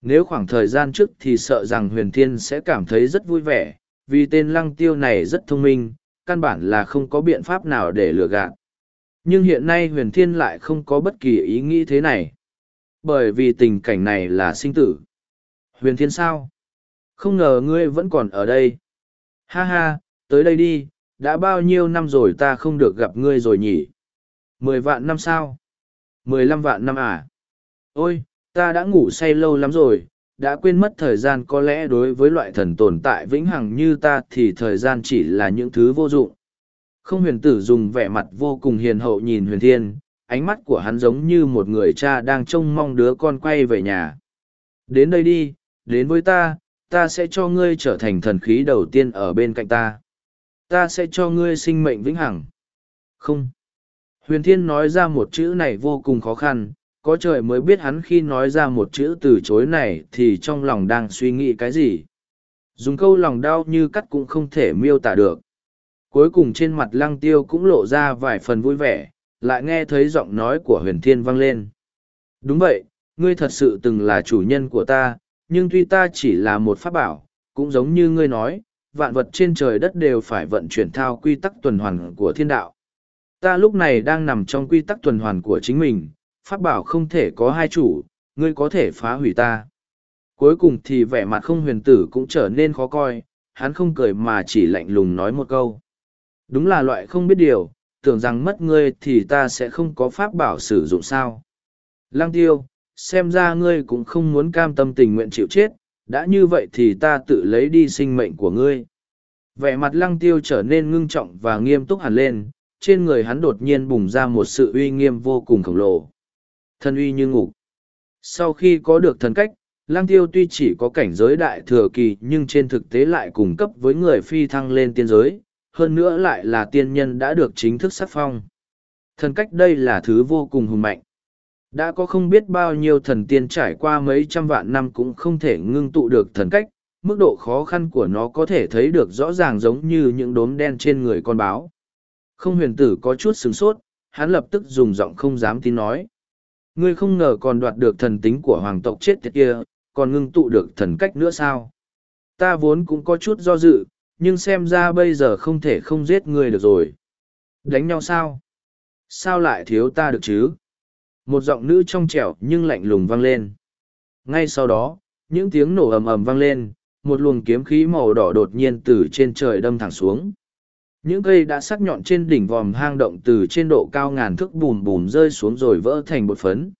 Nếu khoảng thời gian trước thì sợ rằng Huyền Thiên sẽ cảm thấy rất vui vẻ, vì tên Lăng Tiêu này rất thông minh, căn bản là không có biện pháp nào để lừa gạt. Nhưng hiện nay Huyền Thiên lại không có bất kỳ ý nghĩ thế này. Bởi vì tình cảnh này là sinh tử. Huyền Thiên sao? Không ngờ ngươi vẫn còn ở đây. Ha ha, tới đây đi, đã bao nhiêu năm rồi ta không được gặp ngươi rồi nhỉ? Mười vạn năm sao? Mười lăm vạn năm à? Ôi, ta đã ngủ say lâu lắm rồi, đã quên mất thời gian có lẽ đối với loại thần tồn tại vĩnh hằng như ta thì thời gian chỉ là những thứ vô dụng. Không huyền tử dùng vẻ mặt vô cùng hiền hậu nhìn huyền thiên, ánh mắt của hắn giống như một người cha đang trông mong đứa con quay về nhà. Đến đây đi, đến với ta, ta sẽ cho ngươi trở thành thần khí đầu tiên ở bên cạnh ta. Ta sẽ cho ngươi sinh mệnh vĩnh hằng. Không. Huyền Thiên nói ra một chữ này vô cùng khó khăn, có trời mới biết hắn khi nói ra một chữ từ chối này thì trong lòng đang suy nghĩ cái gì. Dùng câu lòng đau như cắt cũng không thể miêu tả được. Cuối cùng trên mặt lăng tiêu cũng lộ ra vài phần vui vẻ, lại nghe thấy giọng nói của huyền thiên vang lên. Đúng vậy, ngươi thật sự từng là chủ nhân của ta, nhưng tuy ta chỉ là một pháp bảo, cũng giống như ngươi nói, vạn vật trên trời đất đều phải vận chuyển thao quy tắc tuần hoàn của thiên đạo. Ta lúc này đang nằm trong quy tắc tuần hoàn của chính mình, pháp bảo không thể có hai chủ, ngươi có thể phá hủy ta. Cuối cùng thì vẻ mặt không huyền tử cũng trở nên khó coi, hắn không cười mà chỉ lạnh lùng nói một câu. Đúng là loại không biết điều, tưởng rằng mất ngươi thì ta sẽ không có pháp bảo sử dụng sao. Lăng tiêu, xem ra ngươi cũng không muốn cam tâm tình nguyện chịu chết, đã như vậy thì ta tự lấy đi sinh mệnh của ngươi. Vẻ mặt lăng tiêu trở nên ngưng trọng và nghiêm túc hẳn lên, trên người hắn đột nhiên bùng ra một sự uy nghiêm vô cùng khổng lồ. Thân uy như ngục. Sau khi có được thần cách, Lang tiêu tuy chỉ có cảnh giới đại thừa kỳ nhưng trên thực tế lại cung cấp với người phi thăng lên tiên giới, hơn nữa lại là tiên nhân đã được chính thức sắc phong. Thần cách đây là thứ vô cùng hùng mạnh. Đã có không biết bao nhiêu thần tiên trải qua mấy trăm vạn năm cũng không thể ngưng tụ được thần cách, mức độ khó khăn của nó có thể thấy được rõ ràng giống như những đốm đen trên người con báo. Không huyền tử có chút sửng sốt, hắn lập tức dùng giọng không dám tin nói. Ngươi không ngờ còn đoạt được thần tính của hoàng tộc chết tiệt kia, còn ngưng tụ được thần cách nữa sao? Ta vốn cũng có chút do dự, nhưng xem ra bây giờ không thể không giết ngươi được rồi. Đánh nhau sao? Sao lại thiếu ta được chứ? Một giọng nữ trong trẻo nhưng lạnh lùng vang lên. Ngay sau đó, những tiếng nổ ầm ầm vang lên, một luồng kiếm khí màu đỏ đột nhiên từ trên trời đâm thẳng xuống. Những cây đã sắc nhọn trên đỉnh vòm hang động từ trên độ cao ngàn thước bùm bùm rơi xuống rồi vỡ thành bột phấn.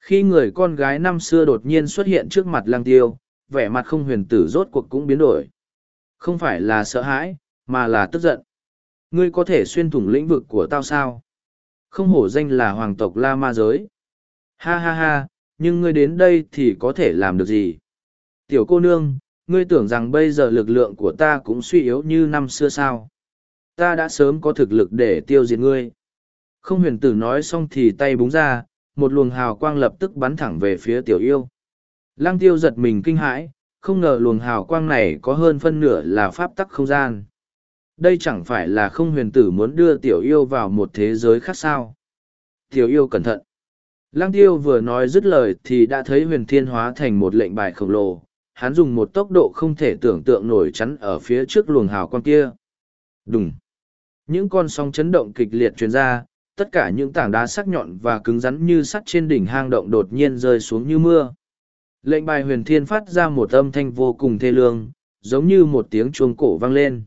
Khi người con gái năm xưa đột nhiên xuất hiện trước mặt lang tiêu, vẻ mặt không huyền tử rốt cuộc cũng biến đổi. Không phải là sợ hãi, mà là tức giận. Ngươi có thể xuyên thủng lĩnh vực của tao sao? Không hổ danh là hoàng tộc La Ma Giới. Ha ha ha, nhưng ngươi đến đây thì có thể làm được gì? Tiểu cô nương, ngươi tưởng rằng bây giờ lực lượng của ta cũng suy yếu như năm xưa sao? Ta đã sớm có thực lực để tiêu diệt ngươi. Không huyền tử nói xong thì tay búng ra, một luồng hào quang lập tức bắn thẳng về phía tiểu yêu. Lăng tiêu giật mình kinh hãi, không ngờ luồng hào quang này có hơn phân nửa là pháp tắc không gian. Đây chẳng phải là không huyền tử muốn đưa tiểu yêu vào một thế giới khác sao. Tiểu yêu cẩn thận. Lăng tiêu vừa nói dứt lời thì đã thấy huyền thiên hóa thành một lệnh bài khổng lồ. Hắn dùng một tốc độ không thể tưởng tượng nổi chắn ở phía trước luồng hào quang kia. Đùng. Những con sóng chấn động kịch liệt truyền ra, tất cả những tảng đá sắc nhọn và cứng rắn như sắt trên đỉnh hang động đột nhiên rơi xuống như mưa. Lệnh bài huyền thiên phát ra một âm thanh vô cùng thê lương, giống như một tiếng chuông cổ vang lên.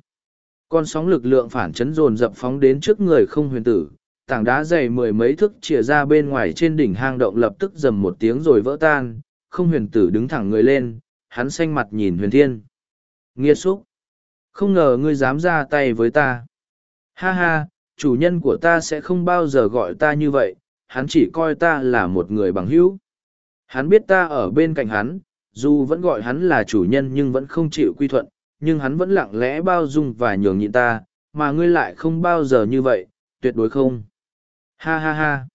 Con sóng lực lượng phản chấn dồn dập phóng đến trước người không huyền tử, tảng đá dày mười mấy thước chìa ra bên ngoài trên đỉnh hang động lập tức dầm một tiếng rồi vỡ tan, không huyền tử đứng thẳng người lên, hắn xanh mặt nhìn huyền thiên. Nghiệt xúc! Không ngờ ngươi dám ra tay với ta. Ha ha, chủ nhân của ta sẽ không bao giờ gọi ta như vậy, hắn chỉ coi ta là một người bằng hữu. Hắn biết ta ở bên cạnh hắn, dù vẫn gọi hắn là chủ nhân nhưng vẫn không chịu quy thuận, nhưng hắn vẫn lặng lẽ bao dung và nhường nhịn ta, mà ngươi lại không bao giờ như vậy, tuyệt đối không. Ha ha ha.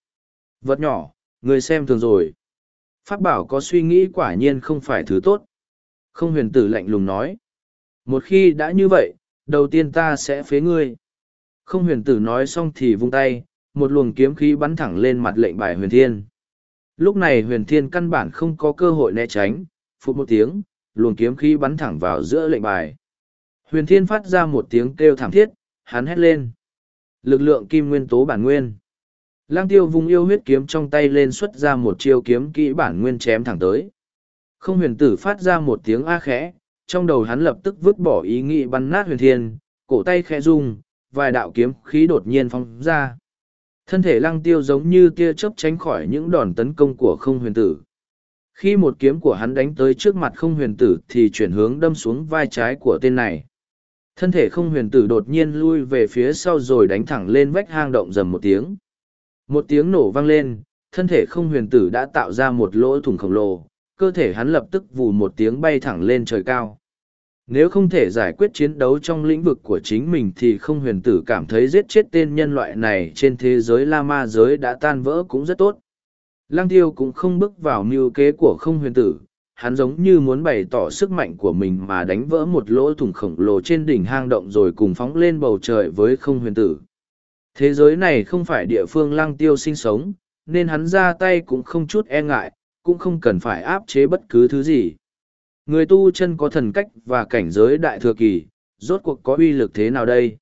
Vật nhỏ, ngươi xem thường rồi. Pháp bảo có suy nghĩ quả nhiên không phải thứ tốt. Không huyền tử lạnh lùng nói. Một khi đã như vậy, đầu tiên ta sẽ phế ngươi. Không huyền tử nói xong thì vung tay, một luồng kiếm khí bắn thẳng lên mặt lệnh bài huyền thiên. Lúc này huyền thiên căn bản không có cơ hội né tránh, phút một tiếng, luồng kiếm khí bắn thẳng vào giữa lệnh bài. Huyền thiên phát ra một tiếng kêu thảm thiết, hắn hét lên. Lực lượng kim nguyên tố bản nguyên. Lang tiêu vùng yêu huyết kiếm trong tay lên xuất ra một chiêu kiếm kỹ bản nguyên chém thẳng tới. Không huyền tử phát ra một tiếng a khẽ, trong đầu hắn lập tức vứt bỏ ý nghĩ bắn nát huyền thiên, cổ tay khẽ rung, vài đạo kiếm khí đột nhiên phóng ra. Thân thể lăng tiêu giống như tia chớp tránh khỏi những đòn tấn công của không huyền tử. Khi một kiếm của hắn đánh tới trước mặt không huyền tử thì chuyển hướng đâm xuống vai trái của tên này. Thân thể không huyền tử đột nhiên lui về phía sau rồi đánh thẳng lên vách hang động dầm một tiếng. Một tiếng nổ vang lên, thân thể không huyền tử đã tạo ra một lỗ thủng khổng lồ, cơ thể hắn lập tức vù một tiếng bay thẳng lên trời cao. Nếu không thể giải quyết chiến đấu trong lĩnh vực của chính mình thì không huyền tử cảm thấy giết chết tên nhân loại này trên thế giới La Ma giới đã tan vỡ cũng rất tốt. Lăng tiêu cũng không bước vào mưu kế của không huyền tử, hắn giống như muốn bày tỏ sức mạnh của mình mà đánh vỡ một lỗ thủng khổng lồ trên đỉnh hang động rồi cùng phóng lên bầu trời với không huyền tử. Thế giới này không phải địa phương lăng tiêu sinh sống, nên hắn ra tay cũng không chút e ngại, cũng không cần phải áp chế bất cứ thứ gì. Người tu chân có thần cách và cảnh giới đại thừa kỳ, rốt cuộc có uy lực thế nào đây?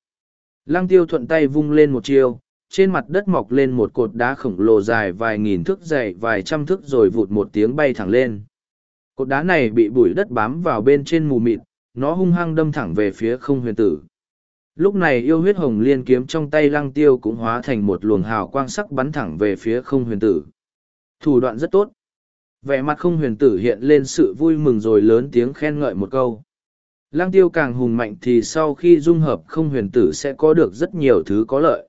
Lăng tiêu thuận tay vung lên một chiêu, trên mặt đất mọc lên một cột đá khổng lồ dài vài nghìn thước dày vài trăm thước rồi vụt một tiếng bay thẳng lên. Cột đá này bị bụi đất bám vào bên trên mù mịt, nó hung hăng đâm thẳng về phía không huyền tử. Lúc này yêu huyết hồng liên kiếm trong tay lăng tiêu cũng hóa thành một luồng hào quang sắc bắn thẳng về phía không huyền tử. Thủ đoạn rất tốt. Vẻ mặt không huyền tử hiện lên sự vui mừng rồi lớn tiếng khen ngợi một câu. Lăng tiêu càng hùng mạnh thì sau khi dung hợp không huyền tử sẽ có được rất nhiều thứ có lợi.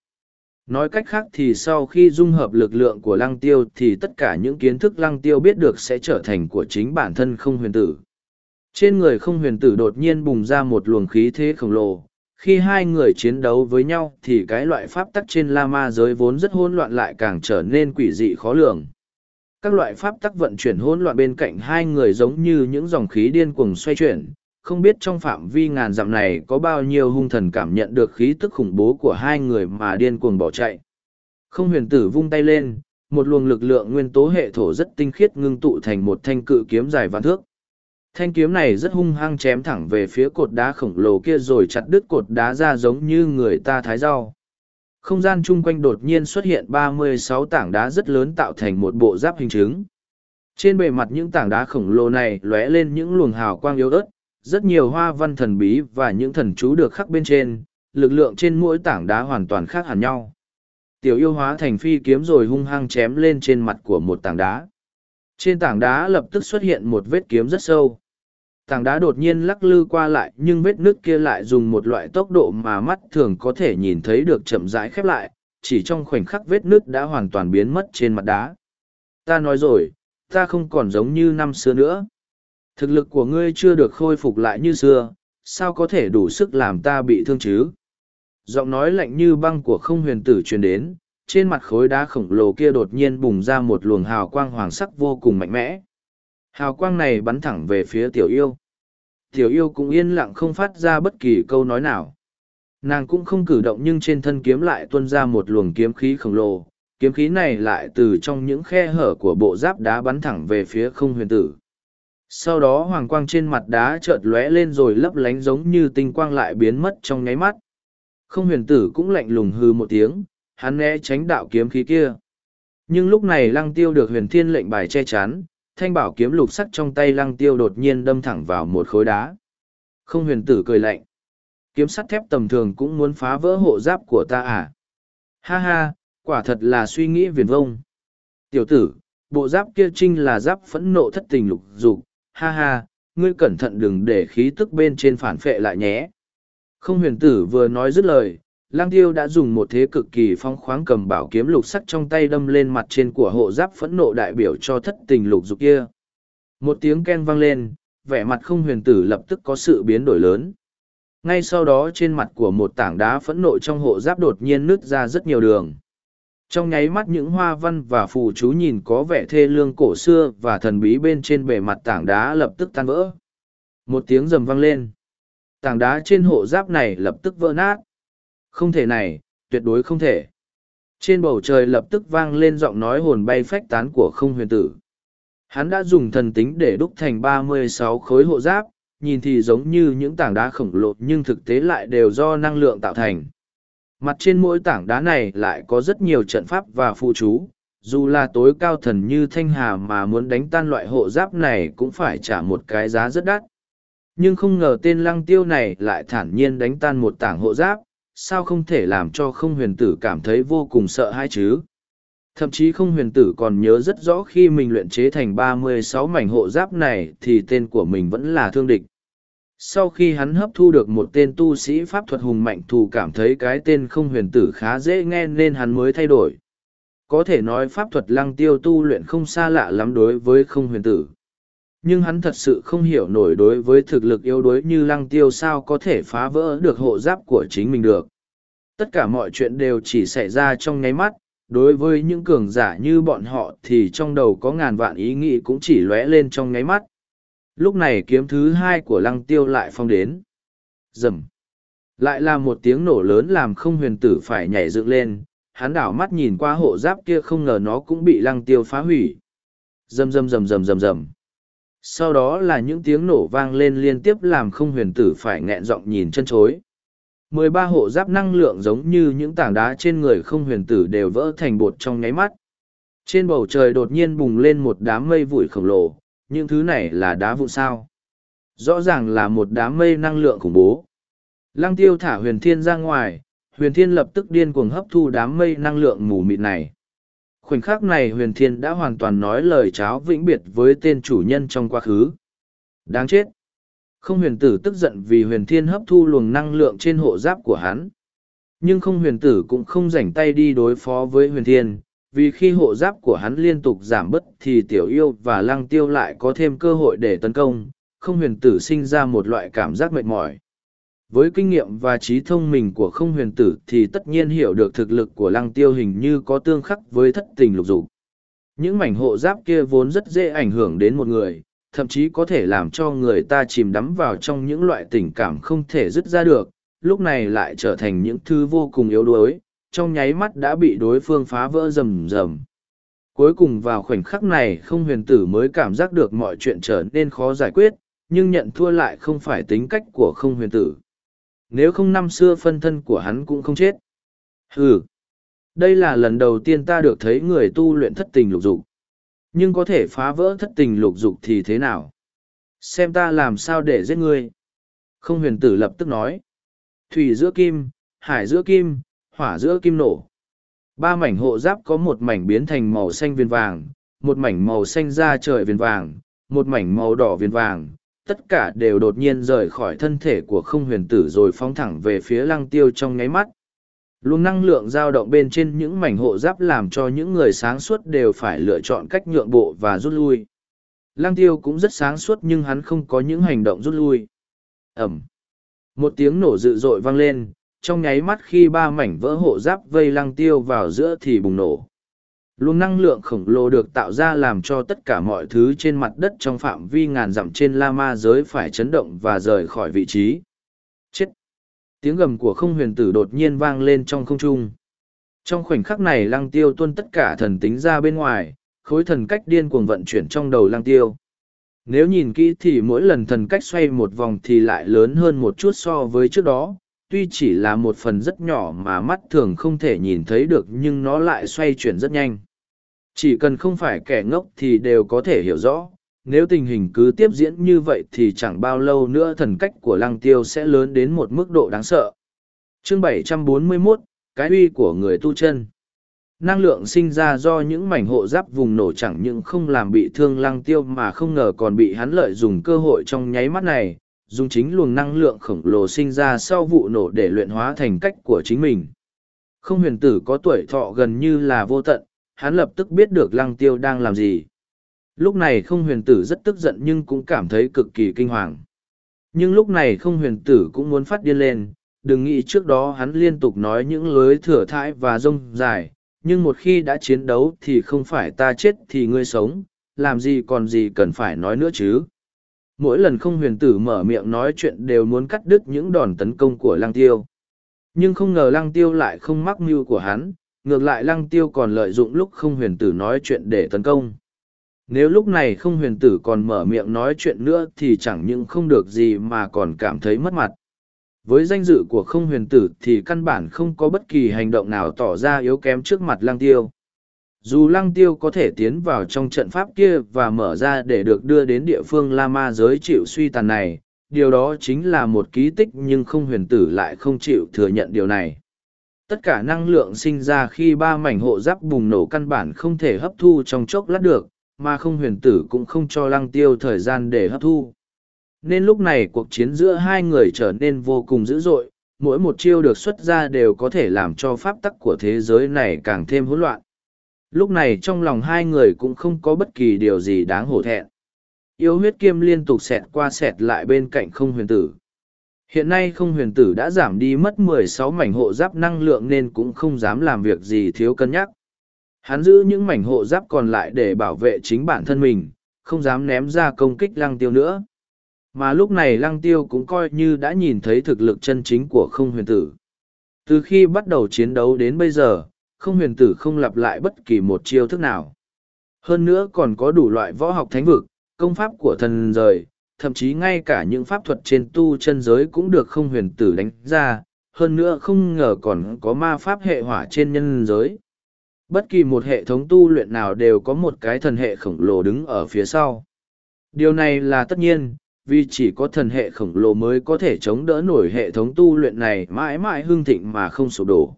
Nói cách khác thì sau khi dung hợp lực lượng của lăng tiêu thì tất cả những kiến thức lăng tiêu biết được sẽ trở thành của chính bản thân không huyền tử. Trên người không huyền tử đột nhiên bùng ra một luồng khí thế khổng lồ. Khi hai người chiến đấu với nhau thì cái loại pháp tắc trên La Ma giới vốn rất hỗn loạn lại càng trở nên quỷ dị khó lường. Các loại pháp tắc vận chuyển hỗn loạn bên cạnh hai người giống như những dòng khí điên cuồng xoay chuyển, không biết trong phạm vi ngàn dặm này có bao nhiêu hung thần cảm nhận được khí tức khủng bố của hai người mà điên cuồng bỏ chạy. Không huyền tử vung tay lên, một luồng lực lượng nguyên tố hệ thổ rất tinh khiết ngưng tụ thành một thanh cự kiếm dài vạn thước. Thanh kiếm này rất hung hăng chém thẳng về phía cột đá khổng lồ kia rồi chặt đứt cột đá ra giống như người ta thái rau. Không gian chung quanh đột nhiên xuất hiện ba mươi sáu tảng đá rất lớn tạo thành một bộ giáp hình chứng. Trên bề mặt những tảng đá khổng lồ này lóe lên những luồng hào quang yếu ớt, rất nhiều hoa văn thần bí và những thần chú được khắc bên trên, lực lượng trên mỗi tảng đá hoàn toàn khác hẳn nhau. Tiểu yêu hóa thành phi kiếm rồi hung hăng chém lên trên mặt của một tảng đá. Trên tảng đá lập tức xuất hiện một vết kiếm rất sâu. Tảng đá đột nhiên lắc lư qua lại nhưng vết nước kia lại dùng một loại tốc độ mà mắt thường có thể nhìn thấy được chậm rãi khép lại, chỉ trong khoảnh khắc vết nước đã hoàn toàn biến mất trên mặt đá. Ta nói rồi, ta không còn giống như năm xưa nữa. Thực lực của ngươi chưa được khôi phục lại như xưa, sao có thể đủ sức làm ta bị thương chứ? Giọng nói lạnh như băng của không huyền tử truyền đến, trên mặt khối đá khổng lồ kia đột nhiên bùng ra một luồng hào quang hoàng sắc vô cùng mạnh mẽ. Hào quang này bắn thẳng về phía tiểu yêu. Tiểu yêu cũng yên lặng không phát ra bất kỳ câu nói nào. Nàng cũng không cử động nhưng trên thân kiếm lại tuôn ra một luồng kiếm khí khổng lồ. Kiếm khí này lại từ trong những khe hở của bộ giáp đá bắn thẳng về phía không huyền tử sau đó hoàng quang trên mặt đá chợt lóe lên rồi lấp lánh giống như tinh quang lại biến mất trong nháy mắt không huyền tử cũng lạnh lùng hư một tiếng, hắn né tránh đạo kiếm khí kia nhưng lúc này lăng tiêu được huyền thiên lệnh bài che chắn thanh bảo kiếm lục sắc trong tay lăng tiêu đột nhiên đâm thẳng vào một khối đá. Không huyền tử cười lạnh. Kiếm sắt thép tầm thường cũng muốn phá vỡ hộ giáp của ta à? Ha ha quả thật là suy nghĩ viền vông. Tiểu tử bộ giáp kia trinh là giáp phẫn nộ thất tình lục dục. Ha ha, ngươi cẩn thận đừng để khí tức bên trên phản phệ lại nhé. Không huyền tử vừa nói dứt lời, lang tiêu đã dùng một thế cực kỳ phong khoáng cầm bảo kiếm lục sắc trong tay đâm lên mặt trên của hộ giáp phẫn nộ đại biểu cho thất tình lục dục kia. Một tiếng ken vang lên, vẻ mặt không huyền tử lập tức có sự biến đổi lớn. Ngay sau đó trên mặt của một tảng đá phẫn nộ trong hộ giáp đột nhiên nứt ra rất nhiều đường trong nháy mắt những hoa văn và phù chú nhìn có vẻ thê lương cổ xưa và thần bí bên trên bề mặt tảng đá lập tức tan vỡ một tiếng rầm vang lên tảng đá trên hộ giáp này lập tức vỡ nát không thể này tuyệt đối không thể. Trên bầu trời lập tức vang lên giọng nói hồn bay phách tán của không huyền tử. Hắn đã dùng thần tính để đúc thành ba mươi sáu khối hộ giáp nhìn thì giống như những tảng đá khổng lồ nhưng thực tế lại đều do năng lượng tạo thành. Mặt trên mỗi tảng đá này lại có rất nhiều trận pháp và phụ chú, dù là tối cao thần như thanh hà mà muốn đánh tan loại hộ giáp này cũng phải trả một cái giá rất đắt. Nhưng không ngờ tên lăng tiêu này lại thản nhiên đánh tan một tảng hộ giáp, sao không thể làm cho không huyền tử cảm thấy vô cùng sợ hãi chứ? Thậm chí không huyền tử còn nhớ rất rõ khi mình luyện chế thành ba mươi sáu mảnh hộ giáp này thì tên của mình vẫn là thương địch. Sau khi hắn hấp thu được một tên tu sĩ pháp thuật hùng mạnh thù cảm thấy cái tên không huyền tử khá dễ nghe nên hắn mới thay đổi. Có thể nói pháp thuật lăng tiêu tu luyện không xa lạ lắm đối với không huyền tử. Nhưng hắn thật sự không hiểu nổi đối với thực lực yếu đuối như lăng tiêu sao có thể phá vỡ được hộ giáp của chính mình được. Tất cả mọi chuyện đều chỉ xảy ra trong nháy mắt, đối với những cường giả như bọn họ thì trong đầu có ngàn vạn ý nghĩ cũng chỉ lóe lên trong nháy mắt. Lúc này kiếm thứ hai của lăng tiêu lại phong đến. Rầm. Lại là một tiếng nổ lớn làm không huyền tử phải nhảy dựng lên, hắn đảo mắt nhìn qua hộ giáp kia không ngờ nó cũng bị lăng tiêu phá hủy. Rầm rầm rầm rầm rầm rầm. Sau đó là những tiếng nổ vang lên liên tiếp làm không huyền tử phải nghẹn giọng nhìn chân chối. Mười ba hộ giáp năng lượng giống như những tảng đá trên người không huyền tử đều vỡ thành bột trong nháy mắt. Trên bầu trời đột nhiên bùng lên một đám mây vụi khổng lồ, những thứ này là đá vụn sao. Rõ ràng là một đám mây năng lượng khủng bố. Lăng tiêu thả huyền thiên ra ngoài, huyền thiên lập tức điên cuồng hấp thu đám mây năng lượng mù mịt này. Khoảnh khắc này huyền thiên đã hoàn toàn nói lời cháo vĩnh biệt với tên chủ nhân trong quá khứ. Đáng chết! Không huyền tử tức giận vì huyền thiên hấp thu luồng năng lượng trên hộ giáp của hắn. Nhưng không huyền tử cũng không rảnh tay đi đối phó với huyền thiên, vì khi hộ giáp của hắn liên tục giảm bớt thì tiểu yêu và lăng tiêu lại có thêm cơ hội để tấn công, không huyền tử sinh ra một loại cảm giác mệt mỏi. Với kinh nghiệm và trí thông minh của không huyền tử thì tất nhiên hiểu được thực lực của lăng tiêu hình như có tương khắc với thất tình lục dục. Những mảnh hộ giáp kia vốn rất dễ ảnh hưởng đến một người, thậm chí có thể làm cho người ta chìm đắm vào trong những loại tình cảm không thể dứt ra được, lúc này lại trở thành những thứ vô cùng yếu đuối, trong nháy mắt đã bị đối phương phá vỡ rầm rầm. Cuối cùng vào khoảnh khắc này không huyền tử mới cảm giác được mọi chuyện trở nên khó giải quyết, nhưng nhận thua lại không phải tính cách của không huyền tử. Nếu không năm xưa phân thân của hắn cũng không chết. Ừ. Đây là lần đầu tiên ta được thấy người tu luyện thất tình lục dục. Nhưng có thể phá vỡ thất tình lục dục thì thế nào? Xem ta làm sao để giết ngươi. Không huyền tử lập tức nói. Thủy giữa kim, hải giữa kim, hỏa giữa kim nổ. Ba mảnh hộ giáp có một mảnh biến thành màu xanh viên vàng, một mảnh màu xanh da trời viên vàng, một mảnh màu đỏ viên vàng. Tất cả đều đột nhiên rời khỏi thân thể của không huyền tử rồi phóng thẳng về phía lăng tiêu trong nháy mắt. Luồng năng lượng dao động bên trên những mảnh hộ giáp làm cho những người sáng suốt đều phải lựa chọn cách nhượng bộ và rút lui. Lăng tiêu cũng rất sáng suốt nhưng hắn không có những hành động rút lui. Ẩm. Một tiếng nổ dữ dội vang lên, trong nháy mắt khi ba mảnh vỡ hộ giáp vây lăng tiêu vào giữa thì bùng nổ. Luồng năng lượng khổng lồ được tạo ra làm cho tất cả mọi thứ trên mặt đất trong phạm vi ngàn dặm trên La Ma giới phải chấn động và rời khỏi vị trí. Chết! Tiếng gầm của không huyền tử đột nhiên vang lên trong không trung. Trong khoảnh khắc này lăng tiêu tuân tất cả thần tính ra bên ngoài, khối thần cách điên cuồng vận chuyển trong đầu lăng tiêu. Nếu nhìn kỹ thì mỗi lần thần cách xoay một vòng thì lại lớn hơn một chút so với trước đó, tuy chỉ là một phần rất nhỏ mà mắt thường không thể nhìn thấy được nhưng nó lại xoay chuyển rất nhanh. Chỉ cần không phải kẻ ngốc thì đều có thể hiểu rõ, nếu tình hình cứ tiếp diễn như vậy thì chẳng bao lâu nữa thần cách của lăng tiêu sẽ lớn đến một mức độ đáng sợ. Chương 741, Cái uy của người tu chân Năng lượng sinh ra do những mảnh hộ giáp vùng nổ chẳng những không làm bị thương lăng tiêu mà không ngờ còn bị hắn lợi dùng cơ hội trong nháy mắt này, dùng chính luồng năng lượng khổng lồ sinh ra sau vụ nổ để luyện hóa thành cách của chính mình. Không huyền tử có tuổi thọ gần như là vô tận, hắn lập tức biết được lăng tiêu đang làm gì. Lúc này không huyền tử rất tức giận nhưng cũng cảm thấy cực kỳ kinh hoàng. Nhưng lúc này không huyền tử cũng muốn phát điên lên, đừng nghĩ trước đó hắn liên tục nói những lưới thừa thãi và rông dài, nhưng một khi đã chiến đấu thì không phải ta chết thì ngươi sống, làm gì còn gì cần phải nói nữa chứ. Mỗi lần không huyền tử mở miệng nói chuyện đều muốn cắt đứt những đòn tấn công của lăng tiêu. Nhưng không ngờ lăng tiêu lại không mắc mưu của hắn, ngược lại lăng tiêu còn lợi dụng lúc không huyền tử nói chuyện để tấn công. Nếu lúc này không huyền tử còn mở miệng nói chuyện nữa thì chẳng những không được gì mà còn cảm thấy mất mặt. Với danh dự của không huyền tử thì căn bản không có bất kỳ hành động nào tỏ ra yếu kém trước mặt lăng tiêu. Dù lăng tiêu có thể tiến vào trong trận pháp kia và mở ra để được đưa đến địa phương La Ma giới chịu suy tàn này, điều đó chính là một ký tích nhưng không huyền tử lại không chịu thừa nhận điều này tất cả năng lượng sinh ra khi ba mảnh hộ giáp bùng nổ căn bản không thể hấp thu trong chốc lát được, mà không huyền tử cũng không cho lăng tiêu thời gian để hấp thu. Nên lúc này cuộc chiến giữa hai người trở nên vô cùng dữ dội, mỗi một chiêu được xuất ra đều có thể làm cho pháp tắc của thế giới này càng thêm hỗn loạn. Lúc này trong lòng hai người cũng không có bất kỳ điều gì đáng hổ thẹn. Yêu huyết kiêm liên tục xẹt qua xẹt lại bên cạnh không huyền tử hiện nay không huyền tử đã giảm đi mất mười sáu mảnh hộ giáp năng lượng nên cũng không dám làm việc gì thiếu cân nhắc. Hắn giữ những mảnh hộ giáp còn lại để bảo vệ chính bản thân mình, không dám ném ra công kích lăng tiêu nữa. Mà lúc này lăng tiêu cũng coi như đã nhìn thấy thực lực chân chính của không huyền tử. Từ khi bắt đầu chiến đấu đến bây giờ, không huyền tử không lặp lại bất kỳ một chiêu thức nào. Hơn nữa còn có đủ loại võ học thánh vực, công pháp của thần rời thậm chí ngay cả những pháp thuật trên tu chân giới cũng được không huyền tử đánh ra, hơn nữa không ngờ còn có ma pháp hệ hỏa trên nhân giới. Bất kỳ một hệ thống tu luyện nào đều có một cái thần hệ khổng lồ đứng ở phía sau. Điều này là tất nhiên, vì chỉ có thần hệ khổng lồ mới có thể chống đỡ nổi hệ thống tu luyện này mãi mãi hương thịnh mà không sụp đổ.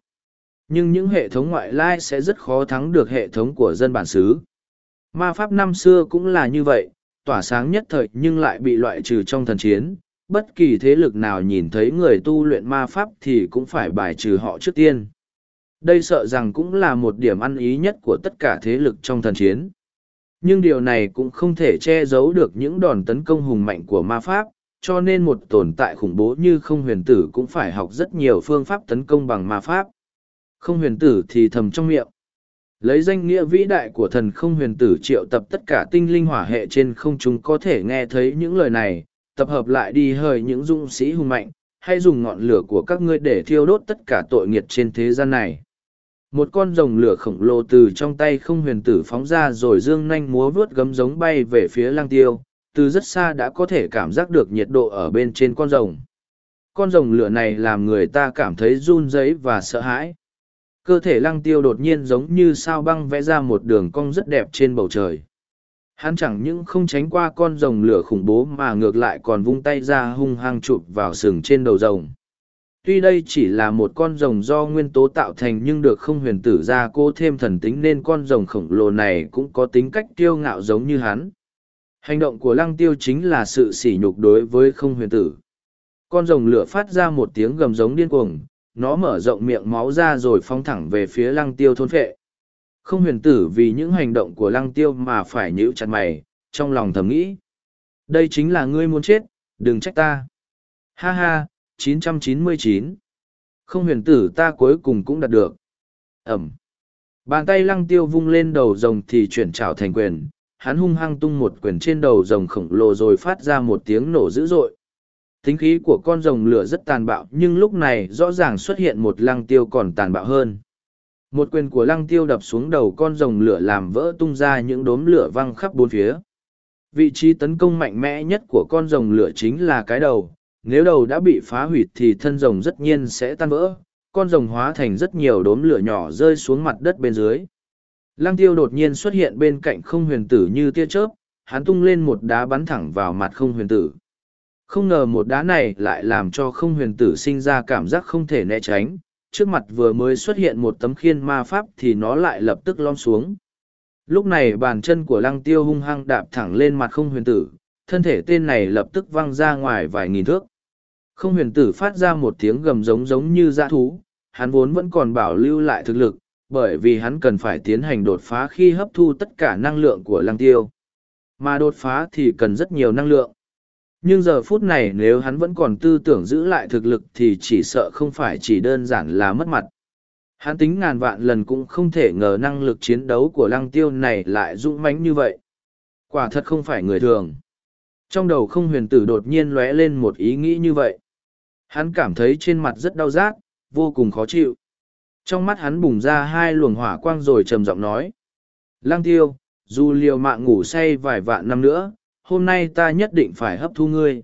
Nhưng những hệ thống ngoại lai sẽ rất khó thắng được hệ thống của dân bản xứ. Ma pháp năm xưa cũng là như vậy tỏa sáng nhất thời nhưng lại bị loại trừ trong thần chiến. Bất kỳ thế lực nào nhìn thấy người tu luyện ma pháp thì cũng phải bài trừ họ trước tiên. Đây sợ rằng cũng là một điểm ăn ý nhất của tất cả thế lực trong thần chiến. Nhưng điều này cũng không thể che giấu được những đòn tấn công hùng mạnh của ma pháp, cho nên một tồn tại khủng bố như không huyền tử cũng phải học rất nhiều phương pháp tấn công bằng ma pháp. Không huyền tử thì thầm trong miệng lấy danh nghĩa vĩ đại của thần không huyền tử triệu tập tất cả tinh linh hỏa hệ trên không chúng có thể nghe thấy những lời này, tập hợp lại đi hời những dũng sĩ hùng mạnh, hay dùng ngọn lửa của các ngươi để thiêu đốt tất cả tội nghiệt trên thế gian này. Một con rồng lửa khổng lồ từ trong tay không huyền tử phóng ra rồi dương nanh múa vuốt gấm giống bay về phía lang tiêu, từ rất xa đã có thể cảm giác được nhiệt độ ở bên trên con rồng. Con rồng lửa này làm người ta cảm thấy run rẩy và sợ hãi cơ thể lăng tiêu đột nhiên giống như sao băng vẽ ra một đường cong rất đẹp trên bầu trời. Hắn chẳng những không tránh qua con rồng lửa khủng bố mà ngược lại còn vung tay ra hung hăng chụp vào sừng trên đầu rồng. Tuy đây chỉ là một con rồng do nguyên tố tạo thành nhưng được không huyền tử ra cô thêm thần tính nên con rồng khổng lồ này cũng có tính cách kiêu ngạo giống như hắn. Hành động của lăng tiêu chính là sự sỉ nhục đối với không huyền tử. Con rồng lửa phát ra một tiếng gầm giống điên cuồng nó mở rộng miệng máu ra rồi phóng thẳng về phía lăng tiêu thôn phệ không huyền tử vì những hành động của lăng tiêu mà phải nhíu chặt mày trong lòng thầm nghĩ đây chính là ngươi muốn chết đừng trách ta ha ha 999. Không huyền tử ta cuối cùng cũng đạt được. Ẩm. Bàn tay lăng tiêu vung lên đầu rồng thì chuyển trảo thành quyền, hắn hung hăng tung một quyền trên đầu rồng khổng lồ rồi phát ra một tiếng nổ dữ dội. Tính khí của con rồng lửa rất tàn bạo nhưng lúc này rõ ràng xuất hiện một lăng tiêu còn tàn bạo hơn. Một quyền của lăng tiêu đập xuống đầu con rồng lửa làm vỡ tung ra những đốm lửa văng khắp bốn phía. Vị trí tấn công mạnh mẽ nhất của con rồng lửa chính là cái đầu, nếu đầu đã bị phá hủy thì thân rồng rất nhiên sẽ tan vỡ, con rồng hóa thành rất nhiều đốm lửa nhỏ rơi xuống mặt đất bên dưới. Lăng tiêu đột nhiên xuất hiện bên cạnh không huyền tử như tia chớp, hắn tung lên một đá bắn thẳng vào mặt không huyền tử. Không ngờ một đá này lại làm cho không huyền tử sinh ra cảm giác không thể né tránh, trước mặt vừa mới xuất hiện một tấm khiên ma pháp thì nó lại lập tức lom xuống. Lúc này bàn chân của lăng tiêu hung hăng đạp thẳng lên mặt không huyền tử, thân thể tên này lập tức văng ra ngoài vài nghìn thước. Không huyền tử phát ra một tiếng gầm giống giống như dã thú, hắn vốn vẫn còn bảo lưu lại thực lực, bởi vì hắn cần phải tiến hành đột phá khi hấp thu tất cả năng lượng của lăng tiêu. Mà đột phá thì cần rất nhiều năng lượng. Nhưng giờ phút này nếu hắn vẫn còn tư tưởng giữ lại thực lực thì chỉ sợ không phải chỉ đơn giản là mất mặt. Hắn tính ngàn vạn lần cũng không thể ngờ năng lực chiến đấu của lăng tiêu này lại dũng mãnh như vậy. Quả thật không phải người thường. Trong đầu không huyền tử đột nhiên lóe lên một ý nghĩ như vậy. Hắn cảm thấy trên mặt rất đau rát, vô cùng khó chịu. Trong mắt hắn bùng ra hai luồng hỏa quang rồi trầm giọng nói. Lăng tiêu, dù liều mạng ngủ say vài vạn năm nữa, hôm nay ta nhất định phải hấp thu ngươi.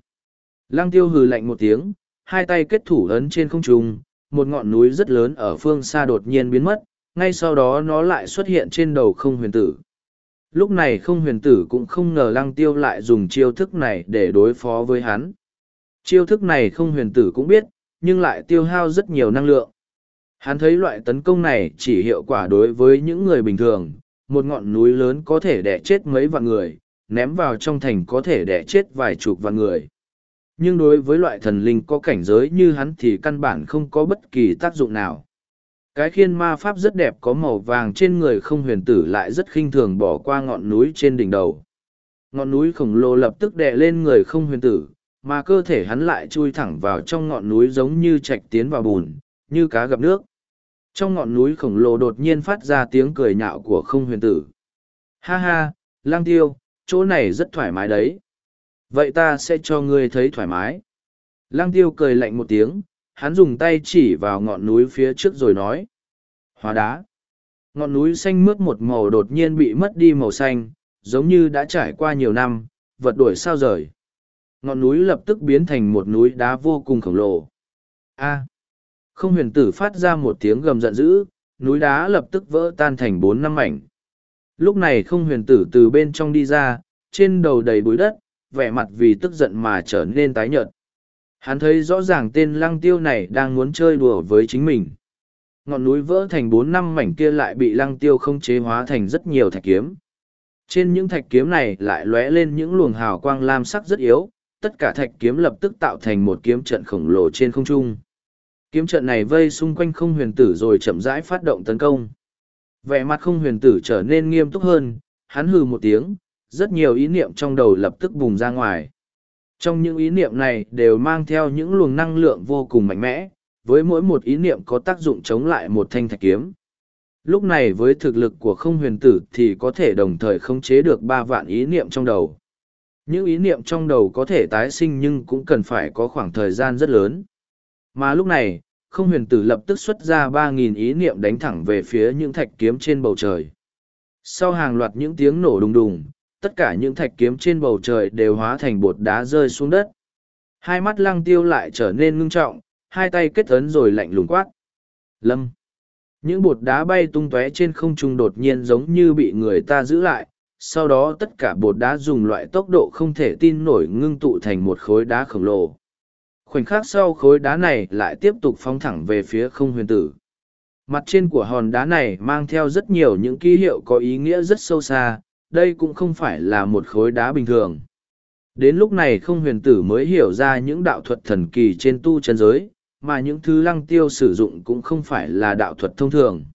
Lăng tiêu hừ lạnh một tiếng, hai tay kết thủ ấn trên không trung, một ngọn núi rất lớn ở phương xa đột nhiên biến mất, ngay sau đó nó lại xuất hiện trên đầu không huyền tử. Lúc này không huyền tử cũng không ngờ lăng tiêu lại dùng chiêu thức này để đối phó với hắn. Chiêu thức này không huyền tử cũng biết, nhưng lại tiêu hao rất nhiều năng lượng. Hắn thấy loại tấn công này chỉ hiệu quả đối với những người bình thường, một ngọn núi lớn có thể đẻ chết mấy vạn người, ném vào trong thành có thể đẻ chết vài chục vạn người. Nhưng đối với loại thần linh có cảnh giới như hắn thì căn bản không có bất kỳ tác dụng nào. Cái khiên ma pháp rất đẹp có màu vàng trên người không huyền tử lại rất khinh thường bỏ qua ngọn núi trên đỉnh đầu. Ngọn núi khổng lồ lập tức đè lên người không huyền tử, mà cơ thể hắn lại chui thẳng vào trong ngọn núi giống như chạch tiến vào bùn, như cá gặp nước. Trong ngọn núi khổng lồ đột nhiên phát ra tiếng cười nhạo của không huyền tử. Ha ha, lang tiêu, chỗ này rất thoải mái đấy. Vậy ta sẽ cho ngươi thấy thoải mái. Lang tiêu cười lạnh một tiếng, hắn dùng tay chỉ vào ngọn núi phía trước rồi nói. Hóa đá. Ngọn núi xanh mướt một màu đột nhiên bị mất đi màu xanh, giống như đã trải qua nhiều năm, vật đổi sao rời. Ngọn núi lập tức biến thành một núi đá vô cùng khổng lồ. A. Không huyền tử phát ra một tiếng gầm giận dữ, núi đá lập tức vỡ tan thành bốn năm mảnh. Lúc này không huyền tử từ bên trong đi ra, trên đầu đầy bụi đất, vẻ mặt vì tức giận mà trở nên tái nhợt. Hắn thấy rõ ràng tên lăng tiêu này đang muốn chơi đùa với chính mình. Ngọn núi vỡ thành bốn năm mảnh kia lại bị lăng tiêu không chế hóa thành rất nhiều thạch kiếm. Trên những thạch kiếm này lại lóe lên những luồng hào quang lam sắc rất yếu, tất cả thạch kiếm lập tức tạo thành một kiếm trận khổng lồ trên không trung. Kiếm trận này vây xung quanh không huyền tử rồi chậm rãi phát động tấn công. Vẻ mặt không huyền tử trở nên nghiêm túc hơn, hắn hừ một tiếng, rất nhiều ý niệm trong đầu lập tức bùng ra ngoài. Trong những ý niệm này đều mang theo những luồng năng lượng vô cùng mạnh mẽ, với mỗi một ý niệm có tác dụng chống lại một thanh thạch kiếm. Lúc này với thực lực của không huyền tử thì có thể đồng thời khống chế được ba vạn ý niệm trong đầu. Những ý niệm trong đầu có thể tái sinh nhưng cũng cần phải có khoảng thời gian rất lớn. Mà lúc này, không huyền tử lập tức xuất ra ba nghìn ý niệm đánh thẳng về phía những thạch kiếm trên bầu trời. Sau hàng loạt những tiếng nổ đùng đùng, tất cả những thạch kiếm trên bầu trời đều hóa thành bột đá rơi xuống đất. Hai mắt lăng tiêu lại trở nên ngưng trọng, hai tay kết ấn rồi lạnh lùng quát. Lâm! Những bột đá bay tung tóe trên không trung đột nhiên giống như bị người ta giữ lại, sau đó tất cả bột đá dùng loại tốc độ không thể tin nổi ngưng tụ thành một khối đá khổng lồ. Khoảnh khắc sau khối đá này lại tiếp tục phóng thẳng về phía không huyền tử. Mặt trên của hòn đá này mang theo rất nhiều những ký hiệu có ý nghĩa rất sâu xa, đây cũng không phải là một khối đá bình thường. Đến lúc này không huyền tử mới hiểu ra những đạo thuật thần kỳ trên tu chân giới, mà những thứ lăng tiêu sử dụng cũng không phải là đạo thuật thông thường.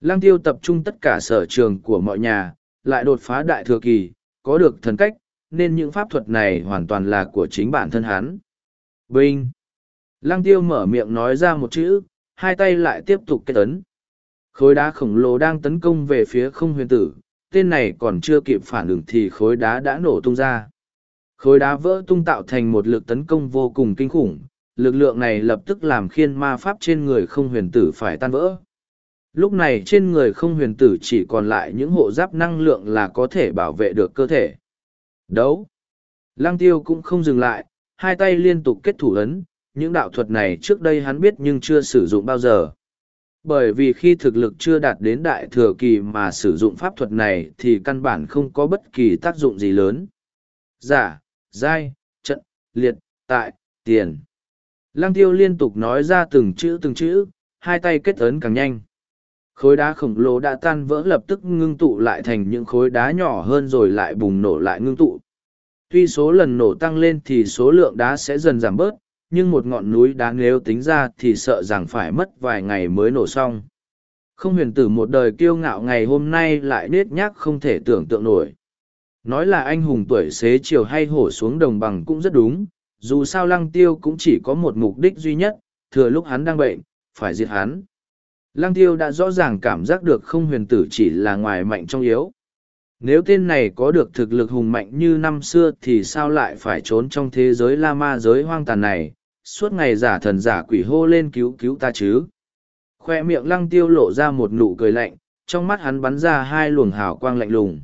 Lăng tiêu tập trung tất cả sở trường của mọi nhà, lại đột phá đại thừa kỳ, có được thần cách, nên những pháp thuật này hoàn toàn là của chính bản thân hắn. Vinh, Lăng tiêu mở miệng nói ra một chữ, hai tay lại tiếp tục kết tấn. Khối đá khổng lồ đang tấn công về phía không huyền tử, tên này còn chưa kịp phản ứng thì khối đá đã nổ tung ra. Khối đá vỡ tung tạo thành một lực tấn công vô cùng kinh khủng, lực lượng này lập tức làm khiên ma pháp trên người không huyền tử phải tan vỡ. Lúc này trên người không huyền tử chỉ còn lại những hộ giáp năng lượng là có thể bảo vệ được cơ thể. Đấu! Lăng tiêu cũng không dừng lại, hai tay liên tục kết thủ ấn, những đạo thuật này trước đây hắn biết nhưng chưa sử dụng bao giờ. Bởi vì khi thực lực chưa đạt đến đại thừa kỳ mà sử dụng pháp thuật này thì căn bản không có bất kỳ tác dụng gì lớn. Giả, giai, trận, liệt, tại, tiền. Lăng tiêu liên tục nói ra từng chữ từng chữ, hai tay kết ấn càng nhanh. Khối đá khổng lồ đã tan vỡ lập tức ngưng tụ lại thành những khối đá nhỏ hơn rồi lại bùng nổ lại ngưng tụ. Tuy số lần nổ tăng lên thì số lượng đá sẽ dần giảm bớt, nhưng một ngọn núi đá nếu tính ra thì sợ rằng phải mất vài ngày mới nổ xong. Không huyền tử một đời kiêu ngạo ngày hôm nay lại nết nhác không thể tưởng tượng nổi. Nói là anh hùng tuổi xế chiều hay hổ xuống đồng bằng cũng rất đúng, dù sao lăng tiêu cũng chỉ có một mục đích duy nhất, thừa lúc hắn đang bệnh, phải diệt hắn. Lăng tiêu đã rõ ràng cảm giác được không huyền tử chỉ là ngoài mạnh trong yếu. Nếu tên này có được thực lực hùng mạnh như năm xưa thì sao lại phải trốn trong thế giới la ma giới hoang tàn này, suốt ngày giả thần giả quỷ hô lên cứu cứu ta chứ. Khoe miệng lăng tiêu lộ ra một nụ cười lạnh, trong mắt hắn bắn ra hai luồng hào quang lạnh lùng.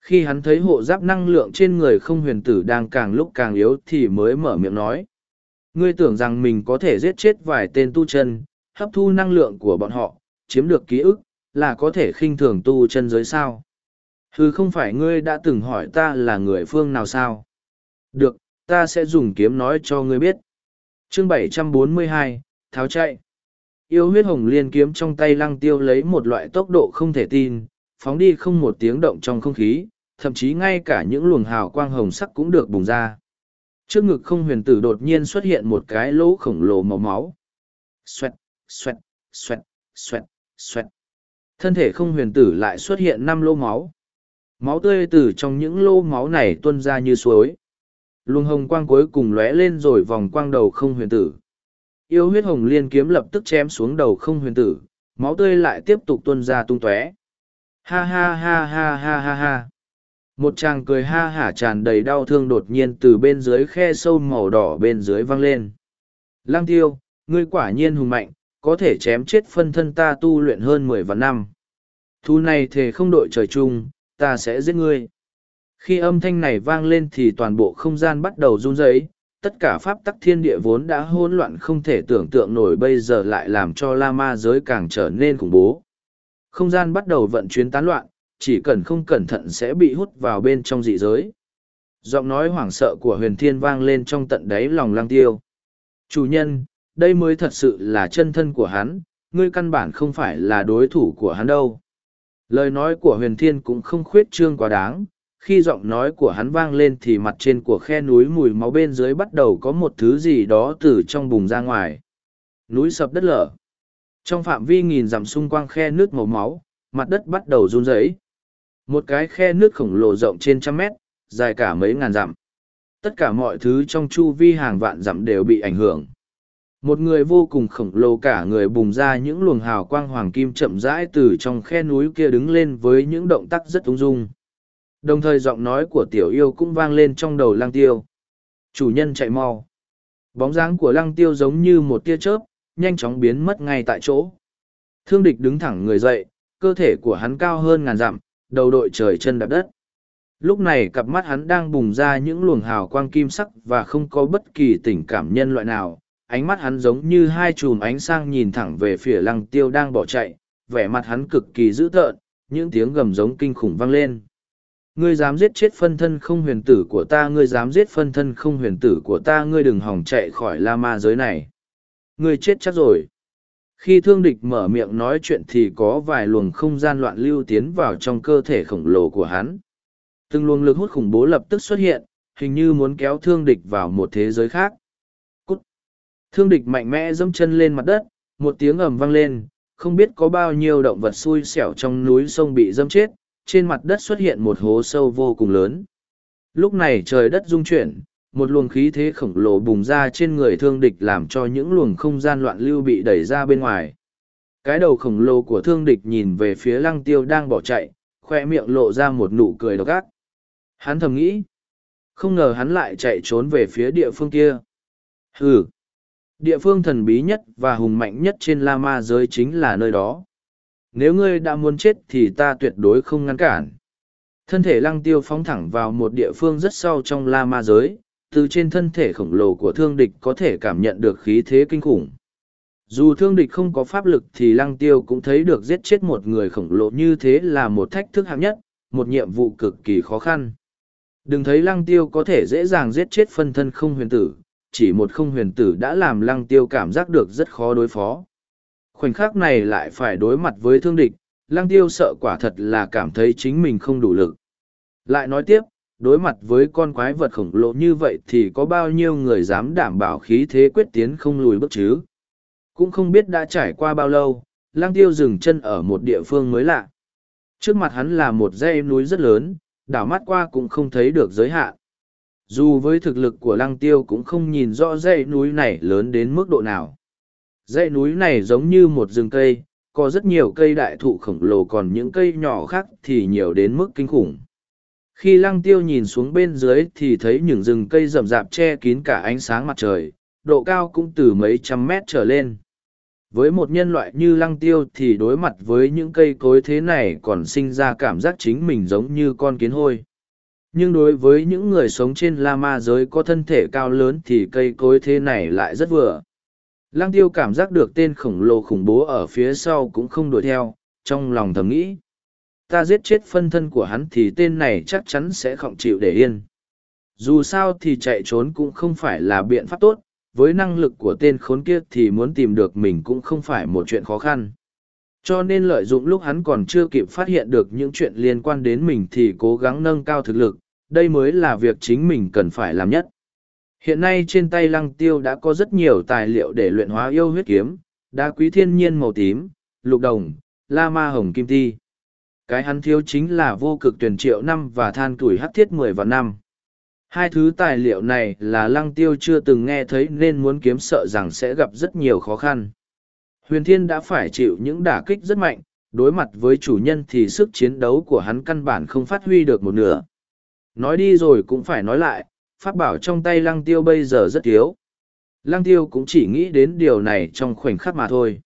Khi hắn thấy hộ giáp năng lượng trên người không huyền tử đang càng lúc càng yếu thì mới mở miệng nói. Ngươi tưởng rằng mình có thể giết chết vài tên tu chân, hấp thu năng lượng của bọn họ, chiếm được ký ức, là có thể khinh thường tu chân giới sao. Hừ không phải ngươi đã từng hỏi ta là người phương nào sao? Được, ta sẽ dùng kiếm nói cho ngươi biết. Chương 742, Tháo chạy. yêu huyết hồng liên kiếm trong tay lăng tiêu lấy một loại tốc độ không thể tin, phóng đi không một tiếng động trong không khí, thậm chí ngay cả những luồng hào quang hồng sắc cũng được bùng ra. Trước ngực không huyền tử đột nhiên xuất hiện một cái lỗ khổng lồ màu máu. Xoẹt, xoẹt, xoẹt, xoẹt, xoẹt. Thân thể không huyền tử lại xuất hiện năm lỗ máu. Máu tươi từ trong những lô máu này tuôn ra như suối. Luồng hồng quang cuối cùng lóe lên rồi vòng quang đầu không huyền tử. Yêu huyết hồng liên kiếm lập tức chém xuống đầu không huyền tử, máu tươi lại tiếp tục tuôn ra tung tóe. Ha ha ha ha ha ha ha. Một chàng cười ha hả tràn đầy đau thương đột nhiên từ bên dưới khe sâu màu đỏ bên dưới văng lên. Lang tiêu, ngươi quả nhiên hùng mạnh, có thể chém chết phân thân ta tu luyện hơn mười vạn năm. Thu này thề không đội trời chung, ta sẽ giết ngươi. Khi âm thanh này vang lên thì toàn bộ không gian bắt đầu run rẩy, tất cả pháp tắc thiên địa vốn đã hỗn loạn không thể tưởng tượng nổi bây giờ lại làm cho la ma giới càng trở nên khủng bố. Không gian bắt đầu vận chuyển tán loạn, chỉ cần không cẩn thận sẽ bị hút vào bên trong dị giới. Giọng nói hoảng sợ của huyền thiên vang lên trong tận đáy lòng lang tiêu. Chủ nhân, đây mới thật sự là chân thân của hắn, ngươi căn bản không phải là đối thủ của hắn đâu. Lời nói của huyền thiên cũng không khuyết trương quá đáng, khi giọng nói của hắn vang lên thì mặt trên của khe núi mùi máu bên dưới bắt đầu có một thứ gì đó từ trong bùng ra ngoài. Núi sập đất lở. Trong phạm vi nghìn dặm xung quanh khe nước màu máu, mặt đất bắt đầu run rẩy. Một cái khe nước khổng lồ rộng trên trăm mét, dài cả mấy ngàn dặm. Tất cả mọi thứ trong chu vi hàng vạn dặm đều bị ảnh hưởng. Một người vô cùng khổng lồ cả người bùng ra những luồng hào quang hoàng kim chậm rãi từ trong khe núi kia đứng lên với những động tác rất ung dung. Đồng thời giọng nói của tiểu yêu cũng vang lên trong đầu lăng tiêu. Chủ nhân chạy mau. Bóng dáng của lăng tiêu giống như một tia chớp, nhanh chóng biến mất ngay tại chỗ. Thương địch đứng thẳng người dậy, cơ thể của hắn cao hơn ngàn dặm, đầu đội trời chân đạp đất. Lúc này cặp mắt hắn đang bùng ra những luồng hào quang kim sắc và không có bất kỳ tình cảm nhân loại nào. Ánh mắt hắn giống như hai chùm ánh sang nhìn thẳng về phía lăng tiêu đang bỏ chạy, vẻ mặt hắn cực kỳ dữ tợn, những tiếng gầm giống kinh khủng vang lên. Ngươi dám giết chết phân thân không huyền tử của ta, ngươi dám giết phân thân không huyền tử của ta, ngươi đừng hòng chạy khỏi la ma giới này. Ngươi chết chắc rồi. Khi thương địch mở miệng nói chuyện thì có vài luồng không gian loạn lưu tiến vào trong cơ thể khổng lồ của hắn. Từng luồng lực hút khủng bố lập tức xuất hiện, hình như muốn kéo thương địch vào một thế giới khác. Thương địch mạnh mẽ dâm chân lên mặt đất, một tiếng ầm vang lên, không biết có bao nhiêu động vật xui xẻo trong núi sông bị dâm chết, trên mặt đất xuất hiện một hố sâu vô cùng lớn. Lúc này trời đất rung chuyển, một luồng khí thế khổng lồ bùng ra trên người thương địch làm cho những luồng không gian loạn lưu bị đẩy ra bên ngoài. Cái đầu khổng lồ của thương địch nhìn về phía lăng tiêu đang bỏ chạy, khoe miệng lộ ra một nụ cười độc ác. Hắn thầm nghĩ, không ngờ hắn lại chạy trốn về phía địa phương kia. Hừ, địa phương thần bí nhất và hùng mạnh nhất trên La Ma giới chính là nơi đó. Nếu ngươi đã muốn chết thì ta tuyệt đối không ngăn cản. Thân thể lăng tiêu phóng thẳng vào một địa phương rất sâu trong La Ma giới, từ trên thân thể khổng lồ của thương địch có thể cảm nhận được khí thế kinh khủng. Dù thương địch không có pháp lực thì lăng tiêu cũng thấy được giết chết một người khổng lồ như thế là một thách thức hạng nhất, một nhiệm vụ cực kỳ khó khăn. Đừng thấy lăng tiêu có thể dễ dàng giết chết phân thân không huyền tử, chỉ một không huyền tử đã làm lăng tiêu cảm giác được rất khó đối phó. Khoảnh khắc này lại phải đối mặt với thương địch, lăng tiêu sợ quả thật là cảm thấy chính mình không đủ lực. Lại nói tiếp, đối mặt với con quái vật khổng lồ như vậy thì có bao nhiêu người dám đảm bảo khí thế quyết tiến không lùi bước chứ cũng không biết đã trải qua bao lâu lang tiêu dừng chân ở một địa phương mới lạ trước mặt hắn là một dãy núi rất lớn đảo mắt qua cũng không thấy được giới hạn dù với thực lực của lăng tiêu cũng không nhìn rõ dãy núi này lớn đến mức độ nào. Dãy núi này giống như một rừng cây, có rất nhiều cây đại thụ khổng lồ còn những cây nhỏ khác thì nhiều đến mức kinh khủng. Khi lăng tiêu nhìn xuống bên dưới thì thấy những rừng cây rậm rạp che kín cả ánh sáng mặt trời, độ cao cũng từ mấy trăm mét trở lên. Với một nhân loại như lăng tiêu thì đối mặt với những cây cối thế này còn sinh ra cảm giác chính mình giống như con kiến hôi nhưng đối với những người sống trên la ma giới có thân thể cao lớn thì cây cối thế này lại rất vừa lang tiêu cảm giác được tên khổng lồ khủng bố ở phía sau cũng không đuổi theo trong lòng thầm nghĩ ta giết chết phân thân của hắn thì tên này chắc chắn sẽ không chịu để yên. Dù sao thì chạy trốn cũng không phải là biện pháp tốt, với năng lực của tên khốn kia thì muốn tìm được mình cũng không phải một chuyện khó khăn. Cho nên lợi dụng lúc hắn còn chưa kịp phát hiện được những chuyện liên quan đến mình thì cố gắng nâng cao thực lực, đây mới là việc chính mình cần phải làm nhất. Hiện nay trên tay lăng tiêu đã có rất nhiều tài liệu để luyện hóa yêu huyết kiếm, đá quý thiên nhiên màu tím, lục đồng, la ma hồng kim ti. Cái hắn thiếu chính là vô cực tuyển triệu năm và than tuổi hắc thiết mười vạn năm. Hai thứ tài liệu này là lăng tiêu chưa từng nghe thấy nên muốn kiếm sợ rằng sẽ gặp rất nhiều khó khăn. Huyền Thiên đã phải chịu những đả kích rất mạnh, đối mặt với chủ nhân thì sức chiến đấu của hắn căn bản không phát huy được một nửa. Nói đi rồi cũng phải nói lại, pháp bảo trong tay lăng tiêu bây giờ rất thiếu. Lăng tiêu cũng chỉ nghĩ đến điều này trong khoảnh khắc mà thôi.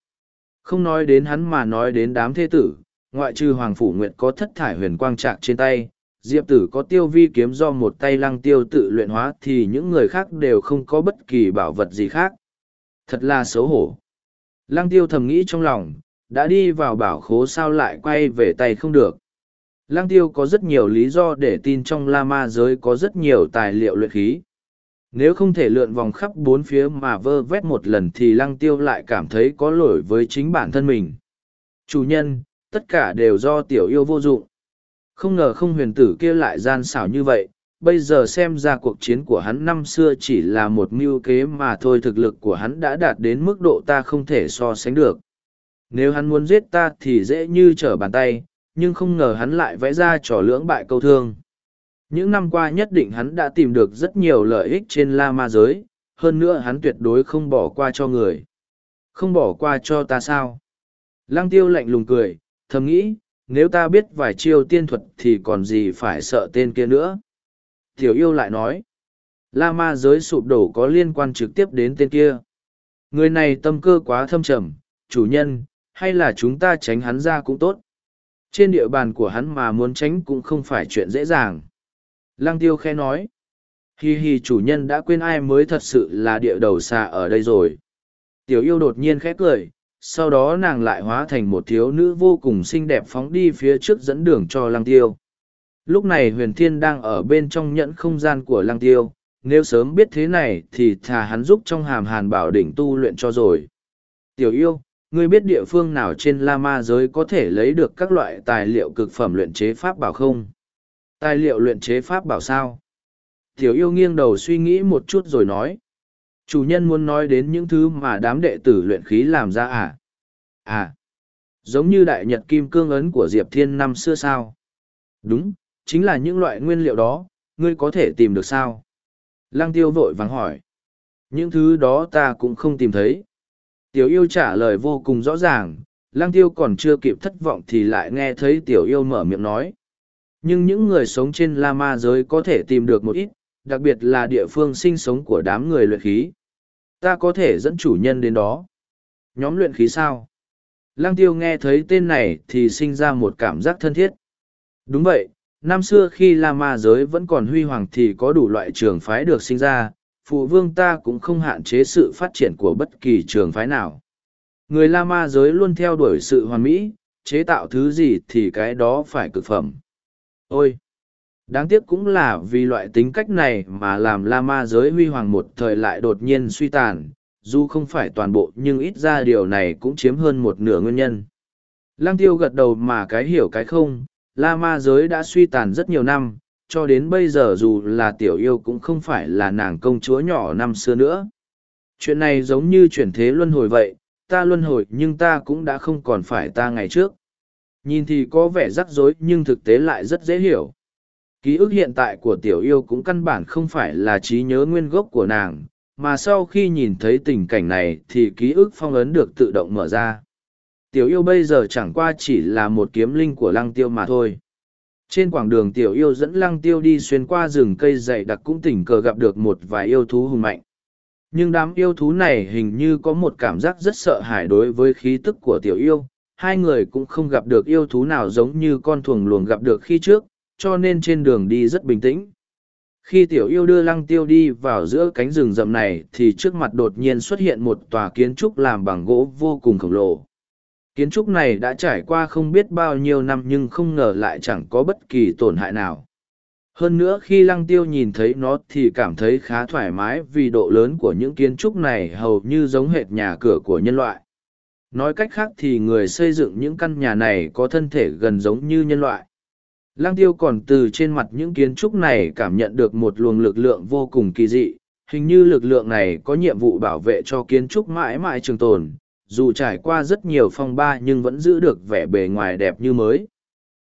Không nói đến hắn mà nói đến đám thế tử, ngoại trừ Hoàng Phủ Nguyệt có thất thải huyền quang trạc trên tay, Diệp tử có tiêu vi kiếm do một tay lăng tiêu tự luyện hóa thì những người khác đều không có bất kỳ bảo vật gì khác. Thật là xấu hổ. Lăng tiêu thầm nghĩ trong lòng, đã đi vào bảo khố sao lại quay về tay không được. Lang tiêu có rất nhiều lý do để tin trong La Ma giới có rất nhiều tài liệu luyện khí. Nếu không thể lượn vòng khắp bốn phía mà vơ vét một lần thì lăng tiêu lại cảm thấy có lỗi với chính bản thân mình. Chủ nhân, tất cả đều do tiểu yêu vô dụng. Không ngờ không huyền tử kia lại gian xảo như vậy, bây giờ xem ra cuộc chiến của hắn năm xưa chỉ là một mưu kế mà thôi thực lực của hắn đã đạt đến mức độ ta không thể so sánh được. Nếu hắn muốn giết ta thì dễ như trở bàn tay, nhưng không ngờ hắn lại vẽ ra trò lưỡng bại câu thương. Những năm qua nhất định hắn đã tìm được rất nhiều lợi ích trên La Ma giới, hơn nữa hắn tuyệt đối không bỏ qua cho người. Không bỏ qua cho ta sao? Lăng tiêu lạnh lùng cười, thầm nghĩ, nếu ta biết vài chiêu tiên thuật thì còn gì phải sợ tên kia nữa. Tiểu yêu lại nói, La Ma giới sụp đổ có liên quan trực tiếp đến tên kia. Người này tâm cơ quá thâm trầm, chủ nhân, hay là chúng ta tránh hắn ra cũng tốt. Trên địa bàn của hắn mà muốn tránh cũng không phải chuyện dễ dàng. Lăng tiêu khe nói. Hi hi chủ nhân đã quên ai mới thật sự là địa đầu xa ở đây rồi. Tiểu yêu đột nhiên khét cười, sau đó nàng lại hóa thành một thiếu nữ vô cùng xinh đẹp phóng đi phía trước dẫn đường cho lăng tiêu. Lúc này huyền thiên đang ở bên trong nhẫn không gian của lăng tiêu, nếu sớm biết thế này thì thà hắn giúp trong hàm hàn bảo đỉnh tu luyện cho rồi. Tiểu yêu, ngươi biết địa phương nào trên La Ma giới có thể lấy được các loại tài liệu cực phẩm luyện chế pháp bảo không? Tài liệu luyện chế pháp bảo sao? Tiểu yêu nghiêng đầu suy nghĩ một chút rồi nói. Chủ nhân muốn nói đến những thứ mà đám đệ tử luyện khí làm ra à? À, giống như đại nhật kim cương ấn của Diệp Thiên năm xưa sao? Đúng, chính là những loại nguyên liệu đó, ngươi có thể tìm được sao? Lăng tiêu vội vắng hỏi. Những thứ đó ta cũng không tìm thấy. Tiểu yêu trả lời vô cùng rõ ràng, lăng tiêu còn chưa kịp thất vọng thì lại nghe thấy tiểu yêu mở miệng nói. Nhưng những người sống trên La Ma giới có thể tìm được một ít, đặc biệt là địa phương sinh sống của đám người luyện khí. Ta có thể dẫn chủ nhân đến đó. Nhóm luyện khí sao? Lăng tiêu nghe thấy tên này thì sinh ra một cảm giác thân thiết. Đúng vậy, năm xưa khi La Ma giới vẫn còn huy hoàng thì có đủ loại trường phái được sinh ra, phụ vương ta cũng không hạn chế sự phát triển của bất kỳ trường phái nào. Người La Ma giới luôn theo đuổi sự hoàn mỹ, chế tạo thứ gì thì cái đó phải cực phẩm. Ôi! Đáng tiếc cũng là vì loại tính cách này mà làm La Ma giới huy hoàng một thời lại đột nhiên suy tàn, dù không phải toàn bộ nhưng ít ra điều này cũng chiếm hơn một nửa nguyên nhân. Lăng tiêu gật đầu mà cái hiểu cái không, La Ma giới đã suy tàn rất nhiều năm, cho đến bây giờ dù là tiểu yêu cũng không phải là nàng công chúa nhỏ năm xưa nữa. Chuyện này giống như chuyển thế luân hồi vậy, ta luân hồi nhưng ta cũng đã không còn phải ta ngày trước. Nhìn thì có vẻ rắc rối nhưng thực tế lại rất dễ hiểu. Ký ức hiện tại của tiểu yêu cũng căn bản không phải là trí nhớ nguyên gốc của nàng, mà sau khi nhìn thấy tình cảnh này thì ký ức phong ấn được tự động mở ra. Tiểu yêu bây giờ chẳng qua chỉ là một kiếm linh của lăng tiêu mà thôi. Trên quảng đường tiểu yêu dẫn lăng tiêu đi xuyên qua rừng cây dày đặc cũng tình cờ gặp được một vài yêu thú hùng mạnh. Nhưng đám yêu thú này hình như có một cảm giác rất sợ hãi đối với khí tức của tiểu yêu. Hai người cũng không gặp được yêu thú nào giống như con thuồng luồng gặp được khi trước, cho nên trên đường đi rất bình tĩnh. Khi tiểu yêu đưa lăng tiêu đi vào giữa cánh rừng rậm này thì trước mặt đột nhiên xuất hiện một tòa kiến trúc làm bằng gỗ vô cùng khổng lồ. Kiến trúc này đã trải qua không biết bao nhiêu năm nhưng không ngờ lại chẳng có bất kỳ tổn hại nào. Hơn nữa khi lăng tiêu nhìn thấy nó thì cảm thấy khá thoải mái vì độ lớn của những kiến trúc này hầu như giống hệt nhà cửa của nhân loại. Nói cách khác thì người xây dựng những căn nhà này có thân thể gần giống như nhân loại. Lăng tiêu còn từ trên mặt những kiến trúc này cảm nhận được một luồng lực lượng vô cùng kỳ dị, hình như lực lượng này có nhiệm vụ bảo vệ cho kiến trúc mãi mãi trường tồn, dù trải qua rất nhiều phong ba nhưng vẫn giữ được vẻ bề ngoài đẹp như mới.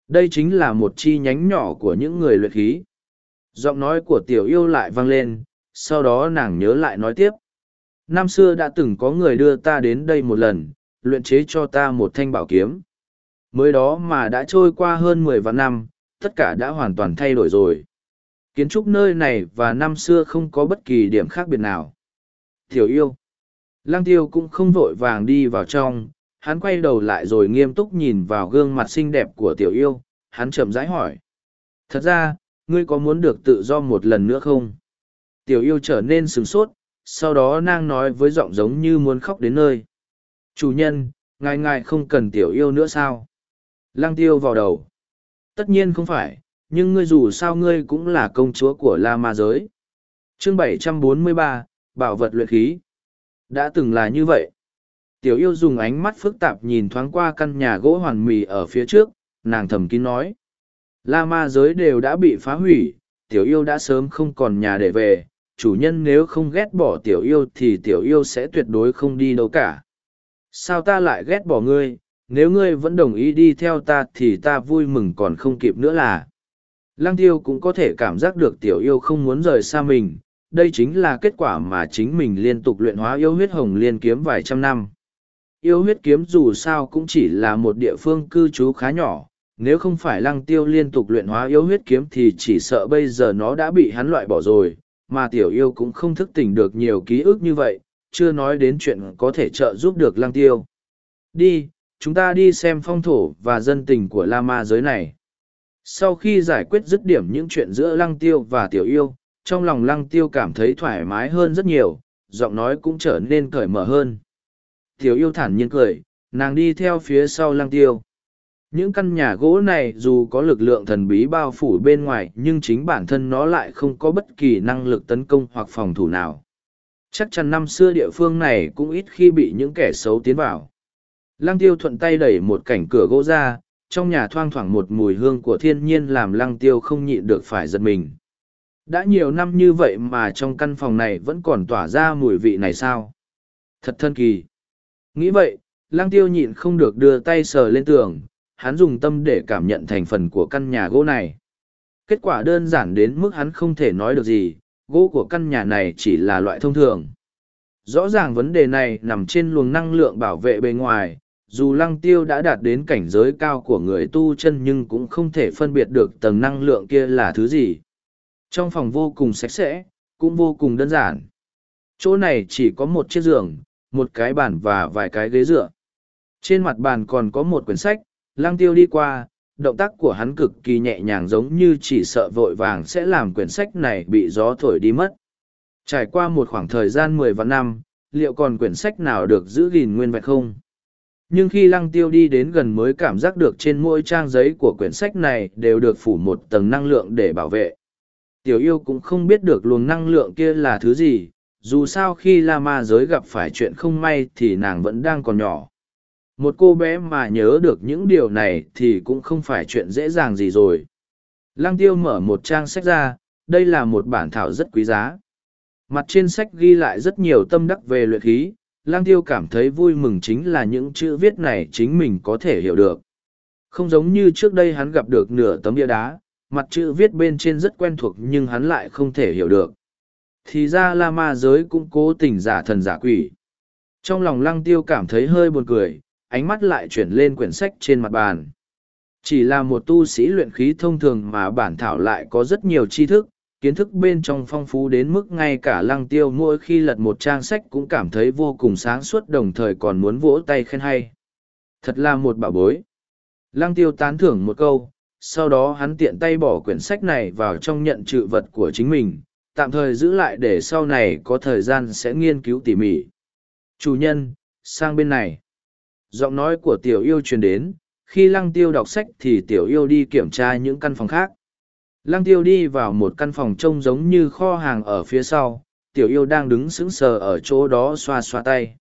Đây chính là một chi nhánh nhỏ của những người luyện khí. Giọng nói của tiểu yêu lại vang lên, sau đó nàng nhớ lại nói tiếp. Năm xưa đã từng có người đưa ta đến đây một lần, luyện chế cho ta một thanh bảo kiếm. Mới đó mà đã trôi qua hơn mười vạn năm, tất cả đã hoàn toàn thay đổi rồi. Kiến trúc nơi này và năm xưa không có bất kỳ điểm khác biệt nào. Tiểu yêu. Lăng tiêu cũng không vội vàng đi vào trong, hắn quay đầu lại rồi nghiêm túc nhìn vào gương mặt xinh đẹp của tiểu yêu, hắn chậm rãi hỏi. Thật ra, ngươi có muốn được tự do một lần nữa không? Tiểu yêu trở nên sừng sốt, sau đó nàng nói với giọng giống như muốn khóc đến nơi. Chủ nhân, ngài ngài không cần tiểu yêu nữa sao? Lăng tiêu vào đầu. Tất nhiên không phải, nhưng ngươi dù sao ngươi cũng là công chúa của La Ma Giới. Chương 743, Bảo vật luyện khí. Đã từng là như vậy. Tiểu yêu dùng ánh mắt phức tạp nhìn thoáng qua căn nhà gỗ hoàn mì ở phía trước, nàng thầm kín nói. La ma giới đều đã bị phá hủy, tiểu yêu đã sớm không còn nhà để về, chủ nhân nếu không ghét bỏ tiểu yêu thì tiểu yêu sẽ tuyệt đối không đi đâu cả. Sao ta lại ghét bỏ ngươi, nếu ngươi vẫn đồng ý đi theo ta thì ta vui mừng còn không kịp nữa là. Lăng tiêu cũng có thể cảm giác được tiểu yêu không muốn rời xa mình, đây chính là kết quả mà chính mình liên tục luyện hóa yêu huyết hồng liên kiếm vài trăm năm. Yêu huyết kiếm dù sao cũng chỉ là một địa phương cư trú khá nhỏ, nếu không phải lăng tiêu liên tục luyện hóa yêu huyết kiếm thì chỉ sợ bây giờ nó đã bị hắn loại bỏ rồi, mà tiểu yêu cũng không thức tỉnh được nhiều ký ức như vậy, chưa nói đến chuyện có thể trợ giúp được lăng tiêu. Đi, chúng ta đi xem phong thổ và dân tình của La Ma giới này. Sau khi giải quyết dứt điểm những chuyện giữa lăng tiêu và tiểu yêu, trong lòng lăng tiêu cảm thấy thoải mái hơn rất nhiều, giọng nói cũng trở nên cởi mở hơn. Tiểu yêu thản nhiên cười, nàng đi theo phía sau lăng tiêu. Những căn nhà gỗ này dù có lực lượng thần bí bao phủ bên ngoài nhưng chính bản thân nó lại không có bất kỳ năng lực tấn công hoặc phòng thủ nào. Chắc chắn năm xưa địa phương này cũng ít khi bị những kẻ xấu tiến vào. Lăng tiêu thuận tay đẩy một cảnh cửa gỗ ra, trong nhà thoang thoảng một mùi hương của thiên nhiên làm lăng tiêu không nhịn được phải giật mình. Đã nhiều năm như vậy mà trong căn phòng này vẫn còn tỏa ra mùi vị này sao? Thật thân kỳ. Nghĩ vậy, lăng tiêu nhịn không được đưa tay sờ lên tường, hắn dùng tâm để cảm nhận thành phần của căn nhà gỗ này. Kết quả đơn giản đến mức hắn không thể nói được gì, gỗ của căn nhà này chỉ là loại thông thường. Rõ ràng vấn đề này nằm trên luồng năng lượng bảo vệ bề ngoài, dù lăng tiêu đã đạt đến cảnh giới cao của người tu chân nhưng cũng không thể phân biệt được tầng năng lượng kia là thứ gì. Trong phòng vô cùng sạch sẽ, cũng vô cùng đơn giản. Chỗ này chỉ có một chiếc giường, một cái bàn và vài cái ghế dựa. Trên mặt bàn còn có một quyển sách, lang tiêu đi qua, động tác của hắn cực kỳ nhẹ nhàng giống như chỉ sợ vội vàng sẽ làm quyển sách này bị gió thổi đi mất. Trải qua một khoảng thời gian mười vạn năm, liệu còn quyển sách nào được giữ gìn nguyên vẹn không? Nhưng khi lăng tiêu đi đến gần mới cảm giác được trên mỗi trang giấy của quyển sách này đều được phủ một tầng năng lượng để bảo vệ. Tiểu yêu cũng không biết được luồng năng lượng kia là thứ gì, dù sao khi la ma giới gặp phải chuyện không may thì nàng vẫn đang còn nhỏ. Một cô bé mà nhớ được những điều này thì cũng không phải chuyện dễ dàng gì rồi. Lăng tiêu mở một trang sách ra đây là một bản thảo rất quý giá. Mặt trên sách ghi lại rất nhiều tâm đắc về luyện khí lang tiêu cảm thấy vui mừng chính là những chữ viết này chính mình có thể hiểu được. Không giống như trước đây hắn gặp được nửa tấm bia đá mặt chữ viết bên trên rất quen thuộc nhưng hắn lại không thể hiểu được. Thì ra la ma giới cũng cố tình giả thần giả quỷ. Trong lòng lăng tiêu cảm thấy hơi buồn cười, ánh mắt lại chuyển lên quyển sách trên mặt bàn. Chỉ là một tu sĩ luyện khí thông thường mà bản thảo lại có rất nhiều tri thức, kiến thức bên trong phong phú đến mức ngay cả lăng tiêu mỗi khi lật một trang sách cũng cảm thấy vô cùng sáng suốt đồng thời còn muốn vỗ tay khen hay. Thật là một bảo bối. Lăng tiêu tán thưởng một câu sau đó hắn tiện tay bỏ quyển sách này vào trong nhận trự vật của chính mình tạm thời giữ lại để sau này có thời gian sẽ nghiên cứu tỉ mỉ. Chủ nhân sang bên này. Giọng nói của tiểu yêu truyền đến khi lăng tiêu đọc sách thì tiểu yêu đi kiểm tra những căn phòng khác. Lăng tiêu đi vào một căn phòng trông giống như kho hàng ở phía sau, tiểu yêu đang đứng sững sờ ở chỗ đó xoa xoa tay.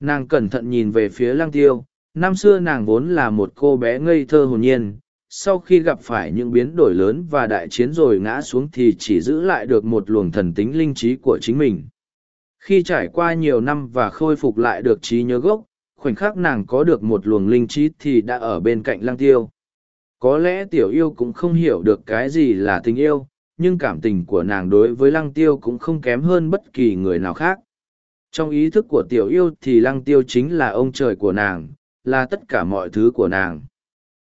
Nàng cẩn thận nhìn về phía lăng tiêu, năm xưa nàng vốn là một cô bé ngây thơ hồn nhiên, sau khi gặp phải những biến đổi lớn và đại chiến rồi ngã xuống thì chỉ giữ lại được một luồng thần tính linh trí của chính mình. Khi trải qua nhiều năm và khôi phục lại được trí nhớ gốc, khoảnh khắc nàng có được một luồng linh trí thì đã ở bên cạnh lăng tiêu. Có lẽ tiểu yêu cũng không hiểu được cái gì là tình yêu, nhưng cảm tình của nàng đối với lăng tiêu cũng không kém hơn bất kỳ người nào khác. Trong ý thức của tiểu yêu thì lăng tiêu chính là ông trời của nàng, là tất cả mọi thứ của nàng.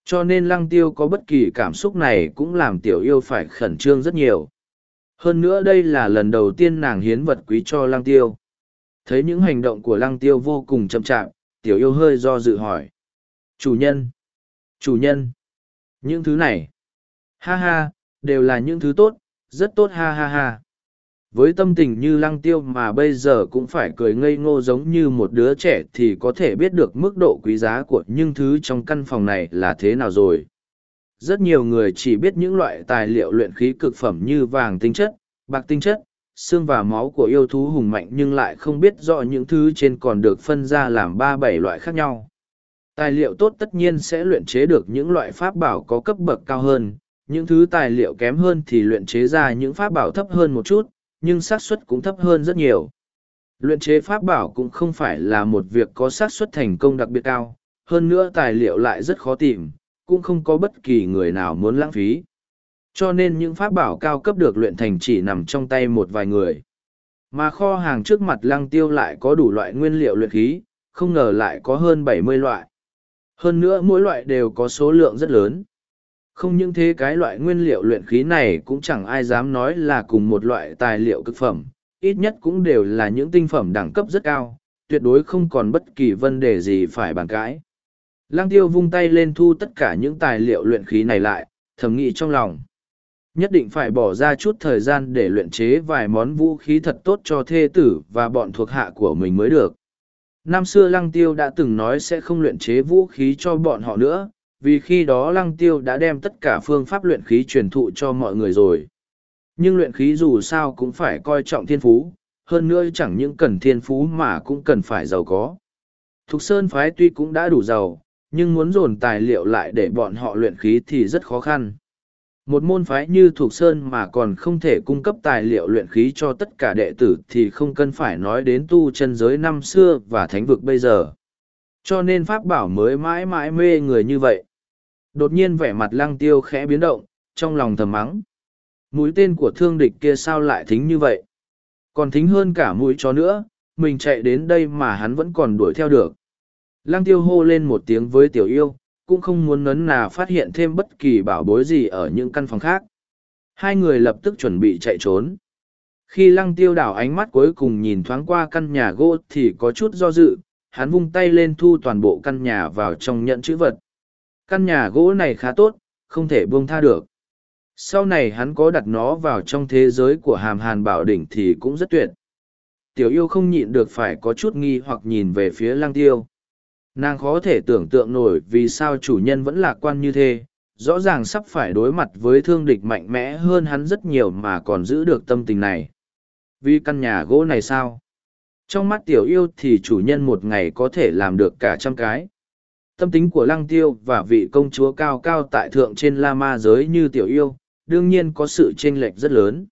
Cho nên lăng tiêu có bất kỳ cảm xúc này cũng làm tiểu yêu phải khẩn trương rất nhiều. Hơn nữa đây là lần đầu tiên nàng hiến vật quý cho lăng tiêu. Thấy những hành động của lăng tiêu vô cùng chậm chạp, tiểu yêu hơi do dự hỏi. Chủ nhân! Chủ nhân! Những thứ này! Ha ha, đều là những thứ tốt, rất tốt ha ha ha. Với tâm tình như lăng tiêu mà bây giờ cũng phải cười ngây ngô giống như một đứa trẻ thì có thể biết được mức độ quý giá của những thứ trong căn phòng này là thế nào rồi. Rất nhiều người chỉ biết những loại tài liệu luyện khí cực phẩm như vàng tinh chất, bạc tinh chất, xương và máu của yêu thú hùng mạnh nhưng lại không biết rõ những thứ trên còn được phân ra làm ba bảy loại khác nhau. Tài liệu tốt tất nhiên sẽ luyện chế được những loại pháp bảo có cấp bậc cao hơn, những thứ tài liệu kém hơn thì luyện chế ra những pháp bảo thấp hơn một chút, nhưng xác suất cũng thấp hơn rất nhiều. Luyện chế pháp bảo cũng không phải là một việc có xác suất thành công đặc biệt cao, hơn nữa tài liệu lại rất khó tìm, cũng không có bất kỳ người nào muốn lãng phí. Cho nên những pháp bảo cao cấp được luyện thành chỉ nằm trong tay một vài người. Mà kho hàng trước mặt lăng tiêu lại có đủ loại nguyên liệu luyện khí, không ngờ lại có hơn bảy mươi loại. Hơn nữa mỗi loại đều có số lượng rất lớn. Không những thế cái loại nguyên liệu luyện khí này cũng chẳng ai dám nói là cùng một loại tài liệu cực phẩm, ít nhất cũng đều là những tinh phẩm đẳng cấp rất cao, tuyệt đối không còn bất kỳ vấn đề gì phải bàn cãi. Lăng tiêu vung tay lên thu tất cả những tài liệu luyện khí này lại, thầm nghĩ trong lòng. Nhất định phải bỏ ra chút thời gian để luyện chế vài món vũ khí thật tốt cho thê tử và bọn thuộc hạ của mình mới được. Năm xưa Lăng Tiêu đã từng nói sẽ không luyện chế vũ khí cho bọn họ nữa, vì khi đó Lăng Tiêu đã đem tất cả phương pháp luyện khí truyền thụ cho mọi người rồi. Nhưng luyện khí dù sao cũng phải coi trọng thiên phú, hơn nữa chẳng những cần thiên phú mà cũng cần phải giàu có. Thục Sơn phái tuy cũng đã đủ giàu, nhưng muốn dồn tài liệu lại để bọn họ luyện khí thì rất khó khăn. Một môn phái như Thục Sơn mà còn không thể cung cấp tài liệu luyện khí cho tất cả đệ tử thì không cần phải nói đến tu chân giới năm xưa và thánh vực bây giờ. Cho nên Pháp bảo mới mãi mãi mê người như vậy. Đột nhiên vẻ mặt lăng tiêu khẽ biến động, trong lòng thầm mắng. Mũi tên của thương địch kia sao lại thính như vậy? Còn thính hơn cả mũi chó nữa, mình chạy đến đây mà hắn vẫn còn đuổi theo được. Lăng tiêu hô lên một tiếng với tiểu yêu, cũng không muốn nấn nà phát hiện thêm bất kỳ bảo bối gì ở những căn phòng khác. Hai người lập tức chuẩn bị chạy trốn. Khi lăng tiêu đảo ánh mắt cuối cùng nhìn thoáng qua căn nhà gỗ thì có chút do dự, hắn vung tay lên thu toàn bộ căn nhà vào trong nhận chữ vật. Căn nhà gỗ này khá tốt, không thể buông tha được. Sau này hắn có đặt nó vào trong thế giới của hàm hàn bảo đỉnh thì cũng rất tuyệt. Tiểu yêu không nhịn được phải có chút nghi hoặc nhìn về phía Lang tiêu nàng khó thể tưởng tượng nổi vì sao chủ nhân vẫn lạc quan như thế rõ ràng sắp phải đối mặt với thương địch mạnh mẽ hơn hắn rất nhiều mà còn giữ được tâm tình này vì căn nhà gỗ này sao trong mắt tiểu yêu thì chủ nhân một ngày có thể làm được cả trăm cái tâm tính của lăng tiêu và vị công chúa cao cao tại thượng trên la ma giới như tiểu yêu đương nhiên có sự chênh lệch rất lớn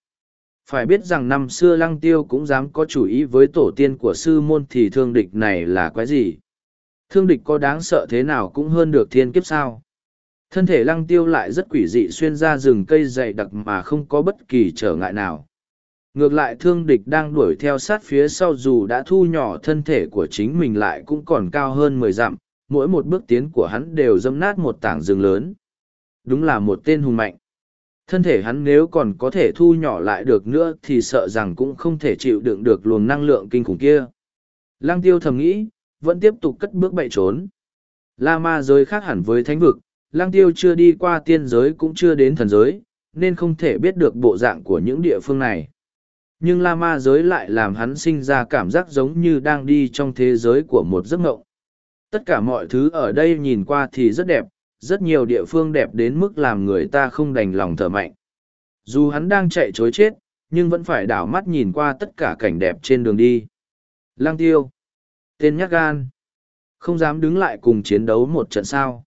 phải biết rằng năm xưa lăng tiêu cũng dám có chủ ý với tổ tiên của sư môn thì thương địch này là quái gì Thương địch có đáng sợ thế nào cũng hơn được thiên kiếp sao. Thân thể lăng tiêu lại rất quỷ dị xuyên ra rừng cây dày đặc mà không có bất kỳ trở ngại nào. Ngược lại thương địch đang đuổi theo sát phía sau dù đã thu nhỏ thân thể của chính mình lại cũng còn cao hơn mười dặm, mỗi một bước tiến của hắn đều dâm nát một tảng rừng lớn. Đúng là một tên hùng mạnh. Thân thể hắn nếu còn có thể thu nhỏ lại được nữa thì sợ rằng cũng không thể chịu đựng được luồng năng lượng kinh khủng kia. Lăng tiêu thầm nghĩ, vẫn tiếp tục cất bước bậy trốn. La ma giới khác hẳn với thánh vực, lang tiêu chưa đi qua tiên giới cũng chưa đến thần giới, nên không thể biết được bộ dạng của những địa phương này. Nhưng la ma giới lại làm hắn sinh ra cảm giác giống như đang đi trong thế giới của một giấc mộng. Tất cả mọi thứ ở đây nhìn qua thì rất đẹp, rất nhiều địa phương đẹp đến mức làm người ta không đành lòng thở mạnh. Dù hắn đang chạy chối chết, nhưng vẫn phải đảo mắt nhìn qua tất cả cảnh đẹp trên đường đi. Lang tiêu. Tên nhắc gan. Không dám đứng lại cùng chiến đấu một trận sao.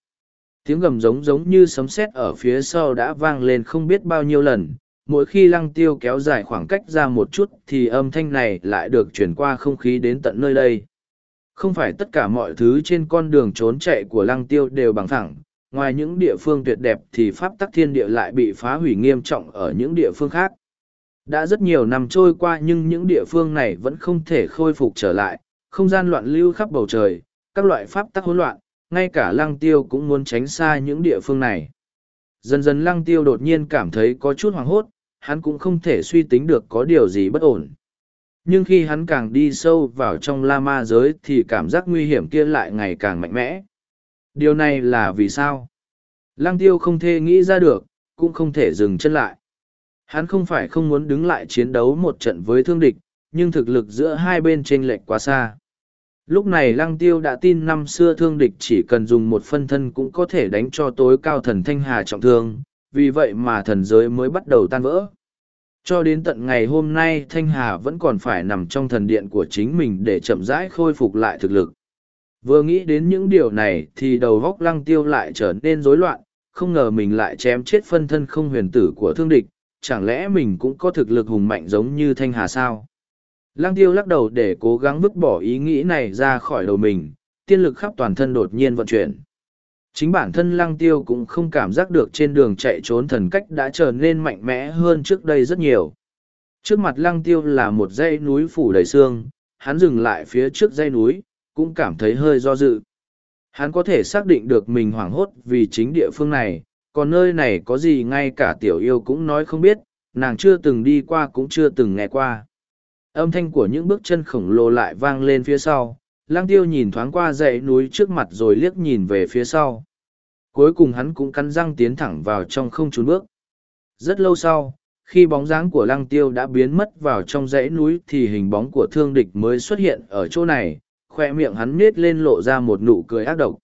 Tiếng gầm giống giống như sấm sét ở phía sau đã vang lên không biết bao nhiêu lần. Mỗi khi lăng tiêu kéo dài khoảng cách ra một chút thì âm thanh này lại được chuyển qua không khí đến tận nơi đây. Không phải tất cả mọi thứ trên con đường trốn chạy của lăng tiêu đều bằng thẳng, ngoài những địa phương tuyệt đẹp thì pháp tắc thiên địa lại bị phá hủy nghiêm trọng ở những địa phương khác. Đã rất nhiều năm trôi qua nhưng những địa phương này vẫn không thể khôi phục trở lại, không gian loạn lưu khắp bầu trời, các loại pháp tắc hỗn loạn, ngay cả lăng tiêu cũng muốn tránh xa những địa phương này. Dần dần lăng tiêu đột nhiên cảm thấy có chút hoảng hốt, hắn cũng không thể suy tính được có điều gì bất ổn. Nhưng khi hắn càng đi sâu vào trong la ma giới thì cảm giác nguy hiểm kia lại ngày càng mạnh mẽ. Điều này là vì sao? Lăng tiêu không thể nghĩ ra được, cũng không thể dừng chân lại. Hắn không phải không muốn đứng lại chiến đấu một trận với thương địch, nhưng thực lực giữa hai bên chênh lệch quá xa. Lúc này lăng tiêu đã tin năm xưa thương địch chỉ cần dùng một phân thân cũng có thể đánh cho tối cao thần thanh hà trọng thương, vì vậy mà thần giới mới bắt đầu tan vỡ. Cho đến tận ngày hôm nay Thanh Hà vẫn còn phải nằm trong thần điện của chính mình để chậm rãi khôi phục lại thực lực. Vừa nghĩ đến những điều này thì đầu góc lăng tiêu lại trở nên rối loạn, không ngờ mình lại chém chết phân thân không huyền tử của thương địch, chẳng lẽ mình cũng có thực lực hùng mạnh giống như Thanh Hà sao? Lăng tiêu lắc đầu để cố gắng vứt bỏ ý nghĩ này ra khỏi đầu mình, tiên lực khắp toàn thân đột nhiên vận chuyển. Chính bản thân lăng tiêu cũng không cảm giác được trên đường chạy trốn thần cách đã trở nên mạnh mẽ hơn trước đây rất nhiều. Trước mặt lăng tiêu là một dãy núi phủ đầy xương, hắn dừng lại phía trước dãy núi, cũng cảm thấy hơi do dự. Hắn có thể xác định được mình hoảng hốt vì chính địa phương này, còn nơi này có gì ngay cả tiểu yêu cũng nói không biết, nàng chưa từng đi qua cũng chưa từng nghe qua. Âm thanh của những bước chân khổng lồ lại vang lên phía sau, lang tiêu nhìn thoáng qua dãy núi trước mặt rồi liếc nhìn về phía sau. Cuối cùng hắn cũng cắn răng tiến thẳng vào trong không trốn bước. Rất lâu sau, khi bóng dáng của lăng tiêu đã biến mất vào trong dãy núi thì hình bóng của thương địch mới xuất hiện ở chỗ này, khoe miệng hắn nết lên lộ ra một nụ cười ác độc.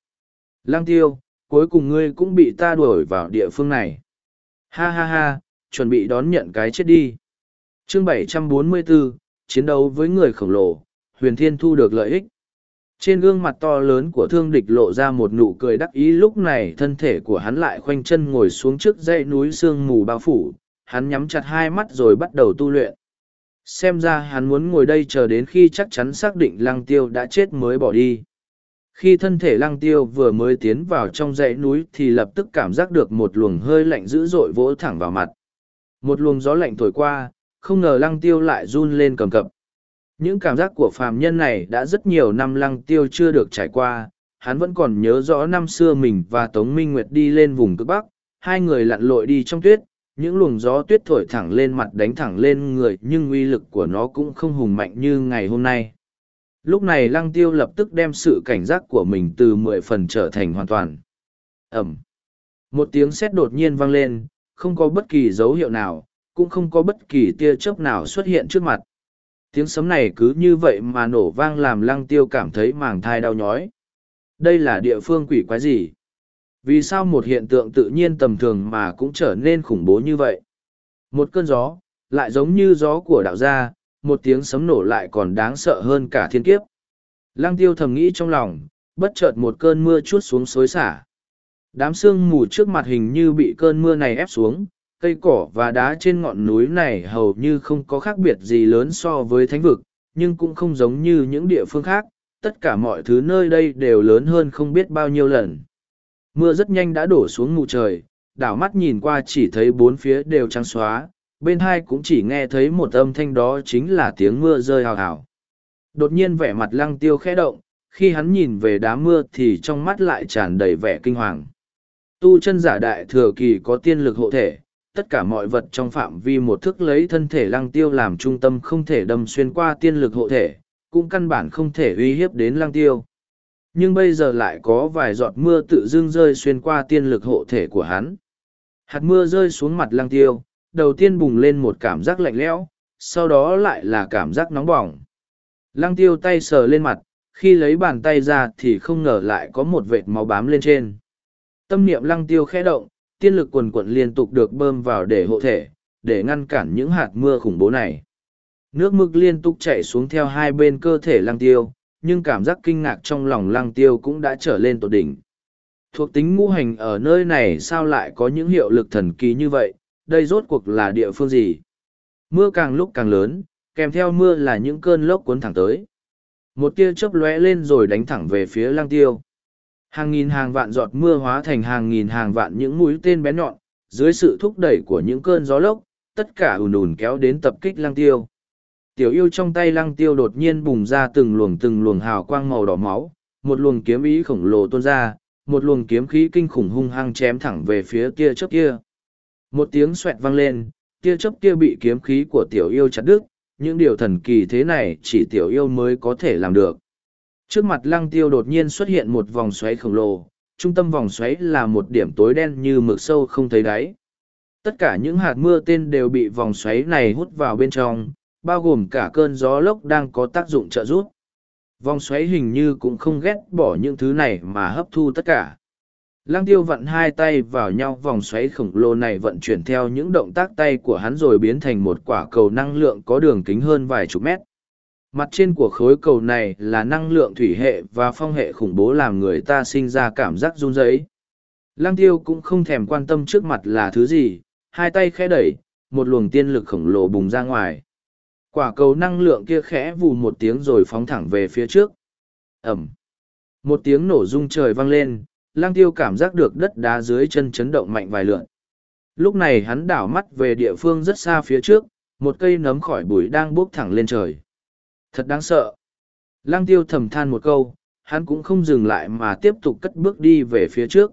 Lăng tiêu, cuối cùng ngươi cũng bị ta đuổi vào địa phương này. Ha ha ha, chuẩn bị đón nhận cái chết đi. Chương 744, chiến đấu với người khổng lồ, huyền thiên thu được lợi ích. Trên gương mặt to lớn của thương địch lộ ra một nụ cười đắc ý lúc này thân thể của hắn lại khoanh chân ngồi xuống trước dãy núi sương mù bao phủ, hắn nhắm chặt hai mắt rồi bắt đầu tu luyện. Xem ra hắn muốn ngồi đây chờ đến khi chắc chắn xác định lăng tiêu đã chết mới bỏ đi. Khi thân thể lăng tiêu vừa mới tiến vào trong dãy núi thì lập tức cảm giác được một luồng hơi lạnh dữ dội vỗ thẳng vào mặt. Một luồng gió lạnh thổi qua, không ngờ lăng tiêu lại run lên cầm cập. Những cảm giác của phàm nhân này đã rất nhiều năm lăng tiêu chưa được trải qua, hắn vẫn còn nhớ rõ năm xưa mình và Tống Minh Nguyệt đi lên vùng cực Bắc, hai người lặn lội đi trong tuyết, những luồng gió tuyết thổi thẳng lên mặt đánh thẳng lên người nhưng uy lực của nó cũng không hùng mạnh như ngày hôm nay. Lúc này lăng tiêu lập tức đem sự cảnh giác của mình từ mười phần trở thành hoàn toàn. Ẩm. Một tiếng sét đột nhiên vang lên, không có bất kỳ dấu hiệu nào, cũng không có bất kỳ tia chớp nào xuất hiện trước mặt tiếng sấm này cứ như vậy mà nổ vang làm lăng tiêu cảm thấy màng thai đau nhói. Đây là địa phương quỷ quái gì? Vì sao một hiện tượng tự nhiên tầm thường mà cũng trở nên khủng bố như vậy? Một cơn gió, lại giống như gió của đạo gia, một tiếng sấm nổ lại còn đáng sợ hơn cả thiên kiếp. Lăng tiêu thầm nghĩ trong lòng, bất chợt một cơn mưa chút xuống xối xả. Đám sương mù trước mặt hình như bị cơn mưa này ép xuống, cây cỏ và đá trên ngọn núi này hầu như không có khác biệt gì lớn so với thánh vực, nhưng cũng không giống như những địa phương khác, tất cả mọi thứ nơi đây đều lớn hơn không biết bao nhiêu lần. Mưa rất nhanh đã đổ xuống mù trời, đảo mắt nhìn qua chỉ thấy bốn phía đều trắng xóa, bên hai cũng chỉ nghe thấy một âm thanh đó chính là tiếng mưa rơi hào hào. Đột nhiên vẻ mặt lăng tiêu khẽ động, khi hắn nhìn về đám mưa thì trong mắt lại tràn đầy vẻ kinh hoàng. Tu chân giả đại thừa kỳ có tiên lực hộ thể tất cả mọi vật trong phạm vi một thức lấy thân thể lăng tiêu làm trung tâm không thể đâm xuyên qua tiên lực hộ thể, cũng căn bản không thể uy hiếp đến lăng tiêu. Nhưng bây giờ lại có vài giọt mưa tự dưng rơi xuyên qua tiên lực hộ thể của hắn. Hạt mưa rơi xuống mặt lăng tiêu, đầu tiên bùng lên một cảm giác lạnh lẽo, sau đó lại là cảm giác nóng bỏng. Lăng tiêu tay sờ lên mặt, khi lấy bàn tay ra thì không ngờ lại có một vệt máu bám lên trên. Tâm niệm lăng tiêu khẽ động, tiên lực quần quận liên tục được bơm vào để hộ thể, để ngăn cản những hạt mưa khủng bố này. Nước mực liên tục chảy xuống theo hai bên cơ thể lăng tiêu, nhưng cảm giác kinh ngạc trong lòng lăng tiêu cũng đã trở lên tột đỉnh. Thuộc tính ngũ hành ở nơi này sao lại có những hiệu lực thần kỳ như vậy, đây rốt cuộc là địa phương gì? Mưa càng lúc càng lớn, kèm theo mưa là những cơn lốc cuốn thẳng tới. Một tia chớp lóe lên rồi đánh thẳng về phía lăng tiêu. Hàng nghìn hàng vạn giọt mưa hóa thành hàng nghìn hàng vạn những mũi tên bén nhọn, dưới sự thúc đẩy của những cơn gió lốc, tất cả ùn ùn kéo đến tập kích lăng tiêu. Tiểu yêu trong tay lăng tiêu đột nhiên bùng ra từng luồng từng luồng hào quang màu đỏ máu, một luồng kiếm ý khổng lồ tuôn ra, một luồng kiếm khí kinh khủng hung hăng chém thẳng về phía tia chớp kia. Một tiếng xoẹt vang lên, tia chớp kia bị kiếm khí của tiểu yêu chặt đứt, những điều thần kỳ thế này chỉ tiểu yêu mới có thể làm được. Trước mặt lăng tiêu đột nhiên xuất hiện một vòng xoáy khổng lồ, trung tâm vòng xoáy là một điểm tối đen như mực sâu không thấy đáy. Tất cả những hạt mưa tên đều bị vòng xoáy này hút vào bên trong, bao gồm cả cơn gió lốc đang có tác dụng trợ giúp. Vòng xoáy hình như cũng không ghét bỏ những thứ này mà hấp thu tất cả. Lăng tiêu vặn hai tay vào nhau vòng xoáy khổng lồ này vận chuyển theo những động tác tay của hắn rồi biến thành một quả cầu năng lượng có đường kính hơn vài chục mét. Mặt trên của khối cầu này là năng lượng thủy hệ và phong hệ khủng bố làm người ta sinh ra cảm giác run rẩy. Lăng tiêu cũng không thèm quan tâm trước mặt là thứ gì, hai tay khẽ đẩy, một luồng tiên lực khổng lồ bùng ra ngoài. Quả cầu năng lượng kia khẽ vù một tiếng rồi phóng thẳng về phía trước. Ẩm. Một tiếng nổ rung trời vang lên, lang tiêu cảm giác được đất đá dưới chân chấn động mạnh vài lượn. Lúc này hắn đảo mắt về địa phương rất xa phía trước, một cây nấm khỏi bụi đang bốc thẳng lên trời. Thật đáng sợ. Lang tiêu thầm than một câu, hắn cũng không dừng lại mà tiếp tục cất bước đi về phía trước.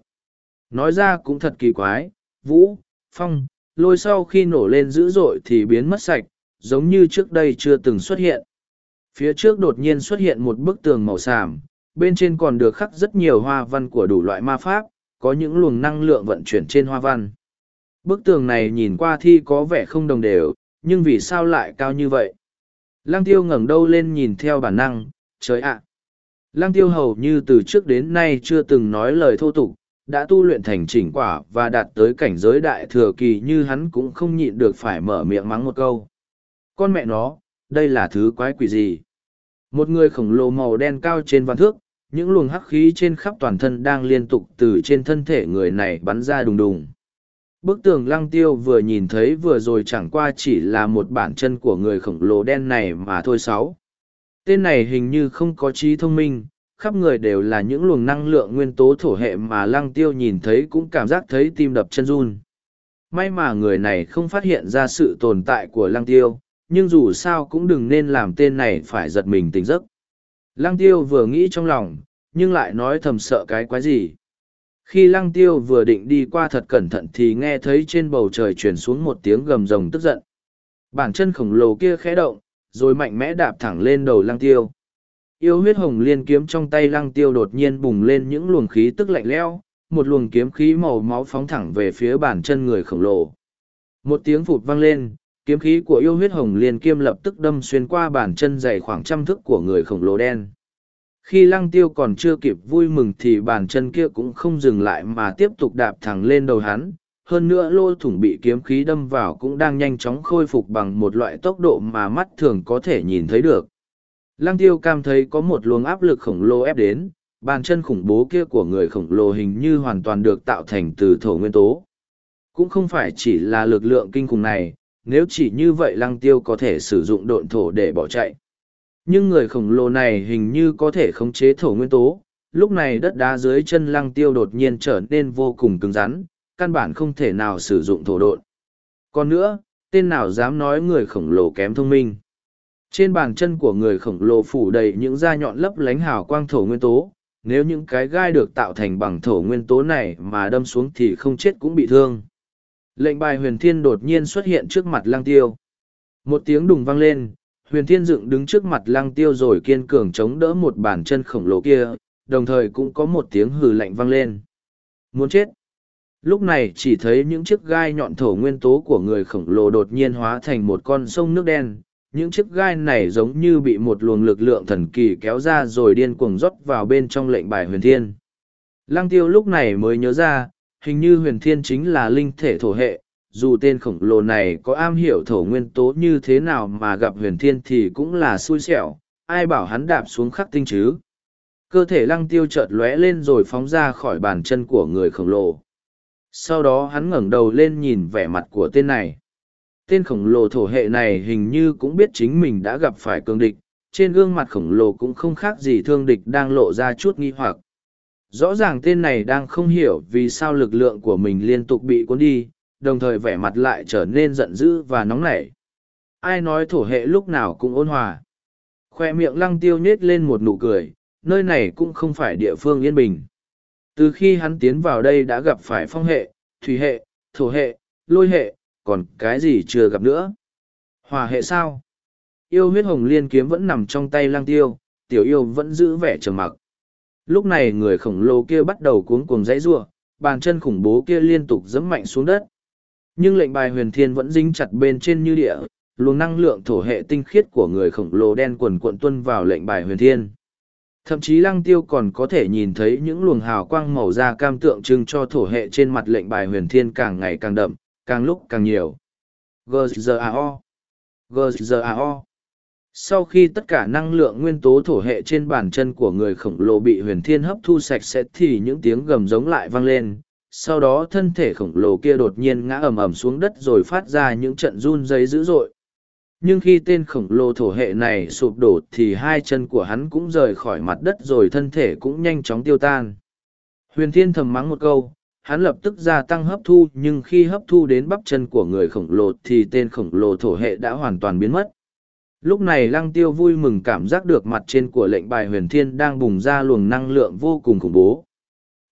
Nói ra cũng thật kỳ quái, vũ, phong, lôi sau khi nổ lên dữ dội thì biến mất sạch, giống như trước đây chưa từng xuất hiện. Phía trước đột nhiên xuất hiện một bức tường màu xàm, bên trên còn được khắc rất nhiều hoa văn của đủ loại ma pháp, có những luồng năng lượng vận chuyển trên hoa văn. Bức tường này nhìn qua thi có vẻ không đồng đều, nhưng vì sao lại cao như vậy? Lăng tiêu ngẩng đầu lên nhìn theo bản năng, trời ạ! À. Lăng tiêu hầu như từ trước đến nay chưa từng nói lời thô tục, đã tu luyện thành chỉnh quả và đạt tới cảnh giới đại thừa kỳ như hắn cũng không nhịn được phải mở miệng mắng một câu. Con mẹ nó, đây là thứ quái quỷ gì? Một người khổng lồ màu đen cao trên văn thước, những luồng hắc khí trên khắp toàn thân đang liên tục từ trên thân thể người này bắn ra đùng đùng. Bức tường lăng tiêu vừa nhìn thấy vừa rồi chẳng qua chỉ là một bản chân của người khổng lồ đen này mà thôi sáu. Tên này hình như không có trí thông minh, khắp người đều là những luồng năng lượng nguyên tố thổ hệ mà lăng tiêu nhìn thấy cũng cảm giác thấy tim đập chân run. May mà người này không phát hiện ra sự tồn tại của lăng tiêu, nhưng dù sao cũng đừng nên làm tên này phải giật mình tỉnh giấc. Lăng tiêu vừa nghĩ trong lòng, nhưng lại nói thầm sợ cái quái gì. Khi lăng tiêu vừa định đi qua thật cẩn thận thì nghe thấy trên bầu trời truyền xuống một tiếng gầm rồng tức giận. Bản chân khổng lồ kia khẽ động, rồi mạnh mẽ đạp thẳng lên đầu lăng tiêu. Yêu huyết hồng liên kiếm trong tay lăng tiêu đột nhiên bùng lên những luồng khí tức lạnh leo, một luồng kiếm khí màu máu phóng thẳng về phía bản chân người khổng lồ. Một tiếng phụt vang lên, kiếm khí của yêu huyết hồng liên kiếm lập tức đâm xuyên qua bàn chân dày khoảng trăm thước của người khổng lồ đen. Khi lăng tiêu còn chưa kịp vui mừng thì bàn chân kia cũng không dừng lại mà tiếp tục đạp thẳng lên đầu hắn. Hơn nữa lô thủng bị kiếm khí đâm vào cũng đang nhanh chóng khôi phục bằng một loại tốc độ mà mắt thường có thể nhìn thấy được. Lăng tiêu cảm thấy có một luồng áp lực khổng lồ ép đến, bàn chân khủng bố kia của người khổng lồ hình như hoàn toàn được tạo thành từ thổ nguyên tố. Cũng không phải chỉ là lực lượng kinh khủng này, nếu chỉ như vậy lăng tiêu có thể sử dụng độn thổ để bỏ chạy. Nhưng người khổng lồ này hình như có thể khống chế thổ nguyên tố, lúc này đất đá dưới chân lăng tiêu đột nhiên trở nên vô cùng cứng rắn, căn bản không thể nào sử dụng thổ độn. Còn nữa, tên nào dám nói người khổng lồ kém thông minh. Trên bàn chân của người khổng lồ phủ đầy những da nhọn lấp lánh hào quang thổ nguyên tố, nếu những cái gai được tạo thành bằng thổ nguyên tố này mà đâm xuống thì không chết cũng bị thương. Lệnh bài huyền thiên đột nhiên xuất hiện trước mặt lăng tiêu. Một tiếng đùng vang lên, huyền thiên dựng đứng trước mặt lăng tiêu rồi kiên cường chống đỡ một bàn chân khổng lồ kia, đồng thời cũng có một tiếng hừ lạnh vang lên. Muốn chết. Lúc này chỉ thấy những chiếc gai nhọn thổ nguyên tố của người khổng lồ đột nhiên hóa thành một con sông nước đen. Những chiếc gai này giống như bị một luồng lực lượng thần kỳ kéo ra rồi điên cuồng rót vào bên trong lệnh bài huyền thiên. Lăng tiêu lúc này mới nhớ ra, hình như huyền thiên chính là linh thể thổ hệ, dù tên khổng lồ này có am hiểu thổ nguyên tố như thế nào mà gặp huyền thiên thì cũng là xui xẻo, ai bảo hắn đạp xuống khắc tinh chứ. Cơ thể lăng tiêu chợt lóe lên rồi phóng ra khỏi bàn chân của người khổng lồ. Sau đó hắn ngẩng đầu lên nhìn vẻ mặt của tên này. Tên khổng lồ thổ hệ này hình như cũng biết chính mình đã gặp phải cương địch, trên gương mặt khổng lồ cũng không khác gì thương địch đang lộ ra chút nghi hoặc. Rõ ràng tên này đang không hiểu vì sao lực lượng của mình liên tục bị cuốn đi, đồng thời vẻ mặt lại trở nên giận dữ và nóng nảy. Ai nói thổ hệ lúc nào cũng ôn hòa. Khoe miệng lăng tiêu nhết lên một nụ cười, nơi này cũng không phải địa phương yên bình. Từ khi hắn tiến vào đây đã gặp phải phong hệ, thủy hệ, thổ hệ, lôi hệ, còn cái gì chưa gặp nữa. Hòa hệ sao? Yêu huyết hồng liên kiếm vẫn nằm trong tay lăng tiêu, tiểu yêu vẫn giữ vẻ trầm mặc. Lúc này người khổng lồ kia bắt đầu cuống cuồng dãy rua, bàn chân khủng bố kia liên tục dẫm mạnh xuống đất. Nhưng lệnh bài huyền thiên vẫn dính chặt bên trên như địa, luồng năng lượng thổ hệ tinh khiết của người khổng lồ đen quần cuộn tuân vào lệnh bài huyền thiên. Thậm chí lăng tiêu còn có thể nhìn thấy những luồng hào quang màu da cam tượng trưng cho thổ hệ trên mặt lệnh bài huyền thiên càng ngày càng đậm, càng lúc càng nhiều. GZAO GZAO Sau khi tất cả năng lượng nguyên tố thổ hệ trên bàn chân của người khổng lồ bị huyền thiên hấp thu sạch sẽ thì những tiếng gầm giống lại vang lên. Sau đó thân thể khổng lồ kia đột nhiên ngã ầm ầm xuống đất rồi phát ra những trận run dày dữ dội. Nhưng khi tên khổng lồ thổ hệ này sụp đổ thì hai chân của hắn cũng rời khỏi mặt đất rồi thân thể cũng nhanh chóng tiêu tan. Huyền thiên thầm mắng một câu, hắn lập tức gia tăng hấp thu, nhưng khi hấp thu đến bắp chân của người khổng lồ thì tên khổng lồ thổ hệ đã hoàn toàn biến mất. Lúc này lăng tiêu vui mừng cảm giác được mặt trên của lệnh bài huyền thiên đang bùng ra luồng năng lượng vô cùng khủng bố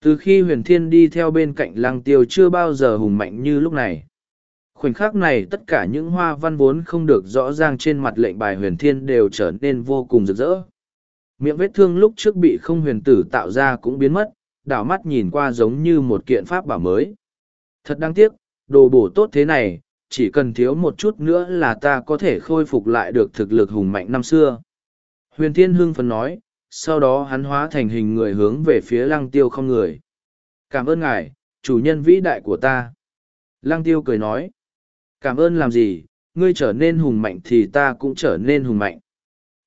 từ khi huyền thiên đi theo bên cạnh lăng tiêu chưa bao giờ hùng mạnh như lúc này. Khoảnh khắc này tất cả những hoa văn vốn không được rõ ràng trên mặt lệnh bài huyền thiên đều trở nên vô cùng rực rỡ. Miệng vết thương lúc trước bị không huyền tử tạo ra cũng biến mất, đảo mắt nhìn qua giống như một kiện pháp bảo mới. Thật đáng tiếc, đồ bổ tốt thế này, chỉ cần thiếu một chút nữa là ta có thể khôi phục lại được thực lực hùng mạnh năm xưa. Huyền thiên hưng phấn nói sau đó hắn hóa thành hình người hướng về phía lăng tiêu không người cảm ơn ngài chủ nhân vĩ đại của ta lăng tiêu cười nói Cảm ơn làm gì, ngươi trở nên hùng mạnh thì ta cũng trở nên hùng mạnh.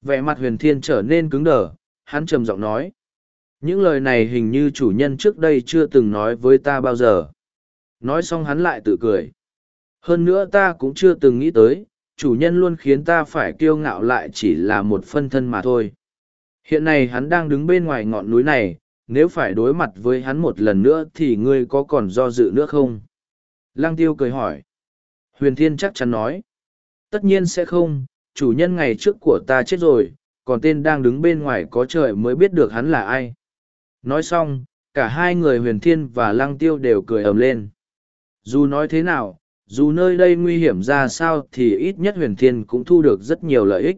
Vẻ mặt huyền thiên trở nên cứng đờ, hắn trầm giọng nói. Những lời này hình như chủ nhân trước đây chưa từng nói với ta bao giờ. Nói xong hắn lại tự cười. Hơn nữa ta cũng chưa từng nghĩ tới, chủ nhân luôn khiến ta phải kiêu ngạo lại chỉ là một phân thân mà thôi. Hiện nay hắn đang đứng bên ngoài ngọn núi này, nếu phải đối mặt với hắn một lần nữa thì ngươi có còn do dự nữa không? Lăng tiêu cười hỏi. Huyền Thiên chắc chắn nói. Tất nhiên sẽ không, chủ nhân ngày trước của ta chết rồi, còn tên đang đứng bên ngoài có trời mới biết được hắn là ai. Nói xong, cả hai người huyền thiên và lăng tiêu đều cười ầm lên. Dù nói thế nào, dù nơi đây nguy hiểm ra sao thì ít nhất huyền thiên cũng thu được rất nhiều lợi ích.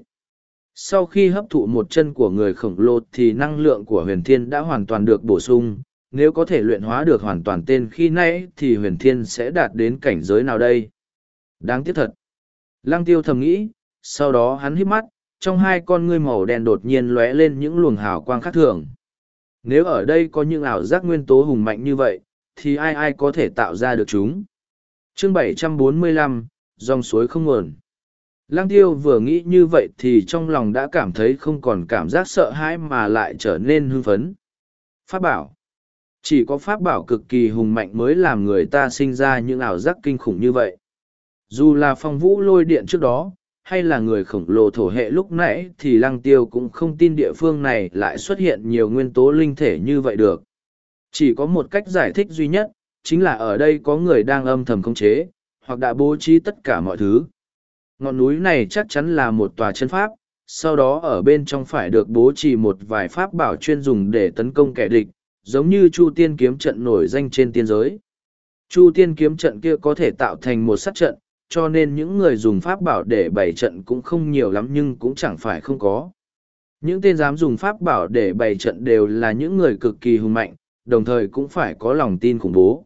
Sau khi hấp thụ một chân của người khổng lồ thì năng lượng của huyền thiên đã hoàn toàn được bổ sung. Nếu có thể luyện hóa được hoàn toàn tên khi nãy thì huyền thiên sẽ đạt đến cảnh giới nào đây? Đáng tiếc thật. Lăng tiêu thầm nghĩ, sau đó hắn hít mắt, trong hai con ngươi màu đen đột nhiên lóe lên những luồng hào quang khác thường. Nếu ở đây có những ảo giác nguyên tố hùng mạnh như vậy, thì ai ai có thể tạo ra được chúng. Chương 745, dòng suối không nguồn. Lăng tiêu vừa nghĩ như vậy thì trong lòng đã cảm thấy không còn cảm giác sợ hãi mà lại trở nên hưng phấn. Pháp bảo. Chỉ có pháp bảo cực kỳ hùng mạnh mới làm người ta sinh ra những ảo giác kinh khủng như vậy. Dù là phong vũ lôi điện trước đó, hay là người khổng lồ thổ hệ lúc nãy thì lăng tiêu cũng không tin địa phương này lại xuất hiện nhiều nguyên tố linh thể như vậy được. Chỉ có một cách giải thích duy nhất, chính là ở đây có người đang âm thầm khống chế, hoặc đã bố trí tất cả mọi thứ. Ngọn núi này chắc chắn là một tòa chân pháp, sau đó ở bên trong phải được bố trì một vài pháp bảo chuyên dùng để tấn công kẻ địch, giống như Chu Tiên kiếm trận nổi danh trên tiên giới. Chu Tiên kiếm trận kia có thể tạo thành một sát trận, cho nên những người dùng pháp bảo để bày trận cũng không nhiều lắm nhưng cũng chẳng phải không có. Những tên dám dùng pháp bảo để bày trận đều là những người cực kỳ hùng mạnh, đồng thời cũng phải có lòng tin khủng bố.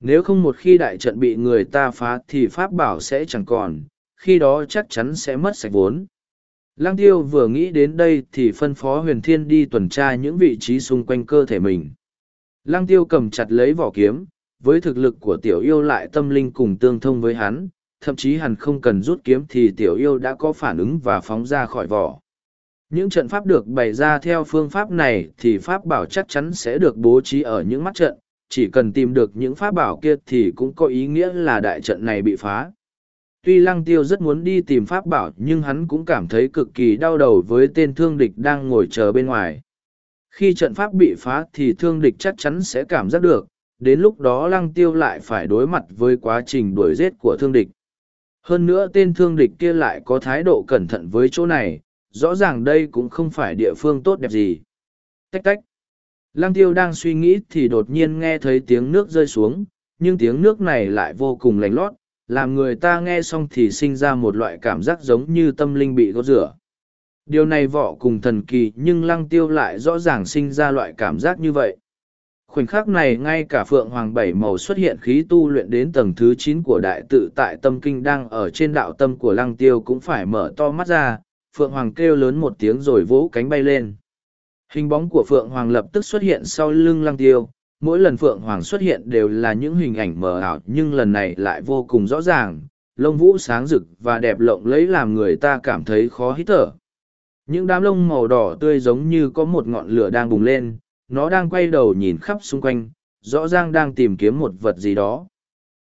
Nếu không một khi đại trận bị người ta phá thì pháp bảo sẽ chẳng còn, khi đó chắc chắn sẽ mất sạch vốn. Lăng tiêu vừa nghĩ đến đây thì phân phó huyền thiên đi tuần tra những vị trí xung quanh cơ thể mình. Lăng tiêu cầm chặt lấy vỏ kiếm, với thực lực của tiểu yêu lại tâm linh cùng tương thông với hắn, thậm chí hắn không cần rút kiếm thì tiểu yêu đã có phản ứng và phóng ra khỏi vỏ. Những trận pháp được bày ra theo phương pháp này thì pháp bảo chắc chắn sẽ được bố trí ở những mắt trận, chỉ cần tìm được những pháp bảo kia thì cũng có ý nghĩa là đại trận này bị phá. Tuy lăng tiêu rất muốn đi tìm pháp bảo nhưng hắn cũng cảm thấy cực kỳ đau đầu với tên thương địch đang ngồi chờ bên ngoài. Khi trận pháp bị phá thì thương địch chắc chắn sẽ cảm giác được, đến lúc đó lăng tiêu lại phải đối mặt với quá trình đuổi giết của thương địch. Hơn nữa tên thương địch kia lại có thái độ cẩn thận với chỗ này, rõ ràng đây cũng không phải địa phương tốt đẹp gì. Tách tách. Lăng tiêu đang suy nghĩ thì đột nhiên nghe thấy tiếng nước rơi xuống, nhưng tiếng nước này lại vô cùng lành lót, làm người ta nghe xong thì sinh ra một loại cảm giác giống như tâm linh bị gót rửa. Điều này vỏ cùng thần kỳ nhưng lăng tiêu lại rõ ràng sinh ra loại cảm giác như vậy. Khoảnh khắc này ngay cả Phượng Hoàng Bảy Màu xuất hiện khí tu luyện đến tầng thứ chín của đại tự tại tâm kinh đang ở trên đạo tâm của lăng tiêu cũng phải mở to mắt ra, Phượng Hoàng kêu lớn một tiếng rồi vỗ cánh bay lên. Hình bóng của Phượng Hoàng lập tức xuất hiện sau lưng lăng tiêu, mỗi lần Phượng Hoàng xuất hiện đều là những hình ảnh mờ ảo nhưng lần này lại vô cùng rõ ràng, lông vũ sáng rực và đẹp lộng lẫy làm người ta cảm thấy khó hít thở. Những đám lông màu đỏ tươi giống như có một ngọn lửa đang bùng lên, nó đang quay đầu nhìn khắp xung quanh, rõ ràng đang tìm kiếm một vật gì đó.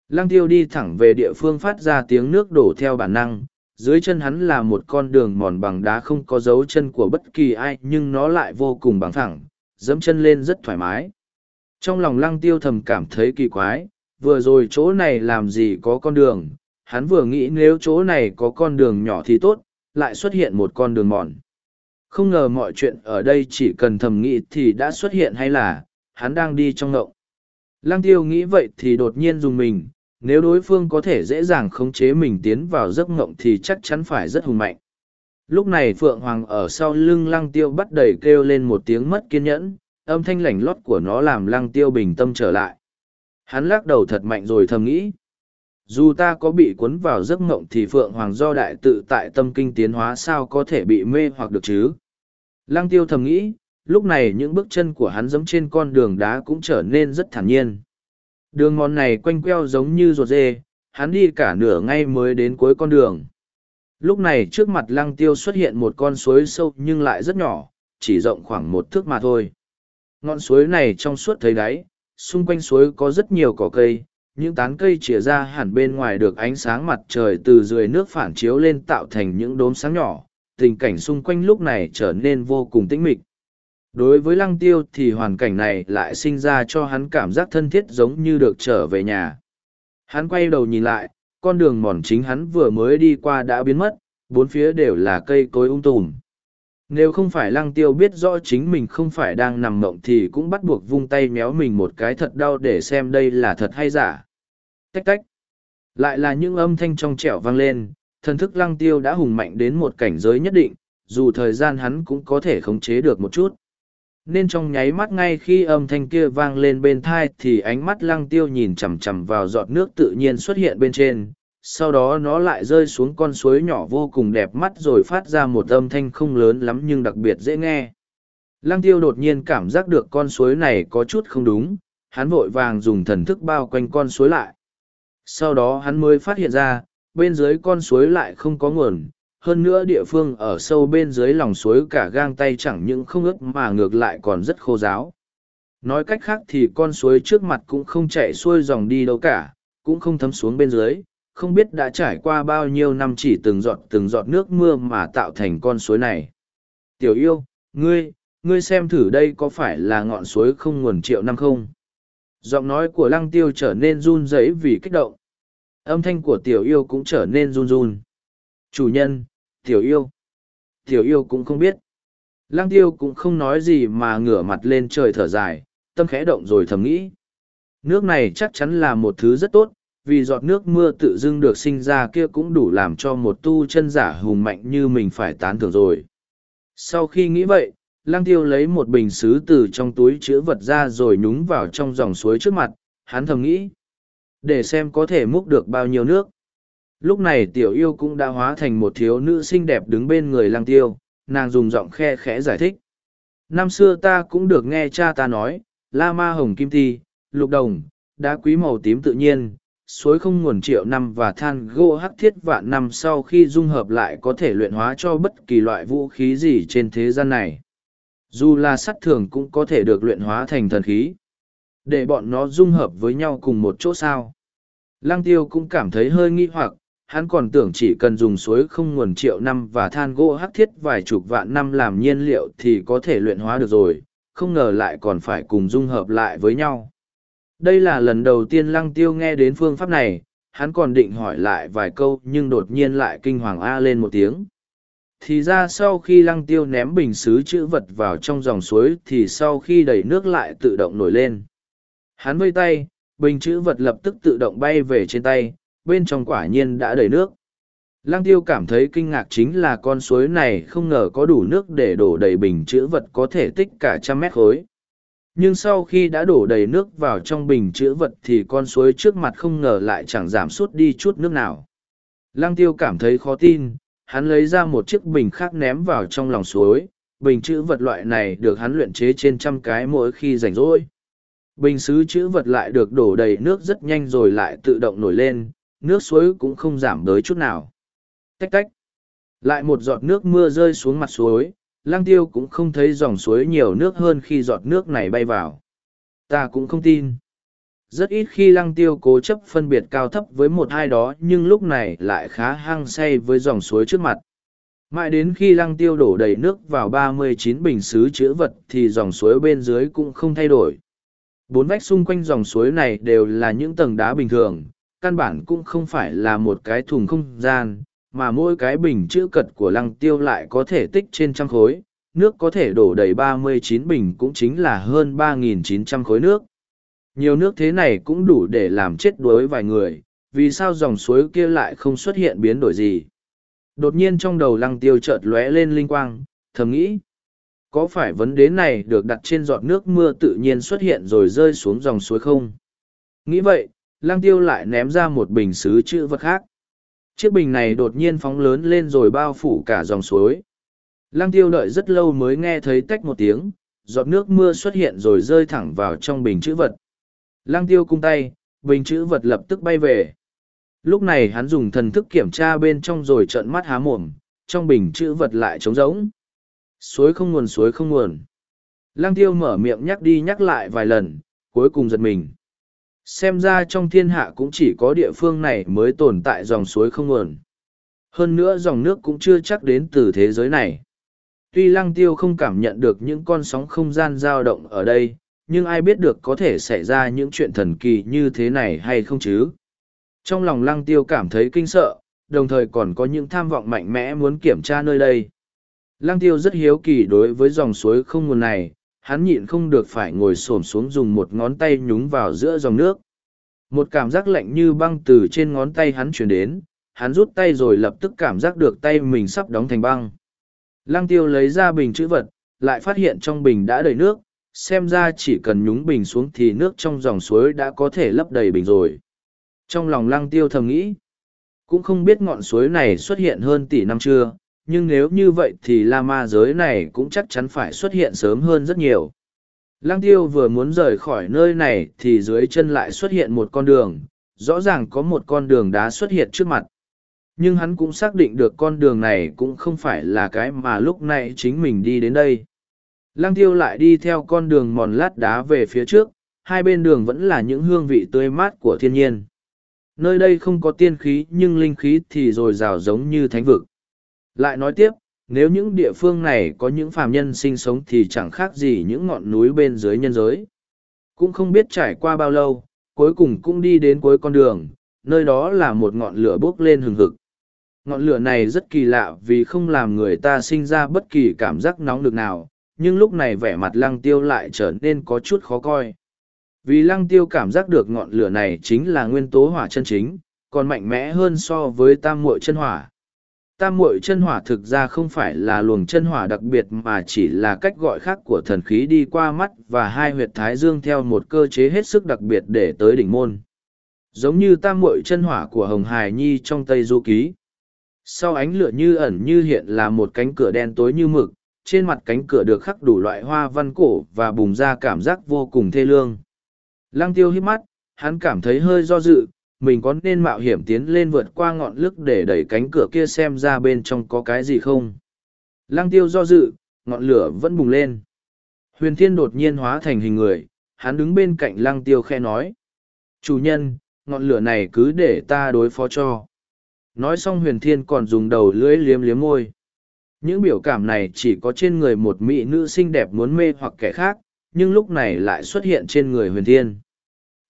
Lăng tiêu đi thẳng về địa phương phát ra tiếng nước đổ theo bản năng, dưới chân hắn là một con đường mòn bằng đá không có dấu chân của bất kỳ ai nhưng nó lại vô cùng bằng thẳng, dẫm chân lên rất thoải mái. Trong lòng lăng tiêu thầm cảm thấy kỳ quái, vừa rồi chỗ này làm gì có con đường, hắn vừa nghĩ nếu chỗ này có con đường nhỏ thì tốt, lại xuất hiện một con đường mòn. Không ngờ mọi chuyện ở đây chỉ cần thầm nghĩ thì đã xuất hiện hay là, hắn đang đi trong ngộng. Lăng tiêu nghĩ vậy thì đột nhiên dùng mình, nếu đối phương có thể dễ dàng khống chế mình tiến vào giấc ngộng thì chắc chắn phải rất hùng mạnh. Lúc này Phượng Hoàng ở sau lưng lăng tiêu bắt đầy kêu lên một tiếng mất kiên nhẫn, âm thanh lảnh lót của nó làm lăng tiêu bình tâm trở lại. Hắn lắc đầu thật mạnh rồi thầm nghĩ. Dù ta có bị cuốn vào giấc mộng thì Phượng Hoàng do đại tự tại tâm kinh tiến hóa sao có thể bị mê hoặc được chứ. Lăng tiêu thầm nghĩ, lúc này những bước chân của hắn giống trên con đường đá cũng trở nên rất thản nhiên. Đường mòn này quanh queo giống như ruột dê, hắn đi cả nửa ngay mới đến cuối con đường. Lúc này trước mặt lăng tiêu xuất hiện một con suối sâu nhưng lại rất nhỏ, chỉ rộng khoảng một thước mà thôi. Ngọn suối này trong suốt thấy đáy, xung quanh suối có rất nhiều cỏ cây, những tán cây chìa ra hẳn bên ngoài được ánh sáng mặt trời từ dưới nước phản chiếu lên tạo thành những đốm sáng nhỏ, tình cảnh xung quanh lúc này trở nên vô cùng tĩnh mịch. Đối với lăng tiêu thì hoàn cảnh này lại sinh ra cho hắn cảm giác thân thiết giống như được trở về nhà. Hắn quay đầu nhìn lại, con đường mòn chính hắn vừa mới đi qua đã biến mất, bốn phía đều là cây cối ung tùm. Nếu không phải lăng tiêu biết rõ chính mình không phải đang nằm mộng thì cũng bắt buộc vung tay méo mình một cái thật đau để xem đây là thật hay giả. Tách tách. Lại là những âm thanh trong trẻo vang lên, thần thức lăng tiêu đã hùng mạnh đến một cảnh giới nhất định, dù thời gian hắn cũng có thể khống chế được một chút. Nên trong nháy mắt ngay khi âm thanh kia vang lên bên thai thì ánh mắt lăng tiêu nhìn chằm chằm vào giọt nước tự nhiên xuất hiện bên trên, sau đó nó lại rơi xuống con suối nhỏ vô cùng đẹp mắt rồi phát ra một âm thanh không lớn lắm nhưng đặc biệt dễ nghe. Lăng tiêu đột nhiên cảm giác được con suối này có chút không đúng, hắn vội vàng dùng thần thức bao quanh con suối lại. Sau đó hắn mới phát hiện ra, bên dưới con suối lại không có nguồn, hơn nữa địa phương ở sâu bên dưới lòng suối cả gang tay chẳng những không ướt mà ngược lại còn rất khô giáo. Nói cách khác thì con suối trước mặt cũng không chạy xuôi dòng đi đâu cả, cũng không thấm xuống bên dưới, không biết đã trải qua bao nhiêu năm chỉ từng giọt từng giọt nước mưa mà tạo thành con suối này. Tiểu yêu, ngươi, ngươi xem thử đây có phải là ngọn suối không nguồn triệu năm không? Giọng nói của lăng tiêu trở nên run rẩy vì kích động. Âm thanh của tiểu yêu cũng trở nên run run. Chủ nhân, tiểu yêu. Tiểu yêu cũng không biết. Lăng tiêu cũng không nói gì mà ngửa mặt lên trời thở dài, tâm khẽ động rồi thầm nghĩ. Nước này chắc chắn là một thứ rất tốt, vì giọt nước mưa tự dưng được sinh ra kia cũng đủ làm cho một tu chân giả hùng mạnh như mình phải tán thưởng rồi. Sau khi nghĩ vậy, Lăng Tiêu lấy một bình xứ từ trong túi chứa vật ra rồi nhúng vào trong dòng suối trước mặt, hắn thầm nghĩ. Để xem có thể múc được bao nhiêu nước. Lúc này tiểu yêu cũng đã hóa thành một thiếu nữ xinh đẹp đứng bên người Lăng Tiêu, nàng dùng giọng khe khẽ giải thích. Năm xưa ta cũng được nghe cha ta nói, La Ma Hồng Kim Thi, Lục Đồng, đá quý màu tím tự nhiên, suối không nguồn triệu năm và than gỗ hắc thiết vạn năm sau khi dung hợp lại có thể luyện hóa cho bất kỳ loại vũ khí gì trên thế gian này. Dù là sắt thường cũng có thể được luyện hóa thành thần khí. Để bọn nó dung hợp với nhau cùng một chỗ sao. Lăng tiêu cũng cảm thấy hơi nghi hoặc, hắn còn tưởng chỉ cần dùng suối không nguồn triệu năm và than gỗ hắc thiết vài chục vạn năm làm nhiên liệu thì có thể luyện hóa được rồi, không ngờ lại còn phải cùng dung hợp lại với nhau. Đây là lần đầu tiên lăng tiêu nghe đến phương pháp này, hắn còn định hỏi lại vài câu nhưng đột nhiên lại kinh hoàng A lên một tiếng. Thì ra sau khi lăng tiêu ném bình xứ chữ vật vào trong dòng suối thì sau khi đẩy nước lại tự động nổi lên. Hắn vây tay, bình chữ vật lập tức tự động bay về trên tay, bên trong quả nhiên đã đầy nước. Lăng tiêu cảm thấy kinh ngạc chính là con suối này không ngờ có đủ nước để đổ đầy bình chữ vật có thể tích cả trăm mét khối. Nhưng sau khi đã đổ đầy nước vào trong bình chữ vật thì con suối trước mặt không ngờ lại chẳng giảm sút đi chút nước nào. Lăng tiêu cảm thấy khó tin, hắn lấy ra một chiếc bình khác ném vào trong lòng suối, bình chữ vật loại này được hắn luyện chế trên trăm cái mỗi khi rảnh rỗi. Bình xứ chữ vật lại được đổ đầy nước rất nhanh rồi lại tự động nổi lên, nước suối cũng không giảm tới chút nào. Tách tách. Lại một giọt nước mưa rơi xuống mặt suối, lang tiêu cũng không thấy dòng suối nhiều nước hơn khi giọt nước này bay vào. Ta cũng không tin. Rất ít khi lăng tiêu cố chấp phân biệt cao thấp với một hai đó nhưng lúc này lại khá hăng say với dòng suối trước mặt. Mãi đến khi lăng tiêu đổ đầy nước vào ba mươi chín bình xứ chữa vật thì dòng suối bên dưới cũng không thay đổi. Bốn vách xung quanh dòng suối này đều là những tầng đá bình thường, căn bản cũng không phải là một cái thùng không gian, mà mỗi cái bình chữ cật của lăng tiêu lại có thể tích trên trăm khối, nước có thể đổ đầy ba mươi chín bình cũng chính là hơn ba nghìn chín trăm khối nước. Nhiều nước thế này cũng đủ để làm chết đuối vài người, vì sao dòng suối kia lại không xuất hiện biến đổi gì. Đột nhiên trong đầu lăng tiêu chợt lóe lên linh quang, thầm nghĩ. Có phải vấn đề này được đặt trên giọt nước mưa tự nhiên xuất hiện rồi rơi xuống dòng suối không? Nghĩ vậy, lăng tiêu lại ném ra một bình xứ chữ vật khác. Chiếc bình này đột nhiên phóng lớn lên rồi bao phủ cả dòng suối. Lăng tiêu đợi rất lâu mới nghe thấy tách một tiếng, giọt nước mưa xuất hiện rồi rơi thẳng vào trong bình chữ vật. Lăng tiêu cung tay, bình chữ vật lập tức bay về. Lúc này hắn dùng thần thức kiểm tra bên trong rồi trợn mắt há mồm, trong bình chữ vật lại trống rỗng. Suối không nguồn suối không nguồn. Lăng tiêu mở miệng nhắc đi nhắc lại vài lần, cuối cùng giật mình. Xem ra trong thiên hạ cũng chỉ có địa phương này mới tồn tại dòng suối không nguồn. Hơn nữa dòng nước cũng chưa chắc đến từ thế giới này. Tuy lăng tiêu không cảm nhận được những con sóng không gian dao động ở đây, nhưng ai biết được có thể xảy ra những chuyện thần kỳ như thế này hay không chứ? Trong lòng lăng tiêu cảm thấy kinh sợ, đồng thời còn có những tham vọng mạnh mẽ muốn kiểm tra nơi đây. Lăng tiêu rất hiếu kỳ đối với dòng suối không nguồn này, hắn nhịn không được phải ngồi xổm xuống dùng một ngón tay nhúng vào giữa dòng nước. Một cảm giác lạnh như băng từ trên ngón tay hắn chuyển đến, hắn rút tay rồi lập tức cảm giác được tay mình sắp đóng thành băng. Lăng tiêu lấy ra bình chữ vật, lại phát hiện trong bình đã đầy nước, xem ra chỉ cần nhúng bình xuống thì nước trong dòng suối đã có thể lấp đầy bình rồi. Trong lòng lăng tiêu thầm nghĩ, cũng không biết ngọn suối này xuất hiện hơn tỷ năm chưa, nhưng nếu như vậy thì la ma giới này cũng chắc chắn phải xuất hiện sớm hơn rất nhiều. Lăng tiêu vừa muốn rời khỏi nơi này thì dưới chân lại xuất hiện một con đường, rõ ràng có một con đường đá xuất hiện trước mặt. Nhưng hắn cũng xác định được con đường này cũng không phải là cái mà lúc này chính mình đi đến đây. Lăng tiêu lại đi theo con đường mòn lát đá về phía trước, hai bên đường vẫn là những hương vị tươi mát của thiên nhiên. Nơi đây không có tiên khí nhưng linh khí thì dồi dào giống như thánh vực. Lại nói tiếp, nếu những địa phương này có những phàm nhân sinh sống thì chẳng khác gì những ngọn núi bên dưới nhân giới. Cũng không biết trải qua bao lâu, cuối cùng cũng đi đến cuối con đường, nơi đó là một ngọn lửa bốc lên hừng hực. Ngọn lửa này rất kỳ lạ vì không làm người ta sinh ra bất kỳ cảm giác nóng được nào, nhưng lúc này vẻ mặt lăng tiêu lại trở nên có chút khó coi. Vì lăng tiêu cảm giác được ngọn lửa này chính là nguyên tố hỏa chân chính, còn mạnh mẽ hơn so với tam muội chân hỏa. Tam muội chân hỏa thực ra không phải là luồng chân hỏa đặc biệt mà chỉ là cách gọi khác của thần khí đi qua mắt và hai huyệt thái dương theo một cơ chế hết sức đặc biệt để tới đỉnh môn. Giống như tam muội chân hỏa của Hồng Hải Nhi trong Tây Du Ký. Sau ánh lửa như ẩn như hiện là một cánh cửa đen tối như mực, trên mặt cánh cửa được khắc đủ loại hoa văn cổ và bùng ra cảm giác vô cùng thê lương. Lăng tiêu hít mắt, hắn cảm thấy hơi do dự, mình có nên mạo hiểm tiến lên vượt qua ngọn lức để đẩy cánh cửa kia xem ra bên trong có cái gì không. Lăng tiêu do dự, ngọn lửa vẫn bùng lên. Huyền thiên đột nhiên hóa thành hình người, hắn đứng bên cạnh lăng tiêu khe nói. Chủ nhân, ngọn lửa này cứ để ta đối phó cho. Nói xong huyền thiên còn dùng đầu lưỡi liếm liếm môi. Những biểu cảm này chỉ có trên người một mỹ nữ xinh đẹp muốn mê hoặc kẻ khác, nhưng lúc này lại xuất hiện trên người huyền thiên.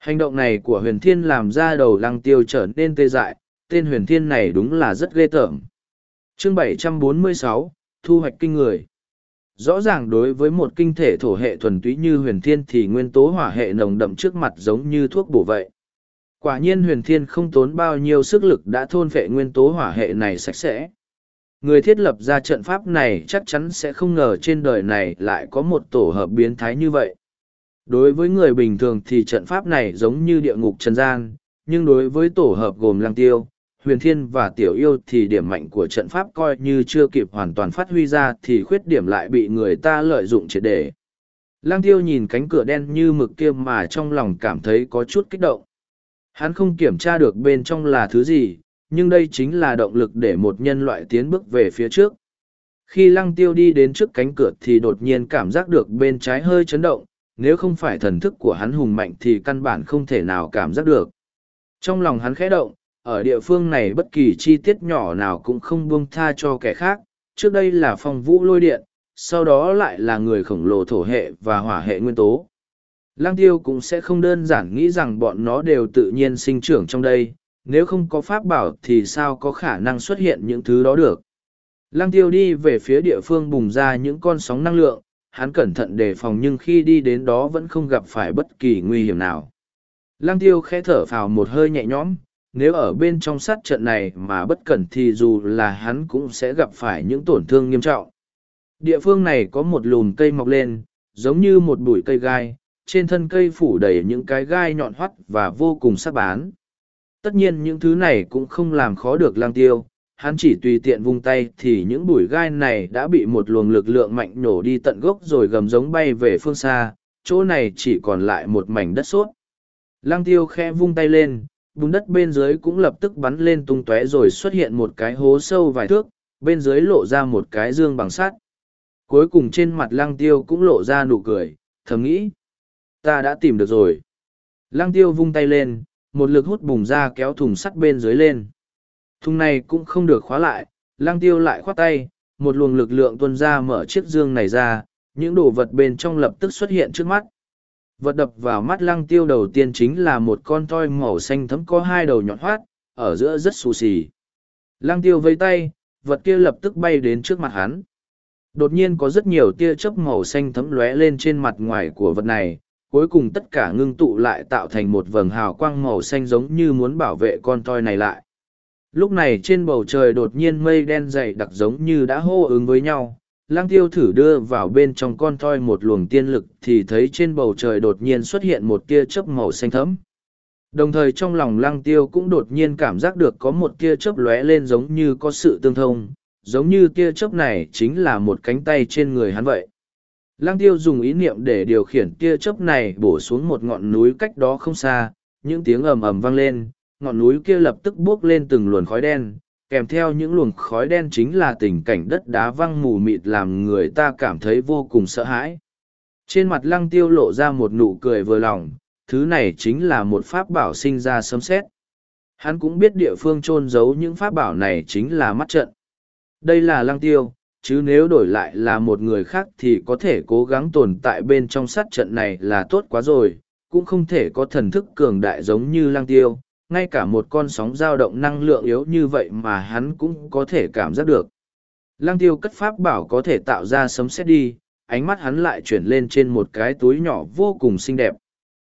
Hành động này của huyền thiên làm ra đầu lăng tiêu trở nên tê dại, tên huyền thiên này đúng là rất ghê tởm. Chương 746, Thu hoạch kinh người. Rõ ràng đối với một kinh thể thổ hệ thuần túy như huyền thiên thì nguyên tố hỏa hệ nồng đậm trước mặt giống như thuốc bổ vậy. Quả nhiên huyền thiên không tốn bao nhiêu sức lực đã thôn phệ nguyên tố hỏa hệ này sạch sẽ. Người thiết lập ra trận pháp này chắc chắn sẽ không ngờ trên đời này lại có một tổ hợp biến thái như vậy. Đối với người bình thường thì trận pháp này giống như địa ngục trần gian, nhưng đối với tổ hợp gồm lăng tiêu, huyền thiên và tiểu yêu thì điểm mạnh của trận pháp coi như chưa kịp hoàn toàn phát huy ra thì khuyết điểm lại bị người ta lợi dụng triệt để. Lăng tiêu nhìn cánh cửa đen như mực kia mà trong lòng cảm thấy có chút kích động. Hắn không kiểm tra được bên trong là thứ gì, nhưng đây chính là động lực để một nhân loại tiến bước về phía trước. Khi lăng tiêu đi đến trước cánh cửa thì đột nhiên cảm giác được bên trái hơi chấn động, nếu không phải thần thức của hắn hùng mạnh thì căn bản không thể nào cảm giác được. Trong lòng hắn khẽ động, ở địa phương này bất kỳ chi tiết nhỏ nào cũng không buông tha cho kẻ khác, trước đây là phong vũ lôi điện, sau đó lại là người khổng lồ thổ hệ và hỏa hệ nguyên tố. Lang tiêu cũng sẽ không đơn giản nghĩ rằng bọn nó đều tự nhiên sinh trưởng trong đây, nếu không có pháp bảo thì sao có khả năng xuất hiện những thứ đó được. Lăng tiêu đi về phía địa phương bùng ra những con sóng năng lượng, hắn cẩn thận đề phòng nhưng khi đi đến đó vẫn không gặp phải bất kỳ nguy hiểm nào. Lăng tiêu khẽ thở phào một hơi nhẹ nhõm, nếu ở bên trong sát trận này mà bất cẩn thì dù là hắn cũng sẽ gặp phải những tổn thương nghiêm trọng. Địa phương này có một lùm cây mọc lên, giống như một bụi cây gai, trên thân cây phủ đầy những cái gai nhọn hoắt và vô cùng sắc bán. Tất nhiên những thứ này cũng không làm khó được lang tiêu, hắn chỉ tùy tiện vung tay thì những bụi gai này đã bị một luồng lực lượng mạnh nổ đi tận gốc rồi gầm giống bay về phương xa, chỗ này chỉ còn lại một mảnh đất sốt. Lang tiêu khe vung tay lên, bùn đất bên dưới cũng lập tức bắn lên tung tóe rồi xuất hiện một cái hố sâu vài thước, bên dưới lộ ra một cái dương bằng sắt. Cuối cùng trên mặt lăng tiêu cũng lộ ra nụ cười, thầm nghĩ. Ta đã tìm được rồi. Lăng tiêu vung tay lên, một lực hút bùng ra kéo thùng sắt bên dưới lên. Thùng này cũng không được khóa lại, Lang tiêu lại khoát tay, một luồng lực lượng tuôn ra mở chiếc dương này ra, những đồ vật bên trong lập tức xuất hiện trước mắt. Vật đập vào mắt lăng tiêu đầu tiên chính là một con toi màu xanh thấm có hai đầu nhọn hoắt, ở giữa rất xù xì. Lăng tiêu vây tay, vật kia lập tức bay đến trước mặt hắn. Đột nhiên có rất nhiều tia chớp màu xanh thấm lóe lên trên mặt ngoài của vật này, cuối cùng tất cả ngưng tụ lại tạo thành một vầng hào quang màu xanh giống như muốn bảo vệ con toi này lại. Lúc này trên bầu trời đột nhiên mây đen dày đặc giống như đã hô ứng với nhau, lang tiêu thử đưa vào bên trong con toi một luồng tiên lực thì thấy trên bầu trời đột nhiên xuất hiện một tia chớp màu xanh thẫm. Đồng thời trong lòng Lang tiêu cũng đột nhiên cảm giác được có một tia chớp lóe lên giống như có sự tương thông, giống như tia chớp này chính là một cánh tay trên người hắn vậy. Lang tiêu dùng ý niệm để điều khiển tia chớp này bổ xuống một ngọn núi cách đó không xa, những tiếng ầm ầm vang lên, ngọn núi kia lập tức buốc lên từng luồng khói đen, kèm theo những luồng khói đen chính là tình cảnh đất đá văng mù mịt làm người ta cảm thấy vô cùng sợ hãi. Trên mặt lăng tiêu lộ ra một nụ cười vừa lòng, thứ này chính là một pháp bảo sinh ra sấm xét. Hắn cũng biết địa phương trôn giấu những pháp bảo này chính là mắt trận. Đây là lăng tiêu, chứ nếu đổi lại là một người khác thì có thể cố gắng tồn tại bên trong sát trận này là tốt quá rồi, cũng không thể có thần thức cường đại giống như lăng tiêu, ngay cả một con sóng dao động năng lượng yếu như vậy mà hắn cũng có thể cảm giác được. Lăng tiêu cất pháp bảo có thể tạo ra sấm sét đi, ánh mắt hắn lại chuyển lên trên một cái túi nhỏ vô cùng xinh đẹp.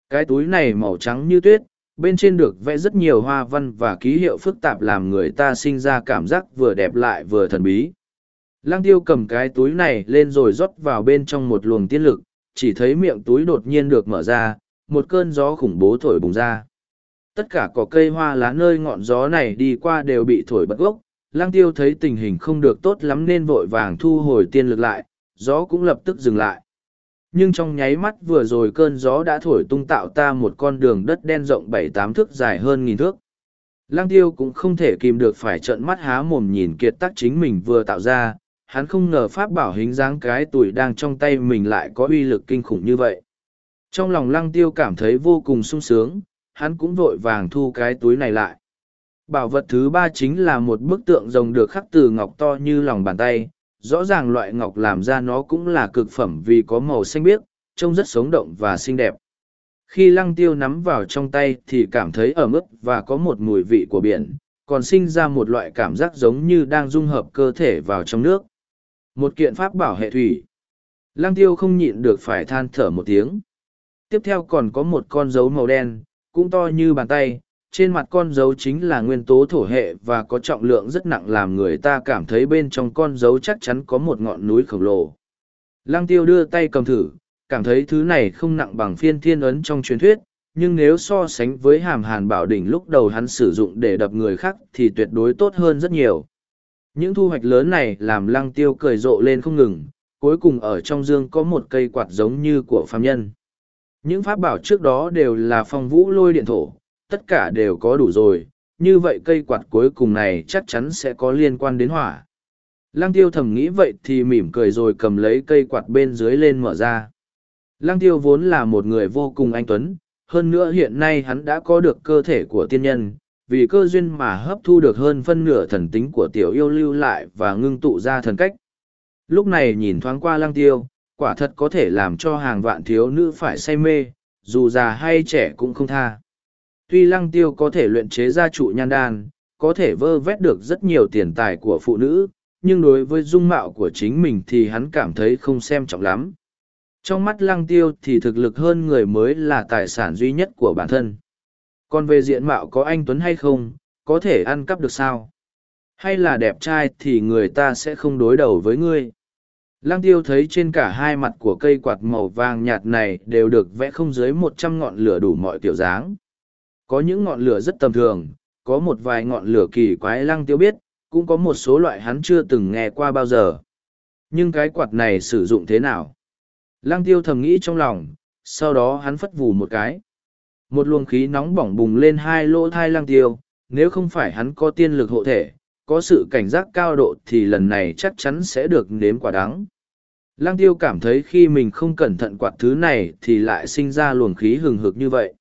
Cái túi này màu trắng như tuyết, bên trên được vẽ rất nhiều hoa văn và ký hiệu phức tạp làm người ta sinh ra cảm giác vừa đẹp lại vừa thần bí. Lăng tiêu cầm cái túi này lên rồi rót vào bên trong một luồng tiên lực, chỉ thấy miệng túi đột nhiên được mở ra, một cơn gió khủng bố thổi bùng ra tất cả cỏ cây hoa lá nơi ngọn gió này đi qua đều bị thổi bật gốc lang tiêu thấy tình hình không được tốt lắm nên vội vàng thu hồi tiên lực lại gió cũng lập tức dừng lại nhưng trong nháy mắt vừa rồi cơn gió đã thổi tung tạo ta một con đường đất đen rộng bảy tám thước dài hơn nghìn thước. Lăng tiêu cũng không thể kìm được phải trợn mắt há mồm nhìn kiệt tác chính mình vừa tạo ra, hắn không ngờ pháp bảo hình dáng cái tuổi đang trong tay mình lại có uy lực kinh khủng như vậy. Trong lòng lăng tiêu cảm thấy vô cùng sung sướng, hắn cũng vội vàng thu cái túi này lại. Bảo vật thứ ba chính là một bức tượng rồng được khắc từ ngọc to như lòng bàn tay, rõ ràng loại ngọc làm ra nó cũng là cực phẩm vì có màu xanh biếc, trông rất sống động và xinh đẹp. Khi lăng tiêu nắm vào trong tay thì cảm thấy ẩm ướt và có một mùi vị của biển, còn sinh ra một loại cảm giác giống như đang dung hợp cơ thể vào trong nước. Một kiện pháp bảo hệ thủy. Lăng tiêu không nhịn được phải than thở một tiếng. Tiếp theo còn có một con dấu màu đen, cũng to như bàn tay, trên mặt con dấu chính là nguyên tố thổ hệ và có trọng lượng rất nặng làm người ta cảm thấy bên trong con dấu chắc chắn có một ngọn núi khổng lồ. Lăng tiêu đưa tay cầm thử, cảm thấy thứ này không nặng bằng phiên thiên ấn trong truyền thuyết, nhưng nếu so sánh với hàm hàn bảo đỉnh lúc đầu hắn sử dụng để đập người khác thì tuyệt đối tốt hơn rất nhiều. Những thu hoạch lớn này làm lăng tiêu cười rộ lên không ngừng, cuối cùng ở trong dương có một cây quạt giống như của phàm nhân. Những pháp bảo trước đó đều là phong vũ lôi điện thổ, tất cả đều có đủ rồi, như vậy cây quạt cuối cùng này chắc chắn sẽ có liên quan đến hỏa. Lăng tiêu thầm nghĩ vậy thì mỉm cười rồi cầm lấy cây quạt bên dưới lên mở ra. Lăng tiêu vốn là một người vô cùng anh tuấn, hơn nữa hiện nay hắn đã có được cơ thể của tiên nhân, vì cơ duyên mà hấp thu được hơn phân nửa thần tính của tiểu yêu lưu lại và ngưng tụ ra thần cách. Lúc này nhìn thoáng qua lăng tiêu, quả thật có thể làm cho hàng vạn thiếu nữ phải say mê, dù già hay trẻ cũng không tha. Tuy lăng tiêu có thể luyện chế ra trụ nhan đan, có thể vơ vét được rất nhiều tiền tài của phụ nữ, nhưng đối với dung mạo của chính mình thì hắn cảm thấy không xem trọng lắm. Trong mắt lăng tiêu thì thực lực hơn người mới là tài sản duy nhất của bản thân. Còn về diện mạo có anh Tuấn hay không, có thể ăn cắp được sao? Hay là đẹp trai thì người ta sẽ không đối đầu với ngươi? Lăng tiêu thấy trên cả hai mặt của cây quạt màu vàng nhạt này đều được vẽ không dưới một trăm ngọn lửa đủ mọi kiểu dáng. Có những ngọn lửa rất tầm thường, có một vài ngọn lửa kỳ quái lăng tiêu biết, cũng có một số loại hắn chưa từng nghe qua bao giờ. Nhưng cái quạt này sử dụng thế nào? Lăng tiêu thầm nghĩ trong lòng, sau đó hắn phất vù một cái. Một luồng khí nóng bỏng bùng lên hai lỗ thai lăng tiêu, nếu không phải hắn có tiên lực hộ thể, có sự cảnh giác cao độ thì lần này chắc chắn sẽ được nếm quả đắng. Lăng tiêu cảm thấy khi mình không cẩn thận quạt thứ này thì lại sinh ra luồng khí hừng hực như vậy.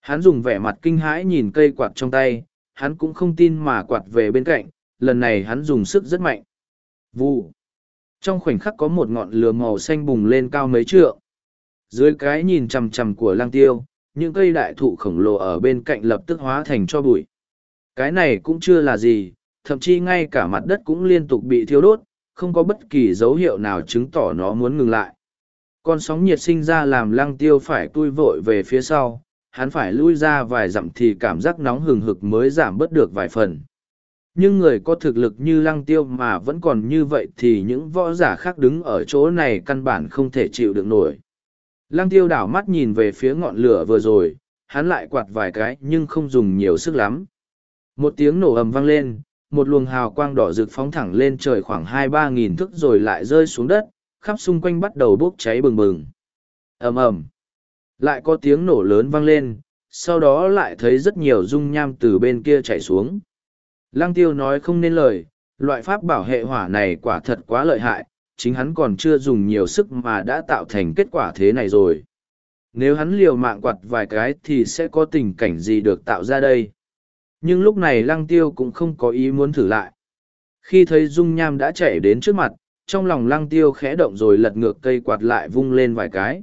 Hắn dùng vẻ mặt kinh hãi nhìn cây quạt trong tay, hắn cũng không tin mà quạt về bên cạnh, lần này hắn dùng sức rất mạnh. Vụ. Trong khoảnh khắc có một ngọn lửa màu xanh bùng lên cao mấy trượng. Dưới cái nhìn chằm chằm của lang tiêu, những cây đại thụ khổng lồ ở bên cạnh lập tức hóa thành cho bụi. Cái này cũng chưa là gì, thậm chí ngay cả mặt đất cũng liên tục bị thiêu đốt, không có bất kỳ dấu hiệu nào chứng tỏ nó muốn ngừng lại. Con sóng nhiệt sinh ra làm lăng tiêu phải tui vội về phía sau, hắn phải lui ra vài dặm thì cảm giác nóng hừng hực mới giảm bớt được vài phần. Nhưng người có thực lực như lăng tiêu mà vẫn còn như vậy thì những võ giả khác đứng ở chỗ này căn bản không thể chịu được nổi. Lăng tiêu đảo mắt nhìn về phía ngọn lửa vừa rồi, hắn lại quạt vài cái nhưng không dùng nhiều sức lắm. Một tiếng nổ ầm vang lên, một luồng hào quang đỏ rực phóng thẳng lên trời khoảng hai ba nghìn thước rồi lại rơi xuống đất, khắp xung quanh bắt đầu bốc cháy bừng bừng. ầm ầm lại có tiếng nổ lớn vang lên, sau đó lại thấy rất nhiều dung nham từ bên kia chảy xuống. Lăng tiêu nói không nên lời, loại pháp bảo hệ hỏa này quả thật quá lợi hại, chính hắn còn chưa dùng nhiều sức mà đã tạo thành kết quả thế này rồi. Nếu hắn liều mạng quặt vài cái thì sẽ có tình cảnh gì được tạo ra đây. Nhưng lúc này lăng tiêu cũng không có ý muốn thử lại. Khi thấy dung nham đã chảy đến trước mặt, trong lòng lăng tiêu khẽ động rồi lật ngược cây quạt lại vung lên vài cái.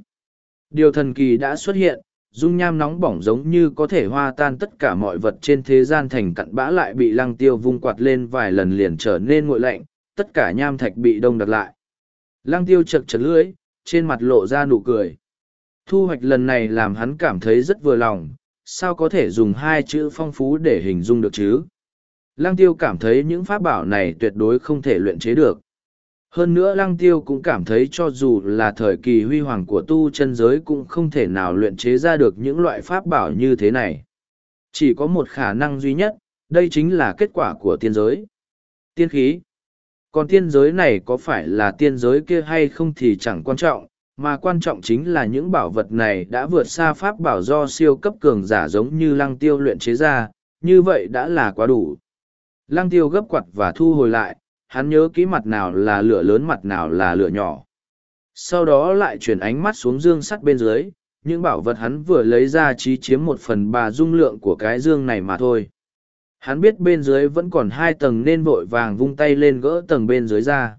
Điều thần kỳ đã xuất hiện, dung nham nóng bỏng giống như có thể hoa tan tất cả mọi vật trên thế gian thành cặn bã lại bị lăng tiêu vung quạt lên vài lần liền trở nên nguội lạnh, tất cả nham thạch bị đông đặc lại. Lăng tiêu chật chật lưỡi, trên mặt lộ ra nụ cười. Thu hoạch lần này làm hắn cảm thấy rất vừa lòng, sao có thể dùng hai chữ phong phú để hình dung được chứ? Lăng tiêu cảm thấy những pháp bảo này tuyệt đối không thể luyện chế được. Hơn nữa lăng tiêu cũng cảm thấy cho dù là thời kỳ huy hoàng của tu chân giới cũng không thể nào luyện chế ra được những loại pháp bảo như thế này. Chỉ có một khả năng duy nhất, đây chính là kết quả của tiên giới. Tiên khí. Còn tiên giới này có phải là tiên giới kia hay không thì chẳng quan trọng, mà quan trọng chính là những bảo vật này đã vượt xa pháp bảo do siêu cấp cường giả giống như lăng tiêu luyện chế ra, như vậy đã là quá đủ. Lăng tiêu gấp quặt và thu hồi lại, hắn nhớ kỹ mặt nào là lửa lớn mặt nào là lửa nhỏ. Sau đó lại chuyển ánh mắt xuống dương sắt bên dưới, những bảo vật hắn vừa lấy ra chỉ chiếm một phần ba dung lượng của cái dương này mà thôi. Hắn biết bên dưới vẫn còn hai tầng nên vội vàng vung tay lên gỡ tầng bên dưới ra.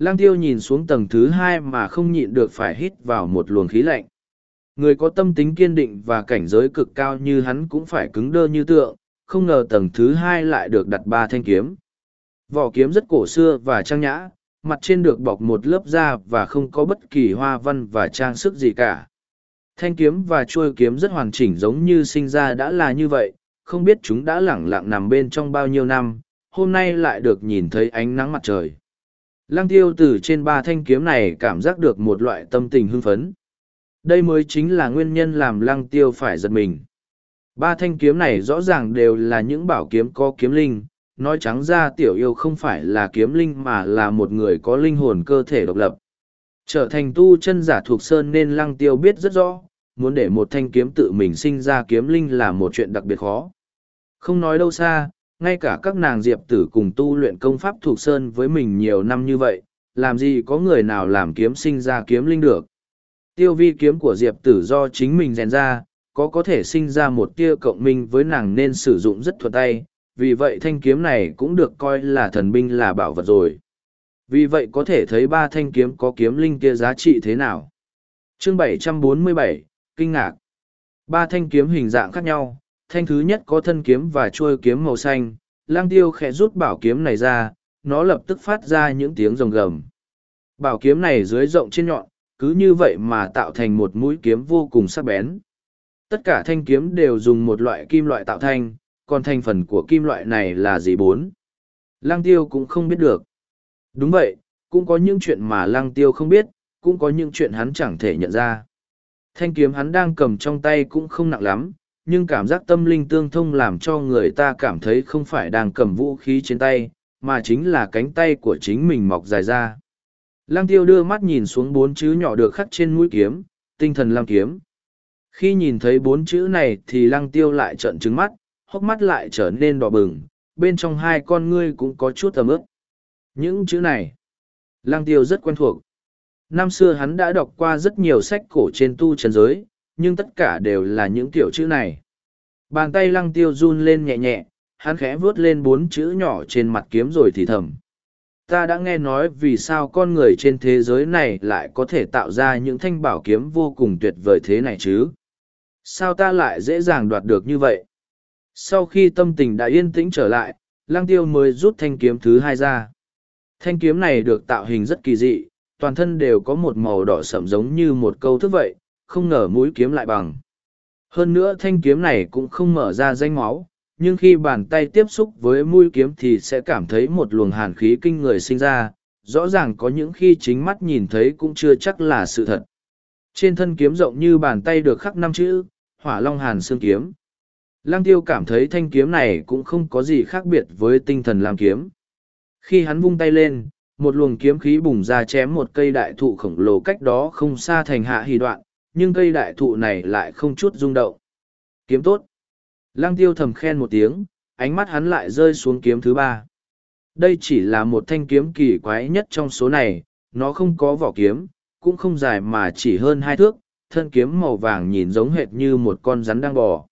Lăng tiêu nhìn xuống tầng thứ hai mà không nhịn được phải hít vào một luồng khí lạnh. Người có tâm tính kiên định và cảnh giới cực cao như hắn cũng phải cứng đơ như tượng, không ngờ tầng thứ hai lại được đặt ba thanh kiếm. Vỏ kiếm rất cổ xưa và trang nhã, mặt trên được bọc một lớp da và không có bất kỳ hoa văn và trang sức gì cả. Thanh kiếm và chuôi kiếm rất hoàn chỉnh giống như sinh ra đã là như vậy, không biết chúng đã lẳng lặng nằm bên trong bao nhiêu năm, hôm nay lại được nhìn thấy ánh nắng mặt trời. Lăng tiêu từ trên ba thanh kiếm này cảm giác được một loại tâm tình hưng phấn. Đây mới chính là nguyên nhân làm lăng tiêu phải giật mình. Ba thanh kiếm này rõ ràng đều là những bảo kiếm có kiếm linh, nói trắng ra tiểu yêu không phải là kiếm linh mà là một người có linh hồn cơ thể độc lập. Trở thành tu chân giả thuộc sơn nên lăng tiêu biết rất rõ, muốn để một thanh kiếm tự mình sinh ra kiếm linh là một chuyện đặc biệt khó. Không nói đâu xa, ngay cả các nàng diệp tử cùng tu luyện công pháp thuộc sơn với mình nhiều năm như vậy, làm gì có người nào làm kiếm sinh ra kiếm linh được. Tiêu vi kiếm của diệp tử do chính mình rèn ra, có có thể sinh ra một tia cộng minh với nàng nên sử dụng rất thuận tay, vì vậy thanh kiếm này cũng được coi là thần binh là bảo vật rồi. Vì vậy có thể thấy ba thanh kiếm có kiếm linh kia giá trị thế nào. Chương 747, Kinh ngạc. Ba thanh kiếm hình dạng khác nhau, thanh thứ nhất có thân kiếm và chuôi kiếm màu xanh, lang tiêu khẽ rút bảo kiếm này ra, nó lập tức phát ra những tiếng rồng gầm. Bảo kiếm này dưới rộng trên nhọn, cứ như vậy mà tạo thành một mũi kiếm vô cùng sắc bén. Tất cả thanh kiếm đều dùng một loại kim loại tạo thành, còn thành phần của kim loại này là gì bốn? Lăng tiêu cũng không biết được. Đúng vậy, cũng có những chuyện mà lăng tiêu không biết, cũng có những chuyện hắn chẳng thể nhận ra. Thanh kiếm hắn đang cầm trong tay cũng không nặng lắm, nhưng cảm giác tâm linh tương thông làm cho người ta cảm thấy không phải đang cầm vũ khí trên tay, mà chính là cánh tay của chính mình mọc dài ra. Lăng tiêu đưa mắt nhìn xuống bốn chữ nhỏ được khắc trên mũi kiếm, tinh thần lam kiếm. Khi nhìn thấy bốn chữ này thì lăng tiêu lại trợn trứng mắt, hốc mắt lại trở nên đỏ bừng, bên trong hai con ngươi cũng có chút tầm ướp. Những chữ này, lăng tiêu rất quen thuộc. Năm xưa hắn đã đọc qua rất nhiều sách cổ trên tu trần giới, nhưng tất cả đều là những tiểu chữ này. Bàn tay lăng tiêu run lên nhẹ nhẹ, hắn khẽ vuốt lên bốn chữ nhỏ trên mặt kiếm rồi thì thầm. Ta đã nghe nói vì sao con người trên thế giới này lại có thể tạo ra những thanh bảo kiếm vô cùng tuyệt vời thế này chứ? Sao ta lại dễ dàng đoạt được như vậy? Sau khi tâm tình đã yên tĩnh trở lại, lăng tiêu mới rút thanh kiếm thứ hai ra. Thanh kiếm này được tạo hình rất kỳ dị, toàn thân đều có một màu đỏ sậm giống như một câu thức vậy, không ngờ mũi kiếm lại bằng. Hơn nữa thanh kiếm này cũng không mở ra danh máu, nhưng khi bàn tay tiếp xúc với mũi kiếm thì sẽ cảm thấy một luồng hàn khí kinh người sinh ra, rõ ràng có những khi chính mắt nhìn thấy cũng chưa chắc là sự thật. Trên thân kiếm rộng như bàn tay được khắc năm chữ, hỏa long hàn xương kiếm. Lăng tiêu cảm thấy thanh kiếm này cũng không có gì khác biệt với tinh thần làm kiếm. Khi hắn vung tay lên, một luồng kiếm khí bùng ra chém một cây đại thụ khổng lồ cách đó không xa thành hạ hì đoạn, nhưng cây đại thụ này lại không chút rung động. Kiếm tốt. Lăng tiêu thầm khen một tiếng, ánh mắt hắn lại rơi xuống kiếm thứ ba. Đây chỉ là một thanh kiếm kỳ quái nhất trong số này, nó không có vỏ kiếm, cũng không dài mà chỉ hơn hai thước, thân kiếm màu vàng nhìn giống hệt như một con rắn đang bò.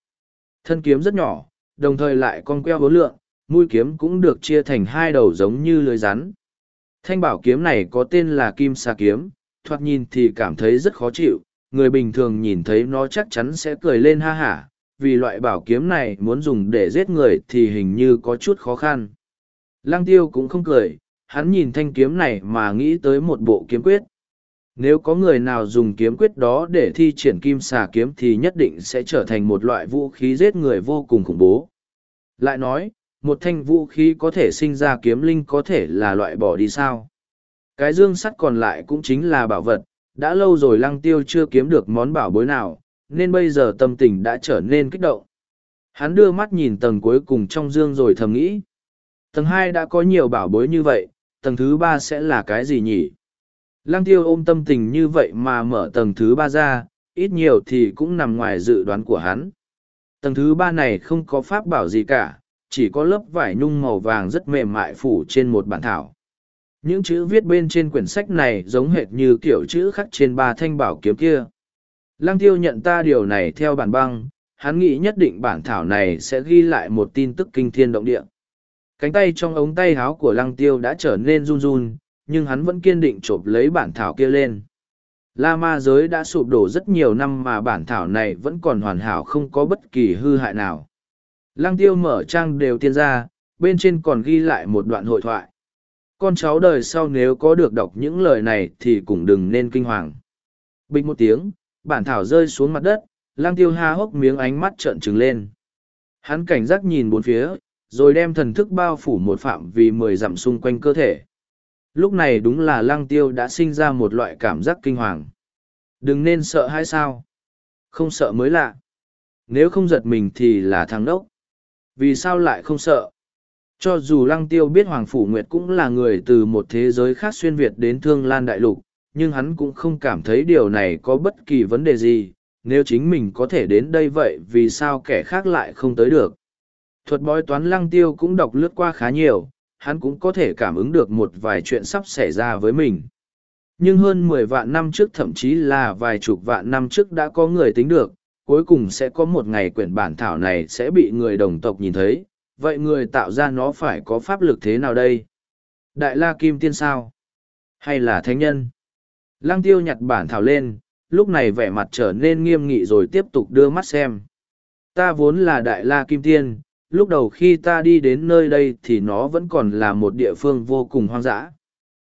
Thân kiếm rất nhỏ, đồng thời lại con queo hố lượng, mũi kiếm cũng được chia thành hai đầu giống như lưới rắn. Thanh bảo kiếm này có tên là kim xà kiếm, thoạt nhìn thì cảm thấy rất khó chịu, người bình thường nhìn thấy nó chắc chắn sẽ cười lên ha hả, vì loại bảo kiếm này muốn dùng để giết người thì hình như có chút khó khăn. Lăng tiêu cũng không cười, hắn nhìn thanh kiếm này mà nghĩ tới một bộ kiếm quyết. Nếu có người nào dùng kiếm quyết đó để thi triển kim xà kiếm thì nhất định sẽ trở thành một loại vũ khí giết người vô cùng khủng bố. Lại nói, một thanh vũ khí có thể sinh ra kiếm linh có thể là loại bỏ đi sao. Cái dương sắt còn lại cũng chính là bảo vật, đã lâu rồi lăng tiêu chưa kiếm được món bảo bối nào, nên bây giờ tâm tình đã trở nên kích động. Hắn đưa mắt nhìn tầng cuối cùng trong dương rồi thầm nghĩ. Tầng hai đã có nhiều bảo bối như vậy, tầng thứ ba sẽ là cái gì nhỉ? Lăng tiêu ôm tâm tình như vậy mà mở tầng thứ ba ra, ít nhiều thì cũng nằm ngoài dự đoán của hắn. Tầng thứ ba này không có pháp bảo gì cả, chỉ có lớp vải nhung màu vàng rất mềm mại phủ trên một bản thảo. Những chữ viết bên trên quyển sách này giống hệt như kiểu chữ khắc trên ba thanh bảo kiếm kia. Lăng tiêu nhận ta điều này theo bản băng, hắn nghĩ nhất định bản thảo này sẽ ghi lại một tin tức kinh thiên động địa. Cánh tay trong ống tay háo của lăng tiêu đã trở nên run run, nhưng hắn vẫn kiên định chộp lấy bản thảo kia lên. La ma giới đã sụp đổ rất nhiều năm mà bản thảo này vẫn còn hoàn hảo không có bất kỳ hư hại nào. Lăng tiêu mở trang đều tiên ra, bên trên còn ghi lại một đoạn hội thoại. Con cháu đời sau nếu có được đọc những lời này thì cũng đừng nên kinh hoàng. Bình một tiếng, bản thảo rơi xuống mặt đất, Lang tiêu ha hốc miếng ánh mắt trợn trừng lên. Hắn cảnh giác nhìn bốn phía, rồi đem thần thức bao phủ một phạm vì mười dặm xung quanh cơ thể. Lúc này đúng là Lang tiêu đã sinh ra một loại cảm giác kinh hoàng. Đừng nên sợ hay sao? Không sợ mới lạ. Nếu không giật mình thì là thằng đốc. Vì sao lại không sợ? Cho dù lăng tiêu biết Hoàng Phủ Nguyệt cũng là người từ một thế giới khác xuyên Việt đến Thương Lan Đại Lục, nhưng hắn cũng không cảm thấy điều này có bất kỳ vấn đề gì, nếu chính mình có thể đến đây vậy vì sao kẻ khác lại không tới được. Thuật bói toán lăng tiêu cũng đọc lướt qua khá nhiều, hắn cũng có thể cảm ứng được một vài chuyện sắp xảy ra với mình. Nhưng hơn mười vạn năm trước thậm chí là vài chục vạn năm trước đã có người tính được, cuối cùng sẽ có một ngày quyển bản thảo này sẽ bị người đồng tộc nhìn thấy, vậy người tạo ra nó phải có pháp lực thế nào đây? Đại La Kim Tiên sao? Hay là Thánh Nhân? Lăng tiêu nhặt bản thảo lên, lúc này vẻ mặt trở nên nghiêm nghị rồi tiếp tục đưa mắt xem. Ta vốn là Đại La Kim Tiên, lúc đầu khi ta đi đến nơi đây thì nó vẫn còn là một địa phương vô cùng hoang dã.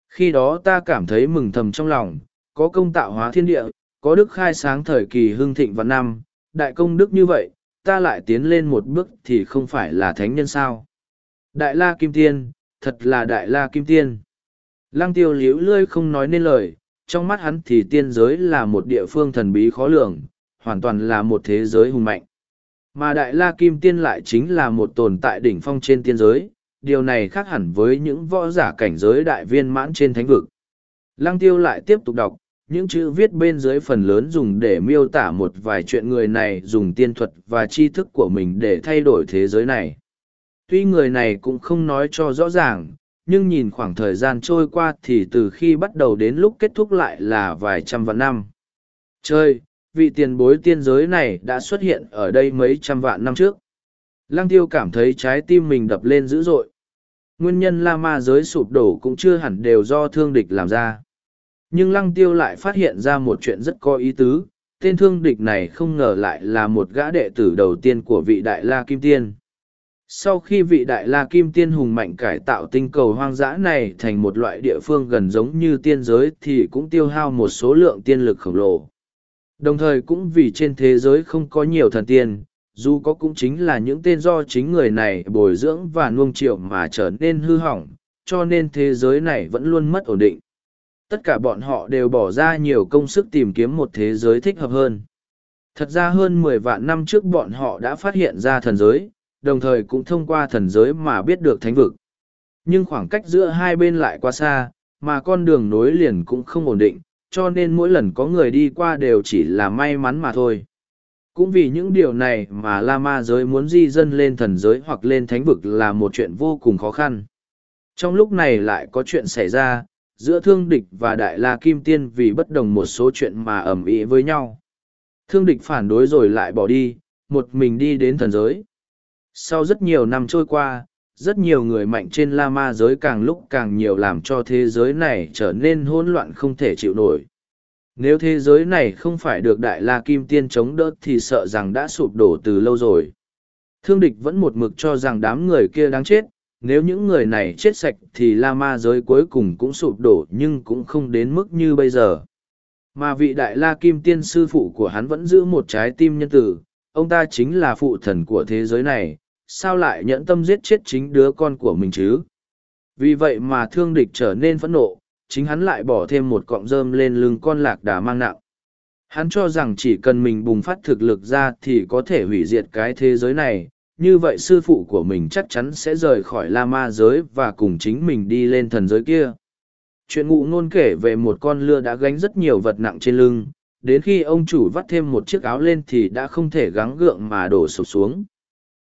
Khi đó ta cảm thấy mừng thầm trong lòng, có công tạo hóa thiên địa, có đức khai sáng thời kỳ hưng thịnh và năm, đại công đức như vậy, ta lại tiến lên một bước thì không phải là thánh nhân sao. Đại la kim tiên, thật là đại la kim tiên. Lăng tiêu liễu lươi không nói nên lời, trong mắt hắn thì tiên giới là một địa phương thần bí khó lường, hoàn toàn là một thế giới hùng mạnh. Mà Đại La Kim Tiên lại chính là một tồn tại đỉnh phong trên tiên giới, điều này khác hẳn với những võ giả cảnh giới đại viên mãn trên thánh vực. Lăng tiêu lại tiếp tục đọc, những chữ viết bên dưới phần lớn dùng để miêu tả một vài chuyện người này dùng tiên thuật và tri thức của mình để thay đổi thế giới này. Tuy người này cũng không nói cho rõ ràng, nhưng nhìn khoảng thời gian trôi qua thì từ khi bắt đầu đến lúc kết thúc lại là vài trăm vạn năm. Chơi, vị tiền bối tiên giới này đã xuất hiện ở đây mấy trăm vạn năm trước. Lăng tiêu cảm thấy trái tim mình đập lên dữ dội. Nguyên nhân La Ma giới sụp đổ cũng chưa hẳn đều do thương địch làm ra. Nhưng lăng tiêu lại phát hiện ra một chuyện rất có ý tứ, tên thương địch này không ngờ lại là một gã đệ tử đầu tiên của vị Đại La Kim Tiên. Sau khi vị Đại La Kim Tiên hùng mạnh cải tạo tinh cầu hoang dã này thành một loại địa phương gần giống như tiên giới thì cũng tiêu hao một số lượng tiên lực khổng lồ. Đồng thời cũng vì trên thế giới không có nhiều thần tiên, dù có cũng chính là những tên do chính người này bồi dưỡng và nuông chiều mà trở nên hư hỏng, cho nên thế giới này vẫn luôn mất ổn định. Tất cả bọn họ đều bỏ ra nhiều công sức tìm kiếm một thế giới thích hợp hơn. Thật ra hơn mười vạn năm trước bọn họ đã phát hiện ra thần giới, đồng thời cũng thông qua thần giới mà biết được thánh vực. Nhưng khoảng cách giữa hai bên lại quá xa, mà con đường nối liền cũng không ổn định, cho nên mỗi lần có người đi qua đều chỉ là may mắn mà thôi. Cũng vì những điều này mà La Ma giới muốn di dân lên thần giới hoặc lên thánh vực là một chuyện vô cùng khó khăn. Trong lúc này lại có chuyện xảy ra, giữa thương địch và đại la kim tiên vì bất đồng một số chuyện mà ẩm ý với nhau. Thương địch phản đối rồi lại bỏ đi, một mình đi đến thần giới. Sau rất nhiều năm trôi qua, rất nhiều người mạnh trên la ma giới càng lúc càng nhiều làm cho thế giới này trở nên hỗn loạn không thể chịu nổi nếu thế giới này không phải được đại la kim tiên chống đỡ thì sợ rằng đã sụp đổ từ lâu rồi thương địch vẫn một mực cho rằng đám người kia đáng chết nếu những người này chết sạch thì la ma giới cuối cùng cũng sụp đổ nhưng cũng không đến mức như bây giờ mà vị đại la kim tiên sư phụ của hắn vẫn giữ một trái tim nhân tử ông ta chính là phụ thần của thế giới này sao lại nhẫn tâm giết chết chính đứa con của mình chứ? Vì vậy mà thương địch trở nên phẫn nộ, chính hắn lại bỏ thêm một cọng rơm lên lưng con lạc đà mang nặng. Hắn cho rằng chỉ cần mình bùng phát thực lực ra thì có thể hủy diệt cái thế giới này, như vậy sư phụ của mình chắc chắn sẽ rời khỏi La Ma giới và cùng chính mình đi lên thần giới kia. Chuyện ngụ ngôn kể về một con lừa đã gánh rất nhiều vật nặng trên lưng, đến khi ông chủ vắt thêm một chiếc áo lên thì đã không thể gắng gượng mà đổ sụp xuống.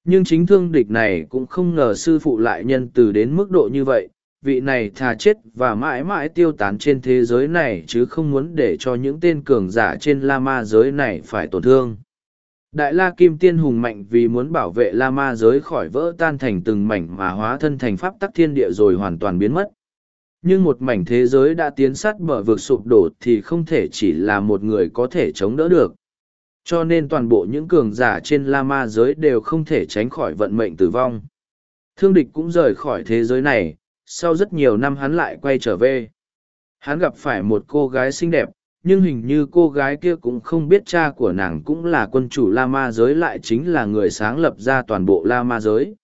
Nhưng chính thương địch này cũng không ngờ sư phụ lại nhân từ đến mức độ như vậy, vị này thà chết và mãi mãi tiêu tán trên thế giới này chứ không muốn để cho những tên cường giả trên la ma giới này phải tổn thương. Đại la kim tiên hùng mạnh vì muốn bảo vệ la ma giới khỏi vỡ tan thành từng mảnh mà hóa thân thành pháp tắc thiên địa rồi hoàn toàn biến mất. Nhưng một mảnh thế giới đã tiến sát bờ vực sụp đổ thì không thể chỉ là một người có thể chống đỡ được. Cho nên toàn bộ những cường giả trên La Ma giới đều không thể tránh khỏi vận mệnh tử vong. Thương địch cũng rời khỏi thế giới này, sau rất nhiều năm hắn lại quay trở về. Hắn gặp phải một cô gái xinh đẹp, nhưng hình như cô gái kia cũng không biết cha của nàng cũng là quân chủ La Ma giới lại chính là người sáng lập ra toàn bộ La Ma giới.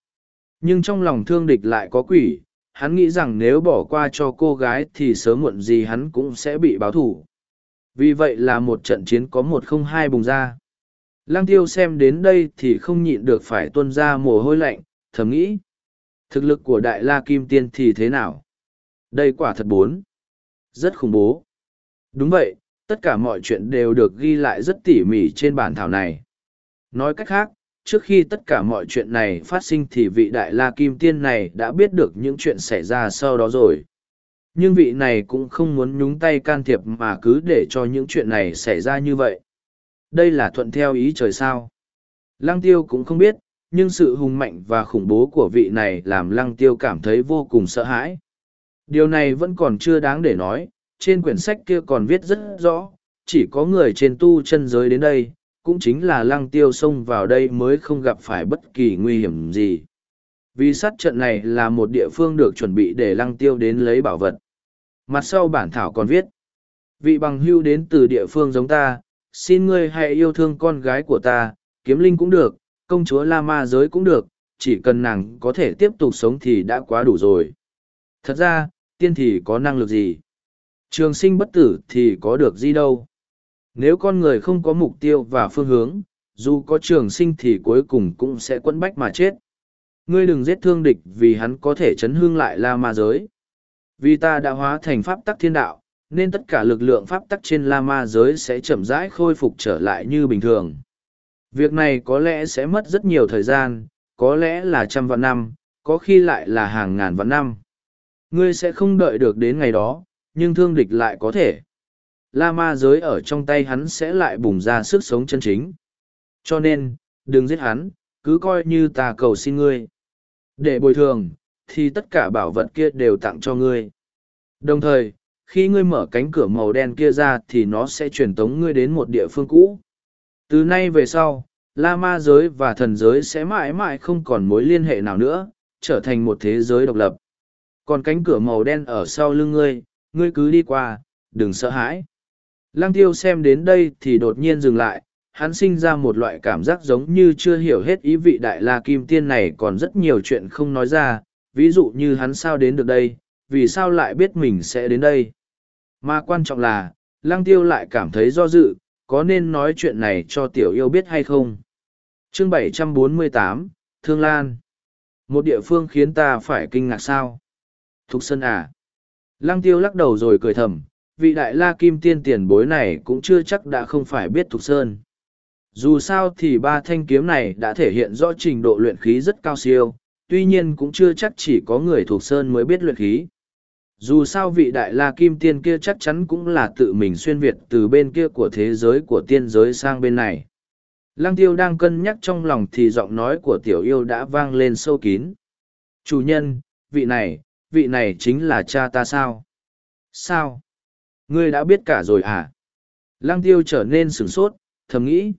Nhưng trong lòng thương địch lại có quỷ, hắn nghĩ rằng nếu bỏ qua cho cô gái thì sớm muộn gì hắn cũng sẽ bị báo thù. Vì vậy là một trận chiến có một không hai bùng ra. Lang tiêu xem đến đây thì không nhịn được phải tuân ra mồ hôi lạnh thầm nghĩ thực lực của đại la kim tiên thì thế nào? Đây quả thật bốn. Rất khủng bố. Đúng vậy tất cả mọi chuyện đều được ghi lại rất tỉ mỉ trên bản thảo này. Nói cách khác, trước khi tất cả mọi chuyện này phát sinh thì vị đại la kim tiên này đã biết được những chuyện xảy ra sau đó rồi. Nhưng vị này cũng không muốn nhúng tay can thiệp mà cứ để cho những chuyện này xảy ra như vậy. Đây là thuận theo ý trời sao? Lăng tiêu cũng không biết, nhưng sự hùng mạnh và khủng bố của vị này làm lăng tiêu cảm thấy vô cùng sợ hãi. Điều này vẫn còn chưa đáng để nói trên quyển sách kia còn viết rất rõ chỉ có người trên tu chân giới đến đây cũng chính là lăng tiêu xông vào đây mới không gặp phải bất kỳ nguy hiểm gì. Vì sát trận này là một địa phương được chuẩn bị để lăng tiêu đến lấy bảo vật. Mặt sau bản thảo còn viết, vị bằng hưu đến từ địa phương giống ta, xin ngươi hãy yêu thương con gái của ta, kiếm linh cũng được, công chúa La Ma giới cũng được, chỉ cần nàng có thể tiếp tục sống thì đã quá đủ rồi. Thật ra, tiên thì có năng lực gì? Trường sinh bất tử thì có được gì đâu? Nếu con người không có mục tiêu và phương hướng, dù có trường sinh thì cuối cùng cũng sẽ quẫn bách mà chết. Ngươi đừng giết thương địch vì hắn có thể chấn hương lại La Ma giới. Vì ta đã hóa thành pháp tắc thiên đạo, nên tất cả lực lượng pháp tắc trên La Ma giới sẽ chậm rãi khôi phục trở lại như bình thường. Việc này có lẽ sẽ mất rất nhiều thời gian, có lẽ là trăm vạn năm, có khi lại là hàng ngàn vạn năm. Ngươi sẽ không đợi được đến ngày đó, nhưng thương địch lại có thể. La ma giới ở trong tay hắn sẽ lại bùng ra sức sống chân chính. Cho nên, đừng giết hắn, cứ coi như ta cầu xin ngươi. Để bồi thường, thì tất cả bảo vật kia đều tặng cho ngươi. Đồng thời, khi ngươi mở cánh cửa màu đen kia ra thì nó sẽ truyền tống ngươi đến một địa phương cũ. Từ nay về sau, La Ma giới và thần giới sẽ mãi mãi không còn mối liên hệ nào nữa, trở thành một thế giới độc lập. Còn cánh cửa màu đen ở sau lưng ngươi, ngươi cứ đi qua, đừng sợ hãi. Lăng tiêu xem đến đây thì đột nhiên dừng lại, hắn sinh ra một loại cảm giác giống như chưa hiểu hết ý vị đại la kim tiên này còn rất nhiều chuyện không nói ra, ví dụ như hắn sao đến được đây, vì sao lại biết mình sẽ đến đây. Mà quan trọng là, lăng tiêu lại cảm thấy do dự, có nên nói chuyện này cho tiểu yêu biết hay không. Chương 748, Thương Lan Một địa phương khiến ta phải kinh ngạc sao? Thục Sơn à? Lăng tiêu lắc đầu rồi cười thầm, vị đại la kim tiên tiền bối này cũng chưa chắc đã không phải biết Thục Sơn. Dù sao thì ba thanh kiếm này đã thể hiện rõ trình độ luyện khí rất cao siêu, tuy nhiên cũng chưa chắc chỉ có người Thục Sơn mới biết luyện khí. Dù sao vị đại la kim tiên kia chắc chắn cũng là tự mình xuyên Việt từ bên kia của thế giới của tiên giới sang bên này. Lăng tiêu đang cân nhắc trong lòng thì giọng nói của tiểu yêu đã vang lên sâu kín. Chủ nhân, vị này, vị này chính là cha ta sao? Sao? Ngươi đã biết cả rồi à? Lăng tiêu trở nên sửng sốt, thầm nghĩ.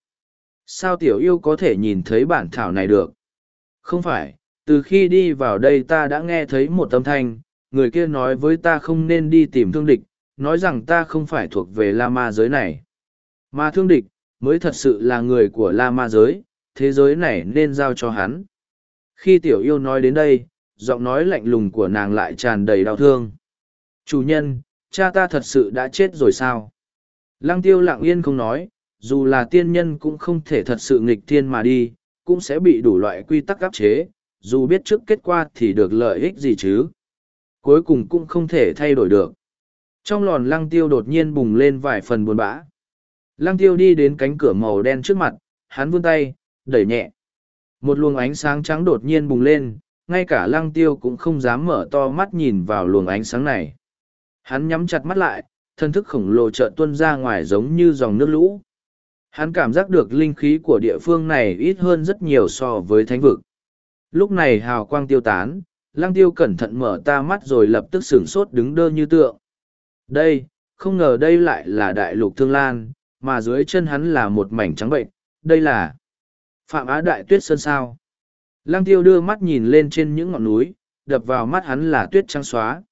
Sao tiểu yêu có thể nhìn thấy bản thảo này được? Không phải, từ khi đi vào đây ta đã nghe thấy một âm thanh, người kia nói với ta không nên đi tìm thương địch, nói rằng ta không phải thuộc về La Ma giới này. Mà thương địch, mới thật sự là người của La Ma giới, thế giới này nên giao cho hắn. Khi tiểu yêu nói đến đây, giọng nói lạnh lùng của nàng lại tràn đầy đau thương. Chủ nhân, cha ta thật sự đã chết rồi sao? Lăng tiêu lặng yên không nói, dù là tiên nhân cũng không thể thật sự nghịch thiên mà đi, cũng sẽ bị đủ loại quy tắc áp chế, dù biết trước kết quả thì được lợi ích gì chứ. Cuối cùng cũng không thể thay đổi được. Trong lòn lăng tiêu đột nhiên bùng lên vài phần buồn bã. Lăng tiêu đi đến cánh cửa màu đen trước mặt, hắn vươn tay, đẩy nhẹ. Một luồng ánh sáng trắng đột nhiên bùng lên, ngay cả lăng tiêu cũng không dám mở to mắt nhìn vào luồng ánh sáng này. Hắn nhắm chặt mắt lại, thân thức khổng lồ chợt tuôn ra ngoài giống như dòng nước lũ. Hắn cảm giác được linh khí của địa phương này ít hơn rất nhiều so với thánh vực. Lúc này hào quang tiêu tán, lăng tiêu cẩn thận mở ta mắt rồi lập tức sửng sốt đứng đơ như tượng. Đây, không ngờ đây lại là đại lục thương lan, mà dưới chân hắn là một mảnh trắng bệnh, đây là Phạm Á Đại Tuyết Sơn sao. Lăng tiêu đưa mắt nhìn lên trên những ngọn núi, đập vào mắt hắn là tuyết trắng xóa.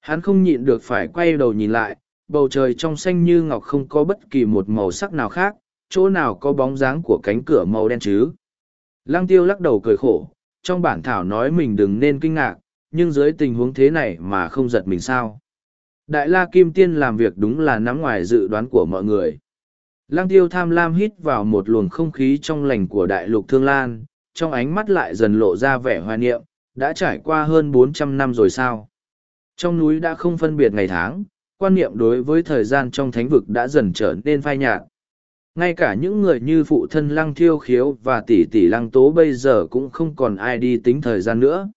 Hắn không nhịn được phải quay đầu nhìn lại, bầu trời trong xanh như ngọc không có bất kỳ một màu sắc nào khác, chỗ nào có bóng dáng của cánh cửa màu đen chứ. Lăng tiêu lắc đầu cười khổ, trong bản thảo nói mình đừng nên kinh ngạc, nhưng dưới tình huống thế này mà không giật mình sao. Đại la Kim Tiên làm việc đúng là nắm ngoài dự đoán của mọi người. Lăng tiêu tham lam hít vào một luồng không khí trong lành của đại lục thương lan, trong ánh mắt lại dần lộ ra vẻ hoài niệm, đã trải qua hơn bốn trăm năm rồi sao. Trong núi đã không phân biệt ngày tháng, quan niệm đối với thời gian trong thánh vực đã dần trở nên phai nhạt. Ngay cả những người như phụ thân lăng thiêu khiếu và tỷ tỷ lăng tố bây giờ cũng không còn ai đi tính thời gian nữa.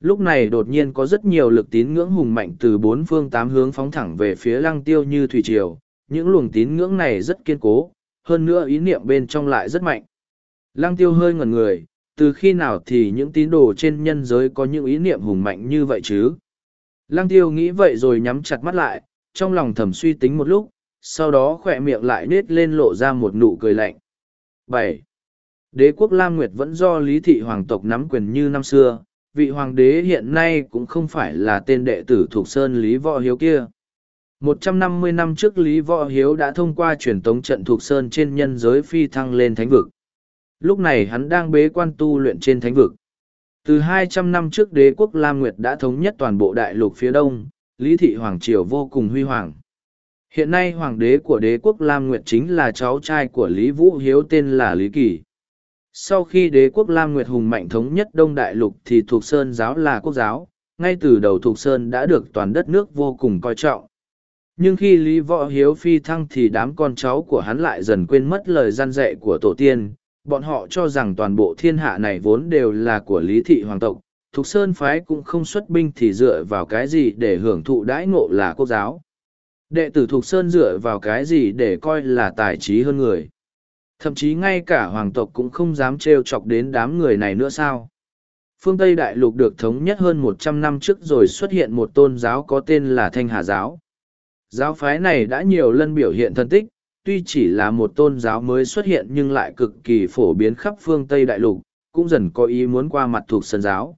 Lúc này đột nhiên có rất nhiều lực tín ngưỡng hùng mạnh từ bốn phương tám hướng phóng thẳng về phía lăng tiêu như thủy triều, những luồng tín ngưỡng này rất kiên cố, hơn nữa ý niệm bên trong lại rất mạnh. Lăng tiêu hơi ngẩn người, từ khi nào thì những tín đồ trên nhân giới có những ý niệm hùng mạnh như vậy chứ? Lăng tiêu nghĩ vậy rồi nhắm chặt mắt lại, trong lòng thầm suy tính một lúc, sau đó khỏe miệng lại nết lên lộ ra một nụ cười lạnh. bảy Đế quốc Lam Nguyệt vẫn do Lý Thị Hoàng tộc nắm quyền như năm xưa, vị hoàng đế hiện nay cũng không phải là tên đệ tử thuộc Sơn Lý Võ Hiếu kia. Một trăm năm mươi năm trước Lý Võ Hiếu đã thông qua truyền tống trận thuộc Sơn trên nhân giới phi thăng lên thánh vực. Lúc này hắn đang bế quan tu luyện trên thánh vực. Từ hai trăm năm trước đế quốc Lam Nguyệt đã thống nhất toàn bộ đại lục phía đông, Lý Thị Hoàng Triều vô cùng huy hoàng. Hiện nay hoàng đế của đế quốc Lam Nguyệt chính là cháu trai của Lý Vũ Hiếu tên là Lý Kỳ. Sau khi đế quốc Lam Nguyệt hùng mạnh thống nhất Đông Đại Lục thì Thục Sơn giáo là quốc giáo, ngay từ đầu Thục Sơn đã được toàn đất nước vô cùng coi trọng. Nhưng khi Lý Võ Hiếu phi thăng thì đám con cháu của hắn lại dần quên mất lời gian dạy của tổ tiên, bọn họ cho rằng toàn bộ thiên hạ này vốn đều là của Lý Thị Hoàng tộc, Thục Sơn phái cũng không xuất binh thì dựa vào cái gì để hưởng thụ đãi ngộ là quốc giáo. Đệ tử Thục Sơn dựa vào cái gì để coi là tài trí hơn người. Thậm chí ngay cả hoàng tộc cũng không dám trêu chọc đến đám người này nữa sao. Phương Tây Đại Lục được thống nhất hơn một trăm năm trước rồi xuất hiện một tôn giáo có tên là Thanh Hà Giáo. Giáo phái này đã nhiều lần biểu hiện thân tích, tuy chỉ là một tôn giáo mới xuất hiện nhưng lại cực kỳ phổ biến khắp phương Tây Đại Lục, cũng dần có ý muốn qua mặt thuộc sân giáo.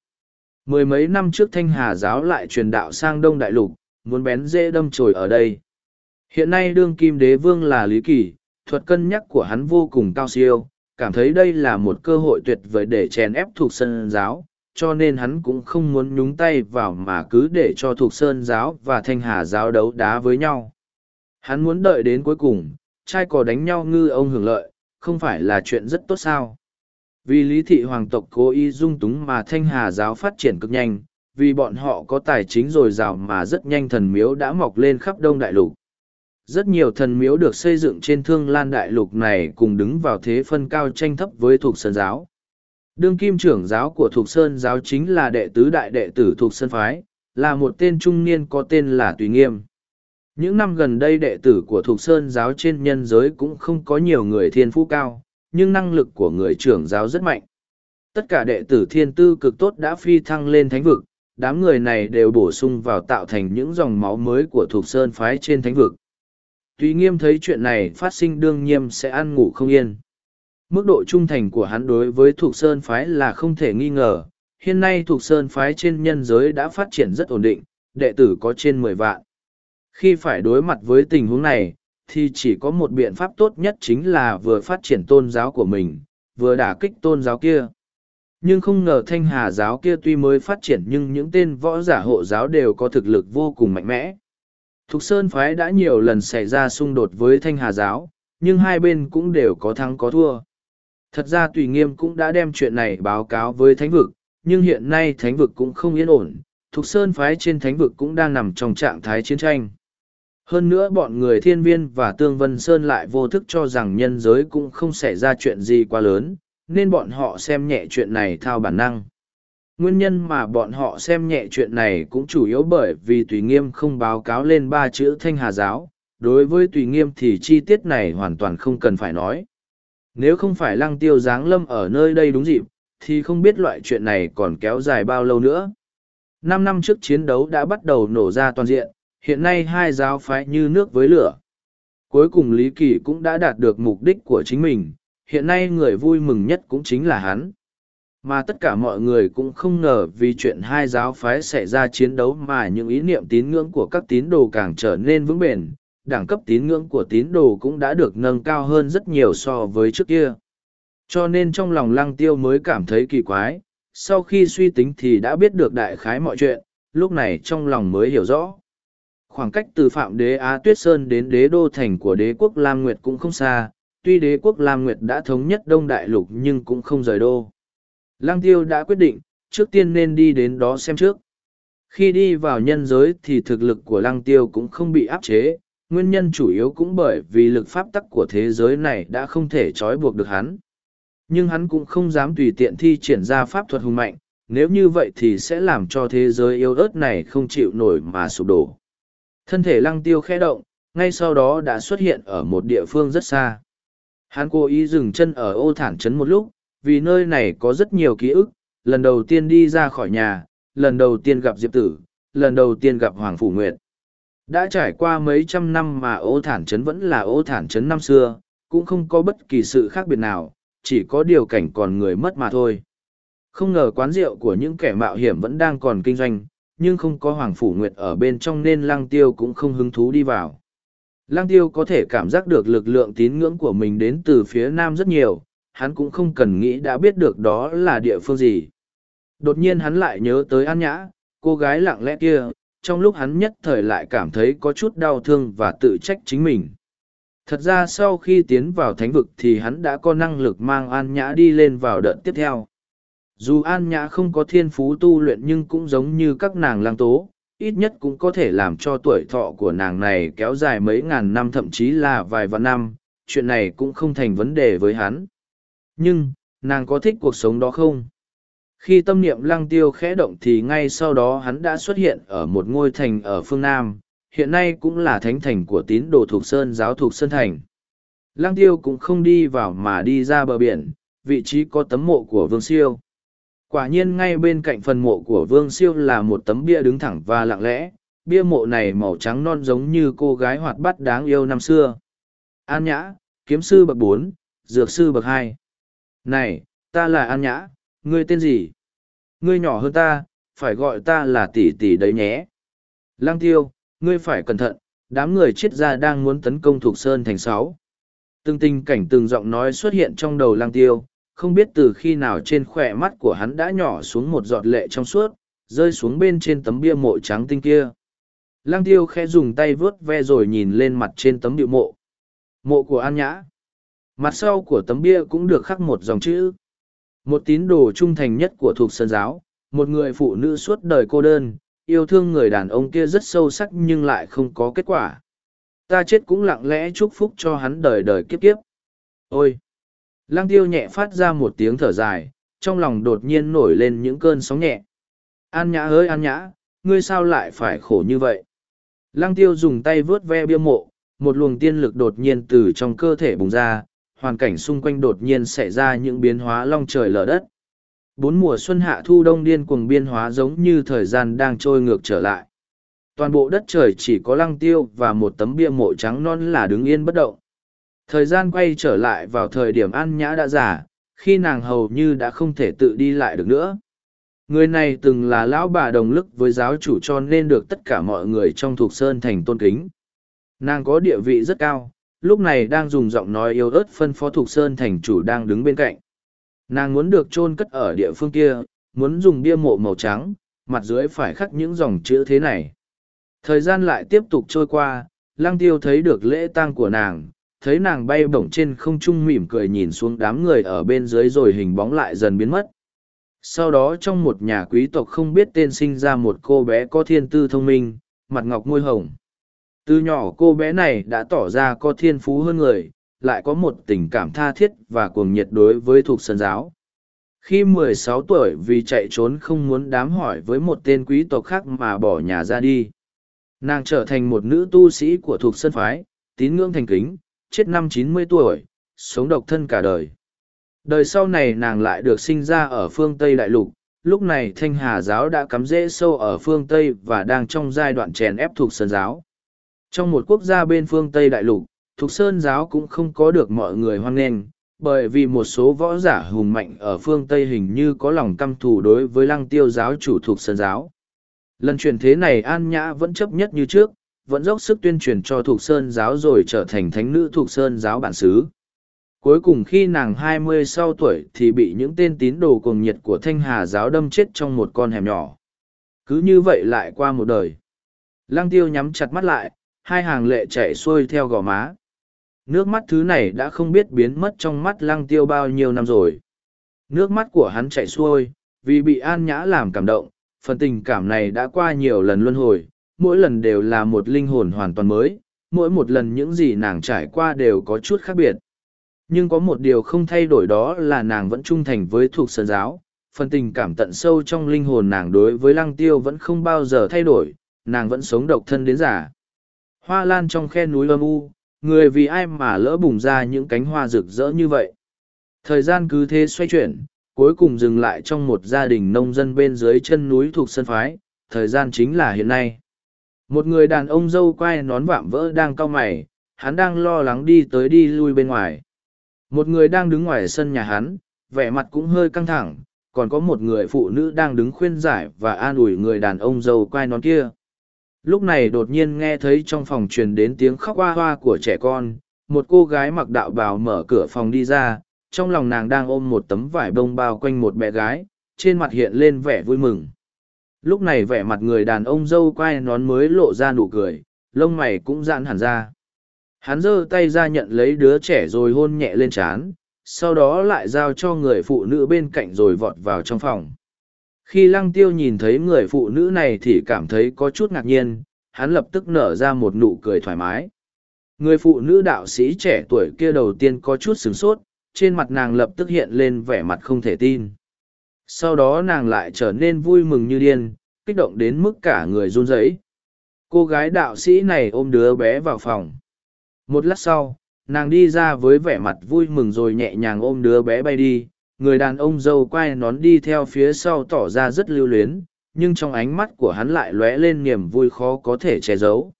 Mười mấy năm trước Thanh Hà giáo lại truyền đạo sang Đông Đại Lục, muốn bén dễ đâm chồi ở đây. Hiện nay đương kim đế vương là Lý Kỳ, thuật cân nhắc của hắn vô cùng cao siêu, cảm thấy đây là một cơ hội tuyệt vời để chèn ép thuộc sân giáo, cho nên hắn cũng không muốn nhúng tay vào mà cứ để cho thuộc sơn giáo và thanh hà giáo đấu đá với nhau. Hắn muốn đợi đến cuối cùng, trai cò đánh nhau ngư ông hưởng lợi, không phải là chuyện rất tốt sao. Vì lý thị hoàng tộc cố ý dung túng mà thanh hà giáo phát triển cực nhanh, vì bọn họ có tài chính dồi dào mà rất nhanh thần miếu đã mọc lên khắp đông đại lục. Rất nhiều thần miếu được xây dựng trên thương lan đại lục này cùng đứng vào thế phân cao tranh thấp với thuộc sơn giáo. Đương kim trưởng giáo của thuộc sơn giáo chính là đệ tứ đại đệ tử thuộc sơn phái, là một tên trung niên có tên là Tùy Nghiêm. Những năm gần đây đệ tử của Thục sơn giáo trên nhân giới cũng không có nhiều người thiên phú cao, nhưng năng lực của người trưởng giáo rất mạnh. Tất cả đệ tử thiên tư cực tốt đã phi thăng lên thánh vực, đám người này đều bổ sung vào tạo thành những dòng máu mới của Thục sơn phái trên thánh vực. Tuy nghiêm thấy chuyện này phát sinh đương nhiên sẽ ăn ngủ không yên. Mức độ trung thành của hắn đối với Thục sơn phái là không thể nghi ngờ. Hiện nay Thục sơn phái trên nhân giới đã phát triển rất ổn định, đệ tử có trên mười vạn. Khi phải đối mặt với tình huống này, thì chỉ có một biện pháp tốt nhất chính là vừa phát triển tôn giáo của mình, vừa đả kích tôn giáo kia. Nhưng không ngờ thanh hà giáo kia tuy mới phát triển nhưng những tên võ giả hộ giáo đều có thực lực vô cùng mạnh mẽ. Thục Sơn Phái đã nhiều lần xảy ra xung đột với thanh hà giáo, nhưng hai bên cũng đều có thắng có thua. Thật ra Tùy Nghiêm cũng đã đem chuyện này báo cáo với thánh vực, nhưng hiện nay thánh vực cũng không yên ổn, Thục Sơn Phái trên thánh vực cũng đang nằm trong trạng thái chiến tranh. Hơn nữa bọn người thiên viên và tương vân sơn lại vô thức cho rằng nhân giới cũng không xảy ra chuyện gì quá lớn, nên bọn họ xem nhẹ chuyện này thao bản năng. Nguyên nhân mà bọn họ xem nhẹ chuyện này cũng chủ yếu bởi vì Tùy Nghiêm không báo cáo lên ba chữ Thanh Hà Giáo. Đối với Tùy Nghiêm thì chi tiết này hoàn toàn không cần phải nói. Nếu không phải lăng tiêu giáng lâm ở nơi đây đúng dịp, thì không biết loại chuyện này còn kéo dài bao lâu nữa. Năm năm trước chiến đấu đã bắt đầu nổ ra toàn diện, hiện nay hai giáo phái như nước với lửa. Cuối cùng Lý Kỳ cũng đã đạt được mục đích của chính mình, hiện nay người vui mừng nhất cũng chính là hắn. Mà tất cả mọi người cũng không ngờ vì chuyện hai giáo phái xảy ra chiến đấu mà những ý niệm tín ngưỡng của các tín đồ càng trở nên vững bền, đẳng cấp tín ngưỡng của tín đồ cũng đã được nâng cao hơn rất nhiều so với trước kia. Cho nên trong lòng lăng tiêu mới cảm thấy kỳ quái, sau khi suy tính thì đã biết được đại khái mọi chuyện, lúc này trong lòng mới hiểu rõ. Khoảng cách từ Phạm Đế Á Tuyết Sơn đến đế đô thành của đế quốc Lam Nguyệt cũng không xa, tuy đế quốc Lam Nguyệt đã thống nhất Đông Đại Lục nhưng cũng không rời đô. Lăng tiêu đã quyết định, trước tiên nên đi đến đó xem trước. Khi đi vào nhân giới thì thực lực của lăng tiêu cũng không bị áp chế, nguyên nhân chủ yếu cũng bởi vì lực pháp tắc của thế giới này đã không thể trói buộc được hắn. Nhưng hắn cũng không dám tùy tiện thi triển ra pháp thuật hùng mạnh, nếu như vậy thì sẽ làm cho thế giới yêu ớt này không chịu nổi mà sụp đổ. Thân thể lăng tiêu khẽ động, ngay sau đó đã xuất hiện ở một địa phương rất xa. Hắn cố ý dừng chân ở ô thản trấn một lúc, vì nơi này có rất nhiều ký ức, lần đầu tiên đi ra khỏi nhà, lần đầu tiên gặp Diệp Tử, lần đầu tiên gặp Hoàng Phủ Nguyệt. Đã trải qua mấy trăm năm mà ô thản trấn vẫn là ô thản trấn năm xưa, cũng không có bất kỳ sự khác biệt nào, chỉ có điều cảnh còn người mất mà thôi. Không ngờ quán rượu của những kẻ mạo hiểm vẫn đang còn kinh doanh, nhưng không có Hoàng Phủ Nguyệt ở bên trong nên Lăng Tiêu cũng không hứng thú đi vào. Lăng Tiêu có thể cảm giác được lực lượng tín ngưỡng của mình đến từ phía Nam rất nhiều, hắn cũng không cần nghĩ đã biết được đó là địa phương gì. Đột nhiên hắn lại nhớ tới An Nhã, cô gái lặng lẽ kia, trong lúc hắn nhất thời lại cảm thấy có chút đau thương và tự trách chính mình. Thật ra sau khi tiến vào thánh vực thì hắn đã có năng lực mang An Nhã đi lên vào đợt tiếp theo. Dù An Nhã không có thiên phú tu luyện nhưng cũng giống như các nàng lang tố, ít nhất cũng có thể làm cho tuổi thọ của nàng này kéo dài mấy ngàn năm thậm chí là vài vạn năm, chuyện này cũng không thành vấn đề với hắn. Nhưng, nàng có thích cuộc sống đó không? Khi tâm niệm lăng tiêu khẽ động thì ngay sau đó hắn đã xuất hiện ở một ngôi thành ở phương Nam, hiện nay cũng là thánh thành của tín đồ thuộc Sơn giáo thuộc Sơn Thành. Lăng tiêu cũng không đi vào mà đi ra bờ biển, vị trí có tấm mộ của Vương Siêu. Quả nhiên ngay bên cạnh phần mộ của Vương Siêu là một tấm bia đứng thẳng và lặng lẽ, bia mộ này màu trắng non giống như cô gái hoạt bát đáng yêu năm xưa. An Nhã, kiếm sư bậc bốn, dược sư bậc hai. Này, ta là An Nhã, ngươi tên gì? Ngươi nhỏ hơn ta, phải gọi ta là tỷ tỷ đấy nhé. Lang tiêu, ngươi phải cẩn thận, đám người chết ra đang muốn tấn công thuộc Sơn thành sáu. Từng tình cảnh từng giọng nói xuất hiện trong đầu Lang tiêu, không biết từ khi nào trên khỏe mắt của hắn đã nhỏ xuống một giọt lệ trong suốt, rơi xuống bên trên tấm bia mộ trắng tinh kia. Lăng tiêu khẽ dùng tay vớt ve rồi nhìn lên mặt trên tấm điệu mộ. Mộ của An Nhã. Mặt sau của tấm bia cũng được khắc một dòng chữ. Một tín đồ trung thành nhất của thuộc sơn giáo, một người phụ nữ suốt đời cô đơn, yêu thương người đàn ông kia rất sâu sắc nhưng lại không có kết quả. Ta chết cũng lặng lẽ chúc phúc cho hắn đời đời kiếp kiếp. Ôi! Lăng tiêu nhẹ phát ra một tiếng thở dài, trong lòng đột nhiên nổi lên những cơn sóng nhẹ. An nhã ơi an nhã, ngươi sao lại phải khổ như vậy? Lăng tiêu dùng tay vướt ve bia mộ, một luồng tiên lực đột nhiên từ trong cơ thể bùng ra, hoàn cảnh xung quanh đột nhiên xảy ra những biến hóa long trời lở đất. Bốn mùa xuân hạ thu đông điên cuồng biên hóa giống như thời gian đang trôi ngược trở lại. Toàn bộ đất trời chỉ có lăng tiêu và một tấm bia mộ trắng non là đứng yên bất động. Thời gian quay trở lại vào thời điểm An Nhã đã già, khi nàng hầu như đã không thể tự đi lại được nữa. Người này từng là lão bà đồng lức với giáo chủ cho nên được tất cả mọi người trong thuộc sơn thành tôn kính. Nàng có địa vị rất cao, lúc này đang dùng giọng nói yêu ớt phân phó Thục Sơn thành chủ đang đứng bên cạnh. Nàng muốn được chôn cất ở địa phương kia, muốn dùng bia mộ màu trắng, mặt dưới phải khắc những dòng chữ thế này. Thời gian lại tiếp tục trôi qua, lăng tiêu thấy được lễ tang của nàng, thấy nàng bay bổng trên không trung mỉm cười nhìn xuống đám người ở bên dưới rồi hình bóng lại dần biến mất. Sau đó trong một nhà quý tộc không biết tên sinh ra một cô bé có thiên tư thông minh, mặt ngọc môi hồng. Từ nhỏ cô bé này đã tỏ ra có thiên phú hơn người, lại có một tình cảm tha thiết và cuồng nhiệt đối với thuộc sơn giáo. Khi 16 tuổi vì chạy trốn không muốn đám hỏi với một tên quý tộc khác mà bỏ nhà ra đi. Nàng trở thành một nữ tu sĩ của thuộc sơn phái, tín ngưỡng thành kính, chết năm 90 tuổi, sống độc thân cả đời. Đời sau này nàng lại được sinh ra ở phương Tây Đại Lục, lúc này thanh hà giáo đã cắm rễ sâu ở phương Tây và đang trong giai đoạn chèn ép thuộc sơn giáo. Trong một quốc gia bên phương Tây Đại Lục, thuộc sơn giáo cũng không có được mọi người hoan nghênh, bởi vì một số võ giả hùng mạnh ở phương Tây hình như có lòng căm thù đối với lăng tiêu giáo chủ thuộc sơn giáo. Lần truyền thế này An Nhã vẫn chấp nhất như trước, vẫn dốc sức tuyên truyền cho thuộc sơn giáo rồi trở thành thánh nữ thuộc sơn giáo bản xứ. Cuối cùng khi nàng hai mươi sau tuổi thì bị những tên tín đồ cuồng nhiệt của thanh hà giáo đâm chết trong một con hẻm nhỏ. Cứ như vậy lại qua một đời. Lăng tiêu nhắm chặt mắt lại, hai hàng lệ chạy xuôi theo gò má. Nước mắt thứ này đã không biết biến mất trong mắt lăng tiêu bao nhiêu năm rồi. Nước mắt của hắn chạy xuôi, vì bị an nhã làm cảm động, phần tình cảm này đã qua nhiều lần luân hồi, mỗi lần đều là một linh hồn hoàn toàn mới, mỗi một lần những gì nàng trải qua đều có chút khác biệt. Nhưng có một điều không thay đổi đó là nàng vẫn trung thành với thuộc sơn giáo, phần tình cảm tận sâu trong linh hồn nàng đối với lăng tiêu vẫn không bao giờ thay đổi, nàng vẫn sống độc thân đến giả. Hoa lan trong khe núi âm u, người vì ai mà lỡ bùng ra những cánh hoa rực rỡ như vậy. Thời gian cứ thế xoay chuyển, cuối cùng dừng lại trong một gia đình nông dân bên dưới chân núi thuộc sân phái, thời gian chính là hiện nay. Một người đàn ông dâu quai nón vạm vỡ đang cau mày, hắn đang lo lắng đi tới đi lui bên ngoài. Một người đang đứng ngoài sân nhà hắn, vẻ mặt cũng hơi căng thẳng, còn có một người phụ nữ đang đứng khuyên giải và an ủi người đàn ông dâu quai nón kia. Lúc này đột nhiên nghe thấy trong phòng truyền đến tiếng khóc hoa hoa của trẻ con, một cô gái mặc đạo bào mở cửa phòng đi ra, trong lòng nàng đang ôm một tấm vải bông bao quanh một bé gái, trên mặt hiện lên vẻ vui mừng. Lúc này vẻ mặt người đàn ông dâu quai nón mới lộ ra nụ cười, lông mày cũng giãn hẳn ra. Hắn giơ tay ra nhận lấy đứa trẻ rồi hôn nhẹ lên trán, sau đó lại giao cho người phụ nữ bên cạnh rồi vọt vào trong phòng. Khi lăng tiêu nhìn thấy người phụ nữ này thì cảm thấy có chút ngạc nhiên, hắn lập tức nở ra một nụ cười thoải mái. Người phụ nữ đạo sĩ trẻ tuổi kia đầu tiên có chút sửng sốt, trên mặt nàng lập tức hiện lên vẻ mặt không thể tin. Sau đó nàng lại trở nên vui mừng như điên, kích động đến mức cả người run rẩy. Cô gái đạo sĩ này ôm đứa bé vào phòng. Một lát sau, nàng đi ra với vẻ mặt vui mừng rồi nhẹ nhàng ôm đứa bé bay đi. Người đàn ông dâu quay nón đi theo phía sau tỏ ra rất lưu luyến, nhưng trong ánh mắt của hắn lại lóe lên niềm vui khó có thể che giấu.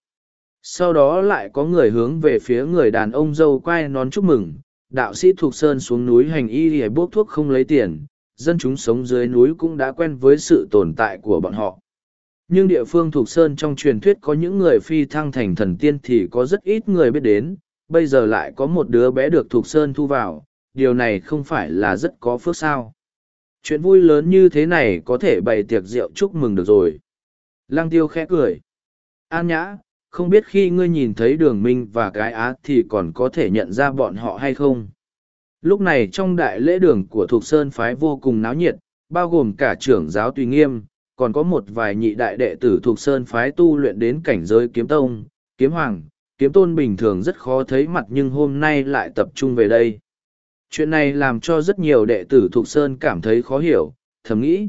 Sau đó lại có người hướng về phía người đàn ông dâu quay nón chúc mừng, đạo sĩ thuộc sơn xuống núi hành y để bốc thuốc không lấy tiền, dân chúng sống dưới núi cũng đã quen với sự tồn tại của bọn họ. Nhưng địa phương thuộc sơn trong truyền thuyết có những người phi thăng thành thần tiên thì có rất ít người biết đến, bây giờ lại có một đứa bé được thuộc sơn thu vào, điều này không phải là rất có phước sao. Chuyện vui lớn như thế này có thể bày tiệc rượu chúc mừng được rồi. Lăng tiêu khẽ cười. An nhã, không biết khi ngươi nhìn thấy đường minh và cái á thì còn có thể nhận ra bọn họ hay không? Lúc này trong đại lễ đường của Thục Sơn phái vô cùng náo nhiệt, bao gồm cả trưởng giáo tùy nghiêm, còn có một vài nhị đại đệ tử Thục Sơn phái tu luyện đến cảnh giới kiếm tông, kiếm hoàng, kiếm tôn bình thường rất khó thấy mặt nhưng hôm nay lại tập trung về đây. Chuyện này làm cho rất nhiều đệ tử Thục Sơn cảm thấy khó hiểu, thầm nghĩ.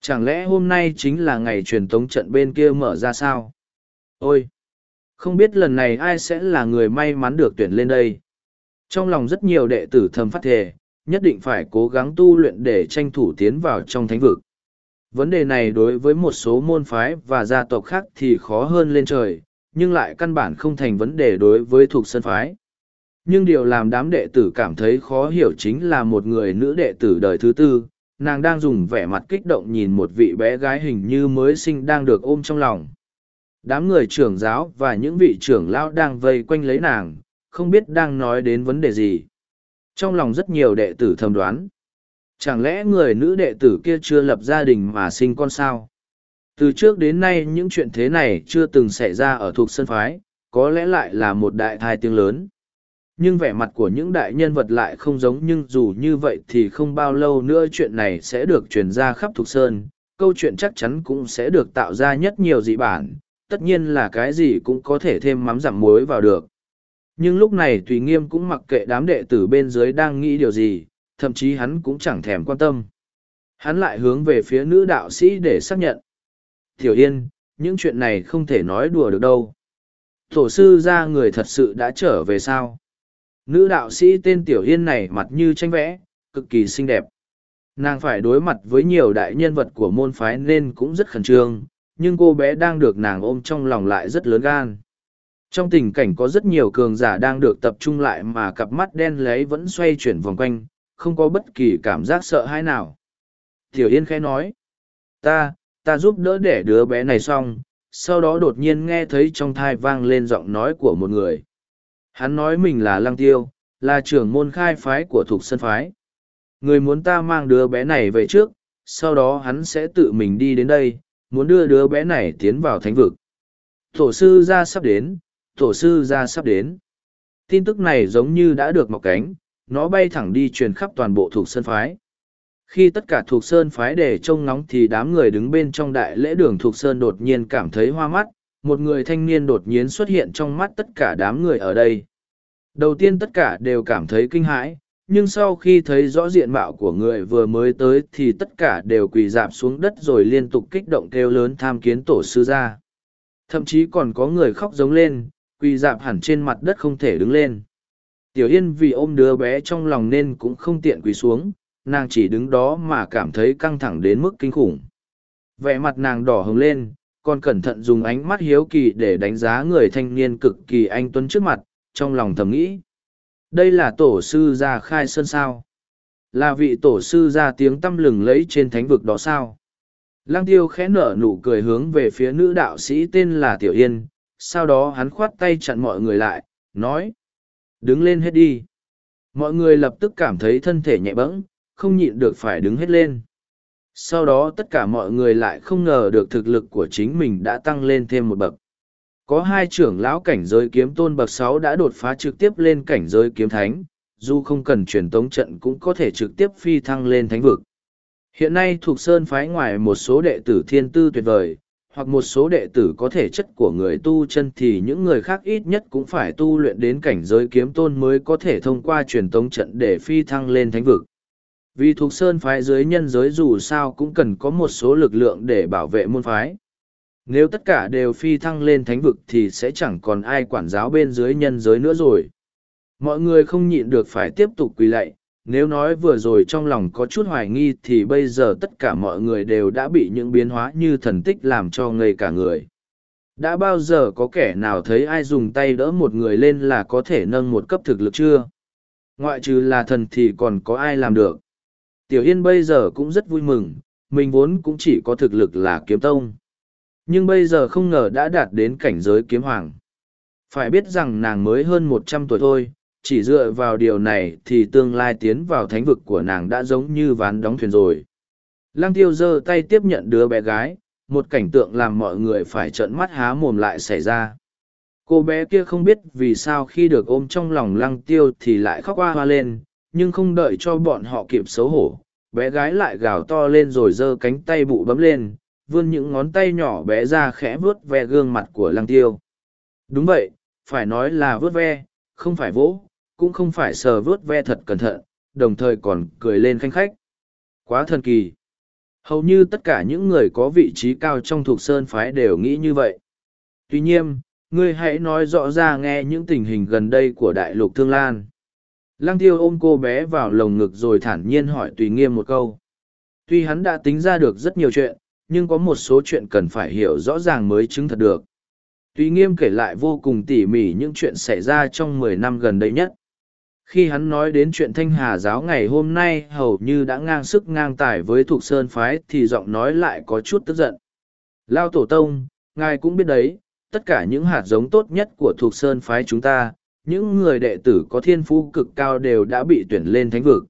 Chẳng lẽ hôm nay chính là ngày truyền tống trận bên kia mở ra sao? Ôi! Không biết lần này ai sẽ là người may mắn được tuyển lên đây. Trong lòng rất nhiều đệ tử thầm phát thề, nhất định phải cố gắng tu luyện để tranh thủ tiến vào trong thánh vực. Vấn đề này đối với một số môn phái và gia tộc khác thì khó hơn lên trời, nhưng lại căn bản không thành vấn đề đối với thuộc sân phái. Nhưng điều làm đám đệ tử cảm thấy khó hiểu chính là một người nữ đệ tử đời thứ tư, nàng đang dùng vẻ mặt kích động nhìn một vị bé gái hình như mới sinh đang được ôm trong lòng. Đám người trưởng giáo và những vị trưởng lão đang vây quanh lấy nàng, không biết đang nói đến vấn đề gì. Trong lòng rất nhiều đệ tử thầm đoán. Chẳng lẽ người nữ đệ tử kia chưa lập gia đình mà sinh con sao? Từ trước đến nay những chuyện thế này chưa từng xảy ra ở thuộc sân phái, có lẽ lại là một đại thai tiếng lớn. Nhưng vẻ mặt của những đại nhân vật lại không giống nhưng dù như vậy thì không bao lâu nữa chuyện này sẽ được truyền ra khắp thuộc sơn, câu chuyện chắc chắn cũng sẽ được tạo ra nhất nhiều dị bản, tất nhiên là cái gì cũng có thể thêm mắm giảm muối vào được. Nhưng lúc này Tùy Nghiêm cũng mặc kệ đám đệ tử bên dưới đang nghĩ điều gì, thậm chí hắn cũng chẳng thèm quan tâm. Hắn lại hướng về phía nữ đạo sĩ để xác nhận. Tiểu Yên, những chuyện này không thể nói đùa được đâu. Tổ sư ra người thật sự đã trở về sao? Nữ đạo sĩ tên Tiểu Yên này mặt như tranh vẽ, cực kỳ xinh đẹp. Nàng phải đối mặt với nhiều đại nhân vật của môn phái nên cũng rất khẩn trương, nhưng cô bé đang được nàng ôm trong lòng lại rất lớn gan. Trong tình cảnh có rất nhiều cường giả đang được tập trung lại mà cặp mắt đen lấy vẫn xoay chuyển vòng quanh, không có bất kỳ cảm giác sợ hãi nào. Tiểu Yên khẽ nói, ta, ta giúp đỡ để đứa bé này xong, sau đó đột nhiên nghe thấy trong thai vang lên giọng nói của một người. Hắn nói mình là Lăng Tiêu, là trưởng môn khai phái của thuộc Sơn Phái. Người muốn ta mang đứa bé này về trước, sau đó hắn sẽ tự mình đi đến đây, muốn đưa đứa bé này tiến vào thánh vực. Tổ sư ra sắp đến, tổ sư ra sắp đến. Tin tức này giống như đã được mọc cánh, nó bay thẳng đi truyền khắp toàn bộ thuộc sơn phái. Khi tất cả thuộc sơn phái để trông ngóng thì đám người đứng bên trong đại lễ đường thuộc sơn đột nhiên cảm thấy hoa mắt, một người thanh niên đột nhiên xuất hiện trong mắt tất cả đám người ở đây. Đầu tiên tất cả đều cảm thấy kinh hãi, nhưng sau khi thấy rõ diện mạo của người vừa mới tới thì tất cả đều quỳ dạp xuống đất rồi liên tục kích động kêu lớn tham kiến tổ sư ra thậm chí còn có người khóc giống lên quỳ dạp hẳn trên mặt đất không thể đứng lên. Tiểu yên vì ôm đứa bé trong lòng nên cũng không tiện quỳ xuống, nàng chỉ đứng đó mà cảm thấy căng thẳng đến mức kinh khủng. Vẻ mặt nàng đỏ hồng lên, còn cẩn thận dùng ánh mắt hiếu kỳ để đánh giá người thanh niên cực kỳ anh tuấn trước mặt, trong lòng thầm nghĩ. Đây là tổ sư gia khai sơn sao? Là vị tổ sư gia tiếng tâm lừng lẫy trên thánh vực đó sao? Lăng tiêu khẽ nở nụ cười hướng về phía nữ đạo sĩ tên là tiểu yên sau đó hắn khoát tay chặn mọi người lại nói đứng lên hết đi. Mọi người lập tức cảm thấy thân thể nhẹ bẫng không nhịn được phải đứng hết lên. Sau đó tất cả mọi người lại không ngờ được thực lực của chính mình đã tăng lên thêm một bậc. Có hai trưởng lão cảnh giới kiếm tôn bậc sáu đã đột phá trực tiếp lên cảnh giới kiếm thánh, dù không cần truyền tống trận cũng có thể trực tiếp phi thăng lên thánh vực. Hiện nay thuộc Sơn phái ngoài một số đệ tử thiên tư tuyệt vời, hoặc một số đệ tử có thể chất của người tu chân thì những người khác ít nhất cũng phải tu luyện đến cảnh giới kiếm tôn mới có thể thông qua truyền tống trận để phi thăng lên thánh vực. Vì thuộc Sơn phái dưới nhân giới dù sao cũng cần có một số lực lượng để bảo vệ môn phái nếu tất cả đều phi thăng lên thánh vực thì sẽ chẳng còn ai quản giáo bên dưới nhân giới nữa rồi mọi người không nhịn được phải tiếp tục quỳ lạy nếu nói vừa rồi trong lòng có chút hoài nghi thì bây giờ tất cả mọi người đều đã bị những biến hóa như thần tích làm cho ngây cả người. Đã bao giờ có kẻ nào thấy ai dùng tay đỡ một người lên là có thể nâng một cấp thực lực chưa? Ngoại trừ là thần thì còn có ai làm được? Tiểu yên bây giờ cũng rất vui mừng mình vốn cũng chỉ có thực lực là kiếm tông. Nhưng bây giờ không ngờ đã đạt đến cảnh giới kiếm hoàng. Phải biết rằng nàng mới hơn một trăm tuổi thôi, chỉ dựa vào điều này thì tương lai tiến vào thánh vực của nàng đã giống như ván đóng thuyền rồi. Lăng tiêu giơ tay tiếp nhận đứa bé gái, một cảnh tượng làm mọi người phải trợn mắt há mồm lại xảy ra. Cô bé kia không biết vì sao khi được ôm trong lòng lăng tiêu thì lại khóc hoa hoa lên, nhưng không đợi cho bọn họ kịp xấu hổ. Bé gái lại gào to lên rồi giơ cánh tay bụ bấm lên, vươn những ngón tay nhỏ bé ra khẽ vuốt ve gương mặt của lăng tiêu. Đúng vậy, phải nói là vuốt ve, không phải vỗ, cũng không phải sờ vớt ve thật cẩn thận, đồng thời còn cười lên khanh khách. Quá thần kỳ. Hầu như tất cả những người có vị trí cao trong thuộc sơn phái đều nghĩ như vậy. Tuy nhiên, ngươi hãy nói rõ ra nghe những tình hình gần đây của đại lục thương lan. Lăng tiêu ôm cô bé vào lồng ngực rồi thản nhiên hỏi tùy nghiêm một câu. Tuy hắn đã tính ra được rất nhiều chuyện, nhưng có một số chuyện cần phải hiểu rõ ràng mới chứng thật được. Tuy nghiêm kể lại vô cùng tỉ mỉ những chuyện xảy ra trong mười năm gần đây nhất. Khi hắn nói đến chuyện thanh hà giáo ngày hôm nay hầu như đã ngang sức ngang tài với thuộc sơn phái thì giọng nói lại có chút tức giận. Lao tổ tông, ngài cũng biết đấy, tất cả những hạt giống tốt nhất của thuộc sơn phái chúng ta, những người đệ tử có thiên phú cực cao đều đã bị tuyển lên thánh vực.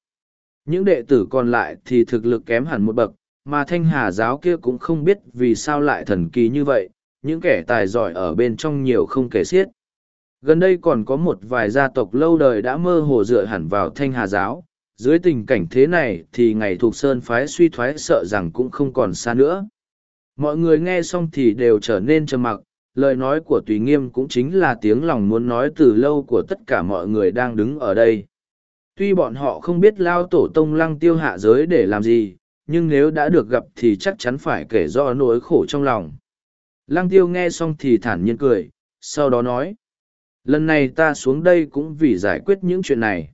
Những đệ tử còn lại thì thực lực kém hẳn một bậc, mà thanh hà giáo kia cũng không biết vì sao lại thần kỳ như vậy những kẻ tài giỏi ở bên trong nhiều không kể xiết gần đây còn có một vài gia tộc lâu đời đã mơ hồ dựa hẳn vào thanh hà giáo. Dưới tình cảnh thế này thì ngày thuộc sơn phái suy thoái sợ rằng cũng không còn xa nữa. Mọi người nghe xong thì đều trở nên trầm mặc. Lời nói của tùy nghiêm cũng chính là tiếng lòng muốn nói từ lâu của tất cả mọi người đang đứng ở đây. Tuy bọn họ không biết lao tổ tông lăng tiêu hạ giới để làm gì, nhưng nếu đã được gặp thì chắc chắn phải kể do nỗi khổ trong lòng. Lăng tiêu nghe xong thì thản nhiên cười, sau đó nói lần này ta xuống đây cũng vì giải quyết những chuyện này.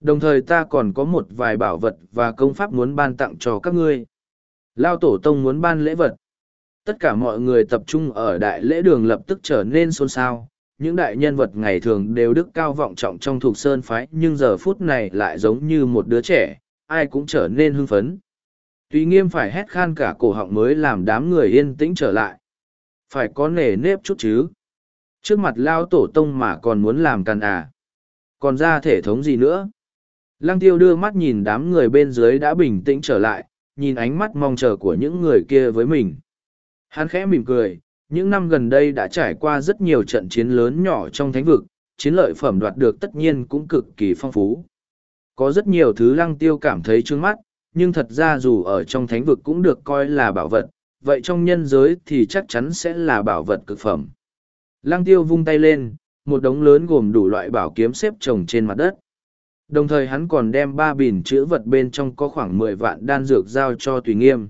Đồng thời ta còn có một vài bảo vật và công pháp muốn ban tặng cho các ngươi. Lao tổ tông muốn ban lễ vật. Tất cả mọi người tập trung ở đại lễ đường lập tức trở nên xôn xao. Những đại nhân vật ngày thường đều đức cao vọng trọng trong thuộc sơn phái, nhưng giờ phút này lại giống như một đứa trẻ, ai cũng trở nên hưng phấn. Tuy nghiêm phải hét khan cả cổ họng mới làm đám người yên tĩnh trở lại. Phải có nề nếp chút chứ trước mặt lao tổ tông mà còn muốn làm càn à. Còn ra thể thống gì nữa? Lăng tiêu đưa mắt nhìn đám người bên dưới đã bình tĩnh trở lại, nhìn ánh mắt mong chờ của những người kia với mình. Hắn khẽ mỉm cười, những năm gần đây đã trải qua rất nhiều trận chiến lớn nhỏ trong thánh vực, chiến lợi phẩm đoạt được tất nhiên cũng cực kỳ phong phú. Có rất nhiều thứ lăng tiêu cảm thấy trương mắt, nhưng thật ra dù ở trong thánh vực cũng được coi là bảo vật, vậy trong nhân giới thì chắc chắn sẽ là bảo vật cực phẩm lăng tiêu vung tay lên, một đống lớn gồm đủ loại bảo kiếm xếp chồng trên mặt đất. Đồng thời hắn còn đem ba bìn chữ vật bên trong có khoảng mười vạn đan dược giao cho tùy nghiêm.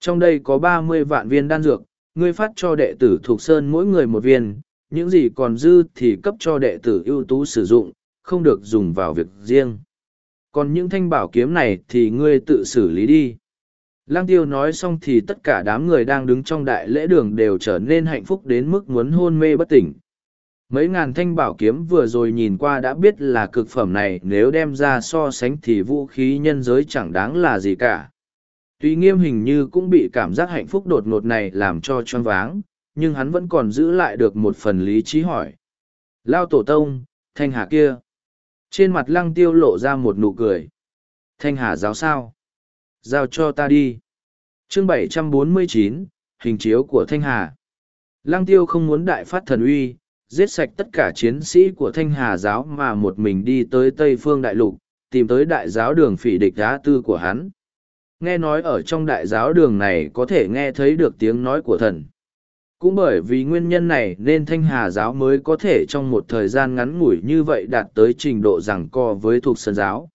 Trong đây có ba mươi vạn viên đan dược, ngươi phát cho đệ tử thuộc sơn mỗi người một viên, những gì còn dư thì cấp cho đệ tử ưu tú sử dụng, không được dùng vào việc riêng. Còn những thanh bảo kiếm này thì ngươi tự xử lý đi. Lang tiêu nói xong thì tất cả đám người đang đứng trong đại lễ đường đều trở nên hạnh phúc đến mức muốn hôn mê bất tỉnh. Mấy ngàn thanh bảo kiếm vừa rồi nhìn qua đã biết là cực phẩm này nếu đem ra so sánh thì vũ khí nhân giới chẳng đáng là gì cả. Tuy nghiêm hình như cũng bị cảm giác hạnh phúc đột ngột này làm cho choáng váng, nhưng hắn vẫn còn giữ lại được một phần lý trí hỏi. Lao tổ tông, thanh hà kia. Trên mặt lăng tiêu lộ ra một nụ cười. Thanh hà giáo sao? Giao cho ta đi. Chương 749, hình chiếu của Thanh Hà. Lăng tiêu không muốn đại phát thần uy, giết sạch tất cả chiến sĩ của Thanh Hà giáo mà một mình đi tới Tây Phương Đại Lục, tìm tới đại giáo đường phỉ địch đá tư của hắn. Nghe nói ở trong đại giáo đường này có thể nghe thấy được tiếng nói của thần. Cũng bởi vì nguyên nhân này nên Thanh Hà giáo mới có thể trong một thời gian ngắn ngủi như vậy đạt tới trình độ rằng co với thuộc sơn giáo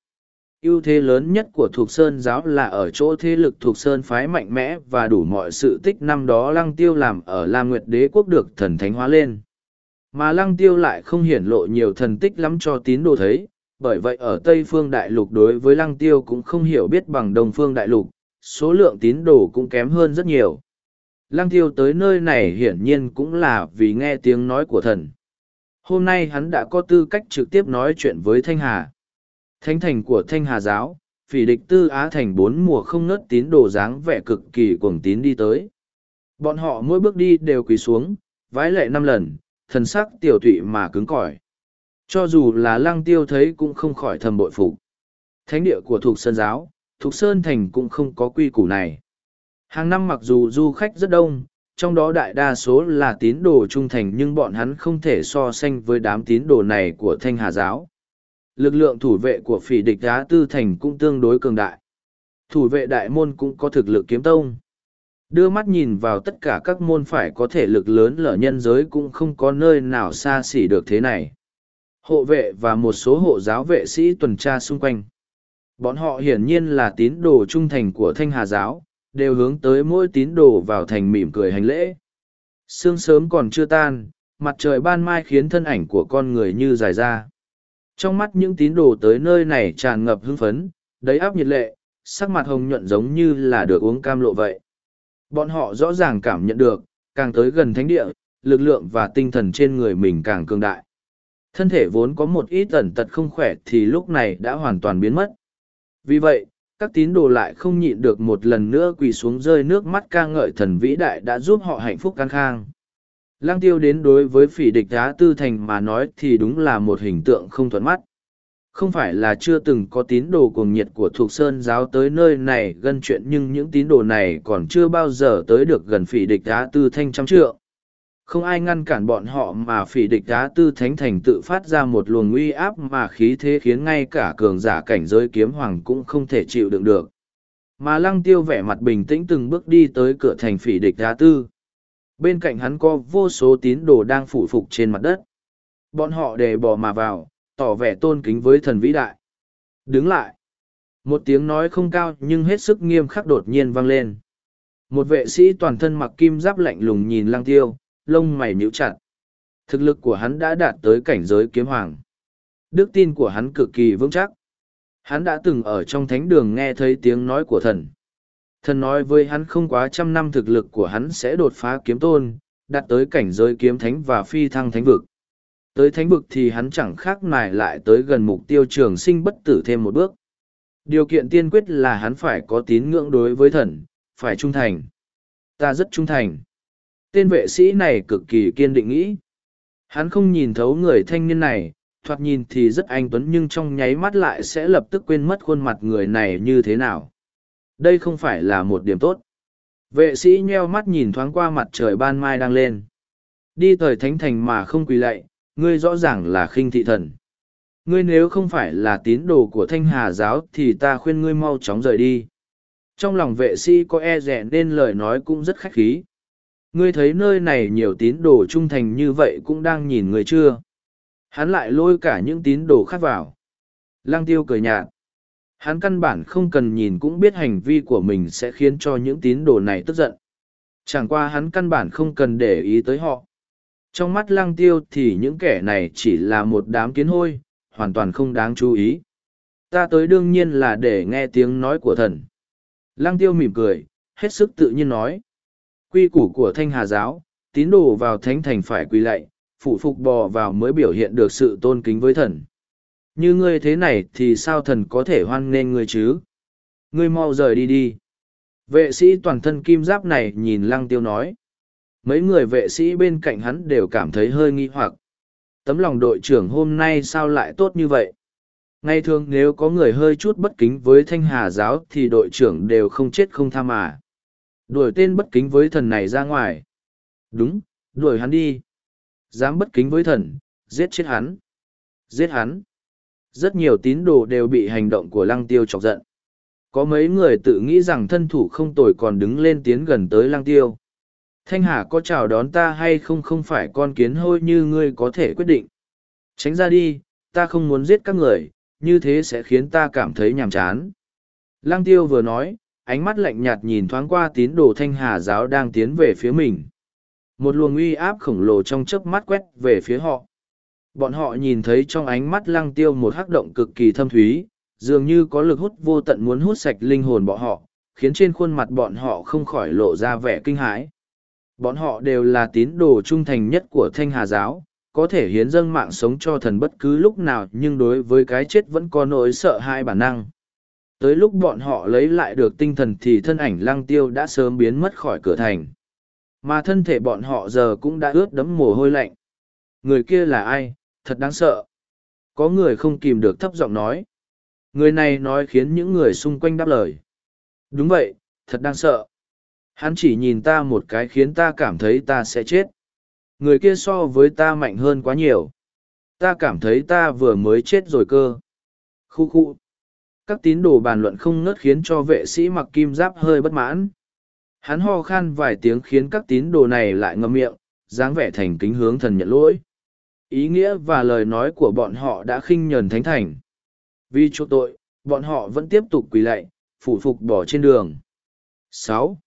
ưu thế lớn nhất của thuộc sơn giáo là ở chỗ thế lực thuộc sơn phái mạnh mẽ và đủ mọi sự tích năm đó lăng tiêu làm ở la nguyệt đế quốc được thần thánh hóa lên. Mà lăng tiêu lại không hiển lộ nhiều thần tích lắm cho tín đồ thấy, bởi vậy ở tây phương đại lục đối với lăng tiêu cũng không hiểu biết bằng đông phương đại lục, số lượng tín đồ cũng kém hơn rất nhiều. Lăng tiêu tới nơi này hiển nhiên cũng là vì nghe tiếng nói của thần. Hôm nay hắn đã có tư cách trực tiếp nói chuyện với thanh hà. Thánh thành của Thanh Hà Giáo, phỉ địch tư Á thành bốn mùa không ngớt tín đồ dáng vẻ cực kỳ cuồng tín đi tới. Bọn họ mỗi bước đi đều quỳ xuống, vái lệ năm lần, thần sắc tiểu tụy mà cứng cỏi. Cho dù là lăng tiêu thấy cũng không khỏi thầm bội phục. Thánh địa của Thục Sơn Giáo, Thục Sơn Thành cũng không có quy củ này. Hàng năm mặc dù du khách rất đông, trong đó đại đa số là tín đồ trung thành nhưng bọn hắn không thể so sánh với đám tín đồ này của Thanh Hà Giáo lực lượng thủ vệ của phỉ địch đá tư thành cũng tương đối cường đại. Thủ vệ đại môn cũng có thực lực kiếm tông. Đưa mắt nhìn vào tất cả các môn phải có thể lực lớn lở nhân giới cũng không có nơi nào xa xỉ được thế này. Hộ vệ và một số hộ giáo vệ sĩ tuần tra xung quanh. Bọn họ hiển nhiên là tín đồ trung thành của Thanh Hà Giáo, đều hướng tới mỗi tín đồ vào thành mỉm cười hành lễ. Sương sớm còn chưa tan, mặt trời ban mai khiến thân ảnh của con người như dài ra trong mắt những tín đồ tới nơi này tràn ngập hưng phấn, đầy áp nhiệt lệ, sắc mặt hồng nhuận giống như là được uống cam lộ vậy. Bọn họ rõ ràng cảm nhận được, càng tới gần thánh địa, lực lượng và tinh thần trên người mình càng cương đại. Thân thể vốn có một ít ẩn tật không khỏe thì lúc này đã hoàn toàn biến mất. Vì vậy, các tín đồ lại không nhịn được một lần nữa quỳ xuống rơi nước mắt ca ngợi thần vĩ đại đã giúp họ hạnh phúc căng khang. Lăng tiêu đến đối với phỉ địch đá tư thành mà nói thì đúng là một hình tượng không thuận mắt. Không phải là chưa từng có tín đồ cuồng nhiệt của thuộc sơn giáo tới nơi này gần chuyện nhưng những tín đồ này còn chưa bao giờ tới được gần phỉ địch đá tư thanh trăm trượng. Không ai ngăn cản bọn họ mà phỉ địch đá tư thánh thành tự phát ra một luồng uy áp mà khí thế khiến ngay cả cường giả cảnh giới kiếm hoàng cũng không thể chịu đựng được. Mà lăng tiêu vẻ mặt bình tĩnh từng bước đi tới cửa thành phỉ địch đá tư Bên cạnh hắn có vô số tín đồ đang phủ phục trên mặt đất. Bọn họ đề bò mà vào, tỏ vẻ tôn kính với thần vĩ đại. Đứng lại. Một tiếng nói không cao nhưng hết sức nghiêm khắc đột nhiên vang lên. Một vệ sĩ toàn thân mặc kim giáp lạnh lùng nhìn lăng tiêu, lông mày nhíu chặt. Thực lực của hắn đã đạt tới cảnh giới kiếm hoàng. Đức tin của hắn cực kỳ vững chắc. Hắn đã từng ở trong thánh đường nghe thấy tiếng nói của thần. Thần nói với hắn không quá trăm năm thực lực của hắn sẽ đột phá kiếm tôn, đạt tới cảnh giới kiếm thánh và phi thăng thánh vực. Tới thánh vực thì hắn chẳng khác nài lại tới gần mục tiêu trường sinh bất tử thêm một bước. Điều kiện tiên quyết là hắn phải có tín ngưỡng đối với thần, phải trung thành. Ta rất trung thành. Tên vệ sĩ này cực kỳ kiên định nghĩ. Hắn không nhìn thấu người thanh niên này, thoạt nhìn thì rất anh tuấn nhưng trong nháy mắt lại sẽ lập tức quên mất khuôn mặt người này như thế nào. Đây không phải là một điểm tốt. Vệ sĩ nheo mắt nhìn thoáng qua mặt trời ban mai đang lên. Đi thời thánh thành mà không quỳ lạy, ngươi rõ ràng là khinh thị thần. Ngươi nếu không phải là tín đồ của thanh hà giáo thì ta khuyên ngươi mau chóng rời đi. Trong lòng vệ sĩ có e rẻ nên lời nói cũng rất khách khí. Ngươi thấy nơi này nhiều tín đồ trung thành như vậy cũng đang nhìn người chưa? Hắn lại lôi cả những tín đồ khác vào. Lăng tiêu cười nhạt. Hắn căn bản không cần nhìn cũng biết hành vi của mình sẽ khiến cho những tín đồ này tức giận. Chẳng qua hắn căn bản không cần để ý tới họ. Trong mắt lăng tiêu thì những kẻ này chỉ là một đám kiến hôi, hoàn toàn không đáng chú ý. Ta tới đương nhiên là để nghe tiếng nói của thần. Lăng tiêu mỉm cười, hết sức tự nhiên nói. Quy củ của thanh hà giáo, tín đồ vào thánh thành phải quỳ lạy, phụ phục bò vào mới biểu hiện được sự tôn kính với thần. Như ngươi thế này thì sao thần có thể hoan nghênh ngươi chứ? Ngươi mau rời đi đi. Vệ sĩ toàn thân kim giáp này nhìn lăng tiêu nói. Mấy người vệ sĩ bên cạnh hắn đều cảm thấy hơi nghi hoặc. Tấm lòng đội trưởng hôm nay sao lại tốt như vậy? Ngày thường nếu có người hơi chút bất kính với thanh hà giáo thì đội trưởng đều không chết không tha mà. Đuổi tên bất kính với thần này ra ngoài. Đúng, đuổi hắn đi. Dám bất kính với thần, giết chết hắn. Giết hắn. Rất nhiều tín đồ đều bị hành động của lăng tiêu chọc giận. Có mấy người tự nghĩ rằng thân thủ không tồi còn đứng lên tiến gần tới lăng tiêu. Thanh Hà có chào đón ta hay không không phải con kiến hôi như ngươi có thể quyết định. Tránh ra đi, ta không muốn giết các người, như thế sẽ khiến ta cảm thấy nhàm chán. Lăng tiêu vừa nói, ánh mắt lạnh nhạt nhìn thoáng qua tín đồ thanh hà giáo đang tiến về phía mình. Một luồng uy áp khổng lồ trong chớp mắt quét về phía họ. Bọn họ nhìn thấy trong ánh mắt lăng tiêu một hắc động cực kỳ thâm thúy, dường như có lực hút vô tận muốn hút sạch linh hồn bọn họ, khiến trên khuôn mặt bọn họ không khỏi lộ ra vẻ kinh hãi. Bọn họ đều là tín đồ trung thành nhất của Thanh Hà Giáo, có thể hiến dâng mạng sống cho thần bất cứ lúc nào nhưng đối với cái chết vẫn có nỗi sợ hai bản năng. Tới lúc bọn họ lấy lại được tinh thần thì thân ảnh lăng tiêu đã sớm biến mất khỏi cửa thành. Mà thân thể bọn họ giờ cũng đã ướt đẫm mồ hôi lạnh. Người kia là ai, thật đáng sợ. Có người không kìm được thấp giọng nói. Người này nói khiến những người xung quanh đáp lời. Đúng vậy, thật đáng sợ. Hắn chỉ nhìn ta một cái khiến ta cảm thấy ta sẽ chết. Người kia so với ta mạnh hơn quá nhiều. Ta cảm thấy ta vừa mới chết rồi cơ. Khu khu. Các tín đồ bàn luận không ngớt khiến cho vệ sĩ mặc kim giáp hơi bất mãn. Hắn ho khan vài tiếng khiến các tín đồ này lại ngậm miệng, dáng vẻ thành kính hướng thần nhận lỗi. Ý nghĩa và lời nói của bọn họ đã khinh nhờn thánh thành. Vì chỗ tội, bọn họ vẫn tiếp tục quỳ lạy, phủ phục bỏ trên đường. sáu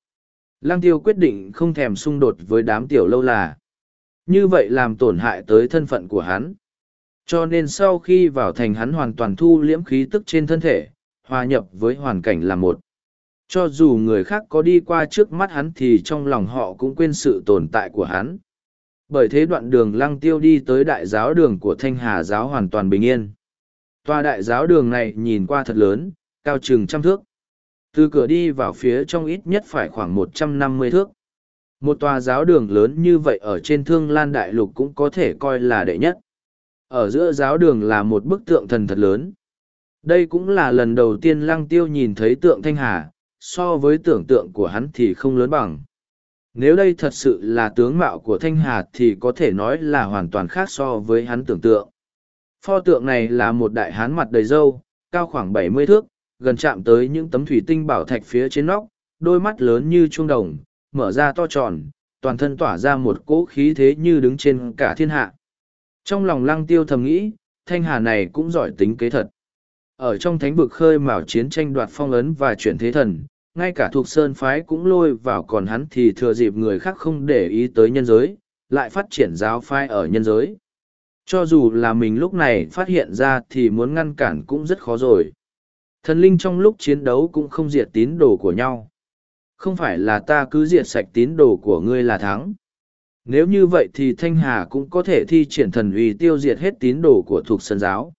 Lăng tiêu quyết định không thèm xung đột với đám tiểu lâu là. Như vậy làm tổn hại tới thân phận của hắn. Cho nên sau khi vào thành hắn hoàn toàn thu liễm khí tức trên thân thể, hòa nhập với hoàn cảnh là một. Cho dù người khác có đi qua trước mắt hắn thì trong lòng họ cũng quên sự tồn tại của hắn. Bởi thế đoạn đường lăng tiêu đi tới đại giáo đường của Thanh Hà giáo hoàn toàn bình yên. Tòa đại giáo đường này nhìn qua thật lớn, cao chừng trăm thước. Từ cửa đi vào phía trong ít nhất phải khoảng một trăm năm mươi thước. Một tòa giáo đường lớn như vậy ở trên thương lan đại lục cũng có thể coi là đệ nhất. Ở giữa giáo đường là một bức tượng thần thật lớn. Đây cũng là lần đầu tiên lăng tiêu nhìn thấy tượng thanh hà, so với tưởng tượng của hắn thì không lớn bằng. Nếu đây thật sự là tướng mạo của thanh hà thì có thể nói là hoàn toàn khác so với hắn tưởng tượng. Pho tượng này là một đại hán mặt đầy râu, cao khoảng bảy mươi thước, gần chạm tới những tấm thủy tinh bảo thạch phía trên nóc, đôi mắt lớn như chuông đồng, mở ra to tròn, toàn thân tỏa ra một cỗ khí thế như đứng trên cả thiên hạ. Trong lòng lăng tiêu thầm nghĩ, thanh hà này cũng giỏi tính kế thật. Ở trong thánh vực khơi mào chiến tranh đoạt phong ấn và chuyển thế thần, ngay cả thuộc sơn phái cũng lôi vào còn hắn thì thừa dịp người khác không để ý tới nhân giới, lại phát triển giáo phái ở nhân giới. Cho dù là mình lúc này phát hiện ra thì muốn ngăn cản cũng rất khó rồi. Thần linh trong lúc chiến đấu cũng không diệt tín đồ của nhau. Không phải là ta cứ diệt sạch tín đồ của ngươi là thắng. Nếu như vậy thì Thanh Hà cũng có thể thi triển thần uy tiêu diệt hết tín đồ của thuộc sân giáo.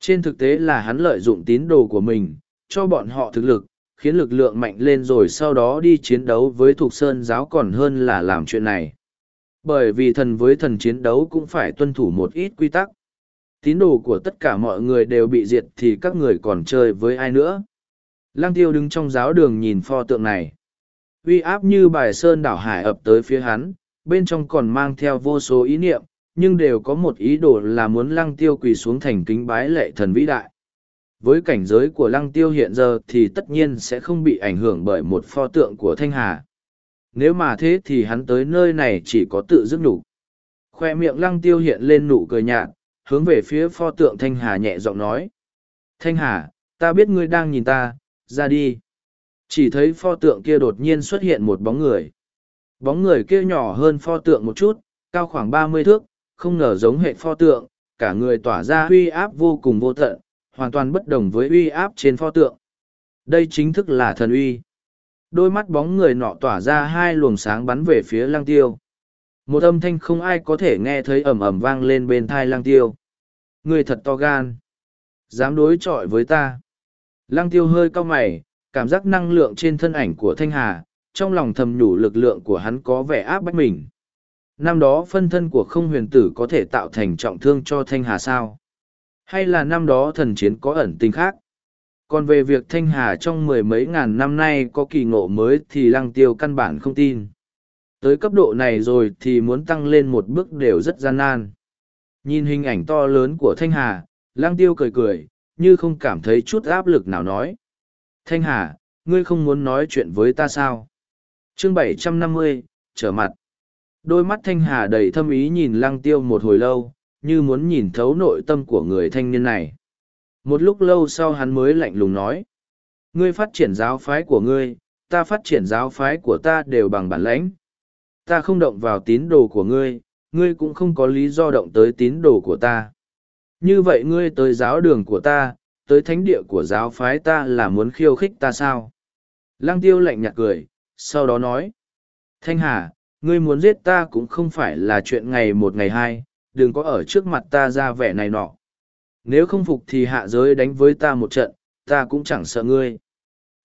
Trên thực tế là hắn lợi dụng tín đồ của mình, cho bọn họ thực lực, khiến lực lượng mạnh lên rồi sau đó đi chiến đấu với thuộc sơn giáo còn hơn là làm chuyện này. Bởi vì thần với thần chiến đấu cũng phải tuân thủ một ít quy tắc. Tín đồ của tất cả mọi người đều bị diệt thì các người còn chơi với ai nữa. Lăng tiêu đứng trong giáo đường nhìn pho tượng này. uy áp như bài sơn đảo hải ập tới phía hắn, bên trong còn mang theo vô số ý niệm, nhưng đều có một ý đồ là muốn lăng tiêu quỳ xuống thành kính bái lệ thần vĩ đại. Với cảnh giới của lăng tiêu hiện giờ thì tất nhiên sẽ không bị ảnh hưởng bởi một pho tượng của Thanh Hà. Nếu mà thế thì hắn tới nơi này chỉ có tự dứt nụ Khoe miệng lăng tiêu hiện lên nụ cười nhạt, hướng về phía pho tượng Thanh Hà nhẹ giọng nói. Thanh Hà, ta biết ngươi đang nhìn ta, ra đi. Chỉ thấy pho tượng kia đột nhiên xuất hiện một bóng người. Bóng người kia nhỏ hơn pho tượng một chút, cao khoảng ba mươi thước, không ngờ giống hệ pho tượng, cả người tỏa ra uy áp vô cùng vô tận, hoàn toàn bất đồng với uy áp trên pho tượng. Đây chính thức là thần uy. Đôi mắt bóng người nọ tỏa ra hai luồng sáng bắn về phía lang tiêu. Một âm thanh không ai có thể nghe thấy ầm ầm vang lên bên thai lang tiêu. Người thật to gan. Dám đối chọi với ta. Lang tiêu hơi cau mày, cảm giác năng lượng trên thân ảnh của Thanh Hà, trong lòng thầm nhủ lực lượng của hắn có vẻ áp bách mình. Năm đó phân thân của không huyền tử có thể tạo thành trọng thương cho Thanh Hà sao? Hay là năm đó thần chiến có ẩn tình khác? Còn về việc Thanh Hà trong mười mấy ngàn năm nay có kỳ ngộ mới thì lăng tiêu căn bản không tin. Tới cấp độ này rồi thì muốn tăng lên một bước đều rất gian nan. Nhìn hình ảnh to lớn của Thanh Hà, lăng tiêu cười cười, như không cảm thấy chút áp lực nào nói. Thanh Hà, ngươi không muốn nói chuyện với ta sao? chương bảy trăm năm mươi trở mặt. Đôi mắt Thanh Hà đầy thâm ý nhìn lăng tiêu một hồi lâu, như muốn nhìn thấu nội tâm của người thanh niên này. Một lúc lâu sau hắn mới lạnh lùng nói. Ngươi phát triển giáo phái của ngươi, ta phát triển giáo phái của ta đều bằng bản lãnh. Ta không động vào tín đồ của ngươi, ngươi cũng không có lý do động tới tín đồ của ta. Như vậy ngươi tới giáo đường của ta, tới thánh địa của giáo phái ta là muốn khiêu khích ta sao? Lăng tiêu lạnh nhạt cười, sau đó nói. Thanh Hà, ngươi muốn giết ta cũng không phải là chuyện ngày một ngày hai, đừng có ở trước mặt ta ra vẻ này nọ. Nếu không phục thì hạ giới đánh với ta một trận, ta cũng chẳng sợ ngươi.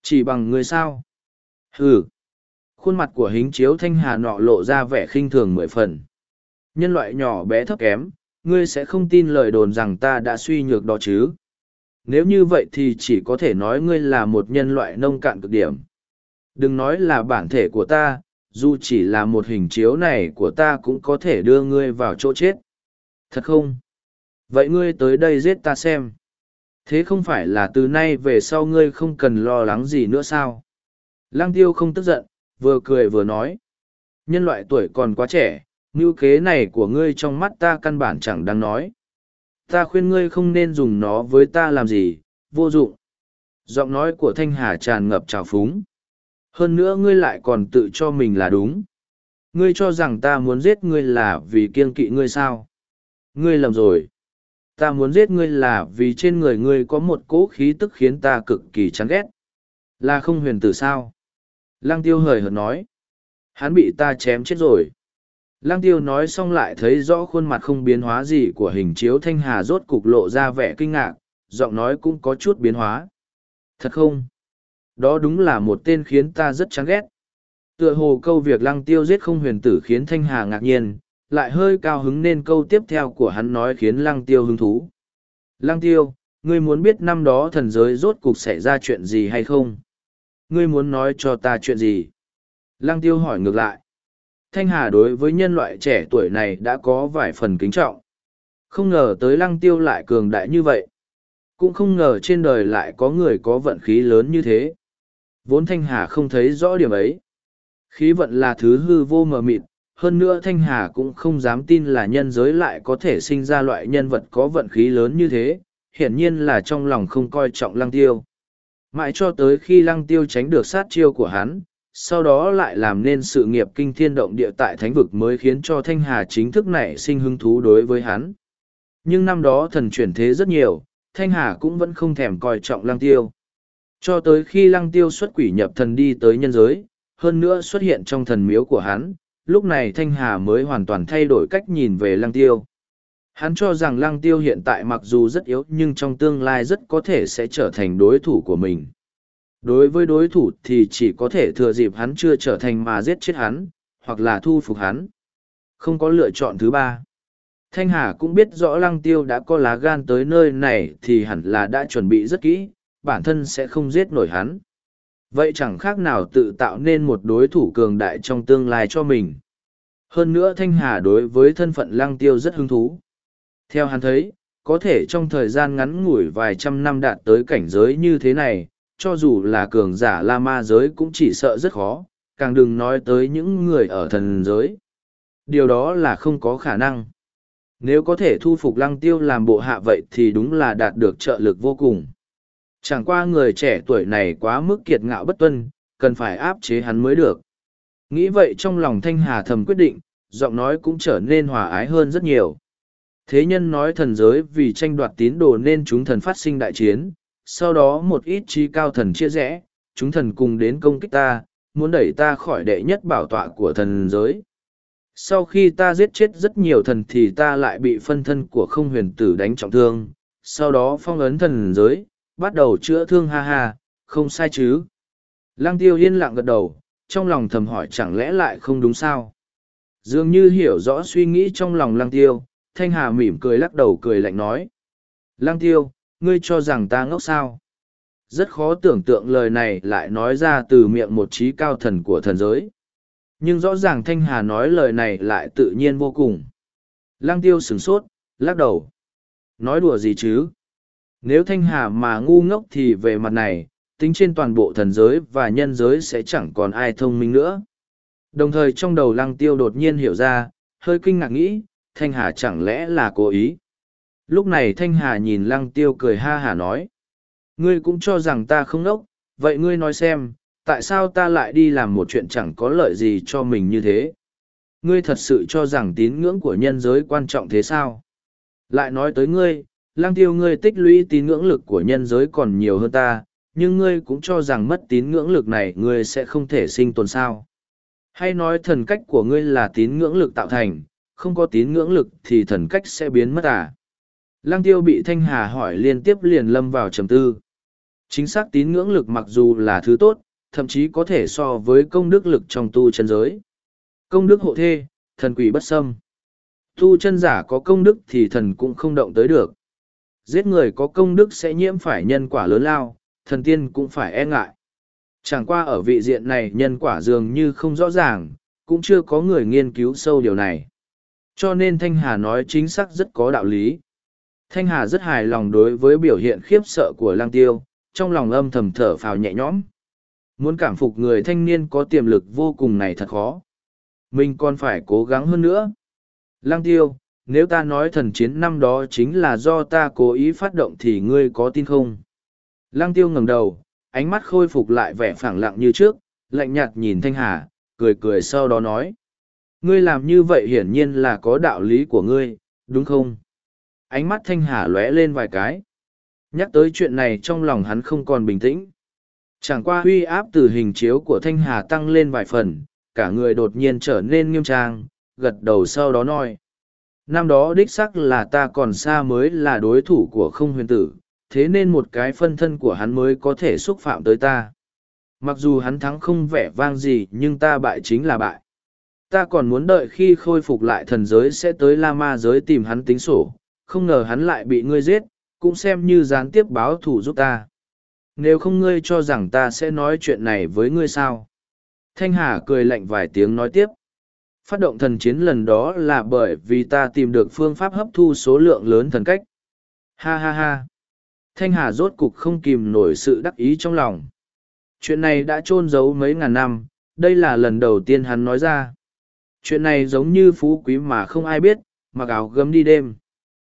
Chỉ bằng ngươi sao? Hừ. Khuôn mặt của hính chiếu thanh hà nọ lộ ra vẻ khinh thường mười phần. Nhân loại nhỏ bé thấp kém, ngươi sẽ không tin lời đồn rằng ta đã suy nhược đó chứ. Nếu như vậy thì chỉ có thể nói ngươi là một nhân loại nông cạn cực điểm. Đừng nói là bản thể của ta, dù chỉ là một hình chiếu này của ta cũng có thể đưa ngươi vào chỗ chết. Thật không? Vậy ngươi tới đây giết ta xem. Thế không phải là từ nay về sau ngươi không cần lo lắng gì nữa sao? Lăng tiêu không tức giận, vừa cười vừa nói. Nhân loại tuổi còn quá trẻ, mưu kế này của ngươi trong mắt ta căn bản chẳng đáng nói. Ta khuyên ngươi không nên dùng nó với ta làm gì, vô dụng. Giọng nói của Thanh Hà tràn ngập trào phúng. Hơn nữa ngươi lại còn tự cho mình là đúng. Ngươi cho rằng ta muốn giết ngươi là vì kiên kỵ ngươi sao? Ngươi lầm rồi. Ta muốn giết ngươi là vì trên người ngươi có một cỗ khí tức khiến ta cực kỳ chán ghét. Là không huyền tử sao? Lăng tiêu hời hợt nói. Hắn bị ta chém chết rồi. Lăng tiêu nói xong lại thấy rõ khuôn mặt không biến hóa gì của hình chiếu thanh hà rốt cục lộ ra vẻ kinh ngạc, giọng nói cũng có chút biến hóa. Thật không? Đó đúng là một tên khiến ta rất chán ghét. Tựa hồ câu việc lăng tiêu giết không huyền tử khiến thanh hà ngạc nhiên, lại hơi cao hứng nên câu tiếp theo của hắn nói khiến lăng tiêu hứng thú. Lăng tiêu, ngươi muốn biết năm đó thần giới rốt cục xảy ra chuyện gì hay không? Ngươi muốn nói cho ta chuyện gì? Lăng tiêu hỏi ngược lại. Thanh Hà đối với nhân loại trẻ tuổi này đã có vài phần kính trọng. Không ngờ tới lăng tiêu lại cường đại như vậy. Cũng không ngờ trên đời lại có người có vận khí lớn như thế. Vốn Thanh Hà không thấy rõ điểm ấy. Khí vận là thứ hư vô mờ mịt, hơn nữa Thanh Hà cũng không dám tin là nhân giới lại có thể sinh ra loại nhân vật có vận khí lớn như thế, hiển nhiên là trong lòng không coi trọng lăng tiêu. Mãi cho tới khi lăng tiêu tránh được sát chiêu của hắn, sau đó lại làm nên sự nghiệp kinh thiên động địa tại thánh vực mới khiến cho Thanh Hà chính thức nảy sinh hứng thú đối với hắn. Nhưng năm đó thần chuyển thế rất nhiều, Thanh Hà cũng vẫn không thèm coi trọng lăng tiêu. Cho tới khi lăng tiêu xuất quỷ nhập thần đi tới nhân giới, hơn nữa xuất hiện trong thần miếu của hắn, lúc này Thanh Hà mới hoàn toàn thay đổi cách nhìn về lăng tiêu. Hắn cho rằng lăng tiêu hiện tại mặc dù rất yếu nhưng trong tương lai rất có thể sẽ trở thành đối thủ của mình. Đối với đối thủ thì chỉ có thể thừa dịp hắn chưa trở thành mà giết chết hắn, hoặc là thu phục hắn. Không có lựa chọn thứ ba. Thanh Hà cũng biết rõ lăng tiêu đã có lá gan tới nơi này thì hẳn là đã chuẩn bị rất kỹ, bản thân sẽ không giết nổi hắn. Vậy chẳng khác nào tự tạo nên một đối thủ cường đại trong tương lai cho mình. Hơn nữa Thanh Hà đối với thân phận lăng tiêu rất hứng thú. Theo hắn thấy, có thể trong thời gian ngắn ngủi vài trăm năm đạt tới cảnh giới như thế này, cho dù là cường giả La Ma giới cũng chỉ sợ rất khó, càng đừng nói tới những người ở thần giới. Điều đó là không có khả năng. Nếu có thể thu phục lăng tiêu làm bộ hạ vậy thì đúng là đạt được trợ lực vô cùng. Chẳng qua người trẻ tuổi này quá mức kiệt ngạo bất tuân, cần phải áp chế hắn mới được. Nghĩ vậy trong lòng Thanh Hà thầm quyết định, giọng nói cũng trở nên hòa ái hơn rất nhiều. Thế nhân nói thần giới vì tranh đoạt tín đồ nên chúng thần phát sinh đại chiến, sau đó một ít trí cao thần chia rẽ, chúng thần cùng đến công kích ta, muốn đẩy ta khỏi đệ nhất bảo tọa của thần giới. Sau khi ta giết chết rất nhiều thần thì ta lại bị phân thân của không huyền tử đánh trọng thương, sau đó phong ấn thần giới, bắt đầu chữa thương ha ha, không sai chứ. Lăng tiêu yên lặng gật đầu, trong lòng thầm hỏi chẳng lẽ lại không đúng sao. Dường như hiểu rõ suy nghĩ trong lòng lăng tiêu, thanh hà mỉm cười lắc đầu cười lạnh nói. Lăng tiêu, ngươi cho rằng ta ngốc sao. Rất khó tưởng tượng lời này lại nói ra từ miệng một trí cao thần của thần giới. Nhưng rõ ràng Thanh Hà nói lời này lại tự nhiên vô cùng. Lăng tiêu sửng sốt, lắc đầu. Nói đùa gì chứ? Nếu Thanh Hà mà ngu ngốc thì về mặt này, tính trên toàn bộ thần giới và nhân giới sẽ chẳng còn ai thông minh nữa. Đồng thời trong đầu lăng tiêu đột nhiên hiểu ra, hơi kinh ngạc nghĩ, Thanh Hà chẳng lẽ là cố ý. Lúc này Thanh Hà nhìn lăng tiêu cười ha hả nói. Ngươi cũng cho rằng ta không ngốc, vậy ngươi nói xem, tại sao ta lại đi làm một chuyện chẳng có lợi gì cho mình như thế? Ngươi thật sự cho rằng tín ngưỡng của nhân giới quan trọng thế sao? Lại nói tới ngươi, lăng tiêu ngươi tích lũy tín ngưỡng lực của nhân giới còn nhiều hơn ta, nhưng ngươi cũng cho rằng mất tín ngưỡng lực này ngươi sẽ không thể sinh tồn sao. Hay nói thần cách của ngươi là tín ngưỡng lực tạo thành, không có tín ngưỡng lực thì thần cách sẽ biến mất à? Lăng tiêu bị Thanh Hà hỏi liên tiếp liền lâm vào trầm tư. Chính xác tín ngưỡng lực mặc dù là thứ tốt, thậm chí có thể so với công đức lực trong tu chân giới. Công đức hộ thê, thần quỷ bất xâm. Tu chân giả có công đức thì thần cũng không động tới được. Giết người có công đức sẽ nhiễm phải nhân quả lớn lao, thần tiên cũng phải e ngại. Chẳng qua ở vị diện này nhân quả dường như không rõ ràng, cũng chưa có người nghiên cứu sâu điều này. Cho nên Thanh Hà nói chính xác rất có đạo lý. Thanh Hà rất hài lòng đối với biểu hiện khiếp sợ của lang tiêu, trong lòng âm thầm thở phào nhẹ nhõm. Muốn cảm phục người thanh niên có tiềm lực vô cùng này thật khó. Mình còn phải cố gắng hơn nữa. Lang tiêu, nếu ta nói thần chiến năm đó chính là do ta cố ý phát động thì ngươi có tin không? Lăng tiêu ngẩng đầu, ánh mắt khôi phục lại vẻ phẳng lặng như trước, lạnh nhạt nhìn Thanh Hà, cười cười sau đó nói. Ngươi làm như vậy hiển nhiên là có đạo lý của ngươi, đúng không? Ánh mắt Thanh Hà lóe lên vài cái. Nhắc tới chuyện này trong lòng hắn không còn bình tĩnh. Chẳng qua huy áp từ hình chiếu của Thanh Hà tăng lên vài phần, cả người đột nhiên trở nên nghiêm trang, gật đầu sau đó nói. Năm đó đích sắc là ta còn xa mới là đối thủ của không huyền tử, thế nên một cái phân thân của hắn mới có thể xúc phạm tới ta. Mặc dù hắn thắng không vẻ vang gì nhưng ta bại chính là bại. Ta còn muốn đợi khi khôi phục lại thần giới sẽ tới La Ma giới tìm hắn tính sổ, không ngờ hắn lại bị ngươi giết, cũng xem như gián tiếp báo thù giúp ta. Nếu không ngươi cho rằng ta sẽ nói chuyện này với ngươi sao? Thanh Hà cười lạnh vài tiếng nói tiếp. Phát động thần chiến lần đó là bởi vì ta tìm được phương pháp hấp thu số lượng lớn thần cách. Ha ha ha. Thanh Hà rốt cục không kìm nổi sự đắc ý trong lòng. Chuyện này đã chôn giấu mấy ngàn năm, đây là lần đầu tiên hắn nói ra. Chuyện này giống như phú quý mà không ai biết, mặc áo gấm đi đêm.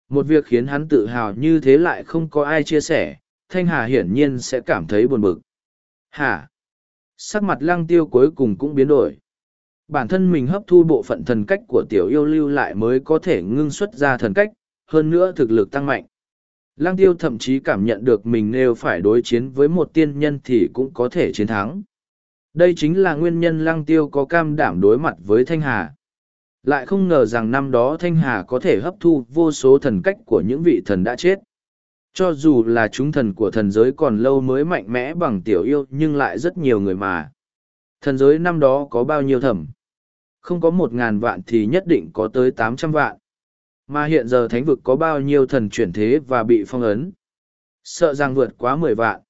Một việc khiến hắn tự hào như thế lại không có ai chia sẻ, Thanh Hà hiển nhiên sẽ cảm thấy buồn bực. Hả? Sắc mặt lăng tiêu cuối cùng cũng biến đổi. Bản thân mình hấp thu bộ phận thần cách của tiểu yêu lưu lại mới có thể ngưng xuất ra thần cách, hơn nữa thực lực tăng mạnh. Lăng tiêu thậm chí cảm nhận được mình nếu phải đối chiến với một tiên nhân thì cũng có thể chiến thắng. Đây chính là nguyên nhân lăng tiêu có cam đảm đối mặt với Thanh Hà. Lại không ngờ rằng năm đó Thanh Hà có thể hấp thu vô số thần cách của những vị thần đã chết. Cho dù là chúng thần của thần giới còn lâu mới mạnh mẽ bằng tiểu yêu nhưng lại rất nhiều người mà. Thần giới năm đó có bao nhiêu thẩm? Không có một ngàn vạn thì nhất định có tới tám trăm vạn. Mà hiện giờ thánh vực có bao nhiêu thần chuyển thế và bị phong ấn? Sợ rằng vượt quá mười vạn.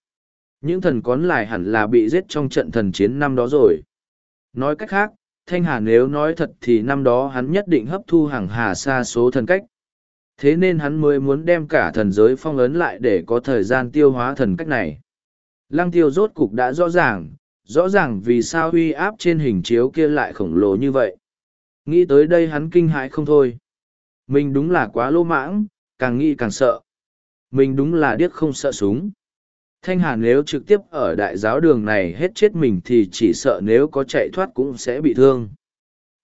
Những thần còn lại hẳn là bị giết trong trận thần chiến năm đó rồi. Nói cách khác, Thanh Hà nếu nói thật thì năm đó hắn nhất định hấp thu hàng hà xa số thần cách. Thế nên hắn mới muốn đem cả thần giới phong ấn lại để có thời gian tiêu hóa thần cách này. Lăng tiêu rốt cục đã rõ ràng, rõ ràng vì sao uy áp trên hình chiếu kia lại khổng lồ như vậy. Nghĩ tới đây hắn kinh hãi không thôi. Mình đúng là quá lô mãng, càng nghĩ càng sợ. Mình đúng là điếc không sợ súng. Thanh Hà nếu trực tiếp ở đại giáo đường này hết chết mình thì chỉ sợ nếu có chạy thoát cũng sẽ bị thương.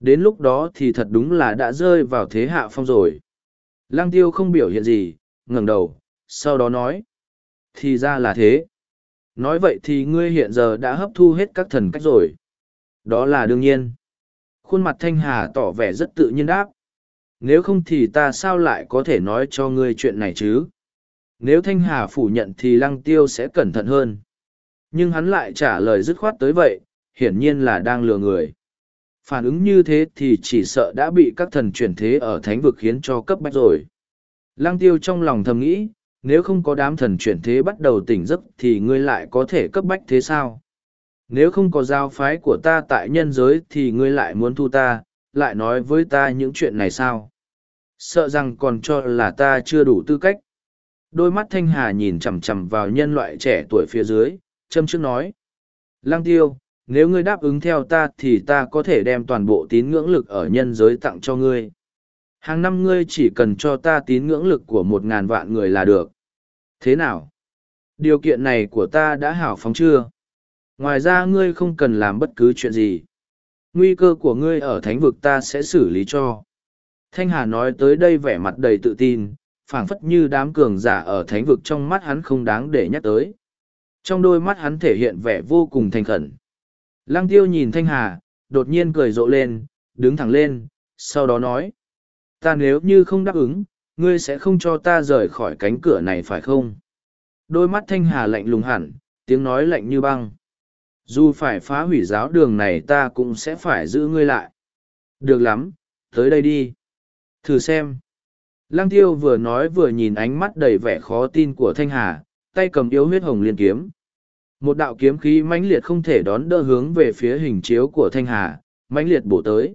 Đến lúc đó thì thật đúng là đã rơi vào thế hạ phong rồi. Lăng tiêu không biểu hiện gì, ngẩng đầu, sau đó nói. Thì ra là thế. Nói vậy thì ngươi hiện giờ đã hấp thu hết các thần cách rồi. Đó là đương nhiên. Khuôn mặt Thanh Hà tỏ vẻ rất tự nhiên đáp. Nếu không thì ta sao lại có thể nói cho ngươi chuyện này chứ? Nếu Thanh Hà phủ nhận thì Lăng Tiêu sẽ cẩn thận hơn. Nhưng hắn lại trả lời dứt khoát tới vậy, hiển nhiên là đang lừa người. Phản ứng như thế thì chỉ sợ đã bị các thần chuyển thế ở thánh vực khiến cho cấp bách rồi. Lăng Tiêu trong lòng thầm nghĩ, nếu không có đám thần chuyển thế bắt đầu tỉnh giấc thì ngươi lại có thể cấp bách thế sao? Nếu không có giao phái của ta tại nhân giới thì ngươi lại muốn thu ta, lại nói với ta những chuyện này sao? Sợ rằng còn cho là ta chưa đủ tư cách đôi mắt thanh hà nhìn chằm chằm vào nhân loại trẻ tuổi phía dưới châm trước nói lăng tiêu nếu ngươi đáp ứng theo ta thì ta có thể đem toàn bộ tín ngưỡng lực ở nhân giới tặng cho ngươi hàng năm ngươi chỉ cần cho ta tín ngưỡng lực của một ngàn vạn người là được thế nào điều kiện này của ta đã hảo phóng chưa ngoài ra ngươi không cần làm bất cứ chuyện gì nguy cơ của ngươi ở thánh vực ta sẽ xử lý cho thanh hà nói tới đây vẻ mặt đầy tự tin phảng phất như đám cường giả ở thánh vực trong mắt hắn không đáng để nhắc tới. Trong đôi mắt hắn thể hiện vẻ vô cùng thành khẩn. Lăng tiêu nhìn Thanh Hà, đột nhiên cười rộ lên, đứng thẳng lên, sau đó nói. Ta nếu như không đáp ứng, ngươi sẽ không cho ta rời khỏi cánh cửa này phải không? Đôi mắt Thanh Hà lạnh lùng hẳn, tiếng nói lạnh như băng. Dù phải phá hủy giáo đường này ta cũng sẽ phải giữ ngươi lại. Được lắm, tới đây đi. Thử xem. Lăng tiêu vừa nói vừa nhìn ánh mắt đầy vẻ khó tin của Thanh Hà, tay cầm yếu huyết hồng liên kiếm. Một đạo kiếm khí mãnh liệt không thể đón đỡ hướng về phía hình chiếu của Thanh Hà, mãnh liệt bổ tới.